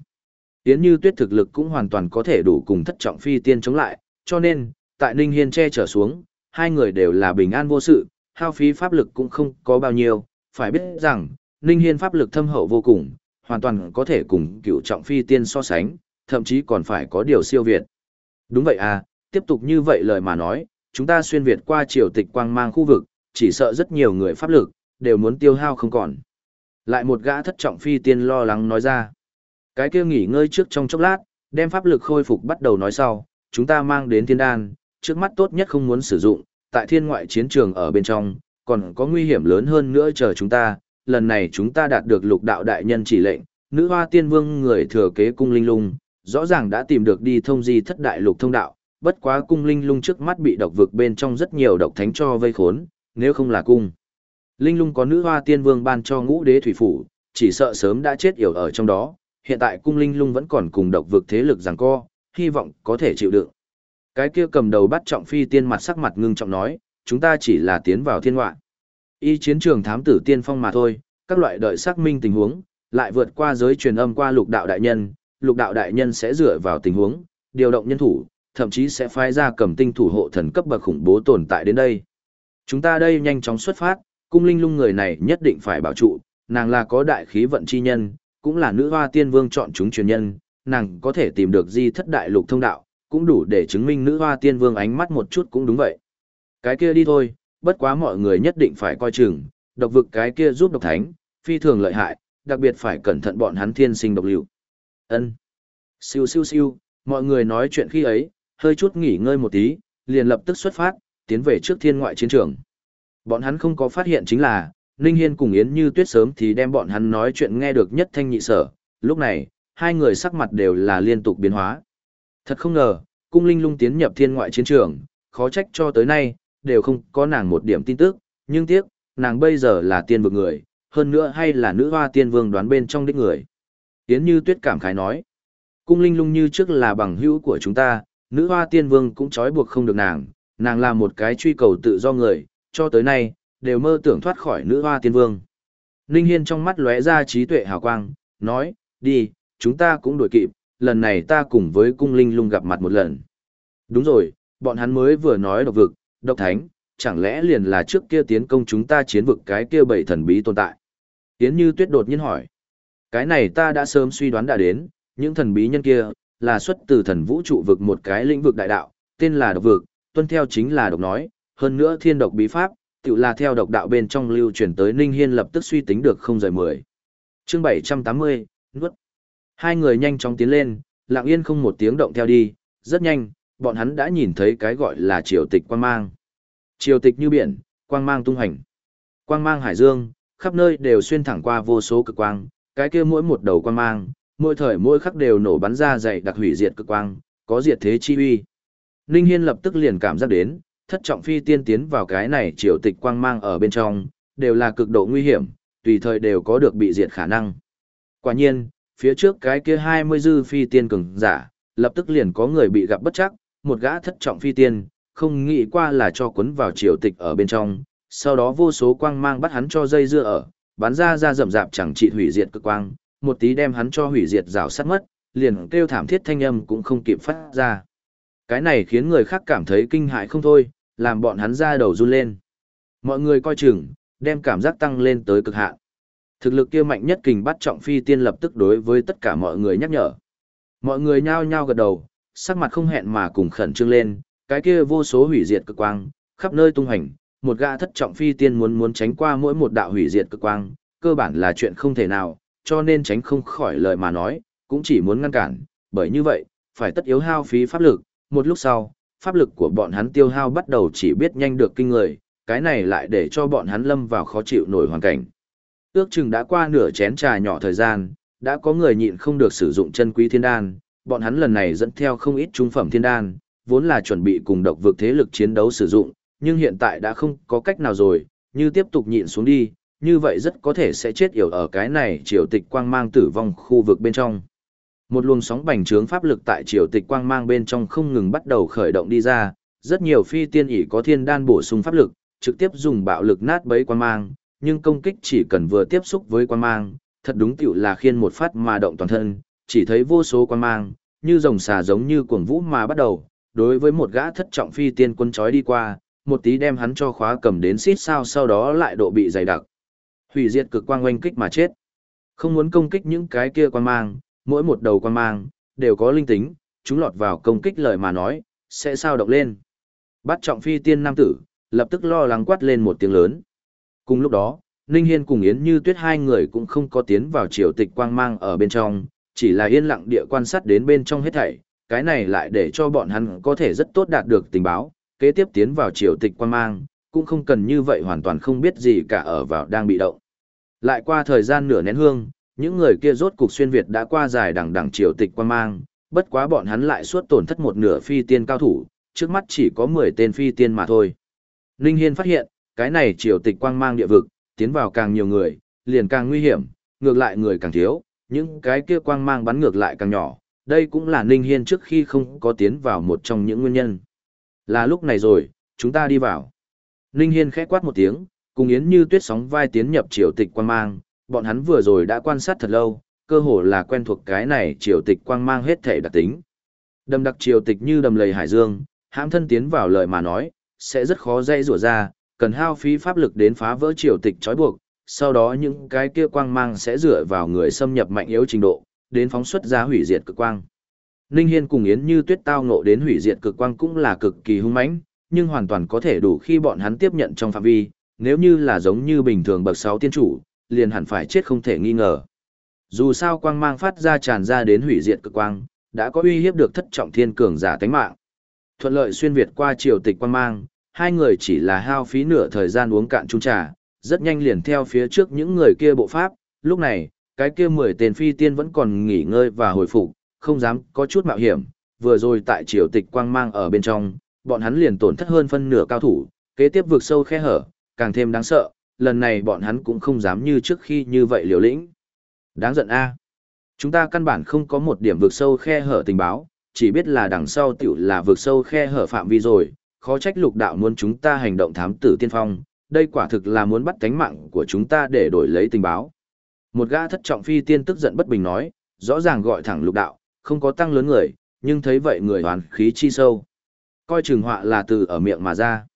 Yến Như Tuyết thực lực cũng hoàn toàn có thể đủ cùng thất trọng phi tiên chống lại, cho nên, tại Ninh Hiên che trở xuống, hai người đều là bình an vô sự, hao phí pháp lực cũng không có bao nhiêu, phải biết rằng, Ninh Hiên pháp lực thâm hậu vô cùng, hoàn toàn có thể cùng cựu trọng phi tiên so sánh, thậm chí còn phải có điều siêu việt. Đúng vậy à, tiếp tục như vậy lời mà nói, chúng ta xuyên việt qua triều tịch quang mang khu vực, chỉ sợ rất nhiều người pháp lực, đều muốn tiêu hao không còn. Lại một gã thất trọng phi tiên lo lắng nói ra. Cái kia nghỉ ngơi trước trong chốc lát, đem pháp lực khôi phục bắt đầu nói sau, chúng ta mang đến thiên đan, trước mắt tốt nhất không muốn sử dụng, tại thiên ngoại chiến trường ở bên trong, còn có nguy hiểm lớn hơn nữa chờ chúng ta, lần này chúng ta đạt được lục đạo đại nhân chỉ lệnh, nữ hoa tiên vương người thừa kế cung linh lung, rõ ràng đã tìm được đi thông di thất đại lục thông đạo, bất quá cung linh lung trước mắt bị độc vực bên trong rất nhiều độc thánh cho vây khốn, nếu không là cung. Linh lung có nữ hoa tiên vương ban cho ngũ đế thủy phủ, chỉ sợ sớm đã chết yểu ở trong đó, hiện tại cung linh lung vẫn còn cùng độc vực thế lực giằng co, hy vọng có thể chịu đựng. Cái kia cầm đầu bắt trọng phi tiên mặt sắc mặt ngưng trọng nói, chúng ta chỉ là tiến vào thiên ngoại. Y chiến trường thám tử tiên phong mà thôi, các loại đợi xác minh tình huống, lại vượt qua giới truyền âm qua lục đạo đại nhân, lục đạo đại nhân sẽ dựa vào tình huống, điều động nhân thủ, thậm chí sẽ phái ra cầm tinh thủ hộ thần cấp bậc khủng bố tồn tại đến đây. Chúng ta đây nhanh chóng xuất phát, cung linh lung người này nhất định phải bảo trụ, nàng là có đại khí vận chi nhân, cũng là nữ hoa tiên vương chọn chúng truyền nhân, nàng có thể tìm được di thất đại lục thông đạo, cũng đủ để chứng minh nữ hoa tiên vương ánh mắt một chút cũng đúng vậy. Cái kia đi thôi, bất quá mọi người nhất định phải coi chừng, độc vực cái kia giúp độc thánh, phi thường lợi hại, đặc biệt phải cẩn thận bọn hắn thiên sinh độc lưu. Ân. Siêu siêu siêu, mọi người nói chuyện khi ấy, hơi chút nghỉ ngơi một tí, liền lập tức xuất phát, tiến về trước thiên ngoại chiến trường. Bọn hắn không có phát hiện chính là, Ninh Hiên cùng Yến Như Tuyết sớm thì đem bọn hắn nói chuyện nghe được nhất thanh nhị sở, lúc này, hai người sắc mặt đều là liên tục biến hóa. Thật không ngờ, cung linh lung tiến nhập thiên ngoại chiến trường, khó trách cho tới nay, đều không có nàng một điểm tin tức, nhưng tiếc, nàng bây giờ là tiên vực người, hơn nữa hay là nữ hoa tiên vương đoán bên trong đích người. Yến Như Tuyết cảm khái nói, cung linh lung như trước là bằng hữu của chúng ta, nữ hoa tiên vương cũng trói buộc không được nàng, nàng là một cái truy cầu tự do người, cho tới nay, đều mơ tưởng thoát khỏi nữ hoa tiên vương. Ninh Hiên trong mắt lóe ra trí tuệ hào quang, nói, đi, chúng ta cũng đuổi kịp, lần này ta cùng với cung linh lung gặp mặt một lần. Đúng rồi, bọn hắn mới vừa nói độc vực, độc thánh, chẳng lẽ liền là trước kia tiến công chúng ta chiến vực cái kia bảy thần bí tồn tại. Tiến như tuyết đột nhiên hỏi, cái này ta đã sớm suy đoán đã đến, những thần bí nhân kia, là xuất từ thần vũ trụ vực một cái lĩnh vực đại đạo, tên là độc vực, tuân theo chính là độc nói, hơn nữa thiên độc bí pháp, tự là theo độc đạo bên trong lưu truyền tới Ninh Hiên lập tức suy tính được không rời mười. Chương 780, nuốt. Hai người nhanh chóng tiến lên, lặng yên không một tiếng động theo đi, rất nhanh, bọn hắn đã nhìn thấy cái gọi là triều tịch quang mang. Triều tịch như biển, quang mang tung hành. Quang mang hải dương, khắp nơi đều xuyên thẳng qua vô số cực quang, cái kia mỗi một đầu quang mang, mỗi thời mỗi khắc đều nổ bắn ra dày đặc hủy diệt cực quang, có diệt thế chi uy. Ninh Hiên lập tức liền cảm giác đến, thất trọng phi tiên tiến vào cái này triều tịch quang mang ở bên trong, đều là cực độ nguy hiểm, tùy thời đều có được bị diệt khả năng. Quả nhiên, phía trước cái kia 20 dư phi tiên cường giả, lập tức liền có người bị gặp bất chắc, một gã thất trọng phi tiên, không nghĩ qua là cho cuốn vào triều tịch ở bên trong, sau đó vô số quang mang bắt hắn cho dây dưa ở, bắn ra ra rậm rạp chẳng trị hủy diệt cực quang, một tí đem hắn cho hủy diệt rào sát mất, liền kêu thảm thiết thanh âm cũng không kịp phát ra. Cái này khiến người khác cảm thấy kinh hại không thôi, làm bọn hắn ra đầu run lên. Mọi người coi chừng, đem cảm giác tăng lên tới cực hạn. Thực lực kia mạnh nhất kình bắt trọng phi tiên lập tức đối với tất cả mọi người nhắc nhở. Mọi người nhao nhao gật đầu, sắc mặt không hẹn mà cùng khẩn trương lên, cái kia vô số hủy diệt cực quang, khắp nơi tung hành, một gã thất trọng phi tiên muốn muốn tránh qua mỗi một đạo hủy diệt cực quang, cơ bản là chuyện không thể nào, cho nên tránh không khỏi lời mà nói, cũng chỉ muốn ngăn cản, bởi như vậy, phải tất yếu hao phí pháp lực, một lúc sau, pháp lực của bọn hắn tiêu hao bắt đầu chỉ biết nhanh được kinh người, cái này lại để cho bọn hắn lâm vào khó chịu nổi hoàn cảnh. Ước chừng đã qua nửa chén trà nhỏ thời gian, đã có người nhịn không được sử dụng chân quý thiên đan, bọn hắn lần này dẫn theo không ít trung phẩm thiên đan, vốn là chuẩn bị cùng độc vực thế lực chiến đấu sử dụng, nhưng hiện tại đã không có cách nào rồi, như tiếp tục nhịn xuống đi, như vậy rất có thể sẽ chết yểu ở cái này triều tịch quang mang tử vong khu vực bên trong. Một luồng sóng bành trướng pháp lực tại triều tịch quang mang bên trong không ngừng bắt đầu khởi động đi ra, rất nhiều phi tiên ỷ có thiên đan bổ sung pháp lực, trực tiếp dùng bạo lực nát bấy quang mang, nhưng công kích chỉ cần vừa tiếp xúc với quan mang, thật đúng tiểu là khiên một phát mà động toàn thân, chỉ thấy vô số quan mang, như rồng xà giống như cuồng vũ mà bắt đầu, đối với một gã thất trọng phi tiên quân chói đi qua, một tí đem hắn cho khóa cầm đến xít sao sau đó lại độ bị dày đặc. Hủy diệt cực quang oanh kích mà chết. Không muốn công kích những cái kia quan mang, mỗi một đầu quan mang, đều có linh tính, chúng lọt vào công kích lời mà nói, sẽ sao động lên. Bắt trọng phi tiên nam tử, lập tức lo lắng quát lên một tiếng lớn. Cùng lúc đó, Ninh Hiên cùng Yến Như Tuyết hai người cũng không có tiến vào triều tịch quang mang ở bên trong, chỉ là yên lặng địa quan sát đến bên trong hết thảy, cái này lại để cho bọn hắn có thể rất tốt đạt được tình báo, kế tiếp tiến vào triều tịch quang mang, cũng không cần như vậy hoàn toàn không biết gì cả ở vào đang bị động. Lại qua thời gian nửa nén hương, những người kia rốt cục xuyên Việt đã qua dài đằng đằng triều tịch quang mang, bất quá bọn hắn lại suốt tổn thất một nửa phi tiên cao thủ, trước mắt chỉ có 10 tên phi tiên mà thôi. Ninh Hiên phát hiện, cái này triều tịch quang mang địa vực, tiến vào càng nhiều người, liền càng nguy hiểm, ngược lại người càng thiếu, những cái kia quang mang bắn ngược lại càng nhỏ, đây cũng là Ninh Hiên trước khi không có tiến vào một trong những nguyên nhân. Là lúc này rồi, chúng ta đi vào. Ninh Hiên khẽ quát một tiếng, cùng Yến Như Tuyết sóng vai tiến nhập triều tịch quang mang, bọn hắn vừa rồi đã quan sát thật lâu, cơ hồ là quen thuộc cái này triều tịch quang mang hết thể đặc tính. Đầm đặc triều tịch như đầm lầy hải dương, hãm thân tiến vào lời mà nói, sẽ rất khó dây rủa ra, cần hao phí pháp lực đến phá vỡ triều tịch trói buộc, sau đó những cái kia quang mang sẽ dựa vào người xâm nhập mạnh yếu trình độ, đến phóng xuất ra hủy diệt cực quang. Ninh Hiên cùng Yến Như Tuyết tao ngộ đến hủy diệt cực quang cũng là cực kỳ hung mãnh, nhưng hoàn toàn có thể đủ khi bọn hắn tiếp nhận trong phạm vi, nếu như là giống như bình thường bậc 6 tiên chủ, liền hẳn phải chết không thể nghi ngờ. Dù sao quang mang phát ra tràn ra đến hủy diệt cực quang, đã có uy hiếp được thất trọng thiên cường giả tánh mạng. Thuận lợi xuyên việt qua triều tịch quang mang, hai người chỉ là hao phí nửa thời gian uống cạn chung trà, rất nhanh liền theo phía trước những người kia bộ pháp, lúc này, cái kia mười tên phi tiên vẫn còn nghỉ ngơi và hồi phục, không dám có chút mạo hiểm, vừa rồi tại triều tịch quang mang ở bên trong, bọn hắn liền tổn thất hơn phân nửa cao thủ, kế tiếp vượt sâu khe hở, càng thêm đáng sợ, lần này bọn hắn cũng không dám như trước khi như vậy liều lĩnh. Đáng giận a. Chúng ta căn bản không có một điểm vượt sâu khe hở tình báo, chỉ biết là đằng sau tiểu là vượt sâu khe hở phạm vi rồi, khó trách lục đạo muốn chúng ta hành động thám tử tiên phong, đây quả thực là muốn bắt cánh mạng của chúng ta để đổi lấy tình báo. Một gã thất trọng phi tiên tức giận bất bình nói, rõ ràng gọi thẳng lục đạo, không có tăng lớn người, nhưng thấy vậy người hoàn khí chi sâu. Coi trường họa là từ ở miệng mà ra.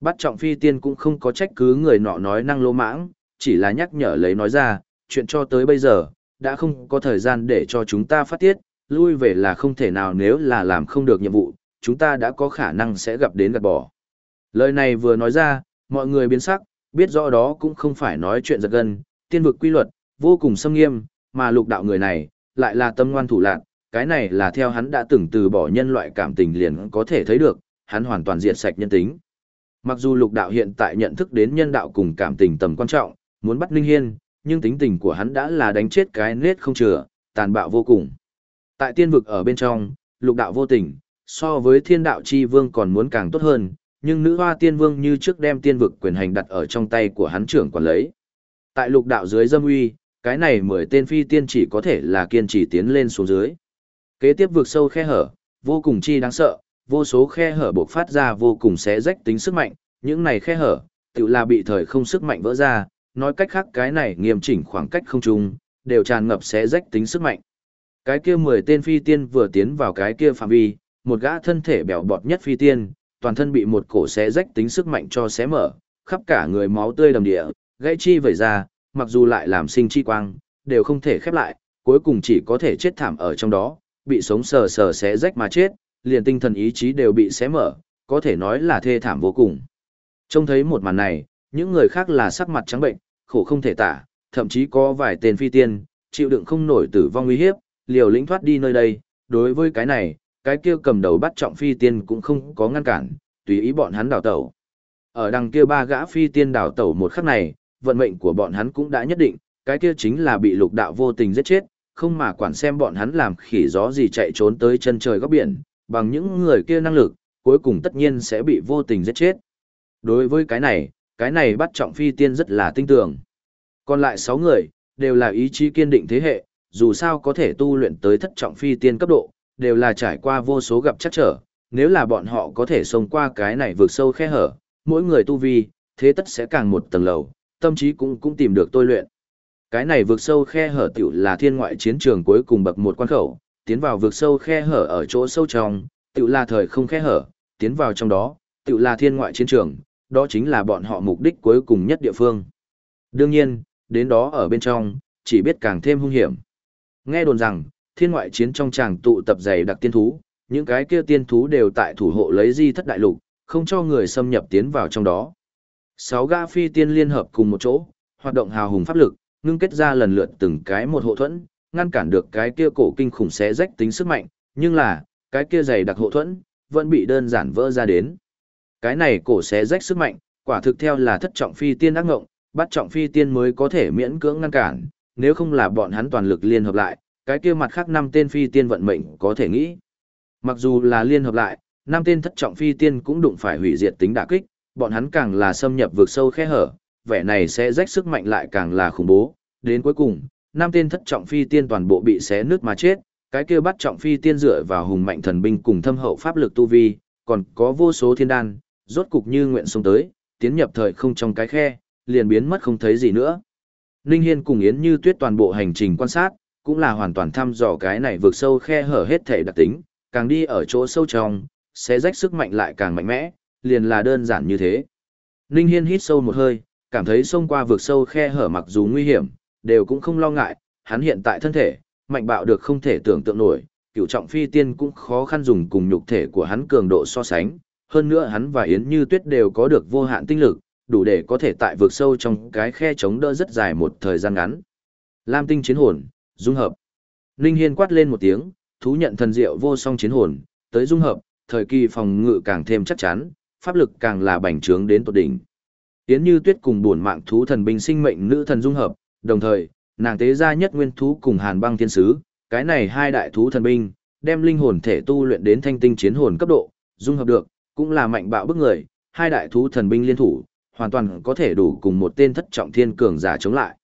Bắt trọng phi tiên cũng không có trách cứ người nọ nói năng lô mãng, chỉ là nhắc nhở lấy nói ra, chuyện cho tới bây giờ, đã không có thời gian để cho chúng ta phát tiết, lui về là không thể nào nếu là làm không được nhiệm vụ, chúng ta đã có khả năng sẽ gặp đến gạt bỏ. Lời này vừa nói ra, mọi người biến sắc, biết rõ đó cũng không phải nói chuyện giật gân, tiên vực quy luật, vô cùng xâm nghiêm, mà lục đạo người này, lại là tâm ngoan thủ lạc, cái này là theo hắn đã từng từ bỏ nhân loại cảm tình liền có thể thấy được, hắn hoàn toàn diệt sạch nhân tính. Mặc dù lục đạo hiện tại nhận thức đến nhân đạo cùng cảm tình tầm quan trọng, muốn bắt Ninh Hiên, nhưng tính tình của hắn đã là đánh chết cái nết không chừa, tàn bạo vô cùng. Tại tiên vực ở bên trong, lục đạo vô tình, so với thiên đạo chi vương còn muốn càng tốt hơn, nhưng nữ hoa tiên vương như trước đem tiên vực quyền hành đặt ở trong tay của hắn trưởng quản lấy. Tại lục đạo dưới dâm uy, cái này mười tên phi tiên chỉ có thể là kiên trì tiến lên xuống dưới. Kế tiếp vượt sâu khe hở, vô cùng chi đáng sợ, vô số khe hở bộc phát ra vô cùng xé rách tính sức mạnh, những này khe hở, tự là bị thời không sức mạnh vỡ ra, nói cách khác cái này nghiêm chỉnh khoảng cách không trung, đều tràn ngập xé rách tính sức mạnh. Cái kia mười tên phi tiên vừa tiến vào cái kia phạm vi, một gã thân thể bèo bọt nhất phi tiên, toàn thân bị một cổ xé rách tính sức mạnh cho xé mở, khắp cả người máu tươi đầm địa, gãy chi vẩy ra, mặc dù lại làm sinh chi quang, đều không thể khép lại, cuối cùng chỉ có thể chết thảm ở trong đó, bị sống sờ sờ xé rách mà chết, liền tinh thần ý chí đều bị xé mở, có thể nói là thê thảm vô cùng. Trông thấy một màn này, những người khác là sắc mặt trắng bệnh, khổ không thể tả, thậm chí có vài tên phi tiên, chịu đựng không nổi tử vong nguy hiếp, liều lĩnh thoát đi nơi đây, đối với cái này, cái kia cầm đầu bắt trọng phi tiên cũng không có ngăn cản, tùy ý bọn hắn đào tẩu. Ở đằng kia ba gã phi tiên đào tẩu một khắc này, vận mệnh của bọn hắn cũng đã nhất định, cái kia chính là bị lục đạo vô tình giết chết, không mà quản xem bọn hắn làm khỉ gió gì chạy trốn tới chân trời góc biển, bằng những người kia năng lực, cuối cùng tất nhiên sẽ bị vô tình giết chết. Đối với cái này, cái này bắt trọng phi tiên rất là tinh tưởng. Còn lại 6 người, đều là ý chí kiên định thế hệ, dù sao có thể tu luyện tới thất trọng phi tiên cấp độ, đều là trải qua vô số gặp chắc trở, nếu là bọn họ có thể xông qua cái này vượt sâu khe hở, mỗi người tu vi, thế tất sẽ càng một tầng lầu, tâm trí cũng cũng tìm được tôi luyện. Cái này vượt sâu khe hở tiểu là thiên ngoại chiến trường cuối cùng bậc một quan khẩu, tiến vào vượt sâu khe hở ở chỗ sâu trong, tiểu là thời không khe hở, tiến vào trong đó, tiểu là thiên ngoại chiến trường, đó chính là bọn họ mục đích cuối cùng nhất địa phương. Đương nhiên, đến đó ở bên trong, chỉ biết càng thêm hung hiểm. Nghe đồn rằng, thiên ngoại chiến trong tràng tụ tập dày đặc tiên thú, những cái kia tiên thú đều tại thủ hộ lấy di thất đại lục, không cho người xâm nhập tiến vào trong đó. Sáu gã phi tiên liên hợp cùng một chỗ, hoạt động hào hùng pháp lực, ngưng kết ra lần lượt từng cái một hộ thuẫn, ngăn cản được cái kia cổ kinh khủng xé rách tính sức mạnh, nhưng là, cái kia dày đặc hộ thuẫn, vẫn bị đơn giản vỡ ra đến. Cái này cổ xé rách sức mạnh, quả thực theo là thất trọng phi tiên ác ngộng, bắt trọng phi tiên mới có thể miễn cưỡng ngăn cản, nếu không là bọn hắn toàn lực liên hợp lại, cái kia mặt khác năm tên phi tiên vận mệnh có thể nghĩ. Mặc dù là liên hợp lại, năm tên thất trọng phi tiên cũng đụng phải hủy diệt tính đả kích, bọn hắn càng là xâm nhập vượt sâu khe hở, vẻ này sẽ rách sức mạnh lại càng là khủng bố, đến cuối cùng, năm tên thất trọng phi tiên toàn bộ bị xé nứt mà chết, cái kia bắt trọng phi tiên dựa vào hùng mạnh thần binh cùng thâm hậu pháp lực tu vi, còn có vô số thiên đan, rốt cục như nguyện xuống tới, tiến nhập thời không trong cái khe, liền biến mất không thấy gì nữa. Ninh Hiên cùng Yến Như Tuyết toàn bộ hành trình quan sát, cũng là hoàn toàn thăm dò cái này vượt sâu khe hở hết thể đặc tính, càng đi ở chỗ sâu trong, sẽ rách sức mạnh lại càng mạnh mẽ, liền là đơn giản như thế. Ninh Hiên hít sâu một hơi, cảm thấy xông qua vượt sâu khe hở mặc dù nguy hiểm, đều cũng không lo ngại, hắn hiện tại thân thể, mạnh bạo được không thể tưởng tượng nổi, cựu trọng phi tiên cũng khó khăn dùng cùng nhục thể của hắn cường độ so sánh, hơn nữa hắn và Yến Như Tuyết đều có được vô hạn tinh lực, đủ để có thể tại vượt sâu trong cái khe chống đỡ rất dài một thời gian ngắn. Lam tinh chiến hồn, dung hợp. Linh Hiên quát lên một tiếng, thú nhận thần diệu vô song chiến hồn, tới dung hợp, thời kỳ phòng ngự càng thêm chắc chắn, pháp lực càng là bành trướng đến tột đỉnh. Yến Như Tuyết cùng buồn mạng thú thần binh sinh mệnh nữ thần dung hợp, đồng thời, nàng tế ra nhất nguyên thú cùng Hàn Băng Thiên Sứ, cái này hai đại thú thần binh, đem linh hồn thể tu luyện đến thanh tinh chiến hồn cấp độ, dung hợp được, cũng là mạnh bạo bức người, hai đại thú thần binh liên thủ, hoàn toàn có thể đủ cùng một tên thất trọng thiên cường giả chống lại.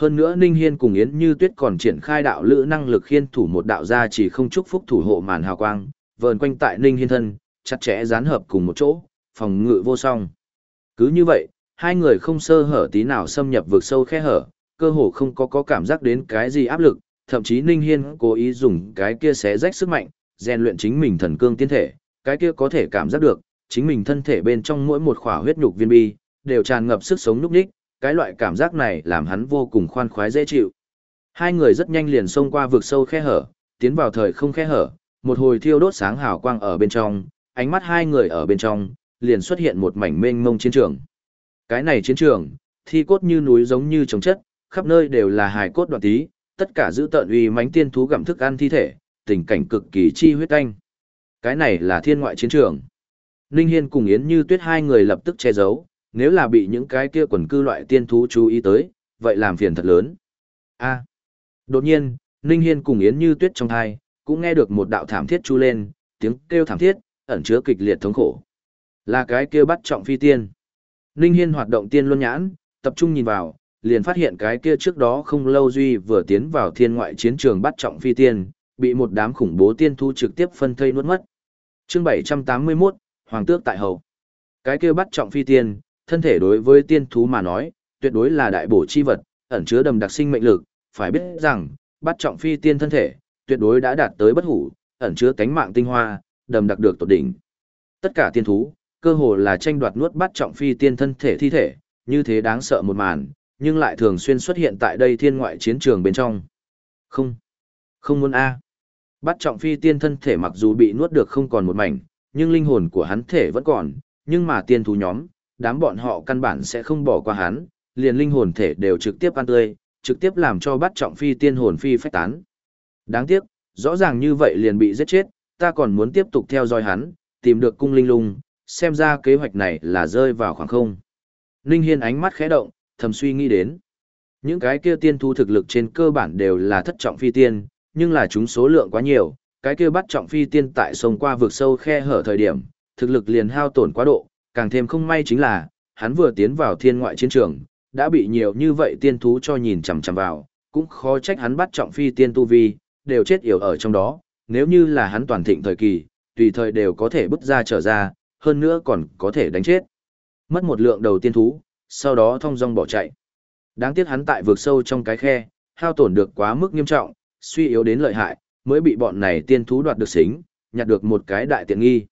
Hơn nữa Ninh Hiên cùng Yến Như Tuyết còn triển khai đạo lữ năng lực khiên thủ một đạo gia chỉ không chúc phúc thủ hộ màn hào quang, vờn quanh tại Ninh Hiên thân, chặt chẽ dán hợp cùng một chỗ, phòng ngự vô song. Cứ như vậy, hai người không sơ hở tí nào xâm nhập vực sâu khe hở, cơ hồ không có có cảm giác đến cái gì áp lực, thậm chí Ninh Hiên cố ý dùng cái kia xé rách sức mạnh, rèn luyện chính mình thần cương tiên thể, cái kia có thể cảm giác được, chính mình thân thể bên trong mỗi một khỏa huyết nhục viên bi, đều tràn ngập sức sống núc đích, cái loại cảm giác này làm hắn vô cùng khoan khoái dễ chịu. Hai người rất nhanh liền xông qua vực sâu khe hở, tiến vào thời không khe hở, một hồi thiêu đốt sáng hào quang ở bên trong, ánh mắt hai người ở bên trong, liền xuất hiện một mảnh mênh mông chiến trường. Cái này chiến trường, thi cốt như núi giống như trồng chất, khắp nơi đều là hài cốt đoạn tí, tất cả giữ tợn uy mãnh tiên thú gặm thức ăn thi thể, tình cảnh cực kỳ chi huyết canh. Cái này là thiên ngoại chiến trường. Ninh Hiên cùng Yến Như Tuyết hai người lập tức che giấu, nếu là bị những cái kia quần cư loại tiên thú chú ý tới, vậy làm phiền thật lớn. A. Đột nhiên, Ninh Hiên cùng Yến Như Tuyết trong thai, cũng nghe được một đạo thảm thiết chu lên, tiếng kêu thảm thiết, ẩn chứa kịch liệt thống khổ. Là cái kia bắt trọng phi tiên. Ninh Hiên hoạt động tiên luân nhãn, tập trung nhìn vào, liền phát hiện cái kia trước đó không lâu duy vừa tiến vào thiên ngoại chiến trường bắt trọng phi tiên, bị một đám khủng bố tiên thu trực tiếp phân thây nuốt mất. Chương 781, Hoàng tước tại hậu. Cái kia bắt trọng phi tiên, thân thể đối với tiên thú mà nói, tuyệt đối là đại bổ chi vật, ẩn chứa đầm đặc sinh mệnh lực, phải biết rằng, bắt trọng phi tiên thân thể, tuyệt đối đã đạt tới bất hủ, ẩn chứa cánh mạng tinh hoa, đầm đặc được tột đỉnh. Tất cả tiên thú, cơ hồ là tranh đoạt nuốt bắt trọng phi tiên thân thể thi thể, như thế đáng sợ một màn, nhưng lại thường xuyên xuất hiện tại đây thiên ngoại chiến trường bên trong. Không, không muốn a. Bắt trọng phi tiên thân thể mặc dù bị nuốt được không còn một mảnh, nhưng linh hồn của hắn thể vẫn còn, nhưng mà tiên thú nhóm, đám bọn họ căn bản sẽ không bỏ qua hắn, liền linh hồn thể đều trực tiếp ăn tươi, trực tiếp làm cho bắt trọng phi tiên hồn phi phách tán. Đáng tiếc, rõ ràng như vậy liền bị giết chết, ta còn muốn tiếp tục theo dõi hắn, tìm được cung linh lung, xem ra kế hoạch này là rơi vào khoảng không. Linh Hiên ánh mắt khẽ động, thầm suy nghĩ đến. Những cái kia tiên thu thực lực trên cơ bản đều là thất trọng phi tiên, nhưng là chúng số lượng quá nhiều, cái kia bắt trọng phi tiên tại sông qua vực sâu khe hở thời điểm, thực lực liền hao tổn quá độ, càng thêm không may chính là, hắn vừa tiến vào thiên ngoại chiến trường, đã bị nhiều như vậy tiên thú cho nhìn chằm chằm vào, cũng khó trách hắn bắt trọng phi tiên tu vi, đều chết yểu ở trong đó, nếu như là hắn toàn thịnh thời kỳ, tùy thời đều có thể bứt ra trở ra, hơn nữa còn có thể đánh chết. Mất một lượng đầu tiên thú, sau đó thông dong bỏ chạy. Đáng tiếc hắn tại vượt sâu trong cái khe, hao tổn được quá mức nghiêm trọng, suy yếu đến lợi hại, mới bị bọn này tiên thú đoạt được xính, nhặt được một cái đại tiện nghi.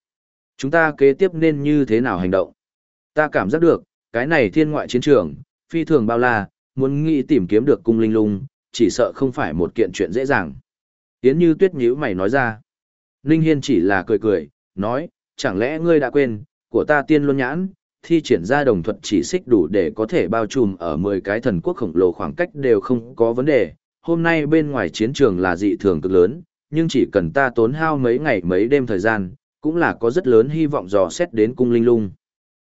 Chúng ta kế tiếp nên như thế nào hành động? Ta cảm giác được, cái này thiên ngoại chiến trường, phi thường bao la, muốn nghĩ tìm kiếm được cung linh lung, chỉ sợ không phải một kiện chuyện dễ dàng. Yến như tuyết nhíu mày nói ra. Ninh Hiên chỉ là cười cười, nói, chẳng lẽ ngươi đã quên, của ta tiên luân nhãn, thi triển ra đồng thuật chỉ xích đủ để có thể bao trùm ở 10 cái thần quốc khổng lồ khoảng cách đều không có vấn đề. Hôm nay bên ngoài chiến trường là dị thường cực lớn, nhưng chỉ cần ta tốn hao mấy ngày mấy đêm thời gian, cũng là có rất lớn hy vọng dò xét đến cung linh lung.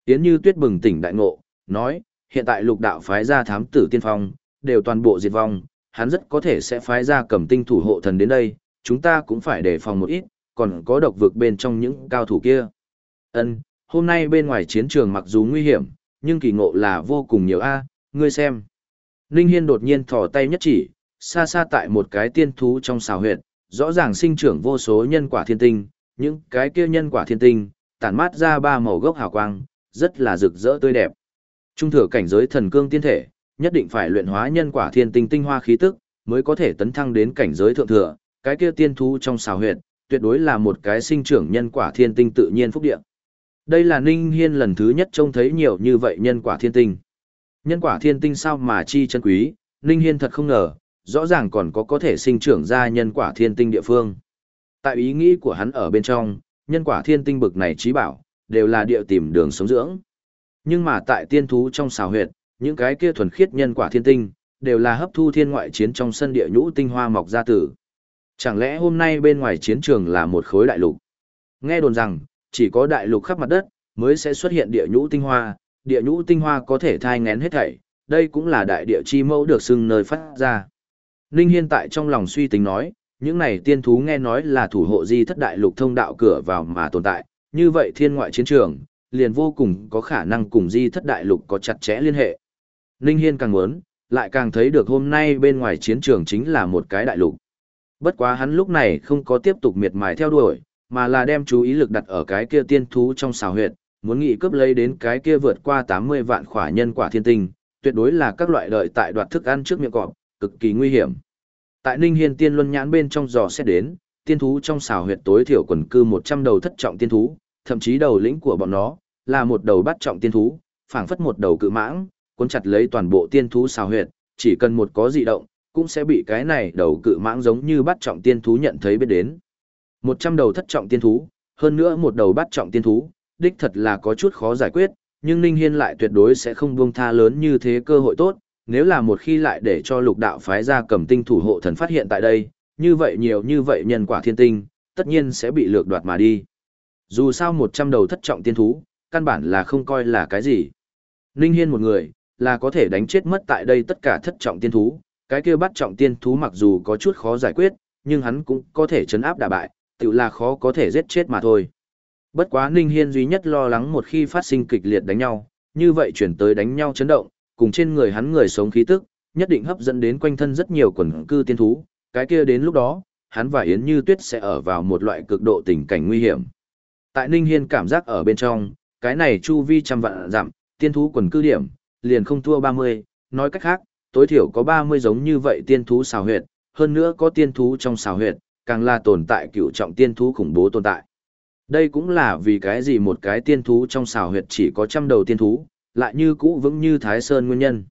Yến như tuyết bừng tỉnh đại ngộ, nói, hiện tại lục đạo phái ra thám tử tiên phong, đều toàn bộ diệt vong, hắn rất có thể sẽ phái ra cầm tinh thủ hộ thần đến đây, chúng ta cũng phải đề phòng một ít, còn có độc vực bên trong những cao thủ kia. Ân, hôm nay bên ngoài chiến trường mặc dù nguy hiểm, nhưng kỳ ngộ là vô cùng nhiều a, ngươi xem. Ninh Hiên đột nhiên thò tay nhất chỉ, xa xa tại một cái tiên thú trong xào huyệt, rõ ràng sinh trưởng vô số nhân quả thiên tinh, những cái kia nhân quả thiên tinh, tản mát ra ba màu gốc hào quang, rất là rực rỡ tươi đẹp. Trung thừa cảnh giới thần cương tiên thể, nhất định phải luyện hóa nhân quả thiên tinh tinh hoa khí tức, mới có thể tấn thăng đến cảnh giới thượng thừa, cái kia tiên thú trong xào huyệt, tuyệt đối là một cái sinh trưởng nhân quả thiên tinh tự nhiên phúc địa. Đây là Ninh Hiên lần thứ nhất trông thấy nhiều như vậy nhân quả thiên tinh. Nhân quả thiên tinh sao mà chi chân quý, Ninh Hiên thật không ngờ, rõ ràng còn có có thể sinh trưởng ra nhân quả thiên tinh địa phương. Tại ý nghĩ của hắn ở bên trong, nhân quả thiên tinh bực này trí bảo, đều là địa tìm đường sống dưỡng. Nhưng mà tại tiên thú trong xào huyệt, những cái kia thuần khiết nhân quả thiên tinh, đều là hấp thu thiên ngoại chiến trong sân địa nhũ tinh hoa mọc ra tử. Chẳng lẽ hôm nay bên ngoài chiến trường là một khối đại lục? Nghe đồn rằng, chỉ có đại lục khắp mặt đất, mới sẽ xuất hiện địa nhũ tinh hoa, địa nhũ tinh hoa có thể thai ngén hết thảy, đây cũng là đại địa chi mẫu được xưng nơi phát ra. Ninh Hiên tại trong lòng suy tính nói, những này tiên thú nghe nói là thủ hộ di thất đại lục thông đạo cửa vào mà tồn tại, như vậy thiên ngoại chiến trường, liền vô cùng có khả năng cùng di thất đại lục có chặt chẽ liên hệ. Ninh Hiên càng muốn, lại càng thấy được hôm nay bên ngoài chiến trường chính là một cái đại lục. Bất quá hắn lúc này không có tiếp tục miệt mài theo đuổi, mà là đem chú ý lực đặt ở cái kia tiên thú trong xào huyệt, muốn nghị cướp lấy đến cái kia vượt qua 80 vạn khỏa nhân quả thiên tinh, tuyệt đối là các loại đợi tại đoạt thức ăn trước miệng cọp, cực kỳ nguy hiểm. Tại Ninh Hiên tiên luân nhãn bên trong giò xét đến, tiên thú trong xào huyệt tối thiểu quần cư 100 đầu thất trọng tiên thú, thậm chí đầu lĩnh của bọn nó là một đầu bắt trọng tiên thú, phảng phất một đầu cự mãng, cuốn chặt lấy toàn bộ tiên thú xào huyệt, chỉ cần một có dị động, cũng sẽ bị cái này đầu cự mãng giống như bắt trọng tiên thú nhận thấy biết đến. 100 đầu thất trọng tiên thú, hơn nữa một đầu bắt trọng tiên thú, đích thật là có chút khó giải quyết, nhưng Ninh Hiên lại tuyệt đối sẽ không buông tha lớn như thế cơ hội tốt, nếu là một khi lại để cho lục đạo phái ra cầm tinh thủ hộ thần phát hiện tại đây, như vậy nhiều như vậy nhân quả thiên tinh, tất nhiên sẽ bị lược đoạt mà đi. Dù sao 100 đầu thất trọng tiên thú, căn bản là không coi là cái gì. Ninh Hiên một người, là có thể đánh chết mất tại đây tất cả thất trọng tiên thú, cái kia bắt trọng tiên thú mặc dù có chút khó giải quyết, nhưng hắn cũng có thể chấn áp đả bại, tự là khó có thể giết chết mà thôi. Bất quá Ninh Hiên duy nhất lo lắng một khi phát sinh kịch liệt đánh nhau, như vậy chuyển tới đánh nhau chấn động, cùng trên người hắn người sống khí tức, nhất định hấp dẫn đến quanh thân rất nhiều quần cư tiên thú, cái kia đến lúc đó, hắn và Yến Như Tuyết sẽ ở vào một loại cực độ tình cảnh nguy hiểm. Tại Ninh Hiên cảm giác ở bên trong, cái này chu vi trăm vạn giảm, tiên thú quần cư điểm, liền không thua 30, nói cách khác, tối thiểu có 30 giống như vậy tiên thú xào huyệt, hơn nữa có tiên thú trong xào huyệt, càng là tồn tại cựu trọng tiên thú khủng bố tồn tại. Đây cũng là vì cái gì một cái tiên thú trong xào huyệt chỉ có trăm đầu tiên thú, lại như cũ vững như Thái Sơn nguyên nhân.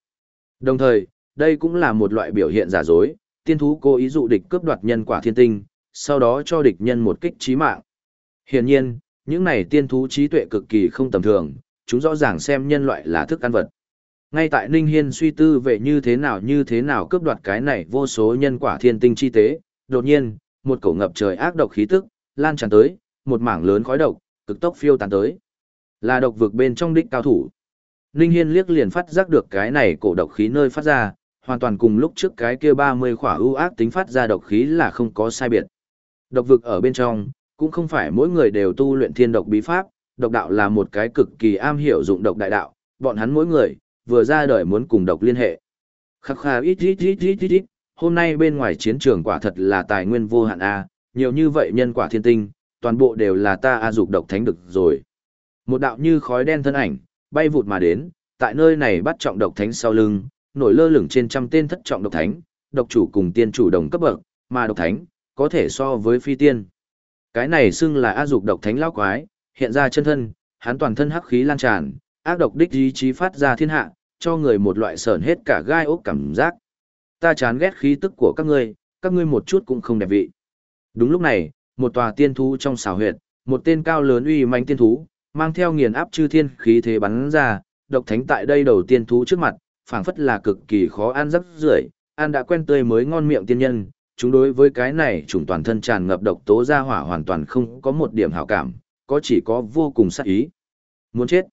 Đồng thời, đây cũng là một loại biểu hiện giả dối, tiên thú cố ý dụ địch cướp đoạt nhân quả thiên tinh, sau đó cho địch nhân một kích trí mạng. Hiển nhiên, những này tiên thú trí tuệ cực kỳ không tầm thường, chúng rõ ràng xem nhân loại là thức ăn vật. Ngay tại Ninh Hiên suy tư về như thế nào như thế nào cướp đoạt cái này vô số nhân quả thiên tinh chi tế, đột nhiên, một cổ ngập trời ác độc khí tức, lan tràn tới, một mảng lớn khói độc, cực tốc phiêu tán tới. Là độc vực bên trong đích cao thủ. Ninh Hiên liếc liền phát giác được cái này cổ độc khí nơi phát ra, hoàn toàn cùng lúc trước cái kia 30 khỏa ưu ác tính phát ra độc khí là không có sai biệt. Độc vực ở bên trong, cũng không phải mỗi người đều tu luyện thiên độc bí pháp, độc đạo là một cái cực kỳ am hiểu dụng độc đại đạo, bọn hắn mỗi người, vừa ra đời muốn cùng độc liên hệ. Khắc khà ít ít ít ít ít ít, hôm nay bên ngoài chiến trường quả thật là tài nguyên vô hạn A, nhiều như vậy nhân quả thiên tinh, toàn bộ đều là ta A dục độc thánh được rồi. Một đạo như khói đen thân ảnh, bay vụt mà đến, tại nơi này bắt trọng độc thánh sau lưng, nổi lơ lửng trên trăm tên thất trọng độc thánh, độc chủ cùng tiên chủ đồng cấp bậc, mà độc thánh, có thể so với phi tiên. Cái này xưng là A dục độc thánh lão quái, hiện ra chân thân, hắn toàn thân hắc khí lan tràn, ác độc đích ý chí phát ra thiên hạ, cho người một loại sờn hết cả gai ốc cảm giác. Ta chán ghét khí tức của các ngươi, các ngươi một chút cũng không đẹp vị. Đúng lúc này, một tòa tiên thú trong xào huyệt, một tên cao lớn uy manh tiên thú, mang theo nghiền áp chư thiên khí thế bắn ra, độc thánh tại đây đầu tiên thú trước mặt, phảng phất là cực kỳ khó ăn rất rưởi, ăn đã quen tươi mới ngon miệng tiên nhân, chúng đối với cái này chủng toàn thân tràn ngập độc tố ra hỏa hoàn toàn không có một điểm hảo cảm, có chỉ có vô cùng sát ý. Muốn chết.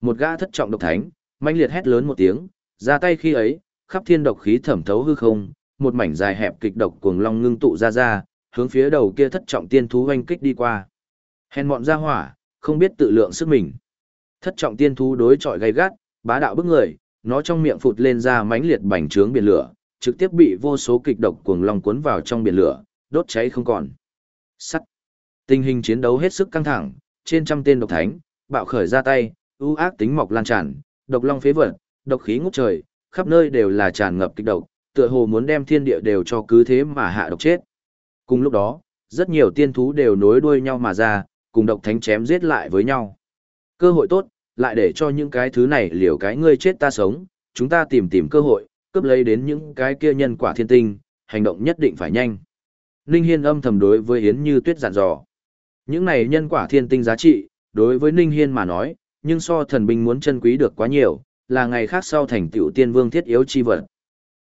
Một gã thất trọng độc thánh, manh liệt hét lớn một tiếng, ra tay khi ấy, khắp thiên độc khí thẩm thấu hư không, một mảnh dài hẹp kịch độc cuồng long ngưng tụ ra ra, hướng phía đầu kia thất trọng tiên thú hoanh kích đi qua. Hèn mọn ra hỏa, không biết tự lượng sức mình. Thất trọng tiên thú đối chọi gay gắt, bá đạo bức người, nó trong miệng phụt lên ra mãnh liệt bành trướng biển lửa, trực tiếp bị vô số kịch độc cuồng long cuốn vào trong biển lửa, đốt cháy không còn. Sắt. Tình hình chiến đấu hết sức căng thẳng, trên trăm tên độc thánh, bạo khởi ra tay, ưu ác tính mọc lan tràn, độc long phế vật, độc khí ngút trời, khắp nơi đều là tràn ngập kịch độc, tựa hồ muốn đem thiên địa đều cho cứ thế mà hạ độc chết. Cùng lúc đó, rất nhiều tiên thú đều nối đuôi nhau mà ra, cùng độc thánh chém giết lại với nhau. Cơ hội tốt, lại để cho những cái thứ này liều cái ngươi chết ta sống, chúng ta tìm tìm cơ hội, cướp lấy đến những cái kia nhân quả thiên tinh, hành động nhất định phải nhanh. Ninh Hiên âm thầm đối với Yến Như Tuyết dặn dò. Những này nhân quả thiên tinh giá trị, đối với Ninh Hiên mà nói, nhưng so thần binh muốn chân quý được quá nhiều, là ngày khác sau thành tựu tiên vương thiết yếu chi vật.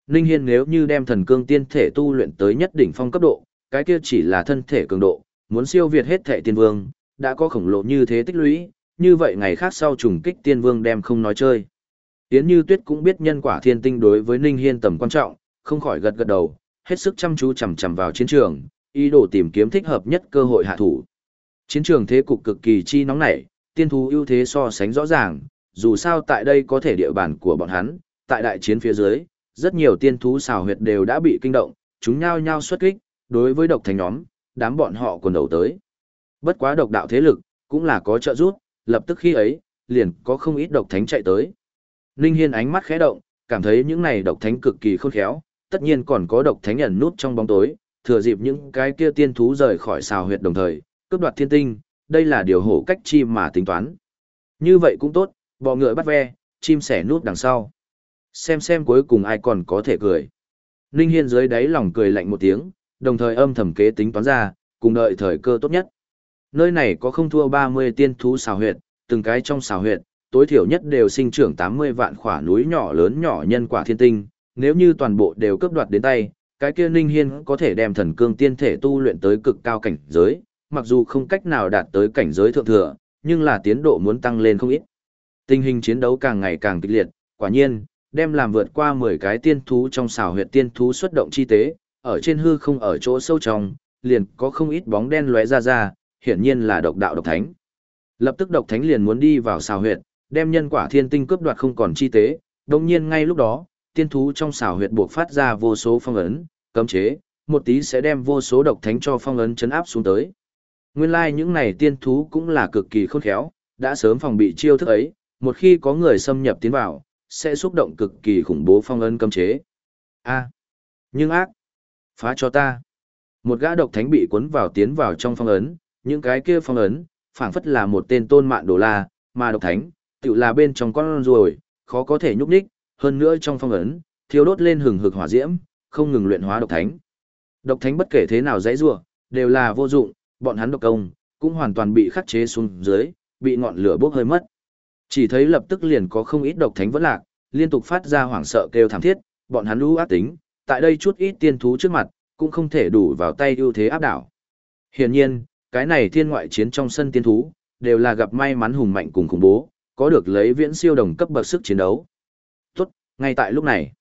Ninh Hiên nếu như đem thần cương tiên thể tu luyện tới nhất đỉnh phong cấp độ, cái kia chỉ là thân thể cường độ, muốn siêu việt hết thể tiên vương, đã có khổng lồ như thế tích lũy, như vậy ngày khác sau trùng kích tiên vương đem không nói chơi. Yến Như Tuyết cũng biết nhân quả thiên tinh đối với Ninh Hiên tầm quan trọng, không khỏi gật gật đầu, hết sức chăm chú chằm chằm vào chiến trường, ý đồ tìm kiếm thích hợp nhất cơ hội hạ thủ. Chiến trường thế cục cực kỳ chi nóng nảy, tiên thú ưu thế so sánh rõ ràng, dù sao tại đây có thể địa bàn của bọn hắn, tại đại chiến phía dưới, rất nhiều tiên thú xào huyệt đều đã bị kinh động, chúng nhao nhao xuất kích, đối với độc thành nhóm, đám bọn họ quần đầu tới. Bất quá độc đạo thế lực, cũng là có trợ giúp, lập tức khi ấy, liền có không ít độc thánh chạy tới. Ninh Hiên ánh mắt khẽ động, cảm thấy những này độc thánh cực kỳ khôn khéo, tất nhiên còn có độc thánh ẩn nút trong bóng tối, thừa dịp những cái kia tiên thú rời khỏi xào huyệt đồng thời, cướp đoạt thiên tinh, đây là điều hổ cách chi mà tính toán. Như vậy cũng tốt, bọ ngựa bắt ve, chim sẻ nút đằng sau. Xem xem cuối cùng ai còn có thể cười. Ninh Hiên dưới đáy lòng cười lạnh một tiếng, đồng thời âm thầm kế tính toán ra, cùng đợi thời cơ tốt nhất. Nơi này có không thua 30 tiên thú xào huyệt, từng cái trong xào huyệt, tối thiểu nhất đều sinh trưởng 80 vạn khỏa núi nhỏ lớn nhỏ nhân quả thiên tinh, nếu như toàn bộ đều cướp đoạt đến tay, cái kia Ninh Hiên có thể đem thần cương tiên thể tu luyện tới cực cao cảnh giới, mặc dù không cách nào đạt tới cảnh giới thượng thừa, nhưng là tiến độ muốn tăng lên không ít. Tình hình chiến đấu càng ngày càng kịch liệt, quả nhiên, đem làm vượt qua 10 cái tiên thú trong xào huyệt tiên thú xuất động chi tế, ở trên hư không ở chỗ sâu trong, liền có không ít bóng đen lóe ra ra, hiển nhiên là độc đạo độc thánh. Lập tức độc thánh liền muốn đi vào xào huyệt, đem nhân quả thiên tinh cướp đoạt không còn chi tế, đồng nhiên ngay lúc đó, tiên thú trong xào huyệt buộc phát ra vô số phong ấn, cấm chế, một tí sẽ đem vô số độc thánh cho phong ấn chấn áp xuống tới. Nguyên lai like những này tiên thú cũng là cực kỳ khôn khéo, đã sớm phòng bị chiêu thức ấy, một khi có người xâm nhập tiến vào, sẽ xúc động cực kỳ khủng bố phong ấn cấm chế. A, nhưng ác, phá cho ta. Một gã độc thánh bị cuốn vào tiến vào trong phong ấn, những cái kia phong ấn, phảng phất là một tên tôn mạn đồ la, mà độc thánh, tự là bên trong con ruồi, khó có thể nhúc nhích, hơn nữa trong phong ấn, thiêu đốt lên hừng hực hỏa diễm, không ngừng luyện hóa độc thánh. Độc thánh bất kể thế nào dãy rủa, đều là vô dụng, bọn hắn độc công cũng hoàn toàn bị khắc chế xuống dưới, bị ngọn lửa bốc hơi mất. Chỉ thấy lập tức liền có không ít độc thánh vẫn lạc, liên tục phát ra hoảng sợ kêu thảm thiết, bọn hắn lũ ác tính, tại đây chút ít tiên thú trước mặt, cũng không thể đủ vào tay ưu thế áp đảo. Hiển nhiên, cái này thiên ngoại chiến trong sân tiên thú, đều là gặp may mắn hùng mạnh cùng khủng bố, có được lấy viễn siêu đồng cấp bậc sức chiến đấu. Tốt, ngay tại lúc này,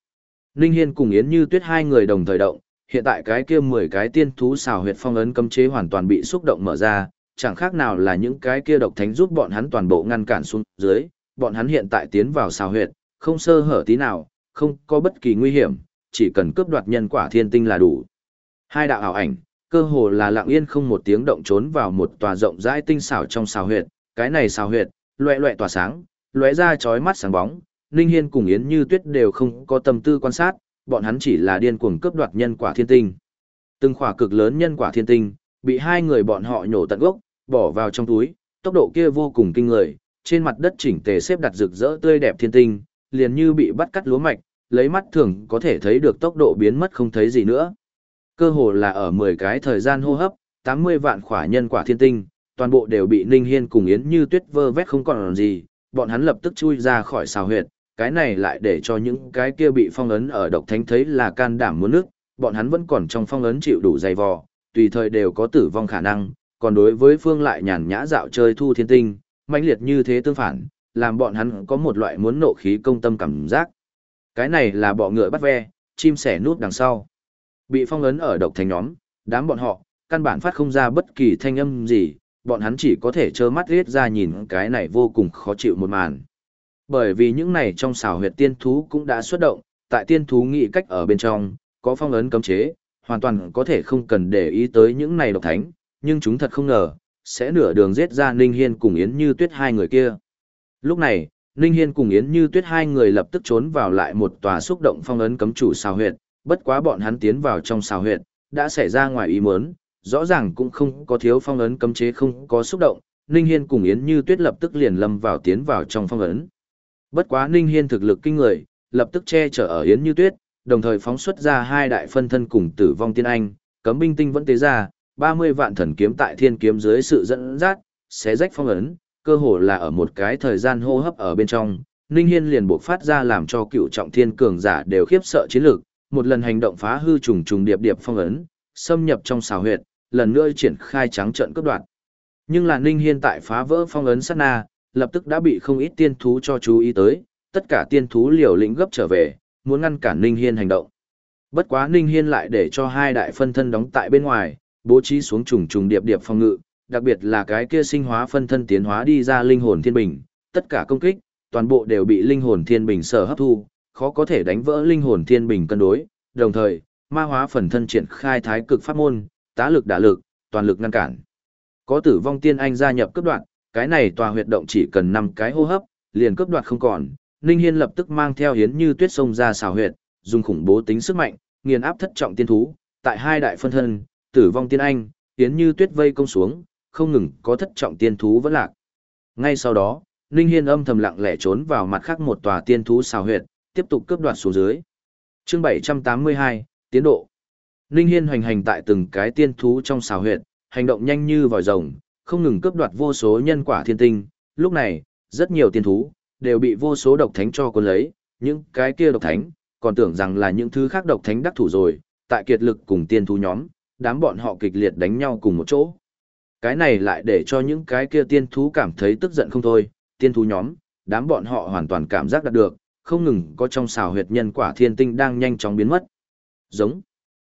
Ninh Hiên cùng Yến Như Tuyết hai người đồng thời động, hiện tại cái kia 10 cái tiên thú xào huyệt phong ấn cấm chế hoàn toàn bị xúc động mở ra, chẳng khác nào là những cái kia độc thánh giúp bọn hắn toàn bộ ngăn cản xuống dưới, bọn hắn hiện tại tiến vào xào huyệt, không sơ hở tí nào, không có bất kỳ nguy hiểm, chỉ cần cướp đoạt nhân quả thiên tinh là đủ. Hai đạo ảo ảnh, cơ hồ là lặng yên không một tiếng động trốn vào một tòa rộng rãi tinh xảo trong xào huyệt, cái này xào huyệt, loẹ loẹ tỏa sáng, lóe ra chói mắt sáng bóng, Ninh Hiên cùng Yến Như Tuyết đều không có tâm tư quan sát, bọn hắn chỉ là điên cuồng cướp đoạt nhân quả thiên tinh. Từng khỏa cực lớn nhân quả thiên tinh, bị hai người bọn họ nhổ tận gốc, bỏ vào trong túi, tốc độ kia vô cùng kinh người, trên mặt đất chỉnh tề xếp đặt rực rỡ tươi đẹp thiên tinh, liền như bị bắt cắt lúa mạch, lấy mắt thường có thể thấy được tốc độ biến mất không thấy gì nữa. Cơ hồ là ở 10 cái thời gian hô hấp, 80 vạn khỏa nhân quả thiên tinh, toàn bộ đều bị Ninh Hiên cùng Yến Như Tuyết vơ vét không còn gì, bọn hắn lập tức chui ra khỏi xào huyệt, cái này lại để cho những cái kia bị phong ấn ở độc thánh thấy là can đảm muốn nước, bọn hắn vẫn còn trong phong ấn chịu đủ dày vò, tùy thời đều có tử vong khả năng, còn đối với phương lại nhàn nhã dạo chơi thu thiên tinh, mãnh liệt như thế tương phản, làm bọn hắn có một loại muốn nộ khí công tâm cảm giác. Cái này là bọ ngựa bắt ve, chim sẻ nút đằng sau. Bị phong ấn ở độc thành nhóm, đám bọn họ, căn bản phát không ra bất kỳ thanh âm gì, bọn hắn chỉ có thể trơ mắt riết ra nhìn cái này vô cùng khó chịu một màn. Bởi vì những này trong xào huyệt tiên thú cũng đã xuất động, tại tiên thú nghị cách ở bên trong, có phong ấn cấm chế, hoàn toàn có thể không cần để ý tới những này độc thánh, nhưng chúng thật không ngờ, sẽ nửa đường giết ra Ninh Hiên cùng Yến Như Tuyết hai người kia. Lúc này, Ninh Hiên cùng Yến Như Tuyết hai người lập tức trốn vào lại một tòa xúc động phong ấn cấm chủ xào huyệt, bất quá bọn hắn tiến vào trong xào huyệt, đã xảy ra ngoài ý muốn, rõ ràng cũng không có thiếu phong ấn cấm chế không có xúc động, Ninh Hiên cùng Yến Như Tuyết lập tức liền lâm vào tiến vào trong phong ấn. Bất quá Ninh Hiên thực lực kinh người, lập tức che chở ở Yến Như Tuyết, đồng thời phóng xuất ra hai đại phân thân cùng tử vong tiên anh, cấm binh tinh vẫn tế ra, 30 vạn thần kiếm tại thiên kiếm dưới sự dẫn dắt, xé rách phong ấn, cơ hồ là ở một cái thời gian hô hấp ở bên trong, Ninh Hiên liền buộc phát ra làm cho cựu trọng thiên cường giả đều khiếp sợ chiến lược, một lần hành động phá hư trùng trùng điệp điệp phong ấn, xâm nhập trong xào huyệt, lần nữa triển khai trắng trận cướp đoạt. Nhưng là Ninh Hiên tại phá vỡ phong ấn sát na, lập tức đã bị không ít tiên thú cho chú ý tới, tất cả tiên thú liều lĩnh gấp trở về, muốn ngăn cản Ninh Hiên hành động. Bất quá Ninh Hiên lại để cho hai đại phân thân đóng tại bên ngoài, bố trí xuống trùng trùng điệp điệp phong ngự, đặc biệt là cái kia sinh hóa phân thân tiến hóa đi ra linh hồn thiên bình, tất cả công kích, toàn bộ đều bị linh hồn thiên bình sở hấp thu, khó có thể đánh vỡ linh hồn thiên bình cân đối, đồng thời, ma hóa phần thân triển khai thái cực pháp môn, tá lực đả lực, toàn lực ngăn cản. Có tử vong tiên anh gia nhập cấp đoạn, cái này tòa huyệt động chỉ cần 5 cái hô hấp, liền cấp đoạt không còn. Ninh Hiên lập tức mang theo hiến như tuyết sông ra xào huyệt, dùng khủng bố tính sức mạnh, nghiền áp thất trọng tiên thú, tại hai đại phân thân, tử vong tiên anh, hiến như tuyết vây công xuống, không ngừng có thất trọng tiên thú vẫn lạc. Ngay sau đó, Ninh Hiên âm thầm lặng lẽ trốn vào mặt khác một tòa tiên thú xào huyệt, tiếp tục cướp đoạt xuống dưới. Chương 782, tiến độ. Ninh Hiên hoành hành tại từng cái tiên thú trong xào huyệt, hành động nhanh như vòi rồng, không ngừng cướp đoạt vô số nhân quả thiên tinh. Lúc này, rất nhiều tiên thú đều bị vô số độc thánh cho cuốn lấy, những cái kia độc thánh còn tưởng rằng là những thứ khác độc thánh đắc thủ rồi, tại kiệt lực cùng tiên thú nhóm, đám bọn họ kịch liệt đánh nhau cùng một chỗ. Cái này lại để cho những cái kia tiên thú cảm thấy tức giận không thôi, tiên thú nhóm, đám bọn họ hoàn toàn cảm giác đạt được, không ngừng có trong xào huyệt nhân quả thiên tinh đang nhanh chóng biến mất. Giống.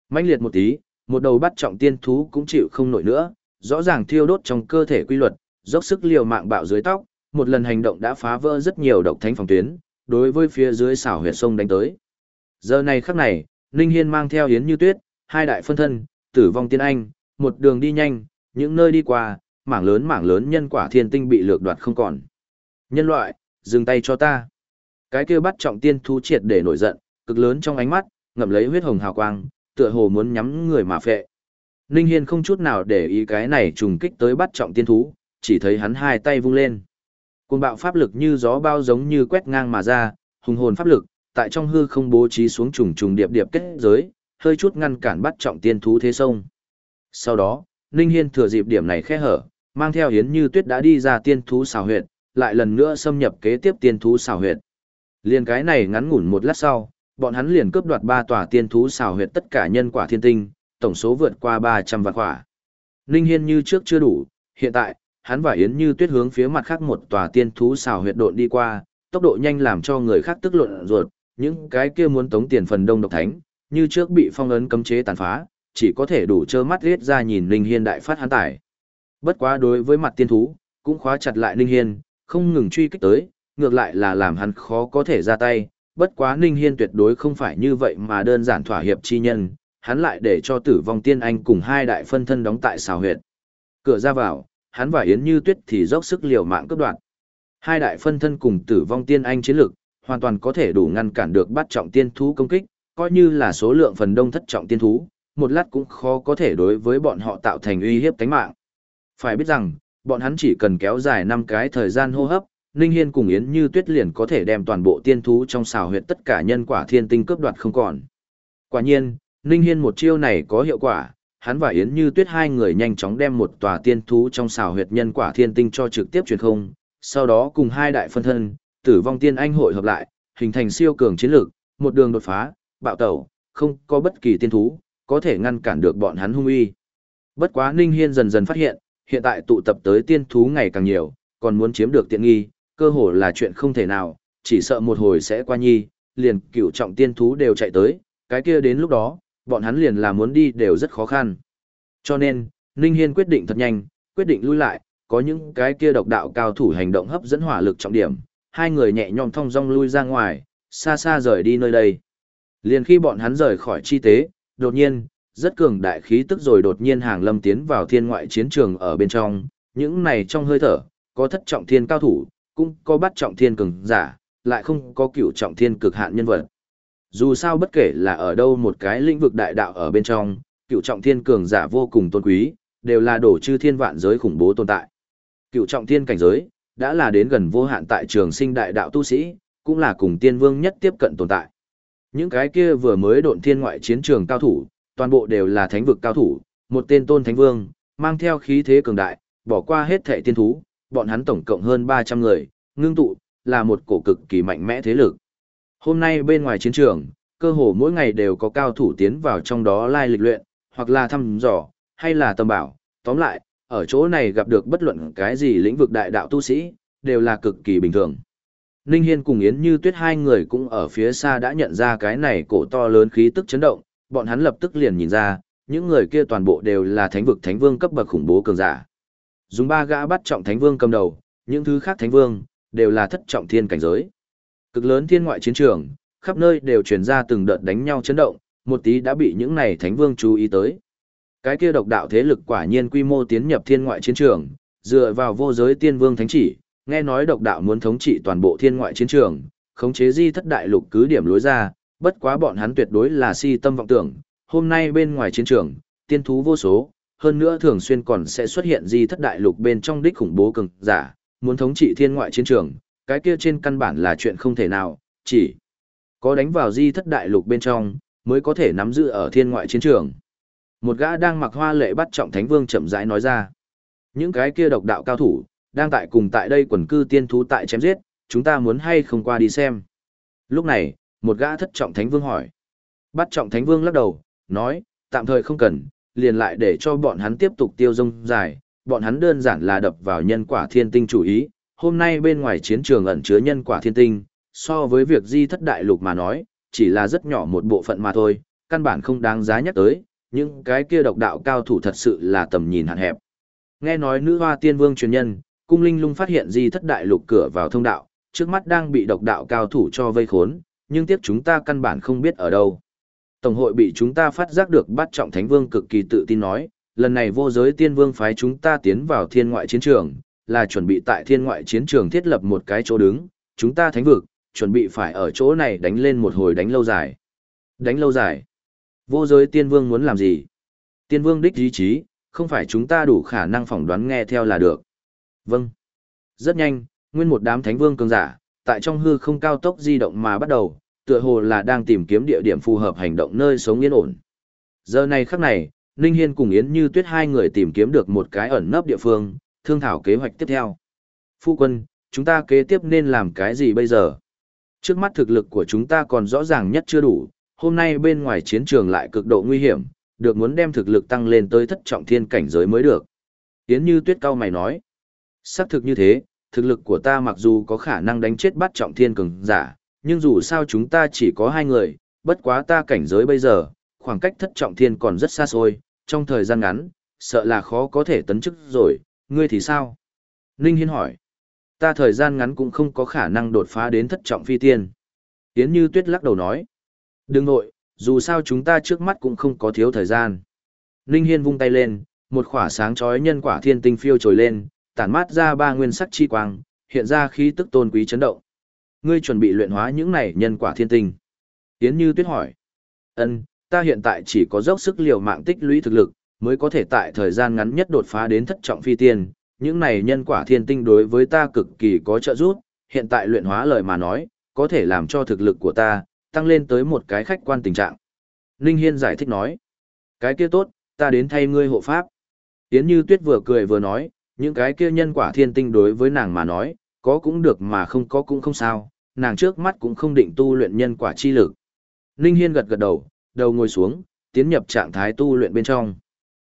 mãnh liệt một tí, một đầu bắt trọng tiên thú cũng chịu không nổi nữa, rõ ràng thiêu đốt trong cơ thể quy luật, dốc sức liều mạng bạo dưới tóc, một lần hành động đã phá vỡ rất nhiều độc thánh phòng tuyến, đối với phía dưới xảo huyệt sông đánh tới. Giờ này khắc này, Ninh Hiên mang theo Yến Như Tuyết, hai đại phân thân, tử vong tiên anh, một đường đi nhanh, những nơi đi qua, mảng lớn mảng lớn nhân quả thiên tinh bị lược đoạt không còn. Nhân loại, dừng tay cho ta. Cái kia bắt trọng tiên thú triệt để nổi giận, cực lớn trong ánh mắt, ngậm lấy huyết hồng hào quang, tựa hồ muốn nhắm người mà phệ. Ninh Hiên không chút nào để ý cái này trùng kích tới bắt trọng tiên thú, chỉ thấy hắn hai tay vung lên. Cuồng bạo pháp lực như gió bao giống như quét ngang mà ra, hùng hồn pháp lực, tại trong hư không bố trí xuống trùng trùng điệp điệp kết giới, hơi chút ngăn cản bắt trọng tiên thú thế sông. Sau đó, Ninh Hiên thừa dịp điểm này khẽ hở, mang theo Yến Như Tuyết đã đi ra tiên thú xào huyệt, lại lần nữa xâm nhập kế tiếp tiên thú xào huyệt. Liên cái này ngắn ngủn một lát sau, bọn hắn liền cướp đoạt ba tòa tiên thú xào huyệt tất cả nhân quả thiên tinh, tổng số vượt qua 300 vạn quả. Ninh Hiên như trước chưa đủ, hiện tại, hắn và Yến Như Tuyết hướng phía mặt khác một tòa tiên thú xào huyệt độn đi qua, tốc độ nhanh làm cho người khác tức luận ruột, những cái kia muốn tống tiền phần đông độc thánh, như trước bị phong ấn cấm chế tàn phá, chỉ có thể đủ trơ mắt riết ra nhìn Ninh Hiên đại phát hắn tải. Bất quá đối với mặt tiên thú, cũng khóa chặt lại Ninh Hiên, không ngừng truy kích tới, ngược lại là làm hắn khó có thể ra tay, bất quá Ninh Hiên tuyệt đối không phải như vậy mà đơn giản thỏa hiệp chi nhân, hắn lại để cho tử vong tiên anh cùng hai đại phân thân đóng tại xào huyệt. Cửa ra vào, hắn và Yến Như Tuyết thì dốc sức liều mạng cướp đoạt. Hai đại phân thân cùng tử vong tiên anh chiến lực, hoàn toàn có thể đủ ngăn cản được bắt trọng tiên thú công kích, coi như là số lượng phần đông thất trọng tiên thú, một lát cũng khó có thể đối với bọn họ tạo thành uy hiếp tính mạng. Phải biết rằng, bọn hắn chỉ cần kéo dài 5 cái thời gian hô hấp, Ninh Hiên cùng Yến Như Tuyết liền có thể đem toàn bộ tiên thú trong xào huyệt tất cả nhân quả thiên tinh cướp đoạt không còn. Quả nhiên, Ninh Hiên một chiêu này có hiệu quả, hắn và Yến Như Tuyết hai người nhanh chóng đem một tòa tiên thú trong xào huyệt nhân quả thiên tinh cho trực tiếp truyền không, sau đó cùng hai đại phân thân, tử vong tiên anh hội hợp lại, hình thành siêu cường chiến lược, một đường đột phá, bạo tẩu, không có bất kỳ tiên thú, có thể ngăn cản được bọn hắn hung uy. Bất quá Ninh Hiên dần dần phát hiện, hiện tại tụ tập tới tiên thú ngày càng nhiều, còn muốn chiếm được tiện nghi, cơ hồ là chuyện không thể nào, chỉ sợ một hồi sẽ qua nhi, liền cửu trọng tiên thú đều chạy tới, cái kia đến lúc đó, bọn hắn liền là muốn đi đều rất khó khăn. Cho nên, Ninh Hiên quyết định thật nhanh, quyết định lui lại, có những cái kia độc đạo cao thủ hành động hấp dẫn hỏa lực trọng điểm, hai người nhẹ nhõm thong dong lui ra ngoài, xa xa rời đi nơi đây. Liền khi bọn hắn rời khỏi chi tế, đột nhiên, rất cường đại khí tức rồi đột nhiên hàng lâm tiến vào thiên ngoại chiến trường ở bên trong, những này trong hơi thở, có thất trọng thiên cao thủ, cũng có bắt trọng thiên cường giả, lại không có cửu trọng thiên cực hạn nhân vật. Dù sao bất kể là ở đâu một cái lĩnh vực đại đạo ở bên trong, cửu trọng thiên cường giả vô cùng tôn quý, đều là đổ chư thiên vạn giới khủng bố tồn tại. Cửu trọng thiên cảnh giới, đã là đến gần vô hạn tại trường sinh đại đạo tu sĩ, cũng là cùng tiên vương nhất tiếp cận tồn tại. Những cái kia vừa mới độn thiên ngoại chiến trường cao thủ, toàn bộ đều là thánh vực cao thủ, một tên tôn thánh vương, mang theo khí thế cường đại, bỏ qua hết thệ tiên thú, bọn hắn tổng cộng hơn 300 người, ngưng tụ, là một cổ cực kỳ mạnh mẽ thế lực. Hôm nay bên ngoài chiến trường, cơ hồ mỗi ngày đều có cao thủ tiến vào trong đó lai lịch luyện, hoặc là thăm dò, hay là tầm bảo, tóm lại, ở chỗ này gặp được bất luận cái gì lĩnh vực đại đạo tu sĩ, đều là cực kỳ bình thường. Ninh Hiên cùng Yến Như Tuyết hai người cũng ở phía xa đã nhận ra cái này cổ to lớn khí tức chấn động, bọn hắn lập tức liền nhìn ra, những người kia toàn bộ đều là thánh vực thánh vương cấp bậc khủng bố cường giả. Dùng ba gã bắt trọng thánh vương cầm đầu, những thứ khác thánh vương đều là thất trọng thiên cảnh giới. Cực lớn thiên ngoại chiến trường, khắp nơi đều truyền ra từng đợt đánh nhau chấn động, một tí đã bị những này thánh vương chú ý tới. Cái kia độc đạo thế lực quả nhiên quy mô tiến nhập thiên ngoại chiến trường, dựa vào vô giới tiên vương thánh chỉ, nghe nói độc đạo muốn thống trị toàn bộ thiên ngoại chiến trường, khống chế di thất đại lục cứ điểm lối ra, bất quá bọn hắn tuyệt đối là si tâm vọng tưởng, hôm nay bên ngoài chiến trường, tiên thú vô số, hơn nữa thường xuyên còn sẽ xuất hiện di thất đại lục bên trong đích khủng bố cường giả, muốn thống trị thiên ngoại chiến trường, cái kia trên căn bản là chuyện không thể nào, chỉ có đánh vào di thất đại lục bên trong, mới có thể nắm giữ ở thiên ngoại chiến trường. Một gã đang mặc hoa lệ bắt trọng thánh vương chậm rãi nói ra. Những cái kia độc đạo cao thủ, đang tại cùng tại đây quần cư tiên thú tại chém giết, chúng ta muốn hay không qua đi xem. Lúc này, một gã thất trọng thánh vương hỏi. Bắt trọng thánh vương lắc đầu, nói, tạm thời không cần, liền lại để cho bọn hắn tiếp tục tiêu rông dài, bọn hắn đơn giản là đập vào nhân quả thiên tinh chủ ý, hôm nay bên ngoài chiến trường ẩn chứa nhân quả thiên tinh, so với việc di thất đại lục mà nói, chỉ là rất nhỏ một bộ phận mà thôi, căn bản không đáng giá nhắc tới, nhưng cái kia độc đạo cao thủ thật sự là tầm nhìn hạn hẹp. Nghe nói nữ hoa tiên vương truyền nhân, cung linh lung phát hiện di thất đại lục cửa vào thông đạo, trước mắt đang bị độc đạo cao thủ cho vây khốn, nhưng tiếc chúng ta căn bản không biết ở đâu. Tổng hội bị chúng ta phát giác được bắt trọng thánh vương cực kỳ tự tin nói, lần này vô giới tiên vương phái chúng ta tiến vào thiên ngoại chiến trường, là chuẩn bị tại thiên ngoại chiến trường thiết lập một cái chỗ đứng, chúng ta thánh vực, chuẩn bị phải ở chỗ này đánh lên một hồi đánh lâu dài. Đánh lâu dài. Vô giới tiên vương muốn làm gì? Tiên vương đích ý chí, không phải chúng ta đủ khả năng phỏng đoán nghe theo là được. Vâng. Rất nhanh, nguyên một đám thánh vương cường giả, tại trong hư không cao tốc di động mà bắt đầu, tựa hồ là đang tìm kiếm địa điểm phù hợp hành động nơi sống yên ổn. Giờ này khắc này, Ninh Hiên cùng Yến Như Tuyết hai người tìm kiếm được một cái ẩn nấp địa phương, thương thảo kế hoạch tiếp theo. Phu quân, chúng ta kế tiếp nên làm cái gì bây giờ? Trước mắt thực lực của chúng ta còn rõ ràng nhất chưa đủ, hôm nay bên ngoài chiến trường lại cực độ nguy hiểm, được muốn đem thực lực tăng lên tới thất trọng thiên cảnh giới mới được. Yến Như Tuyết cao mày nói. Xác thực như thế, thực lực của ta mặc dù có khả năng đánh chết bắt trọng thiên cường giả, nhưng dù sao chúng ta chỉ có hai người, bất quá ta cảnh giới bây giờ, khoảng cách thất trọng thiên còn rất xa xôi, trong thời gian ngắn, sợ là khó có thể tấn chức rồi, ngươi thì sao? Ninh Hiên hỏi. Ta thời gian ngắn cũng không có khả năng đột phá đến thất trọng phi tiên. Yến Như Tuyết lắc đầu nói. Đừng nội, dù sao chúng ta trước mắt cũng không có thiếu thời gian. Ninh Hiên vung tay lên, một khỏa sáng chói nhân quả thiên tinh phiêu trồi lên, tản mát ra ba nguyên sắc chi quang, hiện ra khí tức tôn quý chấn động. Ngươi chuẩn bị luyện hóa những này nhân quả thiên tinh. Yến Như Tuyết hỏi. Ân, ta hiện tại chỉ có dốc sức liều mạng tích lũy thực lực, mới có thể tại thời gian ngắn nhất đột phá đến thất trọng phi tiên. Những này nhân quả thiên tinh đối với ta cực kỳ có trợ giúp, hiện tại luyện hóa lời mà nói, có thể làm cho thực lực của ta tăng lên tới một cái khách quan tình trạng. Ninh Hiên giải thích nói. Cái kia tốt, ta đến thay ngươi hộ pháp. Yến Như Tuyết vừa cười vừa nói, những cái kia nhân quả thiên tinh đối với nàng mà nói, có cũng được mà không có cũng không sao, nàng trước mắt cũng không định tu luyện nhân quả chi lực. Ninh Hiên gật gật đầu, đầu ngồi xuống, tiến nhập trạng thái tu luyện bên trong.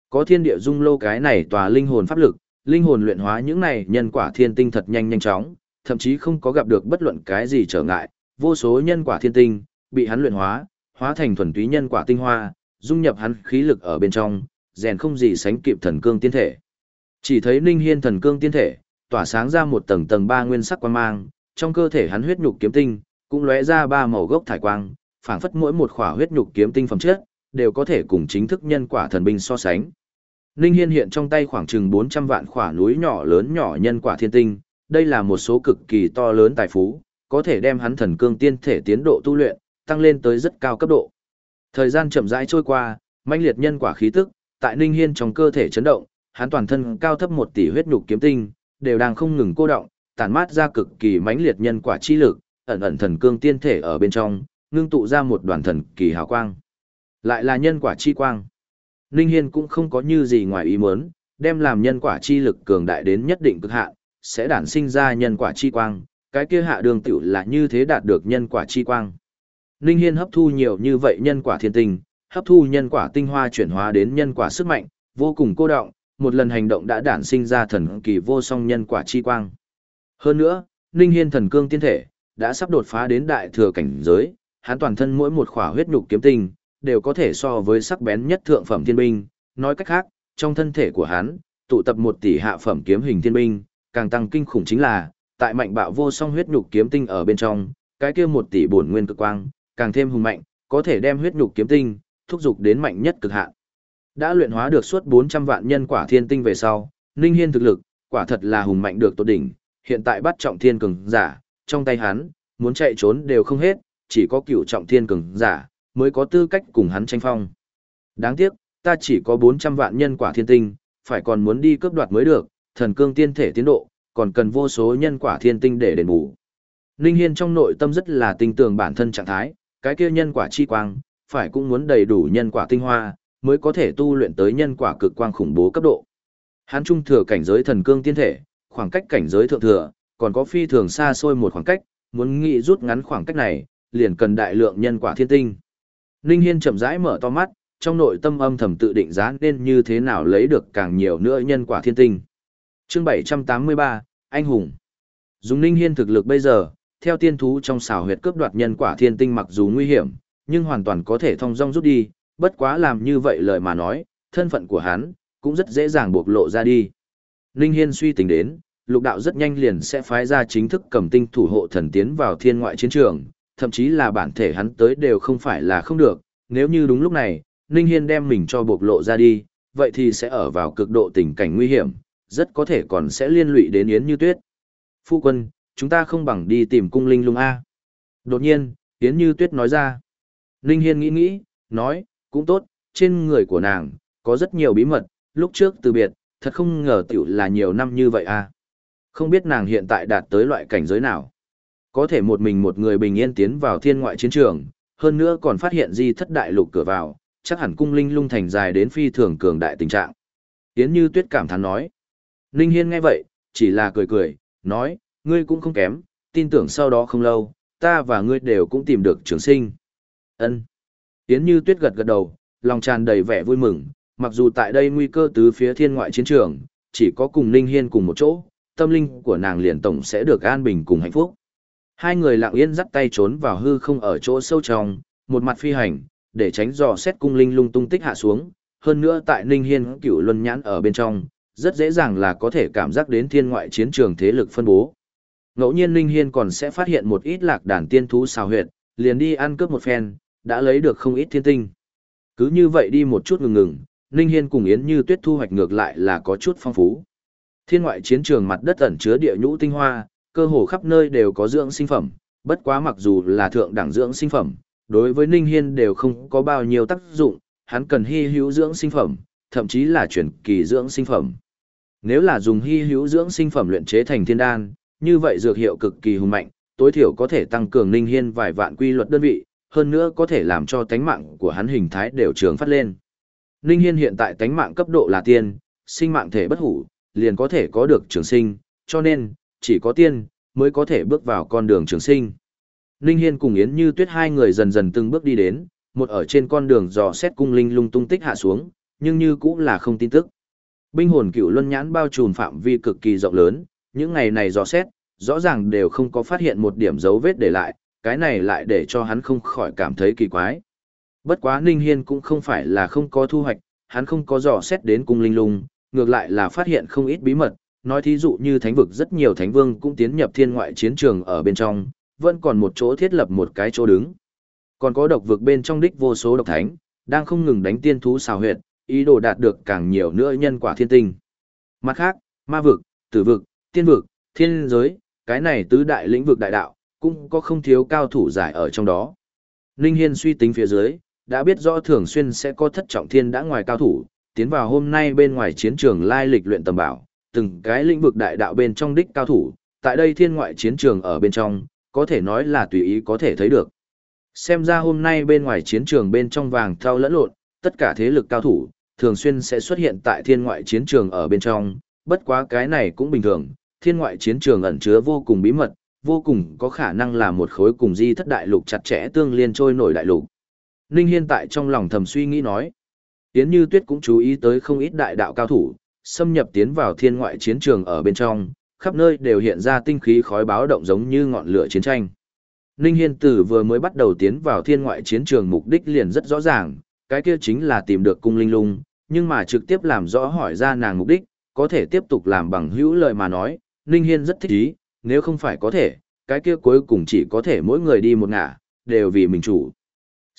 Có thiên địa dung lô cái này tòa linh hồn pháp lực, linh hồn luyện hóa những này nhân quả thiên tinh thật nhanh nhanh chóng, thậm chí không có gặp được bất luận cái gì trở ngại, vô số nhân quả thiên tinh bị hắn luyện hóa, hóa thành thuần túy nhân quả tinh hoa, dung nhập hắn khí lực ở bên trong, rèn không gì sánh kịp thần cương tiên thể. Chỉ thấy Ninh Hiên thần cương tiên thể, tỏa sáng ra một tầng tầng ba nguyên sắc quang mang, trong cơ thể hắn huyết nhục kiếm tinh, cũng lóe ra ba màu gốc thải quang, phảng phất mỗi một khỏa huyết nhục kiếm tinh phẩm chất, đều có thể cùng chính thức nhân quả thần binh so sánh. Ninh Hiên hiện trong tay khoảng chừng 400 vạn khỏa núi nhỏ lớn nhỏ nhân quả thiên tinh, đây là một số cực kỳ to lớn tài phú, có thể đem hắn thần cương tiên thể tiến độ tu luyện, tăng lên tới rất cao cấp độ. Thời gian chậm rãi trôi qua, mãnh liệt nhân quả khí tức, tại Ninh Hiên trong cơ thể chấn động, hắn toàn thân cao thấp một tỷ huyết nhục kiếm tinh, đều đang không ngừng cô động, tản mát ra cực kỳ mãnh liệt nhân quả chi lực, ẩn ẩn thần cương tiên thể ở bên trong, ngưng tụ ra một đoàn thần kỳ hào quang. Lại là nhân quả chi quang. Ninh Hiên cũng không có như gì ngoài ý muốn, đem làm nhân quả chi lực cường đại đến nhất định cực hạn, sẽ đản sinh ra nhân quả chi quang, cái kia hạ đường tiểu là như thế đạt được nhân quả chi quang. Ninh Hiên hấp thu nhiều như vậy nhân quả thiên tinh, hấp thu nhân quả tinh hoa chuyển hóa đến nhân quả sức mạnh, vô cùng cô động, một lần hành động đã đản sinh ra thần kỳ vô song nhân quả chi quang. Hơn nữa, Ninh Hiên thần cương tiên thể, đã sắp đột phá đến đại thừa cảnh giới, hắn toàn thân mỗi một khỏa huyết nhục kiếm tinh, đều có thể so với sắc bén nhất thượng phẩm thiên binh, nói cách khác, trong thân thể của hắn, tụ tập một tỷ hạ phẩm kiếm hình thiên binh, càng tăng kinh khủng chính là, tại mạnh bạo vô song huyết nhục kiếm tinh ở bên trong, cái kia một tỷ bổn nguyên cực quang, càng thêm hùng mạnh, có thể đem huyết nhục kiếm tinh thúc dục đến mạnh nhất cực hạn. Đã luyện hóa được suốt 400 vạn nhân quả thiên tinh về sau, Ninh Hiên thực lực, quả thật là hùng mạnh được tột đỉnh, hiện tại bắt trọng thiên cường giả, trong tay hắn, muốn chạy trốn đều không hết, chỉ có cửu trọng thiên cường giả mới có tư cách cùng hắn tranh phong. Đáng tiếc, ta chỉ có 400 vạn nhân quả thiên tinh, phải còn muốn đi cướp đoạt mới được, thần cương tiên thể tiến độ, còn cần vô số nhân quả thiên tinh để đền bù. Ninh Hiên trong nội tâm rất là tinh tường bản thân trạng thái, cái kia nhân quả chi quang, phải cũng muốn đầy đủ nhân quả tinh hoa, mới có thể tu luyện tới nhân quả cực quang khủng bố cấp độ. Hắn trung thừa cảnh giới thần cương tiên thể, khoảng cách cảnh giới thượng thừa, còn có phi thường xa xôi một khoảng cách, muốn nghĩ rút ngắn khoảng cách này, liền cần đại lượng nhân quả thiên tinh. Ninh Hiên chậm rãi mở to mắt, trong nội tâm âm thầm tự định giá nên như thế nào lấy được càng nhiều nữa nhân quả thiên tinh. Chương 783, Anh Hùng Dùng Ninh Hiên thực lực bây giờ, theo tiên thú trong xảo huyệt cướp đoạt nhân quả thiên tinh mặc dù nguy hiểm, nhưng hoàn toàn có thể thông dong rút đi, bất quá làm như vậy lời mà nói, thân phận của hắn, cũng rất dễ dàng bộc lộ ra đi. Ninh Hiên suy tính đến, lục đạo rất nhanh liền sẽ phái ra chính thức cầm tinh thủ hộ thần tiến vào thiên ngoại chiến trường, thậm chí là bản thể hắn tới đều không phải là không được, nếu như đúng lúc này, Ninh Hiên đem mình cho bộc lộ ra đi, vậy thì sẽ ở vào cực độ tình cảnh nguy hiểm, rất có thể còn sẽ liên lụy đến Yến Như Tuyết. Phu quân, chúng ta không bằng đi tìm cung linh lung A. Đột nhiên, Yến Như Tuyết nói ra. Ninh Hiên nghĩ nghĩ, nói, cũng tốt, trên người của nàng, có rất nhiều bí mật, lúc trước từ biệt, thật không ngờ tiểu là nhiều năm như vậy a. Không biết nàng hiện tại đạt tới loại cảnh giới nào. Có thể một mình một người bình yên tiến vào thiên ngoại chiến trường, hơn nữa còn phát hiện di thất đại lục cửa vào, chắc hẳn cung linh lung thành dài đến phi thường cường đại tình trạng. Tiến như tuyết cảm thán nói. Ninh Hiên nghe vậy, chỉ là cười cười, nói, ngươi cũng không kém, tin tưởng sau đó không lâu, ta và ngươi đều cũng tìm được trường sinh. Ân. Tiến như tuyết gật gật đầu, lòng tràn đầy vẻ vui mừng, mặc dù tại đây nguy cơ tứ phía thiên ngoại chiến trường, chỉ có cùng Ninh Hiên cùng một chỗ, tâm linh của nàng liền tổng sẽ được an bình cùng hạnh phúc. Hai người lặng yên dắt tay trốn vào hư không ở chỗ sâu trong, một mặt phi hành, để tránh dò xét cung linh lung tung tích hạ xuống. Hơn nữa tại Ninh Hiên cửu luân nhãn ở bên trong, rất dễ dàng là có thể cảm giác đến thiên ngoại chiến trường thế lực phân bố. Ngẫu nhiên Ninh Hiên còn sẽ phát hiện một ít lạc đàn tiên thú xào huyệt, liền đi ăn cướp một phen, đã lấy được không ít thiên tinh. Cứ như vậy đi một chút ngừng ngừng, Ninh Hiên cùng Yến Như Tuyết thu hoạch ngược lại là có chút phong phú. Thiên ngoại chiến trường mặt đất ẩn chứa địa nhũ tinh hoa, cơ hồ khắp nơi đều có dưỡng sinh phẩm, bất quá mặc dù là thượng đẳng dưỡng sinh phẩm, đối với Ninh Hiên đều không có bao nhiêu tác dụng, hắn cần hy hữu dưỡng sinh phẩm, thậm chí là chuyển kỳ dưỡng sinh phẩm. Nếu là dùng hy hữu dưỡng sinh phẩm luyện chế thành thiên đan, như vậy dược hiệu cực kỳ hùng mạnh, tối thiểu có thể tăng cường Ninh Hiên vài vạn quy luật đơn vị, hơn nữa có thể làm cho tánh mạng của hắn hình thái đều trường phát lên. Ninh Hiên hiện tại tánh mạng cấp độ là tiên, sinh mạng thể bất hủ, liền có thể có được trường sinh, cho nên, chỉ có tiên, mới có thể bước vào con đường trường sinh. Ninh Hiên cùng Yến Như Tuyết hai người dần dần từng bước đi đến, một ở trên con đường dò xét cung linh lung tung tích hạ xuống, nhưng như cũng là không tin tức. Binh hồn cựu luân nhãn bao trùm phạm vi cực kỳ rộng lớn, những ngày này dò xét, rõ ràng đều không có phát hiện một điểm dấu vết để lại, cái này lại để cho hắn không khỏi cảm thấy kỳ quái. Bất quá Ninh Hiên cũng không phải là không có thu hoạch, hắn không có dò xét đến cung linh lung, ngược lại là phát hiện không ít bí mật, nói thí dụ như thánh vực rất nhiều thánh vương cũng tiến nhập thiên ngoại chiến trường ở bên trong, vẫn còn một chỗ thiết lập một cái chỗ đứng. Còn có độc vực bên trong đích vô số độc thánh, đang không ngừng đánh tiên thú xào huyệt, ý đồ đạt được càng nhiều nữa nhân quả thiên tinh. Mặt khác, ma vực, tử vực, tiên vực, thiên giới, cái này tứ đại lĩnh vực đại đạo, cũng có không thiếu cao thủ giải ở trong đó. Ninh Hiên suy tính phía dưới, đã biết rõ thường xuyên sẽ có thất trọng thiên đã ngoài cao thủ, tiến vào hôm nay bên ngoài chiến trường lai lịch luyện tầm bảo, từng cái lĩnh vực đại đạo bên trong đích cao thủ, tại đây thiên ngoại chiến trường ở bên trong, có thể nói là tùy ý có thể thấy được. Xem ra hôm nay bên ngoài chiến trường bên trong vàng thao lẫn lộn, tất cả thế lực cao thủ, thường xuyên sẽ xuất hiện tại thiên ngoại chiến trường ở bên trong, bất quá cái này cũng bình thường, thiên ngoại chiến trường ẩn chứa vô cùng bí mật, vô cùng có khả năng là một khối cùng di thất đại lục chặt chẽ tương liên trôi nổi đại lục. Ninh Hiên tại trong lòng thầm suy nghĩ nói, Yến Như Tuyết cũng chú ý tới không ít đại đạo cao thủ, xâm nhập tiến vào thiên ngoại chiến trường ở bên trong, khắp nơi đều hiện ra tinh khí khói báo động giống như ngọn lửa chiến tranh. Ninh Hiên Tử vừa mới bắt đầu tiến vào thiên ngoại chiến trường mục đích liền rất rõ ràng, cái kia chính là tìm được cung linh lung, nhưng mà trực tiếp làm rõ hỏi ra nàng mục đích, có thể tiếp tục làm bằng hữu lời mà nói, Ninh Hiên rất thích ý, nếu không phải có thể, cái kia cuối cùng chỉ có thể mỗi người đi một ngả, đều vì mình chủ.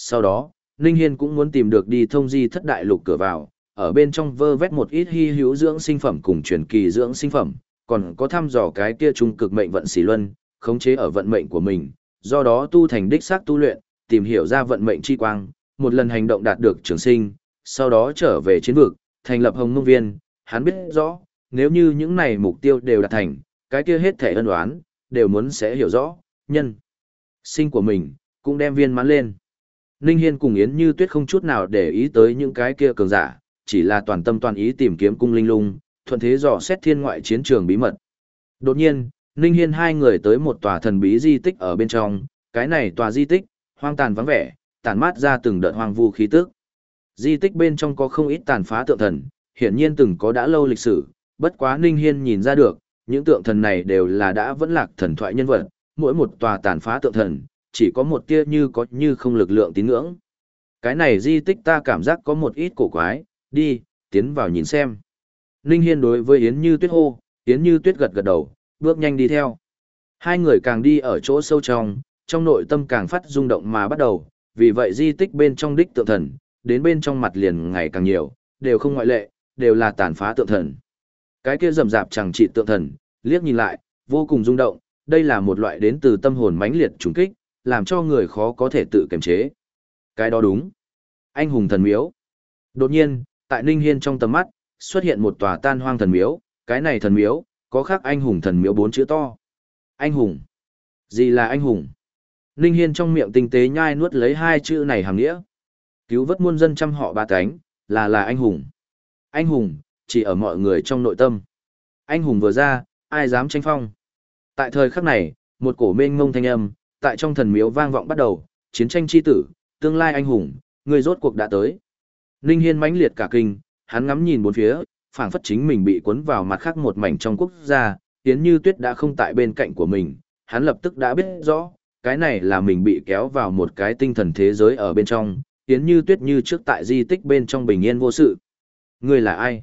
Sau đó, Ninh Hiên cũng muốn tìm được đi thông di thất đại lục cửa vào, ở bên trong vơ vét một ít hy hữu dưỡng sinh phẩm cùng truyền kỳ dưỡng sinh phẩm, còn có thăm dò cái kia trung cực mệnh vận xỉ luân, khống chế ở vận mệnh của mình, do đó tu thành đích xác tu luyện, tìm hiểu ra vận mệnh chi quang, một lần hành động đạt được trường sinh, sau đó trở về chiến vực, thành lập Hồng Nông Viên, hắn biết rõ, nếu như những này mục tiêu đều đạt thành, cái kia hết thể ân oán, đều muốn sẽ hiểu rõ, nhân, sinh của mình, cũng đem viên mãn lên. Ninh Hiên cùng Yến Như Tuyết không chút nào để ý tới những cái kia cường giả, chỉ là toàn tâm toàn ý tìm kiếm cung linh lung, thuận thế dò xét thiên ngoại chiến trường bí mật. Đột nhiên, Ninh Hiên hai người tới một tòa thần bí di tích ở bên trong, cái này tòa di tích, hoang tàn vắng vẻ, tàn mát ra từng đợt hoang vu khí tức. Di tích bên trong có không ít tàn phá tượng thần, hiển nhiên từng có đã lâu lịch sử, bất quá Ninh Hiên nhìn ra được, những tượng thần này đều là đã vẫn lạc thần thoại nhân vật, mỗi một tòa tàn phá tượng thần, chỉ có một tia như có như không lực lượng tín ngưỡng. Cái này di tích ta cảm giác có một ít cổ quái, đi, tiến vào nhìn xem. Ninh Hiên đối với Yến Như Tuyết hô, Yến Như Tuyết gật gật đầu, bước nhanh đi theo. Hai người càng đi ở chỗ sâu trong, trong nội tâm càng phát rung động mà bắt đầu, vì vậy di tích bên trong đích tượng thần, đến bên trong mặt liền ngày càng nhiều, đều không ngoại lệ, đều là tàn phá tượng thần. Cái kia rầm rạp chẳng trị tượng thần, liếc nhìn lại, vô cùng rung động, đây là một loại đến từ tâm hồn mãnh liệt trùng kích, làm cho người khó có thể tự kiềm chế. Cái đó đúng. Anh hùng thần miếu. Đột nhiên, tại Ninh Hiên trong tầm mắt, xuất hiện một tòa tan hoang thần miếu, cái này thần miếu, có khắc anh hùng thần miếu bốn chữ to. Anh hùng. Gì là anh hùng? Ninh Hiên trong miệng tinh tế nhai nuốt lấy hai chữ này hàng nghĩa. Cứu vớt muôn dân trăm họ ba cánh, là là anh hùng. Anh hùng, chỉ ở mọi người trong nội tâm. Anh hùng vừa ra, ai dám tranh phong. Tại thời khắc này, một cổ mênh ngông thanh âm, tại trong thần miếu vang vọng bắt đầu, chiến tranh chi tử, tương lai anh hùng, người rốt cuộc đã tới. Ninh Hiên mãnh liệt cả kinh, hắn ngắm nhìn bốn phía, phảng phất chính mình bị cuốn vào mặt khác một mảnh trong quốc gia, Yến Như Tuyết đã không tại bên cạnh của mình, hắn lập tức đã biết rõ, cái này là mình bị kéo vào một cái tinh thần thế giới ở bên trong, Yến Như Tuyết như trước tại di tích bên trong bình yên vô sự. Người là ai?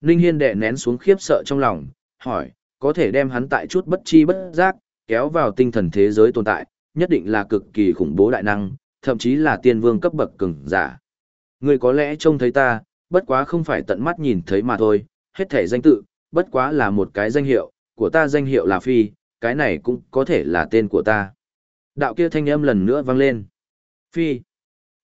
Ninh Hiên đệ nén xuống khiếp sợ trong lòng, hỏi, có thể đem hắn tại chút bất chi bất giác, kéo vào tinh thần thế giới tồn tại, nhất định là cực kỳ khủng bố đại năng, thậm chí là tiên vương cấp bậc cường giả. Người có lẽ trông thấy ta, bất quá không phải tận mắt nhìn thấy mà thôi, hết thể danh tự, bất quá là một cái danh hiệu, của ta danh hiệu là Phi, cái này cũng có thể là tên của ta. Đạo kia thanh âm lần nữa vang lên. Phi.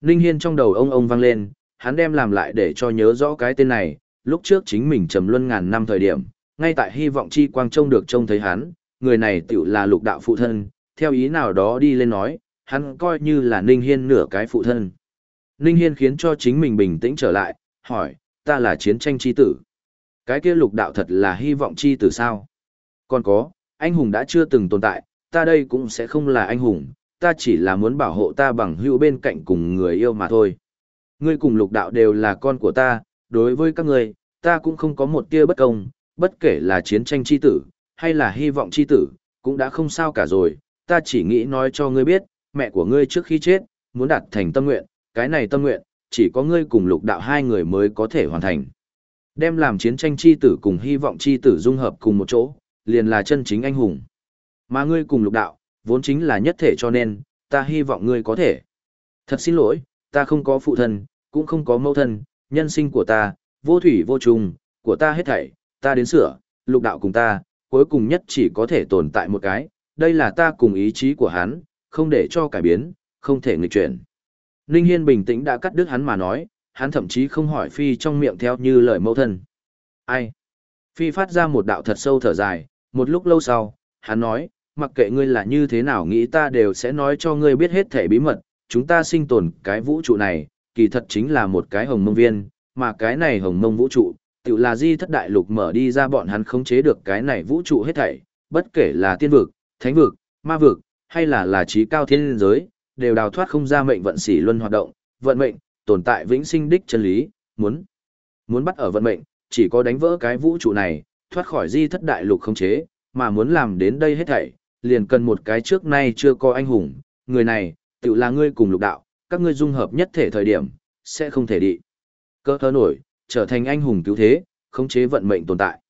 Ninh Hiên trong đầu ông ông vang lên, hắn đem làm lại để cho nhớ rõ cái tên này, lúc trước chính mình trầm luân ngàn năm thời điểm, ngay tại hy vọng chi quang trông được trông thấy hắn, người này tựu là lục đạo phụ thân, theo ý nào đó đi lên nói, hắn coi như là Ninh Hiên nửa cái phụ thân. Ninh Hiên khiến cho chính mình bình tĩnh trở lại, hỏi, ta là chiến tranh chi tử. Cái kia lục đạo thật là hy vọng chi tử sao? Còn có, anh hùng đã chưa từng tồn tại, ta đây cũng sẽ không là anh hùng, ta chỉ là muốn bảo hộ ta bằng hữu bên cạnh cùng người yêu mà thôi. Ngươi cùng lục đạo đều là con của ta, đối với các ngươi, ta cũng không có một tia bất công, bất kể là chiến tranh chi tử, hay là hy vọng chi tử, cũng đã không sao cả rồi, ta chỉ nghĩ nói cho ngươi biết, mẹ của ngươi trước khi chết, muốn đạt thành tâm nguyện, cái này tâm nguyện, chỉ có ngươi cùng lục đạo hai người mới có thể hoàn thành. Đem làm chiến tranh chi tử cùng hy vọng chi tử dung hợp cùng một chỗ, liền là chân chính anh hùng. Mà ngươi cùng lục đạo, vốn chính là nhất thể cho nên, ta hy vọng ngươi có thể. Thật xin lỗi, ta không có phụ thân, cũng không có mẫu thân, nhân sinh của ta, vô thủy vô trùng, của ta hết thảy, ta đến sửa, lục đạo cùng ta, cuối cùng nhất chỉ có thể tồn tại một cái, đây là ta cùng ý chí của hắn, không để cho cải biến, không thể nghịch chuyển. Ninh Hiên bình tĩnh đã cắt đứt hắn mà nói, hắn thậm chí không hỏi Phi trong miệng theo như lời mẫu thân. Ai? Phi phát ra một đạo thật sâu thở dài, một lúc lâu sau, hắn nói, mặc kệ ngươi là như thế nào nghĩ ta đều sẽ nói cho ngươi biết hết thể bí mật, chúng ta sinh tồn cái vũ trụ này, kỳ thật chính là một cái hồng mông viên, mà cái này hồng mông vũ trụ, tự là di thất đại lục mở đi ra bọn hắn khống chế được cái này vũ trụ hết thảy, bất kể là tiên vực, thánh vực, ma vực, hay là là trí cao thiên giới, đều đào thoát không ra mệnh vận xỉ luân hoạt động, vận mệnh, tồn tại vĩnh sinh đích chân lý, muốn muốn bắt ở vận mệnh, chỉ có đánh vỡ cái vũ trụ này, thoát khỏi di thất đại lục khống chế, mà muốn làm đến đây hết thảy, liền cần một cái trước nay chưa có anh hùng, người này, tự là ngươi cùng lục đạo, các ngươi dung hợp nhất thể thời điểm, sẽ không thể đi. Cơ thơ nổi, trở thành anh hùng cứu thế, khống chế vận mệnh tồn tại.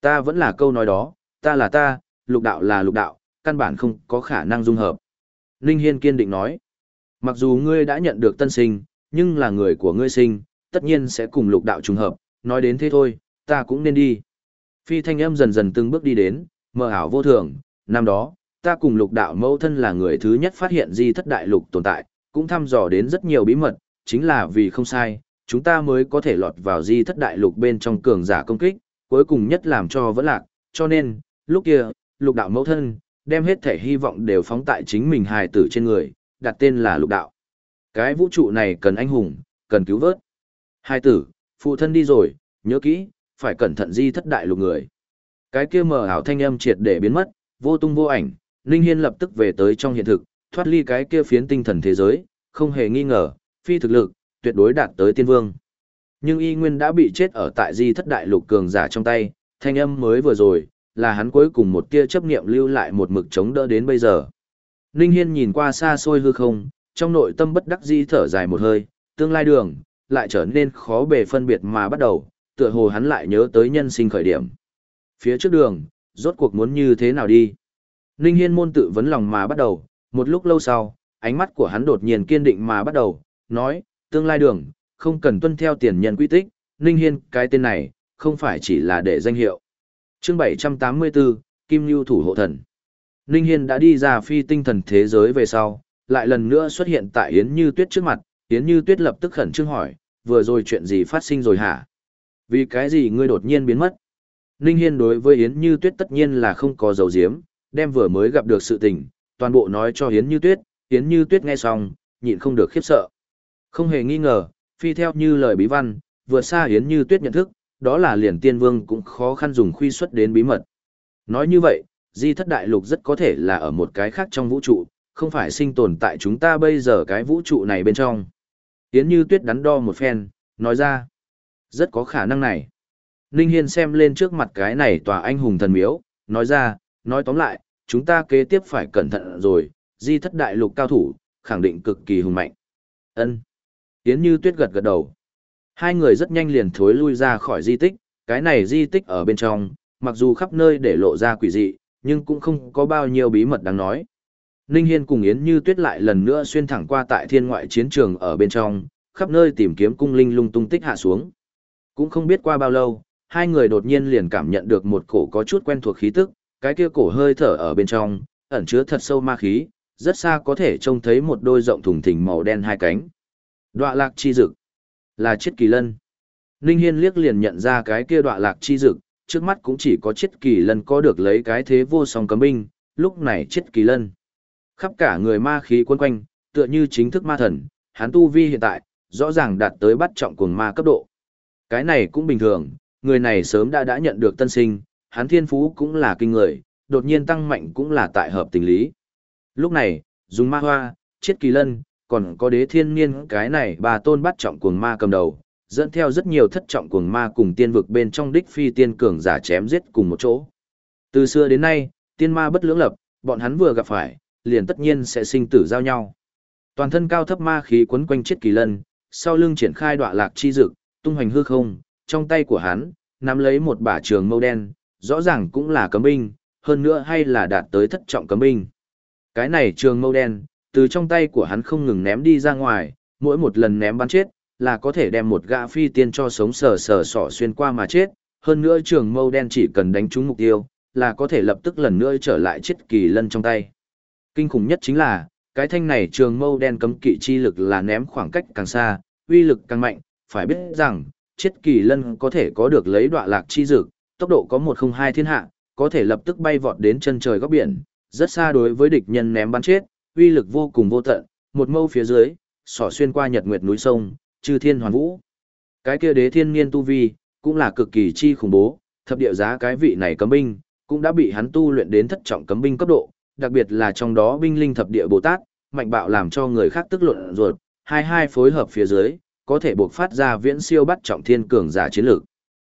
Ta vẫn là câu nói đó, ta là ta, lục đạo là lục đạo, căn bản không có khả năng dung hợp. Ninh Hiên kiên định nói, mặc dù ngươi đã nhận được tân sinh, nhưng là người của ngươi sinh, tất nhiên sẽ cùng lục đạo trùng hợp, nói đến thế thôi, ta cũng nên đi. Phi thanh âm dần dần từng bước đi đến, mờ ảo vô thường, năm đó, ta cùng lục đạo mẫu thân là người thứ nhất phát hiện di thất đại lục tồn tại, cũng thăm dò đến rất nhiều bí mật, chính là vì không sai, chúng ta mới có thể lọt vào di thất đại lục bên trong cường giả công kích, cuối cùng nhất làm cho vẫn lạc, cho nên, lúc kia, lục đạo mẫu thân, đem hết thể hy vọng đều phóng tại chính mình hài tử trên người, đặt tên là lục đạo. Cái vũ trụ này cần anh hùng, cần cứu vớt. Hài tử, phụ thân đi rồi, nhớ kỹ, phải cẩn thận di thất đại lục người. Cái kia mờ ảo thanh âm triệt để biến mất, vô tung vô ảnh, Ninh Hiên lập tức về tới trong hiện thực, thoát ly cái kia phiến tinh thần thế giới, không hề nghi ngờ, phi thực lực, tuyệt đối đạt tới tiên vương. Nhưng y nguyên đã bị chết ở tại di thất đại lục cường giả trong tay, thanh âm mới vừa rồi, là hắn cuối cùng một tia chấp niệm lưu lại một mực chống đỡ đến bây giờ. Ninh Hiên nhìn qua xa xôi hư không, trong nội tâm bất đắc dĩ thở dài một hơi, tương lai đường, lại trở nên khó bề phân biệt mà bắt đầu, tựa hồ hắn lại nhớ tới nhân sinh khởi điểm. Phía trước đường, rốt cuộc muốn như thế nào đi? Ninh Hiên môn tự vấn lòng mà bắt đầu, một lúc lâu sau, ánh mắt của hắn đột nhiên kiên định mà bắt đầu, nói, tương lai đường, không cần tuân theo tiền nhân quy tích, Ninh Hiên, cái tên này, không phải chỉ là để danh hiệu. Chương 784, Kim Nhu thủ hộ thần. Ninh Hiên đã đi ra phi tinh thần thế giới về sau, lại lần nữa xuất hiện tại Yến Như Tuyết trước mặt, Yến Như Tuyết lập tức khẩn trương hỏi, vừa rồi chuyện gì phát sinh rồi hả? Vì cái gì ngươi đột nhiên biến mất? Ninh Hiên đối với Yến Như Tuyết tất nhiên là không có dầu diếm, đem vừa mới gặp được sự tình, toàn bộ nói cho Yến Như Tuyết, Yến Như Tuyết nghe xong, nhịn không được khiếp sợ. Không hề nghi ngờ, phi theo như lời bí văn, vượt xa Yến Như Tuyết nhận thức, đó là liền tiên vương cũng khó khăn dùng khuy xuất đến bí mật. Nói như vậy, di thất đại lục rất có thể là ở một cái khác trong vũ trụ, không phải sinh tồn tại chúng ta bây giờ cái vũ trụ này bên trong. Yến Như Tuyết đắn đo một phen, nói ra, rất có khả năng này. Ninh Hiên xem lên trước mặt cái này tòa anh hùng thần miếu, nói ra, nói tóm lại, chúng ta kế tiếp phải cẩn thận rồi, di thất đại lục cao thủ, khẳng định cực kỳ hùng mạnh. Ân. Yến Như Tuyết gật gật đầu. Hai người rất nhanh liền thối lui ra khỏi di tích, cái này di tích ở bên trong, mặc dù khắp nơi để lộ ra quỷ dị, nhưng cũng không có bao nhiêu bí mật đáng nói. Ninh Hiên cùng Yến Như Tuyết lại lần nữa xuyên thẳng qua tại thiên ngoại chiến trường ở bên trong, khắp nơi tìm kiếm cung linh lung tung tích hạ xuống. Cũng không biết qua bao lâu, hai người đột nhiên liền cảm nhận được một cổ có chút quen thuộc khí tức, cái kia cổ hơi thở ở bên trong, ẩn chứa thật sâu ma khí, rất xa có thể trông thấy một đôi rộng thùng thình màu đen hai cánh. Đoạ lạc chi dực, là chiết kỳ lân. Ninh Hiên liếc liền nhận ra cái kia đoạ lạc chi dực, trước mắt cũng chỉ có chiết kỳ lân có được lấy cái thế vô song cấm binh, lúc này chiết kỳ lân. Khắp cả người ma khí quân quanh, tựa như chính thức ma thần, hắn tu vi hiện tại, rõ ràng đạt tới bắt trọng cuồng ma cấp độ. Cái này cũng bình thường, người này sớm đã đã nhận được tân sinh, hắn thiên phú cũng là kinh người, đột nhiên tăng mạnh cũng là tại hợp tình lý. Lúc này, dùng ma hoa, chiết kỳ lân, còn có đế thiên niên cái này bà tôn bắt trọng cuồng ma cầm đầu, dẫn theo rất nhiều thất trọng cuồng ma cùng tiên vực bên trong đích phi tiên cường giả chém giết cùng một chỗ. Từ xưa đến nay, tiên ma bất lưỡng lập, bọn hắn vừa gặp phải, liền tất nhiên sẽ sinh tử giao nhau. Toàn thân cao thấp ma khí quấn quanh chết kỳ lân, sau lưng triển khai đọa lạc chi dực, tung hoành hư không, trong tay của hắn, nắm lấy một bả trường mâu đen, rõ ràng cũng là cấm binh, hơn nữa hay là đạt tới thất trọng cấm binh. Cái này trường mâu đen, từ trong tay của hắn không ngừng ném đi ra ngoài, mỗi một lần ném bắn chết, là có thể đem một gã phi tiên cho sống sờ sờ sỏ xuyên qua mà chết, hơn nữa trường mâu đen chỉ cần đánh trúng mục tiêu, là có thể lập tức lần nữa trở lại chết kỳ lân trong tay. Kinh khủng nhất chính là, cái thanh này trường mâu đen cấm kỵ chi lực là ném khoảng cách càng xa, uy lực càng mạnh, phải biết rằng, chết kỳ lân có thể có được lấy đoạ lạc chi dực, tốc độ có 102 thiên hạ, có thể lập tức bay vọt đến chân trời góc biển, rất xa đối với địch nhân ném bắn chết, uy lực vô cùng vô tận, một mâu phía dưới, xỏ xuyên qua nhật nguyệt núi sông, chư thiên hoàn vũ. Cái kia đế thiên niên tu vi, cũng là cực kỳ chi khủng bố, thập địa giá cái vị này cấm binh, cũng đã bị hắn tu luyện đến thất trọng cấm binh cấp độ, đặc biệt là trong đó binh linh thập địa Bồ Tát, mạnh bạo làm cho người khác tức luận ruột, hai hai phối hợp phía dưới, có thể buộc phát ra viễn siêu bắt trọng thiên cường giả chiến lược.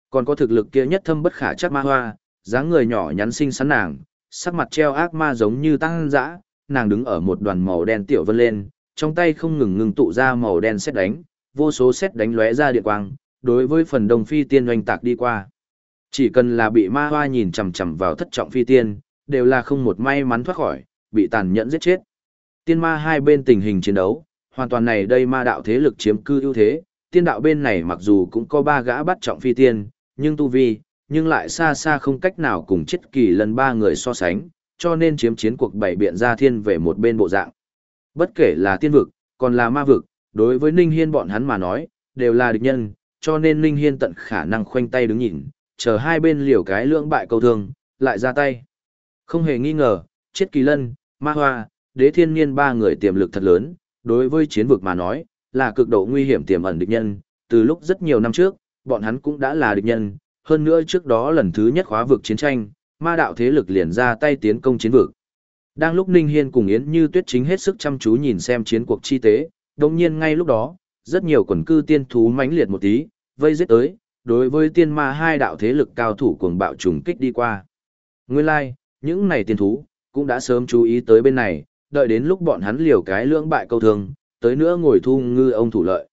Còn có thực lực kia nhất thâm bất khả chắc ma hoa, dáng người nhỏ nhắn xinh xắn nàng, sắc mặt treo ác ma giống như tăng dã, nàng đứng ở một đoàn màu đen tiểu vân lên, trong tay không ngừng ngừng tụ ra màu đen xét đánh, vô số xét đánh lóe ra điện quang, đối với phần đông phi tiên oanh tạc đi qua. Chỉ cần là bị ma hoa nhìn chằm chằm vào thất trọng phi tiên, đều là không một may mắn thoát khỏi, bị tàn nhẫn giết chết. Tiên ma hai bên tình hình chiến đấu, hoàn toàn này đây ma đạo thế lực chiếm cư ưu thế, tiên đạo bên này mặc dù cũng có ba gã bắt trọng phi tiên, nhưng tu vi, nhưng lại xa xa không cách nào cùng chết kỳ lần ba người so sánh, cho nên chiếm chiến cuộc bảy biện ra thiên về một bên bộ dạng. Bất kể là tiên vực, còn là ma vực, đối với Ninh Hiên bọn hắn mà nói, đều là địch nhân, cho nên Ninh Hiên tận khả năng khoanh tay đứng nhìn, chờ hai bên liều cái lưỡng bại câu thương, lại ra tay. Không hề nghi ngờ, chết kỳ lân, ma hoa, đế thiên niên ba người tiềm lực thật lớn, đối với chiến vực mà nói, là cực độ nguy hiểm tiềm ẩn địch nhân, từ lúc rất nhiều năm trước, bọn hắn cũng đã là địch nhân, hơn nữa trước đó lần thứ nhất khóa vực chiến tranh, ma đạo thế lực liền ra tay tiến công chiến vực. Đang lúc Ninh Hiên cùng Yến Như Tuyết chính hết sức chăm chú nhìn xem chiến cuộc chi tế, đồng nhiên ngay lúc đó, rất nhiều quần cư tiên thú mãnh liệt một tí, vây giết tới, đối với tiên ma hai đạo thế lực cao thủ cuồng bạo trùng kích đi qua. Nguyên lai, like, những này tiên thú, cũng đã sớm chú ý tới bên này, đợi đến lúc bọn hắn liều cái lưỡng bại câu thương, tới nữa ngồi thu ngư ông thủ lợi.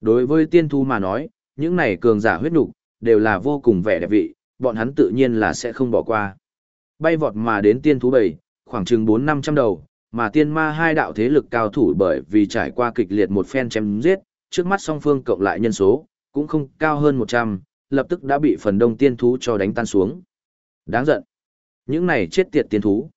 Đối với tiên thú mà nói, những này cường giả huyết nục đều là vô cùng vẻ đẹp vị, bọn hắn tự nhiên là sẽ không bỏ qua. Bay vọt mà đến tiên thú bầy, khoảng chừng 4-500 đầu, mà tiên ma hai đạo thế lực cao thủ bởi vì trải qua kịch liệt một phen chém giết, trước mắt song phương cộng lại nhân số, cũng không cao hơn 100, lập tức đã bị phần đông tiên thú cho đánh tan xuống. Đáng giận. Những này chết tiệt tiên thú.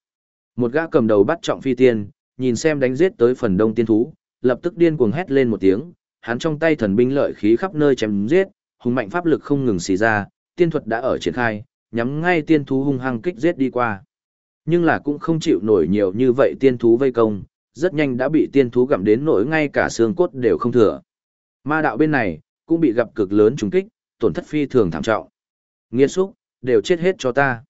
Một gã cầm đầu bắt trọng phi tiên, nhìn xem đánh giết tới phần đông tiên thú, lập tức điên cuồng hét lên một tiếng, hắn trong tay thần binh lợi khí khắp nơi chém giết, hùng mạnh pháp lực không ngừng xì ra, tiên thuật đã ở triển khai, nhắm ngay tiên thú hung hăng kích giết đi qua. Nhưng là cũng không chịu nổi nhiều như vậy tiên thú vây công, rất nhanh đã bị tiên thú gặm đến nỗi ngay cả xương cốt đều không thừa. Ma đạo bên này, cũng bị gặp cực lớn trùng kích, tổn thất phi thường thảm trọng. Nghiên xúc, đều chết hết cho ta.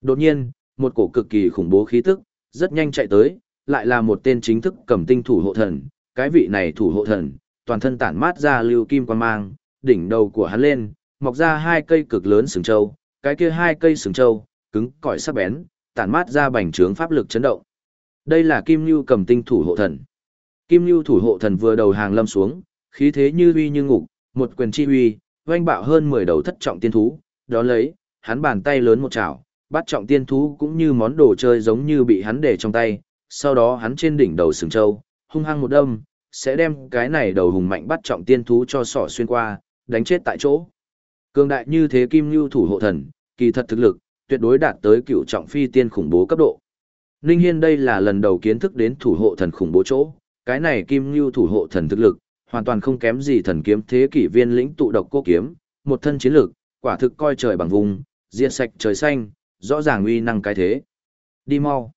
Đột nhiên, một cổ cực kỳ khủng bố khí tức, rất nhanh chạy tới, lại là một tên chính thức cầm tinh thủ hộ thần, cái vị này thủ hộ thần, toàn thân tản mát ra lưu kim quan mang, đỉnh đầu của hắn lên, mọc ra hai cây cực lớn sừng trâu, cái kia hai cây sừng trâu, cứng cỏi sắc bén, tản mát ra bành trướng pháp lực chấn động. Đây là Kim Nhu cầm tinh thủ hộ thần. Kim Nhu thủ hộ thần vừa đầu hàng lâm xuống, khí thế như uy như ngục, một quyền chi uy, oanh bạo hơn 10 đầu thất trọng tiên thú, đó lấy, hắn bàn tay lớn một chảo, bắt trọng tiên thú cũng như món đồ chơi giống như bị hắn để trong tay, sau đó hắn trên đỉnh đầu sừng châu, hung hăng một đâm, sẽ đem cái này đầu hùng mạnh bắt trọng tiên thú cho sỏ xuyên qua, đánh chết tại chỗ. Cường đại như thế Kim lưu thủ hộ thần, kỳ thật thực lực, tuyệt đối đạt tới cựu trọng phi tiên khủng bố cấp độ. Ninh Hiên đây là lần đầu kiến thức đến thủ hộ thần khủng bố chỗ, cái này Kim lưu thủ hộ thần thực lực, hoàn toàn không kém gì thần kiếm thế kỷ viên lĩnh tụ độc cô kiếm, một thân chiến lực, quả thực coi trời bằng vùng, diệt sạch trời xanh, rõ ràng uy năng cái thế. Đi mau.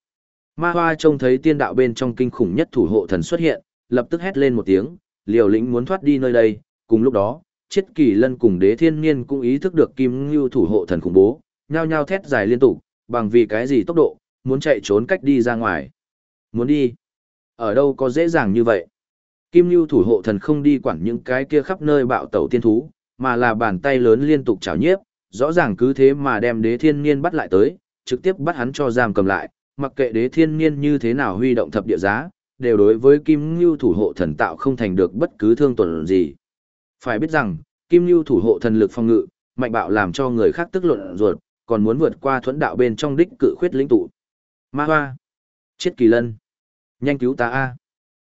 Ma Hoa trông thấy tiên đạo bên trong kinh khủng nhất thủ hộ thần xuất hiện, lập tức hét lên một tiếng, liều lĩnh muốn thoát đi nơi đây, cùng lúc đó, Chiết Kỳ Lân cùng Đế Thiên Niên cũng ý thức được Kim Ngưu thủ hộ thần khủng bố, nhao nhao thét dài liên tục, bằng vì cái gì tốc độ, muốn chạy trốn cách đi ra ngoài. Muốn đi? Ở đâu có dễ dàng như vậy? Kim Ngưu thủ hộ thần không đi quản những cái kia khắp nơi bạo tẩu tiên thú, mà là bàn tay lớn liên tục chảo nhiếp, rõ ràng cứ thế mà đem Đế Thiên Niên bắt lại tới, trực tiếp bắt hắn cho giam cầm lại, mặc kệ Đế Thiên Niên như thế nào huy động thập địa giá, đều đối với Kim Ngưu thủ hộ thần tạo không thành được bất cứ thương tuần gì. Phải biết rằng, Kim Nhu thủ hộ thần lực phong ngự, mạnh bạo làm cho người khác tức luận ruột, còn muốn vượt qua thuẫn đạo bên trong đích cự khuyết lĩnh tụ. Ma Hoa, chết kỳ lân, nhanh cứu ta a.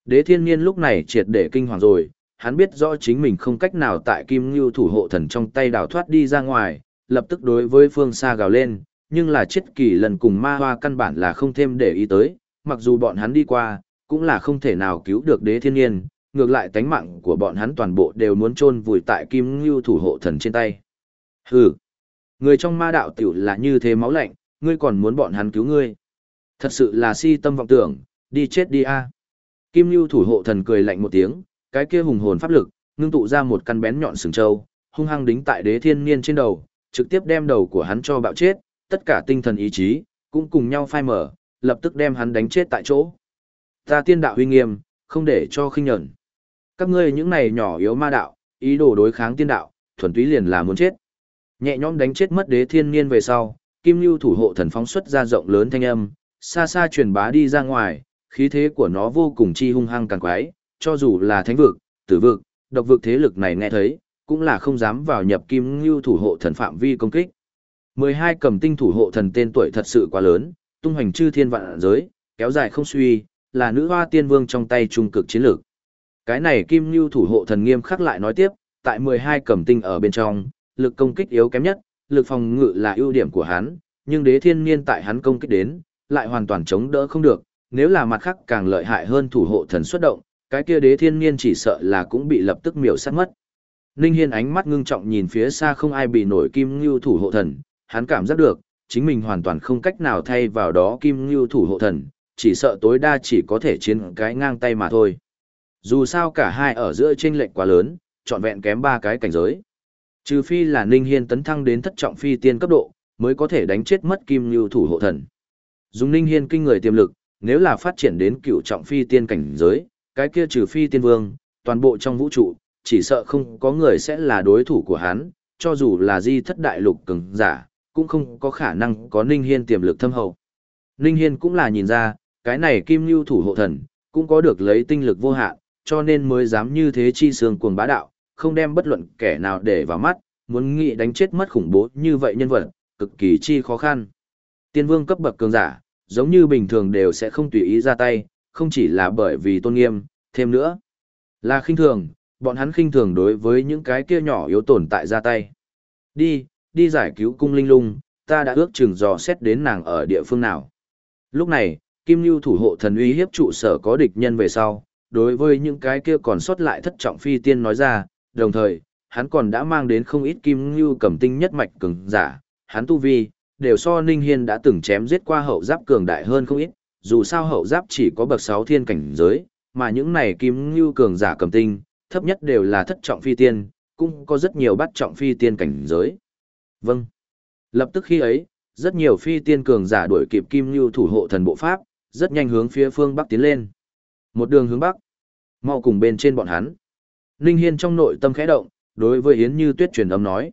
Đế Thiên Nhiên lúc này triệt để kinh hoàng rồi, hắn biết rõ chính mình không cách nào tại Kim Nhu thủ hộ thần trong tay đào thoát đi ra ngoài, lập tức đối với phương xa gào lên, nhưng là chết kỳ lần cùng Ma Hoa căn bản là không thêm để ý tới, mặc dù bọn hắn đi qua, cũng là không thể nào cứu được Đế Thiên Nhiên, ngược lại tánh mạng của bọn hắn toàn bộ đều muốn chôn vùi tại kim ngưu thủ hộ thần trên tay. Hừ, người trong ma đạo tiểu là như thế máu lạnh, ngươi còn muốn bọn hắn cứu ngươi. Thật sự là si tâm vọng tưởng, đi chết đi a. À. Kim ngưu thủ hộ thần cười lạnh một tiếng, cái kia hùng hồn pháp lực, ngưng tụ ra một căn bén nhọn sừng trâu, hung hăng đính tại đế thiên niên trên đầu, trực tiếp đem đầu của hắn cho bạo chết, tất cả tinh thần ý chí, cũng cùng nhau phai mở, lập tức đem hắn đánh chết tại chỗ. Ta tiên đạo huy nghiêm, không để cho khinh nhẫn. Các ngươi những này nhỏ yếu ma đạo, ý đồ đối kháng tiên đạo, thuần túy liền là muốn chết. Nhẹ nhõm đánh chết mất đế thiên niên về sau, Kim Lưu thủ hộ thần phóng xuất ra rộng lớn thanh âm, xa xa truyền bá đi ra ngoài, khí thế của nó vô cùng chi hung hăng càng quái, cho dù là thánh vực, tử vực, độc vực thế lực này nghe thấy, cũng là không dám vào nhập Kim Lưu thủ hộ thần phạm vi công kích. 12 cầm tinh thủ hộ thần tên tuổi thật sự quá lớn, tung hoành chư thiên vạn giới, kéo dài không suy, là nữ hoa tiên vương trong tay trung cực chiến lược. Cái này Kim Nhu thủ hộ thần nghiêm khắc lại nói tiếp, tại 12 cầm tinh ở bên trong, lực công kích yếu kém nhất, lực phòng ngự là ưu điểm của hắn, nhưng đế thiên niên tại hắn công kích đến, lại hoàn toàn chống đỡ không được, nếu là mặt khác càng lợi hại hơn thủ hộ thần xuất động, cái kia đế thiên niên chỉ sợ là cũng bị lập tức miểu sát mất. Ninh Hiên ánh mắt ngưng trọng nhìn phía xa không ai bị nổi Kim Nhu thủ hộ thần, hắn cảm giác được, chính mình hoàn toàn không cách nào thay vào đó Kim Nhu thủ hộ thần, chỉ sợ tối đa chỉ có thể chiến cái ngang tay mà thôi. Dù sao cả hai ở giữa chênh lệch quá lớn, trọn vẹn kém ba cái cảnh giới. Trừ phi là Ninh Hiên tấn thăng đến thất trọng phi tiên cấp độ, mới có thể đánh chết mất Kim Nưu thủ hộ thần. Dùng Ninh Hiên kinh người tiềm lực, nếu là phát triển đến cựu trọng phi tiên cảnh giới, cái kia trừ phi tiên vương, toàn bộ trong vũ trụ, chỉ sợ không có người sẽ là đối thủ của hắn, cho dù là di thất đại lục cường giả, cũng không có khả năng có Ninh Hiên tiềm lực thâm hậu. Ninh Hiên cũng là nhìn ra, cái này Kim Nưu thủ hộ thần, cũng có được lấy tinh lực vô hạn, cho nên mới dám như thế chi sương cuồng bá đạo, không đem bất luận kẻ nào để vào mắt, muốn nghĩ đánh chết mất khủng bố như vậy nhân vật, cực kỳ chi khó khăn. Tiên vương cấp bậc cường giả, giống như bình thường đều sẽ không tùy ý ra tay, không chỉ là bởi vì tôn nghiêm, thêm nữa là khinh thường, bọn hắn khinh thường đối với những cái kia nhỏ yếu tồn tại ra tay. Đi, đi giải cứu cung linh lung, ta đã ước chừng dò xét đến nàng ở địa phương nào. Lúc này, Kim Nhu thủ hộ thần uy hiếp trụ sở có địch nhân về sau, đối với những cái kia còn sót lại thất trọng phi tiên nói ra, đồng thời, hắn còn đã mang đến không ít kim ngưu cầm tinh nhất mạch cường giả, hắn tu vi, đều so Ninh Hiên đã từng chém giết qua hậu giáp cường đại hơn không ít, dù sao hậu giáp chỉ có bậc 6 thiên cảnh giới, mà những này kim ngưu cường giả cầm tinh, thấp nhất đều là thất trọng phi tiên, cũng có rất nhiều bắt trọng phi tiên cảnh giới. Vâng. Lập tức khi ấy, rất nhiều phi tiên cường giả đuổi kịp kim ngưu thủ hộ thần bộ pháp, rất nhanh hướng phía phương bắc tiến lên. Một đường hướng bắc, mau cùng bên trên bọn hắn. Ninh Hiên trong nội tâm khẽ động, đối với Yến Như Tuyết truyền âm nói.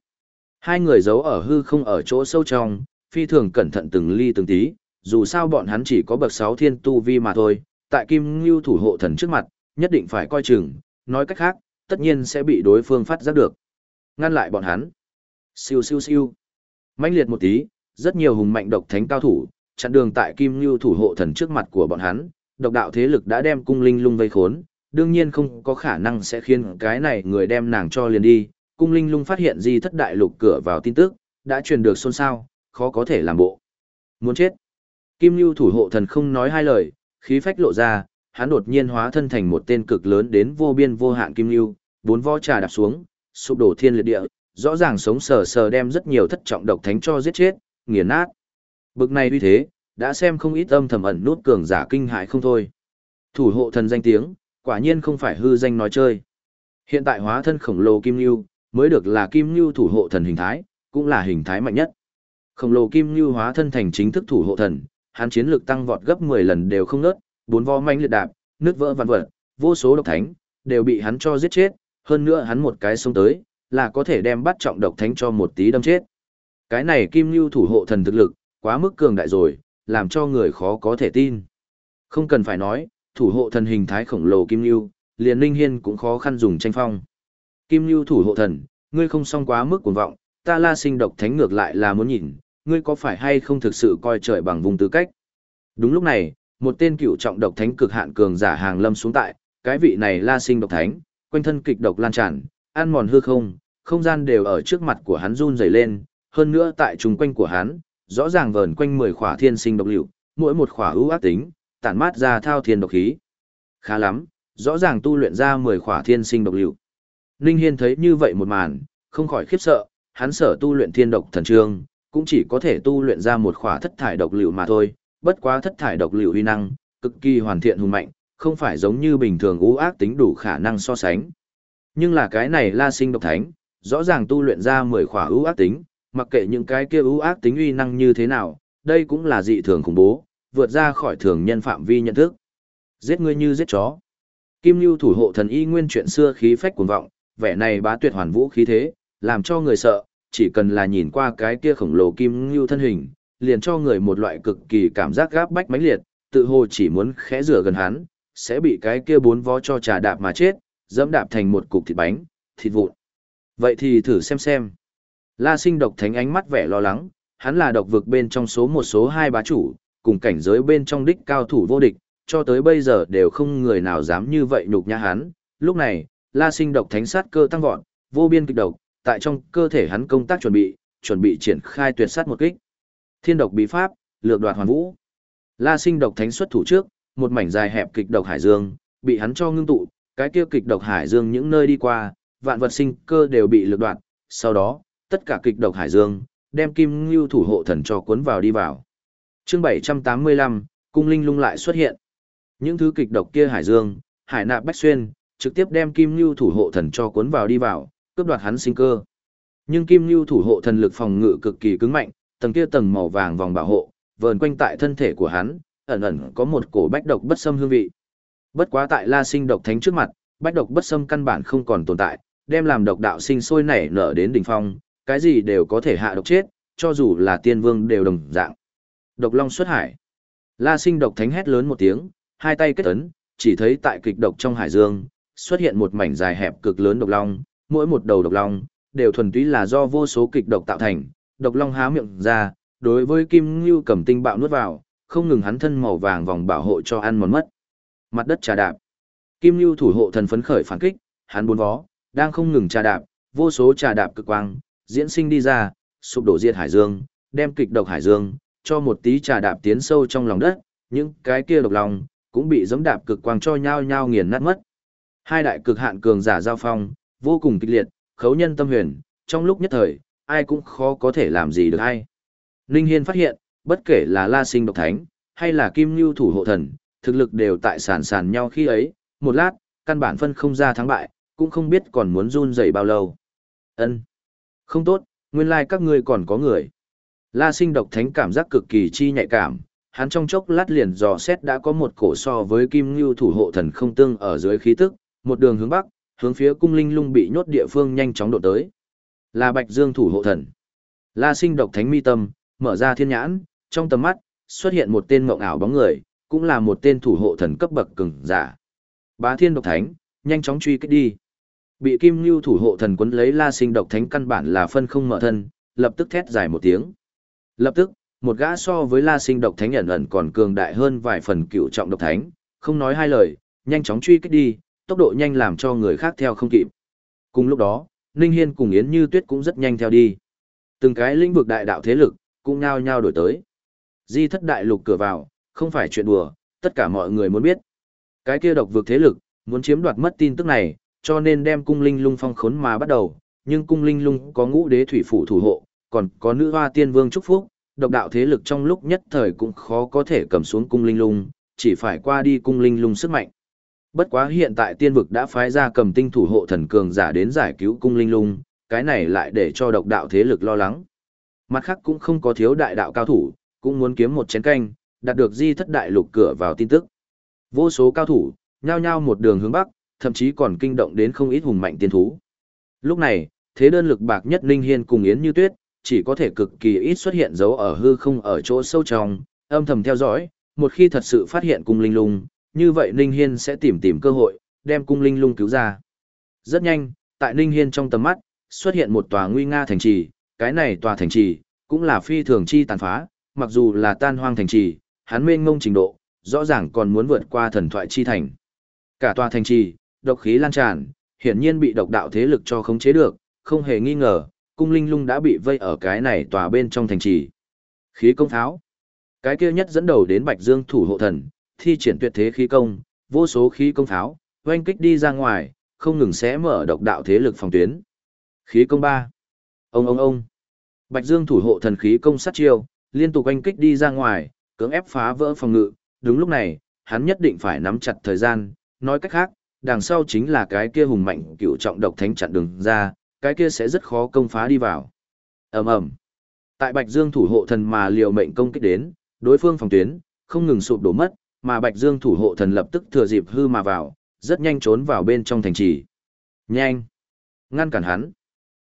Hai người giấu ở hư không ở chỗ sâu trong, phi thường cẩn thận từng ly từng tí, dù sao bọn hắn chỉ có bậc 6 thiên tu vi mà thôi, tại Kim Ngưu thủ hộ thần trước mặt, nhất định phải coi chừng, nói cách khác, tất nhiên sẽ bị đối phương phát giác được. Ngăn lại bọn hắn. Siêu siêu siêu. mãnh liệt một tí, rất nhiều hùng mạnh độc thánh cao thủ, chặn đường tại Kim Ngưu thủ hộ thần trước mặt của bọn hắn, độc đạo thế lực đã đem cung linh lung vây khốn, đương nhiên không có khả năng sẽ khiến cái này người đem nàng cho liền đi. Cung linh lung phát hiện di thất đại lục cửa vào tin tức, đã truyền được xôn xao, khó có thể làm bộ. Muốn chết. Kim Lưu thủ hộ thần không nói hai lời, khí phách lộ ra, hắn đột nhiên hóa thân thành một tên cực lớn đến vô biên vô hạn Kim Lưu, bốn vó trà đạp xuống, sụp đổ thiên liệt địa, rõ ràng sống sờ sờ đem rất nhiều thất trọng độc thánh cho giết chết, nghiền nát. Bực này uy thế, đã xem không ít âm thầm ẩn nút cường giả kinh hại không thôi. Thủ hộ thần danh tiếng, quả nhiên không phải hư danh nói chơi. Hiện tại hóa thân khổng lồ Kim Lưu, mới được là Kim Lưu thủ hộ thần hình thái, cũng là hình thái mạnh nhất. Khổng lồ Kim Lưu hóa thân thành chính thức thủ hộ thần, hắn chiến lực tăng vọt gấp 10 lần đều không ngớt, bốn vo manh liệt đạp, nước vỡ vạn vật, vô số độc thánh, đều bị hắn cho giết chết, hơn nữa hắn một cái xông tới, là có thể đem bắt trọng độc thánh cho một tí đâm chết. Cái này Kim Lưu thủ hộ thần thực lực, quá mức cường đại rồi, làm cho người khó có thể tin. Không cần phải nói, thủ hộ thần hình thái khổng lồ Kim Lưu, liền Linh Hiên cũng khó khăn dùng tranh phong. Kim Lưu thủ hộ thần, ngươi không song quá mức cuồng vọng, ta la sinh độc thánh ngược lại là muốn nhìn, ngươi có phải hay không thực sự coi trời bằng vùng tư cách. Đúng lúc này, một tên cựu trọng độc thánh cực hạn cường giả hàng lâm xuống tại, cái vị này la sinh độc thánh, quanh thân kịch độc lan tràn, ăn mòn hư không, không gian đều ở trước mặt của hắn run rẩy lên, hơn nữa tại trung quanh của hắn, rõ ràng vờn quanh 10 khỏa thiên sinh độc liệu, mỗi một khỏa ưu ác tính, tản mát ra thao thiên độc khí. Khá lắm, rõ ràng tu luyện ra 10 khỏa thiên sinh độc liệu. Ninh Hiên thấy như vậy một màn, không khỏi khiếp sợ, hắn sở tu luyện thiên độc thần trương, cũng chỉ có thể tu luyện ra một khỏa thất thải độc liệu mà thôi, bất quá thất thải độc liệu uy năng, cực kỳ hoàn thiện hùng mạnh, không phải giống như bình thường ưu ác tính đủ khả năng so sánh. Nhưng là cái này La Sinh độc thánh, rõ ràng tu luyện ra 10 khỏa ưu ác tính, mặc kệ những cái kia ưu ác tính uy năng như thế nào, đây cũng là dị thường khủng bố, vượt ra khỏi thường nhân phạm vi nhận thức. Giết ngươi như giết chó. Kim Nưu thủ hộ thần y nguyên chuyện xưa khí phách cuồng vọng, vẻ này bá tuyệt hoàn vũ khí thế, làm cho người sợ, chỉ cần là nhìn qua cái kia khổng lồ kim Nưu thân hình, liền cho người một loại cực kỳ cảm giác gáp bách mãnh liệt, tự hồ chỉ muốn khẽ rửa gần hắn, sẽ bị cái kia bốn vó cho trà đạp mà chết, dẫm đạp thành một cục thịt bánh, thịt vụn. Vậy thì thử xem xem. La sinh độc thánh ánh mắt vẻ lo lắng, hắn là độc vực bên trong số một số hai bá chủ, cùng cảnh giới bên trong đích cao thủ vô địch, cho tới bây giờ đều không người nào dám như vậy nhục nhã hắn. Lúc này, la sinh độc thánh sát cơ tăng vọt, vô biên kịch độc, tại trong cơ thể hắn công tác chuẩn bị, chuẩn bị triển khai tuyệt sát một kích. Thiên độc bí pháp, lược đoạt hoàn vũ. La Sinh độc thánh xuất thủ trước, một mảnh dài hẹp kịch độc hải dương, bị hắn cho ngưng tụ, cái kia kịch độc hải dương những nơi đi qua, vạn vật sinh cơ đều bị lược đoạt, sau đó, tất cả kịch độc hải dương, đem Kim Ngưu thủ hộ thần cho cuốn vào đi vào. Chương 785, cung linh lung lại xuất hiện. Những thứ kịch độc kia hải dương, hải nạp bách xuyên, trực tiếp đem Kim Lưu thủ hộ thần cho cuốn vào đi vào, cướp đoạt hắn sinh cơ. Nhưng Kim Lưu thủ hộ thần lực phòng ngự cực kỳ cứng mạnh, tầng kia tầng màu vàng vòng bảo hộ, vờn quanh tại thân thể của hắn, ẩn ẩn có một cổ bách độc bất xâm hương vị. Bất quá tại La Sinh độc thánh trước mặt, bách độc bất xâm căn bản không còn tồn tại, đem làm độc đạo sinh sôi nảy nở đến đỉnh phong, cái gì đều có thể hạ độc chết, cho dù là tiên vương đều đồng dạng. Độc long xuất hải. La Sinh độc thánh hét lớn một tiếng, hai tay kết ấn, chỉ thấy tại kịch độc trong hải dương, xuất hiện một mảnh dài hẹp cực lớn độc long, mỗi một đầu độc long đều thuần túy là do vô số kịch độc tạo thành, độc long há miệng ra, đối với Kim Ngưu cầm tinh bạo nuốt vào, không ngừng hắn thân màu vàng vòng bảo hộ cho ăn mòn mất. Mặt đất trà đạp. Kim Ngưu thủ hộ thần phấn khởi phản kích, hắn bốn vó, đang không ngừng trà đạp, vô số trà đạp cực quang, diễn sinh đi ra, sụp đổ diệt hải dương, đem kịch độc hải dương, cho một tí trà đạp tiến sâu trong lòng đất, những cái kia độc lòng, cũng bị giẫm đạp cực quang cho nhau nhau nghiền nát mất. Hai đại cực hạn cường giả giao phong, vô cùng kịch liệt, khấu nhân tâm huyền, trong lúc nhất thời, ai cũng khó có thể làm gì được ai. Ninh Hiên phát hiện, bất kể là La Sinh độc thánh, hay là Kim Nhu thủ hộ thần, thực lực đều tại sàn sàn nhau khi ấy, một lát, căn bản phân không ra thắng bại, cũng không biết còn muốn run dậy bao lâu. Ân, Không tốt, nguyên lai like các ngươi còn có người. La Sinh độc thánh cảm giác cực kỳ chi nhạy cảm, hắn trong chốc lát liền dò xét đã có một cổ so với Kim ngưu thủ hộ thần không tương ở dưới khí tức, một đường hướng bắc, hướng phía cung linh lung bị nhốt địa phương nhanh chóng độ tới. Là Bạch Dương thủ hộ thần. La Sinh độc thánh mi tâm, mở ra thiên nhãn, trong tầm mắt, xuất hiện một tên mộng ảo bóng người, cũng là một tên thủ hộ thần cấp bậc cường giả. Bá Thiên độc thánh, nhanh chóng truy kích đi. Bị Kim ngưu thủ hộ thần quấn lấy La Sinh độc thánh căn bản là phân không mở thân, lập tức thét dài một tiếng. Lập tức, một gã so với La Sinh độc thánh ẩn ẩn còn cường đại hơn vài phần cựu trọng độc thánh, không nói hai lời, nhanh chóng truy kích đi, tốc độ nhanh làm cho người khác theo không kịp. Cùng lúc đó, Ninh Hiên cùng Yến Như Tuyết cũng rất nhanh theo đi. Từng cái lĩnh vực đại đạo thế lực, cũng nhao nhao đổi tới. Di thất đại lục cửa vào, không phải chuyện đùa, tất cả mọi người muốn biết. Cái kia độc vực thế lực, muốn chiếm đoạt mất tin tức này, cho nên đem cung linh lung phong khốn mà bắt đầu, nhưng cung linh lung có ngũ đế thủy phủ thủ hộ, còn có nữ hoa tiên vương chúc phúc, độc đạo thế lực trong lúc nhất thời cũng khó có thể cầm xuống cung linh lung, chỉ phải qua đi cung linh lung sức mạnh. Bất quá hiện tại tiên vực đã phái ra cầm tinh thủ hộ thần cường giả đến giải cứu cung linh lung, cái này lại để cho độc đạo thế lực lo lắng. Mặt khác cũng không có thiếu đại đạo cao thủ, cũng muốn kiếm một chén canh, đạt được di thất đại lục cửa vào tin tức. Vô số cao thủ, nhao nhao một đường hướng bắc, thậm chí còn kinh động đến không ít hùng mạnh tiên thú. Lúc này, thế đơn lực bạc nhất Ninh Hiên cùng Yến Như Tuyết, chỉ có thể cực kỳ ít xuất hiện dấu ở hư không ở chỗ sâu trong, âm thầm theo dõi, một khi thật sự phát hiện cung linh lung, như vậy Ninh Hiên sẽ tìm tìm cơ hội, đem cung linh lung cứu ra. Rất nhanh, tại Ninh Hiên trong tầm mắt, xuất hiện một tòa nguy nga thành trì, cái này tòa thành trì, cũng là phi thường chi tàn phá, mặc dù là tan hoang thành trì, hắn mênh ngông trình độ, rõ ràng còn muốn vượt qua thần thoại chi thành. Cả tòa thành trì, độc khí lan tràn, hiển nhiên bị độc đạo thế lực cho khống chế được, không hề nghi ngờ, cung linh lung đã bị vây ở cái này tòa bên trong thành trì. Khí công tháo. Cái kia nhất dẫn đầu đến Bạch Dương thủ hộ thần, thi triển tuyệt thế khí công, vô số khí công tháo, oanh kích đi ra ngoài, không ngừng xé mở độc đạo thế lực phòng tuyến. Khí công 3. Ông ông ông. Bạch Dương thủ hộ thần khí công sát chiêu, liên tục oanh kích đi ra ngoài, cưỡng ép phá vỡ phòng ngự, đúng lúc này, hắn nhất định phải nắm chặt thời gian, nói cách khác, đằng sau chính là cái kia hùng mạnh cựu trọng độc thánh chặn đường ra, cái kia sẽ rất khó công phá đi vào. Ầm ầm. Tại Bạch Dương thủ hộ thần mà liều mệnh công kích đến, đối phương phòng tuyến không ngừng sụp đổ mất, mà Bạch Dương thủ hộ thần lập tức thừa dịp hư mà vào, rất nhanh trốn vào bên trong thành trì. Nhanh! Ngăn cản hắn.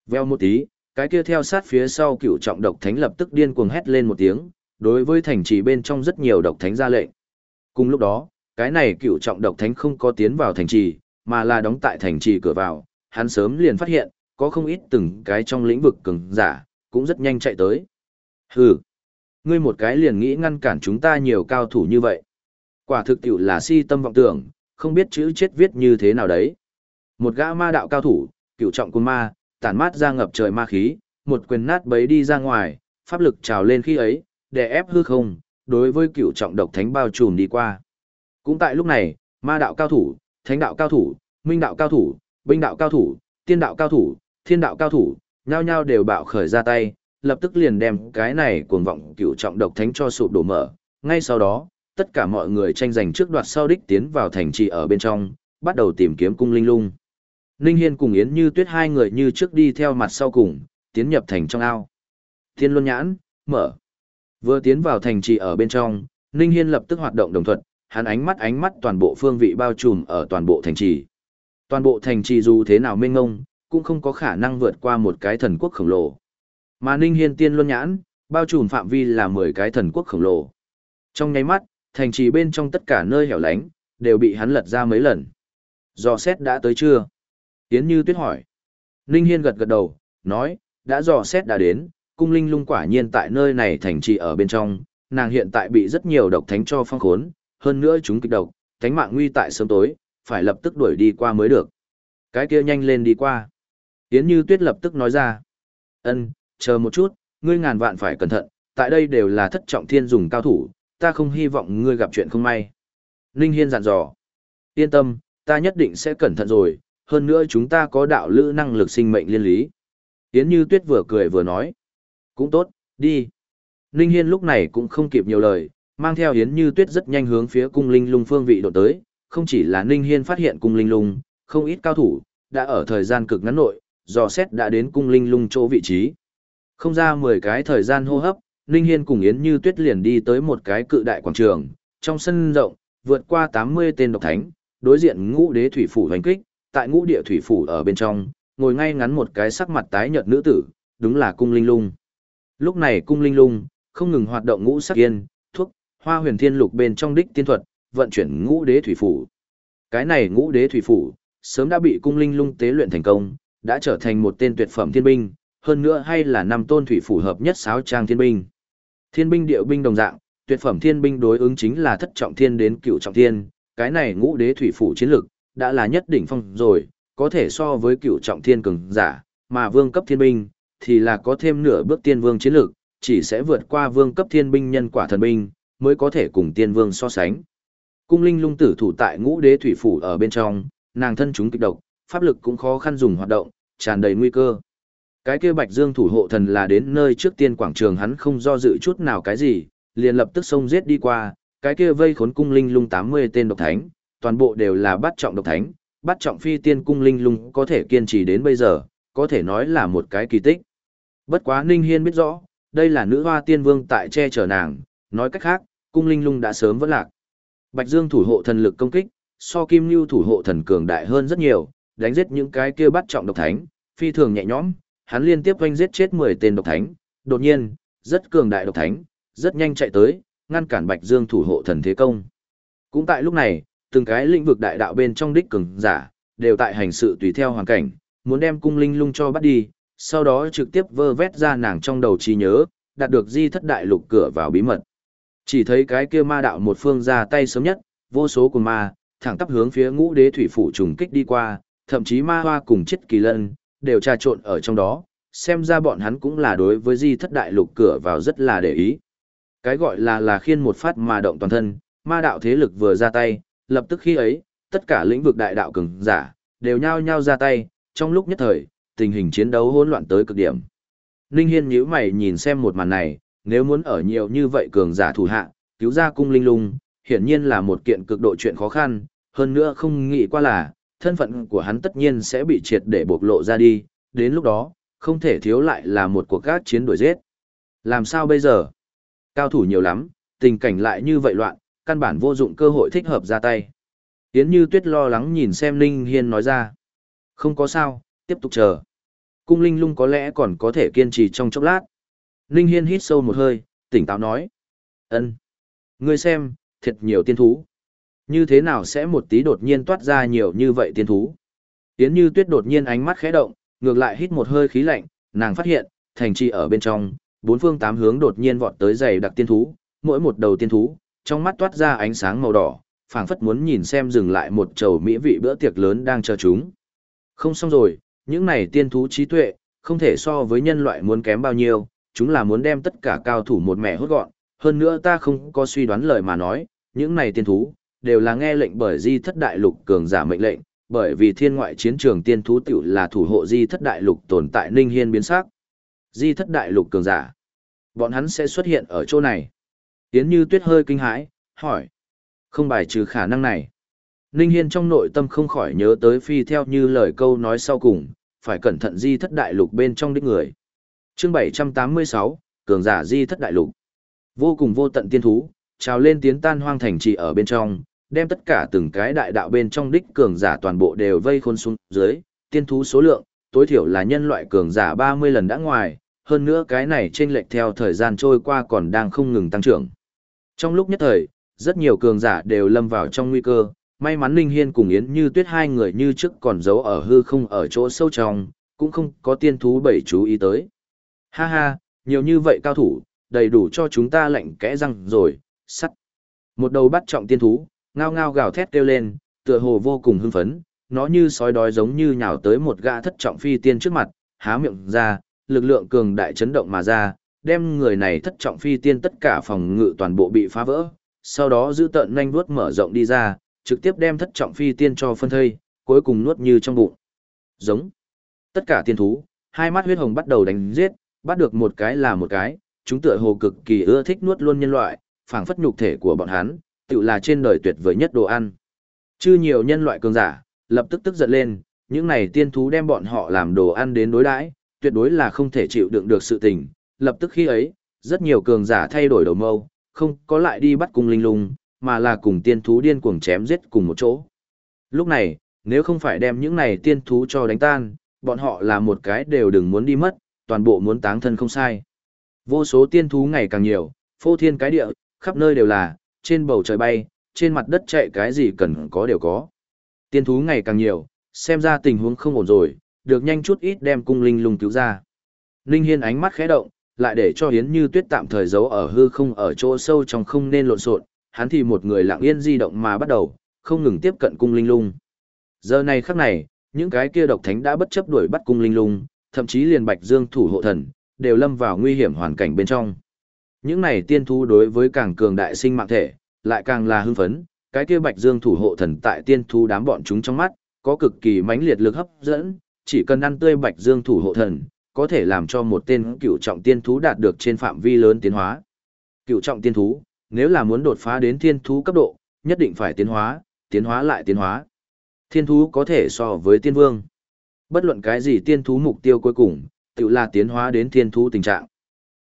Veo một tí, cái kia theo sát phía sau cựu trọng độc thánh lập tức điên cuồng hét lên một tiếng, đối với thành trì bên trong rất nhiều độc thánh ra lệnh. Cùng lúc đó, cái này cựu trọng độc thánh không có tiến vào thành trì, mà là đóng tại thành trì cửa vào, hắn sớm liền phát hiện, có không ít từng cái trong lĩnh vực cường giả, cũng rất nhanh chạy tới. Hừ, ngươi một cái liền nghĩ ngăn cản chúng ta nhiều cao thủ như vậy. Quả thực tiểu là si tâm vọng tưởng, không biết chữ chết viết như thế nào đấy. Một gã ma đạo cao thủ, cựu trọng quân ma, tản mát ra ngập trời ma khí, một quyền nát bấy đi ra ngoài, pháp lực trào lên khi ấy, để ép hư không, đối với cựu trọng độc thánh bao trùm đi qua. Cũng tại lúc này, ma đạo cao thủ, thánh đạo cao thủ, minh đạo cao thủ, binh đạo cao thủ, tiên đạo cao thủ, thiên đạo cao thủ, nhao nhao đều bạo khởi ra tay, lập tức liền đem cái này cuồng vọng cựu trọng độc thánh cho sụp đổ mở. Ngay sau đó, tất cả mọi người tranh giành trước đoạt sau đích tiến vào thành trì ở bên trong, bắt đầu tìm kiếm cung linh lung. Ninh Hiên cùng Yến Như Tuyết hai người như trước đi theo mặt sau cùng, tiến nhập thành trong ao. Thiên Luân Nhãn, mở. Vừa tiến vào thành trì ở bên trong, Ninh Hiên lập tức hoạt động đồng thuận, hắn ánh mắt ánh mắt toàn bộ phương vị bao trùm ở toàn bộ thành trì. Toàn bộ thành trì dù thế nào mênh mông cũng không có khả năng vượt qua một cái thần quốc khổng lồ. Mà Ninh Hiên tiên luân nhãn, bao trùm phạm vi là 10 cái thần quốc khổng lồ. Trong nháy mắt, thành trì bên trong tất cả nơi hẻo lánh, đều bị hắn lật ra mấy lần. Dò xét đã tới chưa? Yến Như Tuyết hỏi. Ninh Hiên gật gật đầu, nói, đã dò xét đã đến, cung linh lung quả nhiên tại nơi này thành trì ở bên trong, nàng hiện tại bị rất nhiều độc thánh cho phong khốn, hơn nữa chúng kịch độc, thánh mạng nguy tại sớm tối, phải lập tức đuổi đi qua mới được. Cái kia nhanh lên đi qua. Yến Như Tuyết lập tức nói ra. Ân, chờ một chút, ngươi ngàn vạn phải cẩn thận, tại đây đều là thất trọng thiên dùng cao thủ, ta không hy vọng ngươi gặp chuyện không may. Ninh Hiên dặn dò. Yên tâm, ta nhất định sẽ cẩn thận rồi, hơn nữa chúng ta có đạo lữ năng lực sinh mệnh liên lý. Yến Như Tuyết vừa cười vừa nói. Cũng tốt, đi. Ninh Hiên lúc này cũng không kịp nhiều lời, mang theo Yến Như Tuyết rất nhanh hướng phía cung linh lung phương vị độ tới. Không chỉ là Ninh Hiên phát hiện cung linh lung, không ít cao thủ, đã ở thời gian cực ngắn nội, dò xét đã đến cung linh lung chỗ vị trí. Không ra 10 cái thời gian hô hấp, Ninh Hiên cùng Yến Như Tuyết liền đi tới một cái cự đại quảng trường, trong sân rộng, vượt qua 80 tên độc thánh, đối diện ngũ đế thủy phủ hoành kích, tại ngũ địa thủy phủ ở bên trong, ngồi ngay ngắn một cái sắc mặt tái nhợt nữ tử, đúng là cung linh lung. Lúc này cung linh lung, không ngừng hoạt động ngũ sắc yên, thuốc, hoa huyền thiên lục bên trong đích tiên thuật, vận chuyển ngũ đế thủy phủ. Cái này ngũ đế thủy phủ, sớm đã bị cung linh lung tế luyện thành công, đã trở thành một tên tuyệt phẩm thiên binh, hơn nữa hay là năm tôn thủy phủ hợp nhất sáu trang thiên binh. Thiên binh điệu binh đồng dạng, tuyệt phẩm thiên binh đối ứng chính là thất trọng thiên đến cựu trọng thiên, cái này ngũ đế thủy phủ chiến lực, đã là nhất đỉnh phong rồi, có thể so với cựu trọng thiên cường giả, mà vương cấp thiên binh, thì là có thêm nửa bước tiên vương chiến lực, chỉ sẽ vượt qua vương cấp thiên binh nhân quả thần binh, mới có thể cùng tiên vương so sánh. Cung linh lung tử thủ tại ngũ đế thủy phủ ở bên trong, nàng thân chúng kịch độc, pháp lực cũng khó khăn dùng hoạt động, tràn đầy nguy cơ. Cái kia Bạch Dương thủ hộ thần là đến nơi trước tiên quảng trường hắn không do dự chút nào cái gì, liền lập tức xông giết đi qua, cái kia vây khốn cung linh lung 80 tên độc thánh, toàn bộ đều là bắt trọng độc thánh, bắt trọng phi tiên cung linh lung có thể kiên trì đến bây giờ, có thể nói là một cái kỳ tích. Bất quá Ninh Hiên biết rõ, đây là nữ hoa tiên vương tại che chở nàng, nói cách khác, cung linh lung đã sớm vỡ lạc. Bạch Dương thủ hộ thần lực công kích, so Kim Nưu thủ hộ thần cường đại hơn rất nhiều, đánh giết những cái kia bắt trọng độc thánh, phi thường nhẹ nhõm, hắn liên tiếp oanh giết chết 10 tên độc thánh, đột nhiên, rất cường đại độc thánh, rất nhanh chạy tới, ngăn cản Bạch Dương thủ hộ thần thế công. Cũng tại lúc này, từng cái lĩnh vực đại đạo bên trong đích cường giả, đều tại hành sự tùy theo hoàn cảnh, muốn đem cung linh lung cho bắt đi, sau đó trực tiếp vơ vét ra nàng trong đầu trí nhớ, đạt được di thất đại lục cửa vào bí mật. Chỉ thấy cái kia ma đạo một phương ra tay sớm nhất, vô số cùng ma, thẳng tắp hướng phía ngũ đế thủy phủ trùng kích đi qua, thậm chí ma hoa cùng chết kỳ lân, đều trà trộn ở trong đó, xem ra bọn hắn cũng là đối với di thất đại lục cửa vào rất là để ý. Cái gọi là là khiên một phát mà động toàn thân, ma đạo thế lực vừa ra tay, lập tức khi ấy, tất cả lĩnh vực đại đạo cường giả, đều nhao nhao ra tay, trong lúc nhất thời, tình hình chiến đấu hỗn loạn tới cực điểm. Ninh Hiên nhíu mày nhìn xem một màn này, nếu muốn ở nhiều như vậy cường giả thủ hạ, cứu ra cung linh lung, hiển nhiên là một kiện cực độ chuyện khó khăn, hơn nữa không nghĩ qua là, thân phận của hắn tất nhiên sẽ bị triệt để bộc lộ ra đi, đến lúc đó, không thể thiếu lại là một cuộc các chiến đuổi giết. Làm sao bây giờ? Cao thủ nhiều lắm, tình cảnh lại như vậy loạn, căn bản vô dụng cơ hội thích hợp ra tay. Yến Như Tuyết lo lắng nhìn xem Linh Hiên nói ra. Không có sao, tiếp tục chờ. Cung Linh Lung có lẽ còn có thể kiên trì trong chốc lát. Linh Hiên hít sâu một hơi, tỉnh táo nói. ân, Ngươi xem, thật nhiều tiên thú. Như thế nào sẽ một tí đột nhiên toát ra nhiều như vậy tiên thú? Yến Như Tuyết đột nhiên ánh mắt khẽ động, ngược lại hít một hơi khí lạnh, nàng phát hiện, thành trì ở bên trong, bốn phương tám hướng đột nhiên vọt tới dày đặc tiên thú, mỗi một đầu tiên thú, trong mắt toát ra ánh sáng màu đỏ, phảng phất muốn nhìn xem dừng lại một chầu mỹ vị bữa tiệc lớn đang chờ chúng. Không xong rồi, những này tiên thú trí tuệ, không thể so với nhân loại muốn kém bao nhiêu, chúng là muốn đem tất cả cao thủ một mẹ hốt gọn, hơn nữa ta không có suy đoán lời mà nói, những này tiên thú, đều là nghe lệnh bởi di thất đại lục cường giả mệnh lệnh, bởi vì thiên ngoại chiến trường tiên thú tiểu là thủ hộ di thất đại lục tồn tại ninh hiên biến sắc. Di thất đại lục cường giả. Bọn hắn sẽ xuất hiện ở chỗ này. Tiến như tuyết hơi kinh hãi, hỏi. Không bài trừ khả năng này. Ninh Hiên trong nội tâm không khỏi nhớ tới phi theo như lời câu nói sau cùng, phải cẩn thận di thất đại lục bên trong đích người. Chương 786, cường giả di thất đại lục. Vô cùng vô tận tiên thú, trào lên tiến tan hoang thành trì ở bên trong, đem tất cả từng cái đại đạo bên trong đích cường giả toàn bộ đều vây khôn xuống dưới, tiên thú số lượng, tối thiểu là nhân loại cường giả 30 lần đã ngoài, hơn nữa cái này trên lệch theo thời gian trôi qua còn đang không ngừng tăng trưởng. Trong lúc nhất thời, rất nhiều cường giả đều lâm vào trong nguy cơ, may mắn linh Hiên cùng Yến Như Tuyết hai người như trước còn giấu ở hư không ở chỗ sâu trong, cũng không có tiên thú bảy chú ý tới. Ha ha, nhiều như vậy cao thủ, đầy đủ cho chúng ta lệnh kẽ răng rồi, sắt. Một đầu bắt trọng tiên thú, ngao ngao gào thét kêu lên, tựa hồ vô cùng hưng phấn, nó như sói đói giống như nhào tới một gã thất trọng phi tiên trước mặt, há miệng ra, lực lượng cường đại chấn động mà ra, đem người này thất trọng phi tiên tất cả phòng ngự toàn bộ bị phá vỡ, sau đó giữ tận nhanh vuốt mở rộng đi ra, trực tiếp đem thất trọng phi tiên cho phân thây, cuối cùng nuốt như trong bụng. Giống. Tất cả tiên thú, hai mắt huyết hồng bắt đầu đánh giết, bắt được một cái là một cái, chúng tựa hồ cực kỳ ưa thích nuốt luôn nhân loại, phảng phất nhục thể của bọn hắn, tự là trên đời tuyệt vời nhất đồ ăn. Chư nhiều nhân loại cường giả, lập tức tức giận lên, những này tiên thú đem bọn họ làm đồ ăn đến đối đãi, tuyệt đối là không thể chịu đựng được sự tình. Lập tức khi ấy, rất nhiều cường giả thay đổi đầu mâu, không có lại đi bắt cung linh lung, mà là cùng tiên thú điên cuồng chém giết cùng một chỗ. Lúc này, nếu không phải đem những này tiên thú cho đánh tan, bọn họ là một cái đều đừng muốn đi mất, toàn bộ muốn táng thân không sai. Vô số tiên thú ngày càng nhiều, phô thiên cái địa, Khắp nơi đều là, trên bầu trời bay, trên mặt đất chạy cái gì cần có đều có. Tiên thú ngày càng nhiều, xem ra tình huống không ổn rồi, được nhanh chút ít đem cung linh lung cứu ra. Ninh Hiên ánh mắt khẽ động, lại để cho Hiến Như Tuyết tạm thời giấu ở hư không ở chỗ sâu trong không nên lộn xộn, hắn thì một người lặng yên di động mà bắt đầu, không ngừng tiếp cận cung linh lung. Giờ này khắc này, những cái kia độc thánh đã bất chấp đuổi bắt cung linh lung, thậm chí liền Bạch Dương thủ hộ thần, đều lâm vào nguy hiểm hoàn cảnh bên trong. Những này tiên thú đối với càng cường đại sinh mạng thể, lại càng là hưng phấn, cái kia Bạch Dương thủ hộ thần tại tiên thú đám bọn chúng trong mắt, có cực kỳ mãnh liệt lực hấp dẫn, chỉ cần ăn tươi Bạch Dương thủ hộ thần, có thể làm cho một tên cựu trọng tiên thú đạt được trên phạm vi lớn tiến hóa. Cựu trọng tiên thú, nếu là muốn đột phá đến thiên thú cấp độ, nhất định phải tiến hóa, tiến hóa lại tiến hóa. Thiên thú có thể so với tiên vương. Bất luận cái gì tiên thú mục tiêu cuối cùng, tự là tiến hóa đến thiên thú tình trạng.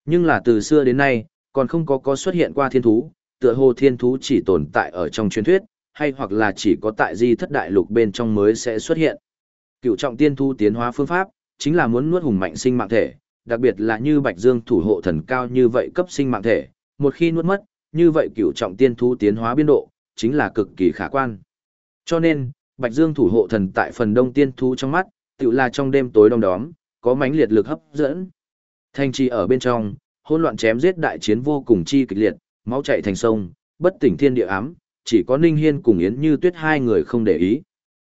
Nhưng là từ xưa đến nay, còn không có có xuất hiện qua thiên thú, tựa hồ thiên thú chỉ tồn tại ở trong truyền thuyết, hay hoặc là chỉ có tại di thất đại lục bên trong mới sẽ xuất hiện. Cựu trọng tiên thu tiến hóa phương pháp, chính là muốn nuốt hùng mạnh sinh mạng thể, đặc biệt là như Bạch Dương thủ hộ thần cao như vậy cấp sinh mạng thể, một khi nuốt mất, như vậy cựu trọng tiên thu tiến hóa biên độ, chính là cực kỳ khả quan. Cho nên, Bạch Dương thủ hộ thần tại phần đông tiên thú trong mắt, tự là trong đêm tối đông đóm, có mãnh liệt lực hấp dẫn. Thanh trì ở bên trong, hỗn loạn chém giết đại chiến vô cùng chi kịch liệt, máu chảy thành sông, bất tỉnh thiên địa ám, chỉ có Ninh Hiên cùng Yến Như Tuyết hai người không để ý.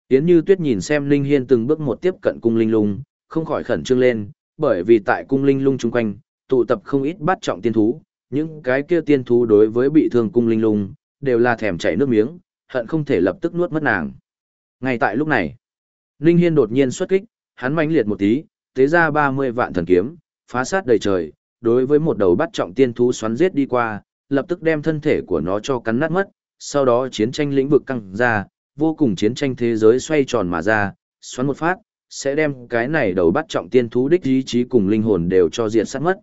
Yến Như Tuyết nhìn xem Ninh Hiên từng bước một tiếp cận cung linh lung, không khỏi khẩn trương lên, bởi vì tại cung linh lung chung quanh, tụ tập không ít bắt trọng tiên thú, những cái kia tiên thú đối với bị thương cung linh lung, đều là thèm chảy nước miếng, hận không thể lập tức nuốt mất nàng. Ngay tại lúc này, Ninh Hiên đột nhiên xuất kích, hắn mãnh liệt một tí, tế ra 30 vạn thần kiếm, phá sát đầy trời, đối với một đầu bắt trọng tiên thú xoắn giết đi qua, lập tức đem thân thể của nó cho cắn nát mất, sau đó chiến tranh lĩnh vực căng ra, vô cùng chiến tranh thế giới xoay tròn mà ra, xoắn một phát, sẽ đem cái này đầu bắt trọng tiên thú đích ý chí cùng linh hồn đều cho diện sát mất.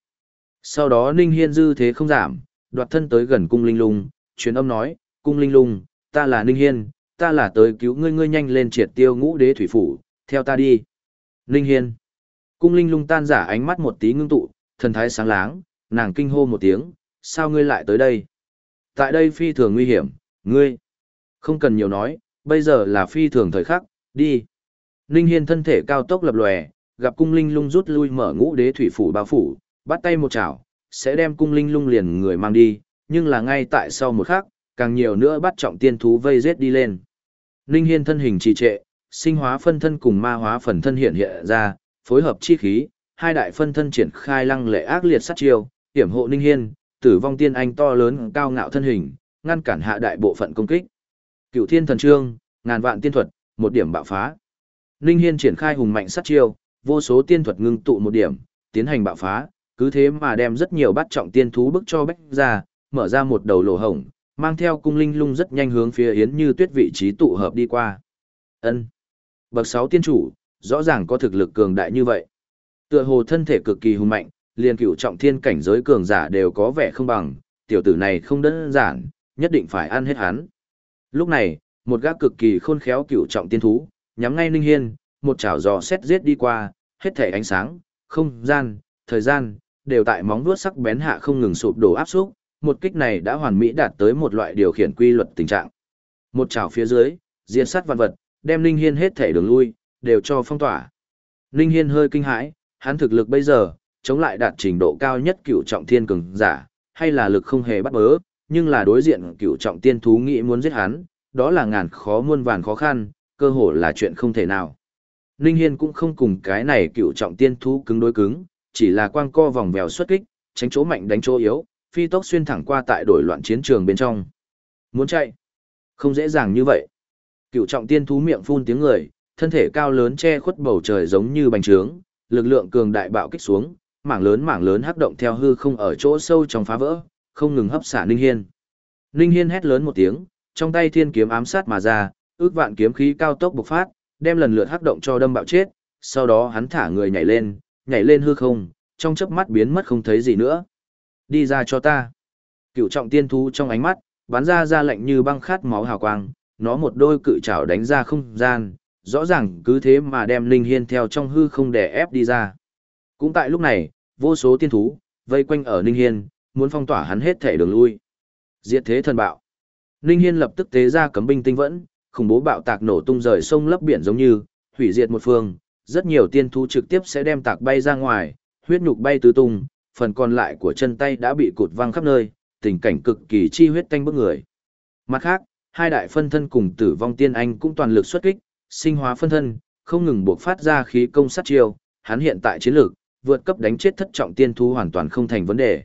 Sau đó Ninh Hiên dư thế không giảm, đoạt thân tới gần cung linh lung, truyền âm nói, cung linh lung, ta là Ninh Hiên, ta là tới cứu ngươi ngươi nhanh lên triệt tiêu ngũ đế thủy phủ, theo ta đi. Ninh Hiên. Cung linh lung tan giả ánh mắt một tí ngưng tụ, thần thái sáng láng, nàng kinh hô một tiếng, sao ngươi lại tới đây? Tại đây phi thường nguy hiểm, ngươi. Không cần nhiều nói, bây giờ là phi thường thời khắc, đi. Ninh Hiên thân thể cao tốc lập lòe, gặp cung linh lung rút lui mở ngũ đế thủy phủ bao phủ, bắt tay một chảo, sẽ đem cung linh lung liền người mang đi, nhưng là ngay tại sau một khắc, càng nhiều nữa bắt trọng tiên thú vây giết đi lên. Ninh Hiên thân hình trì trệ, sinh hóa phân thân cùng ma hóa phần thân hiện hiện ra, phối hợp chi khí, hai đại phân thân triển khai lăng lệ ác liệt sát chiêu, hiểm hộ Ninh Hiên, tử vong tiên anh to lớn cao ngạo thân hình, ngăn cản hạ đại bộ phận công kích. Cựu Thiên thần trương, ngàn vạn tiên thuật, một điểm bạo phá. Ninh Hiên triển khai hùng mạnh sát chiêu, vô số tiên thuật ngưng tụ một điểm, tiến hành bạo phá, cứ thế mà đem rất nhiều bắt trọng tiên thú bức cho bách ra, mở ra một đầu lỗ hổng, mang theo cung linh lung rất nhanh hướng phía Yến Như Tuyết vị trí tụ hợp đi qua. Ân, Bậc 6 tiên chủ, rõ ràng có thực lực cường đại như vậy. Tựa hồ thân thể cực kỳ hùng mạnh, liền cửu trọng thiên cảnh giới cường giả đều có vẻ không bằng, tiểu tử này không đơn giản, nhất định phải ăn hết hắn. Lúc này, một gã cực kỳ khôn khéo cửu trọng tiên thú, nhắm ngay Ninh Hiên, một chảo giò xét giết đi qua, hết thể ánh sáng, không gian, thời gian, đều tại móng vuốt sắc bén hạ không ngừng sụp đổ áp xúc, một kích này đã hoàn mỹ đạt tới một loại điều khiển quy luật tình trạng. Một chảo phía dưới, diệt sát vạn vật, đem Ninh Hiên hết thể đường lui, đều cho phong tỏa. Ninh Hiên hơi kinh hãi, hắn thực lực bây giờ, chống lại đạt trình độ cao nhất cửu trọng thiên cường giả, hay là lực không hề bắt bớ, nhưng là đối diện cửu trọng tiên thú nghĩ muốn giết hắn, đó là ngàn khó muôn vàn khó khăn, cơ hồ là chuyện không thể nào. Ninh Hiên cũng không cùng cái này cựu trọng tiên thú cứng đối cứng, chỉ là quang co vòng vèo xuất kích, tránh chỗ mạnh đánh chỗ yếu, phi tốc xuyên thẳng qua tại đổi loạn chiến trường bên trong. Muốn chạy? Không dễ dàng như vậy. Cựu trọng tiên thú miệng phun tiếng người, thân thể cao lớn che khuất bầu trời giống như bánh trướng, lực lượng cường đại bạo kích xuống, mảng lớn mảng lớn hắc động theo hư không ở chỗ sâu trong phá vỡ, không ngừng hấp xả Ninh Hiên. Ninh Hiên hét lớn một tiếng, trong tay thiên kiếm ám sát mà ra, ước vạn kiếm khí cao tốc bộc phát, đem lần lượt hắc động cho đâm bạo chết, sau đó hắn thả người nhảy lên, nhảy lên hư không, trong chớp mắt biến mất không thấy gì nữa. Đi ra cho ta. Cựu trọng tiên thú trong ánh mắt, bắn ra ra lệnh như băng khát máu hào quang, nó một đôi cự trảo đánh ra không gian, rõ ràng cứ thế mà đem Linh Hiên theo trong hư không để ép đi ra. Cũng tại lúc này, vô số tiên thú, vây quanh ở Linh Hiên, muốn phong tỏa hắn hết thể đường lui. Diệt thế thần bạo. Linh Hiên lập tức tế ra cấm binh tinh vẫn, khủng bố bạo tạc nổ tung rời sông lấp biển giống như, hủy diệt một phương, rất nhiều tiên thú trực tiếp sẽ đem tạc bay ra ngoài, huyết nhục bay tứ tung, phần còn lại của chân tay đã bị cụt văng khắp nơi, tình cảnh cực kỳ chi huyết tanh bức người. Mặt khác, hai đại phân thân cùng tử vong tiên anh cũng toàn lực xuất kích, sinh hóa phân thân, không ngừng buộc phát ra khí công sát chiêu, hắn hiện tại chiến lược, vượt cấp đánh chết thất trọng tiên thú hoàn toàn không thành vấn đề.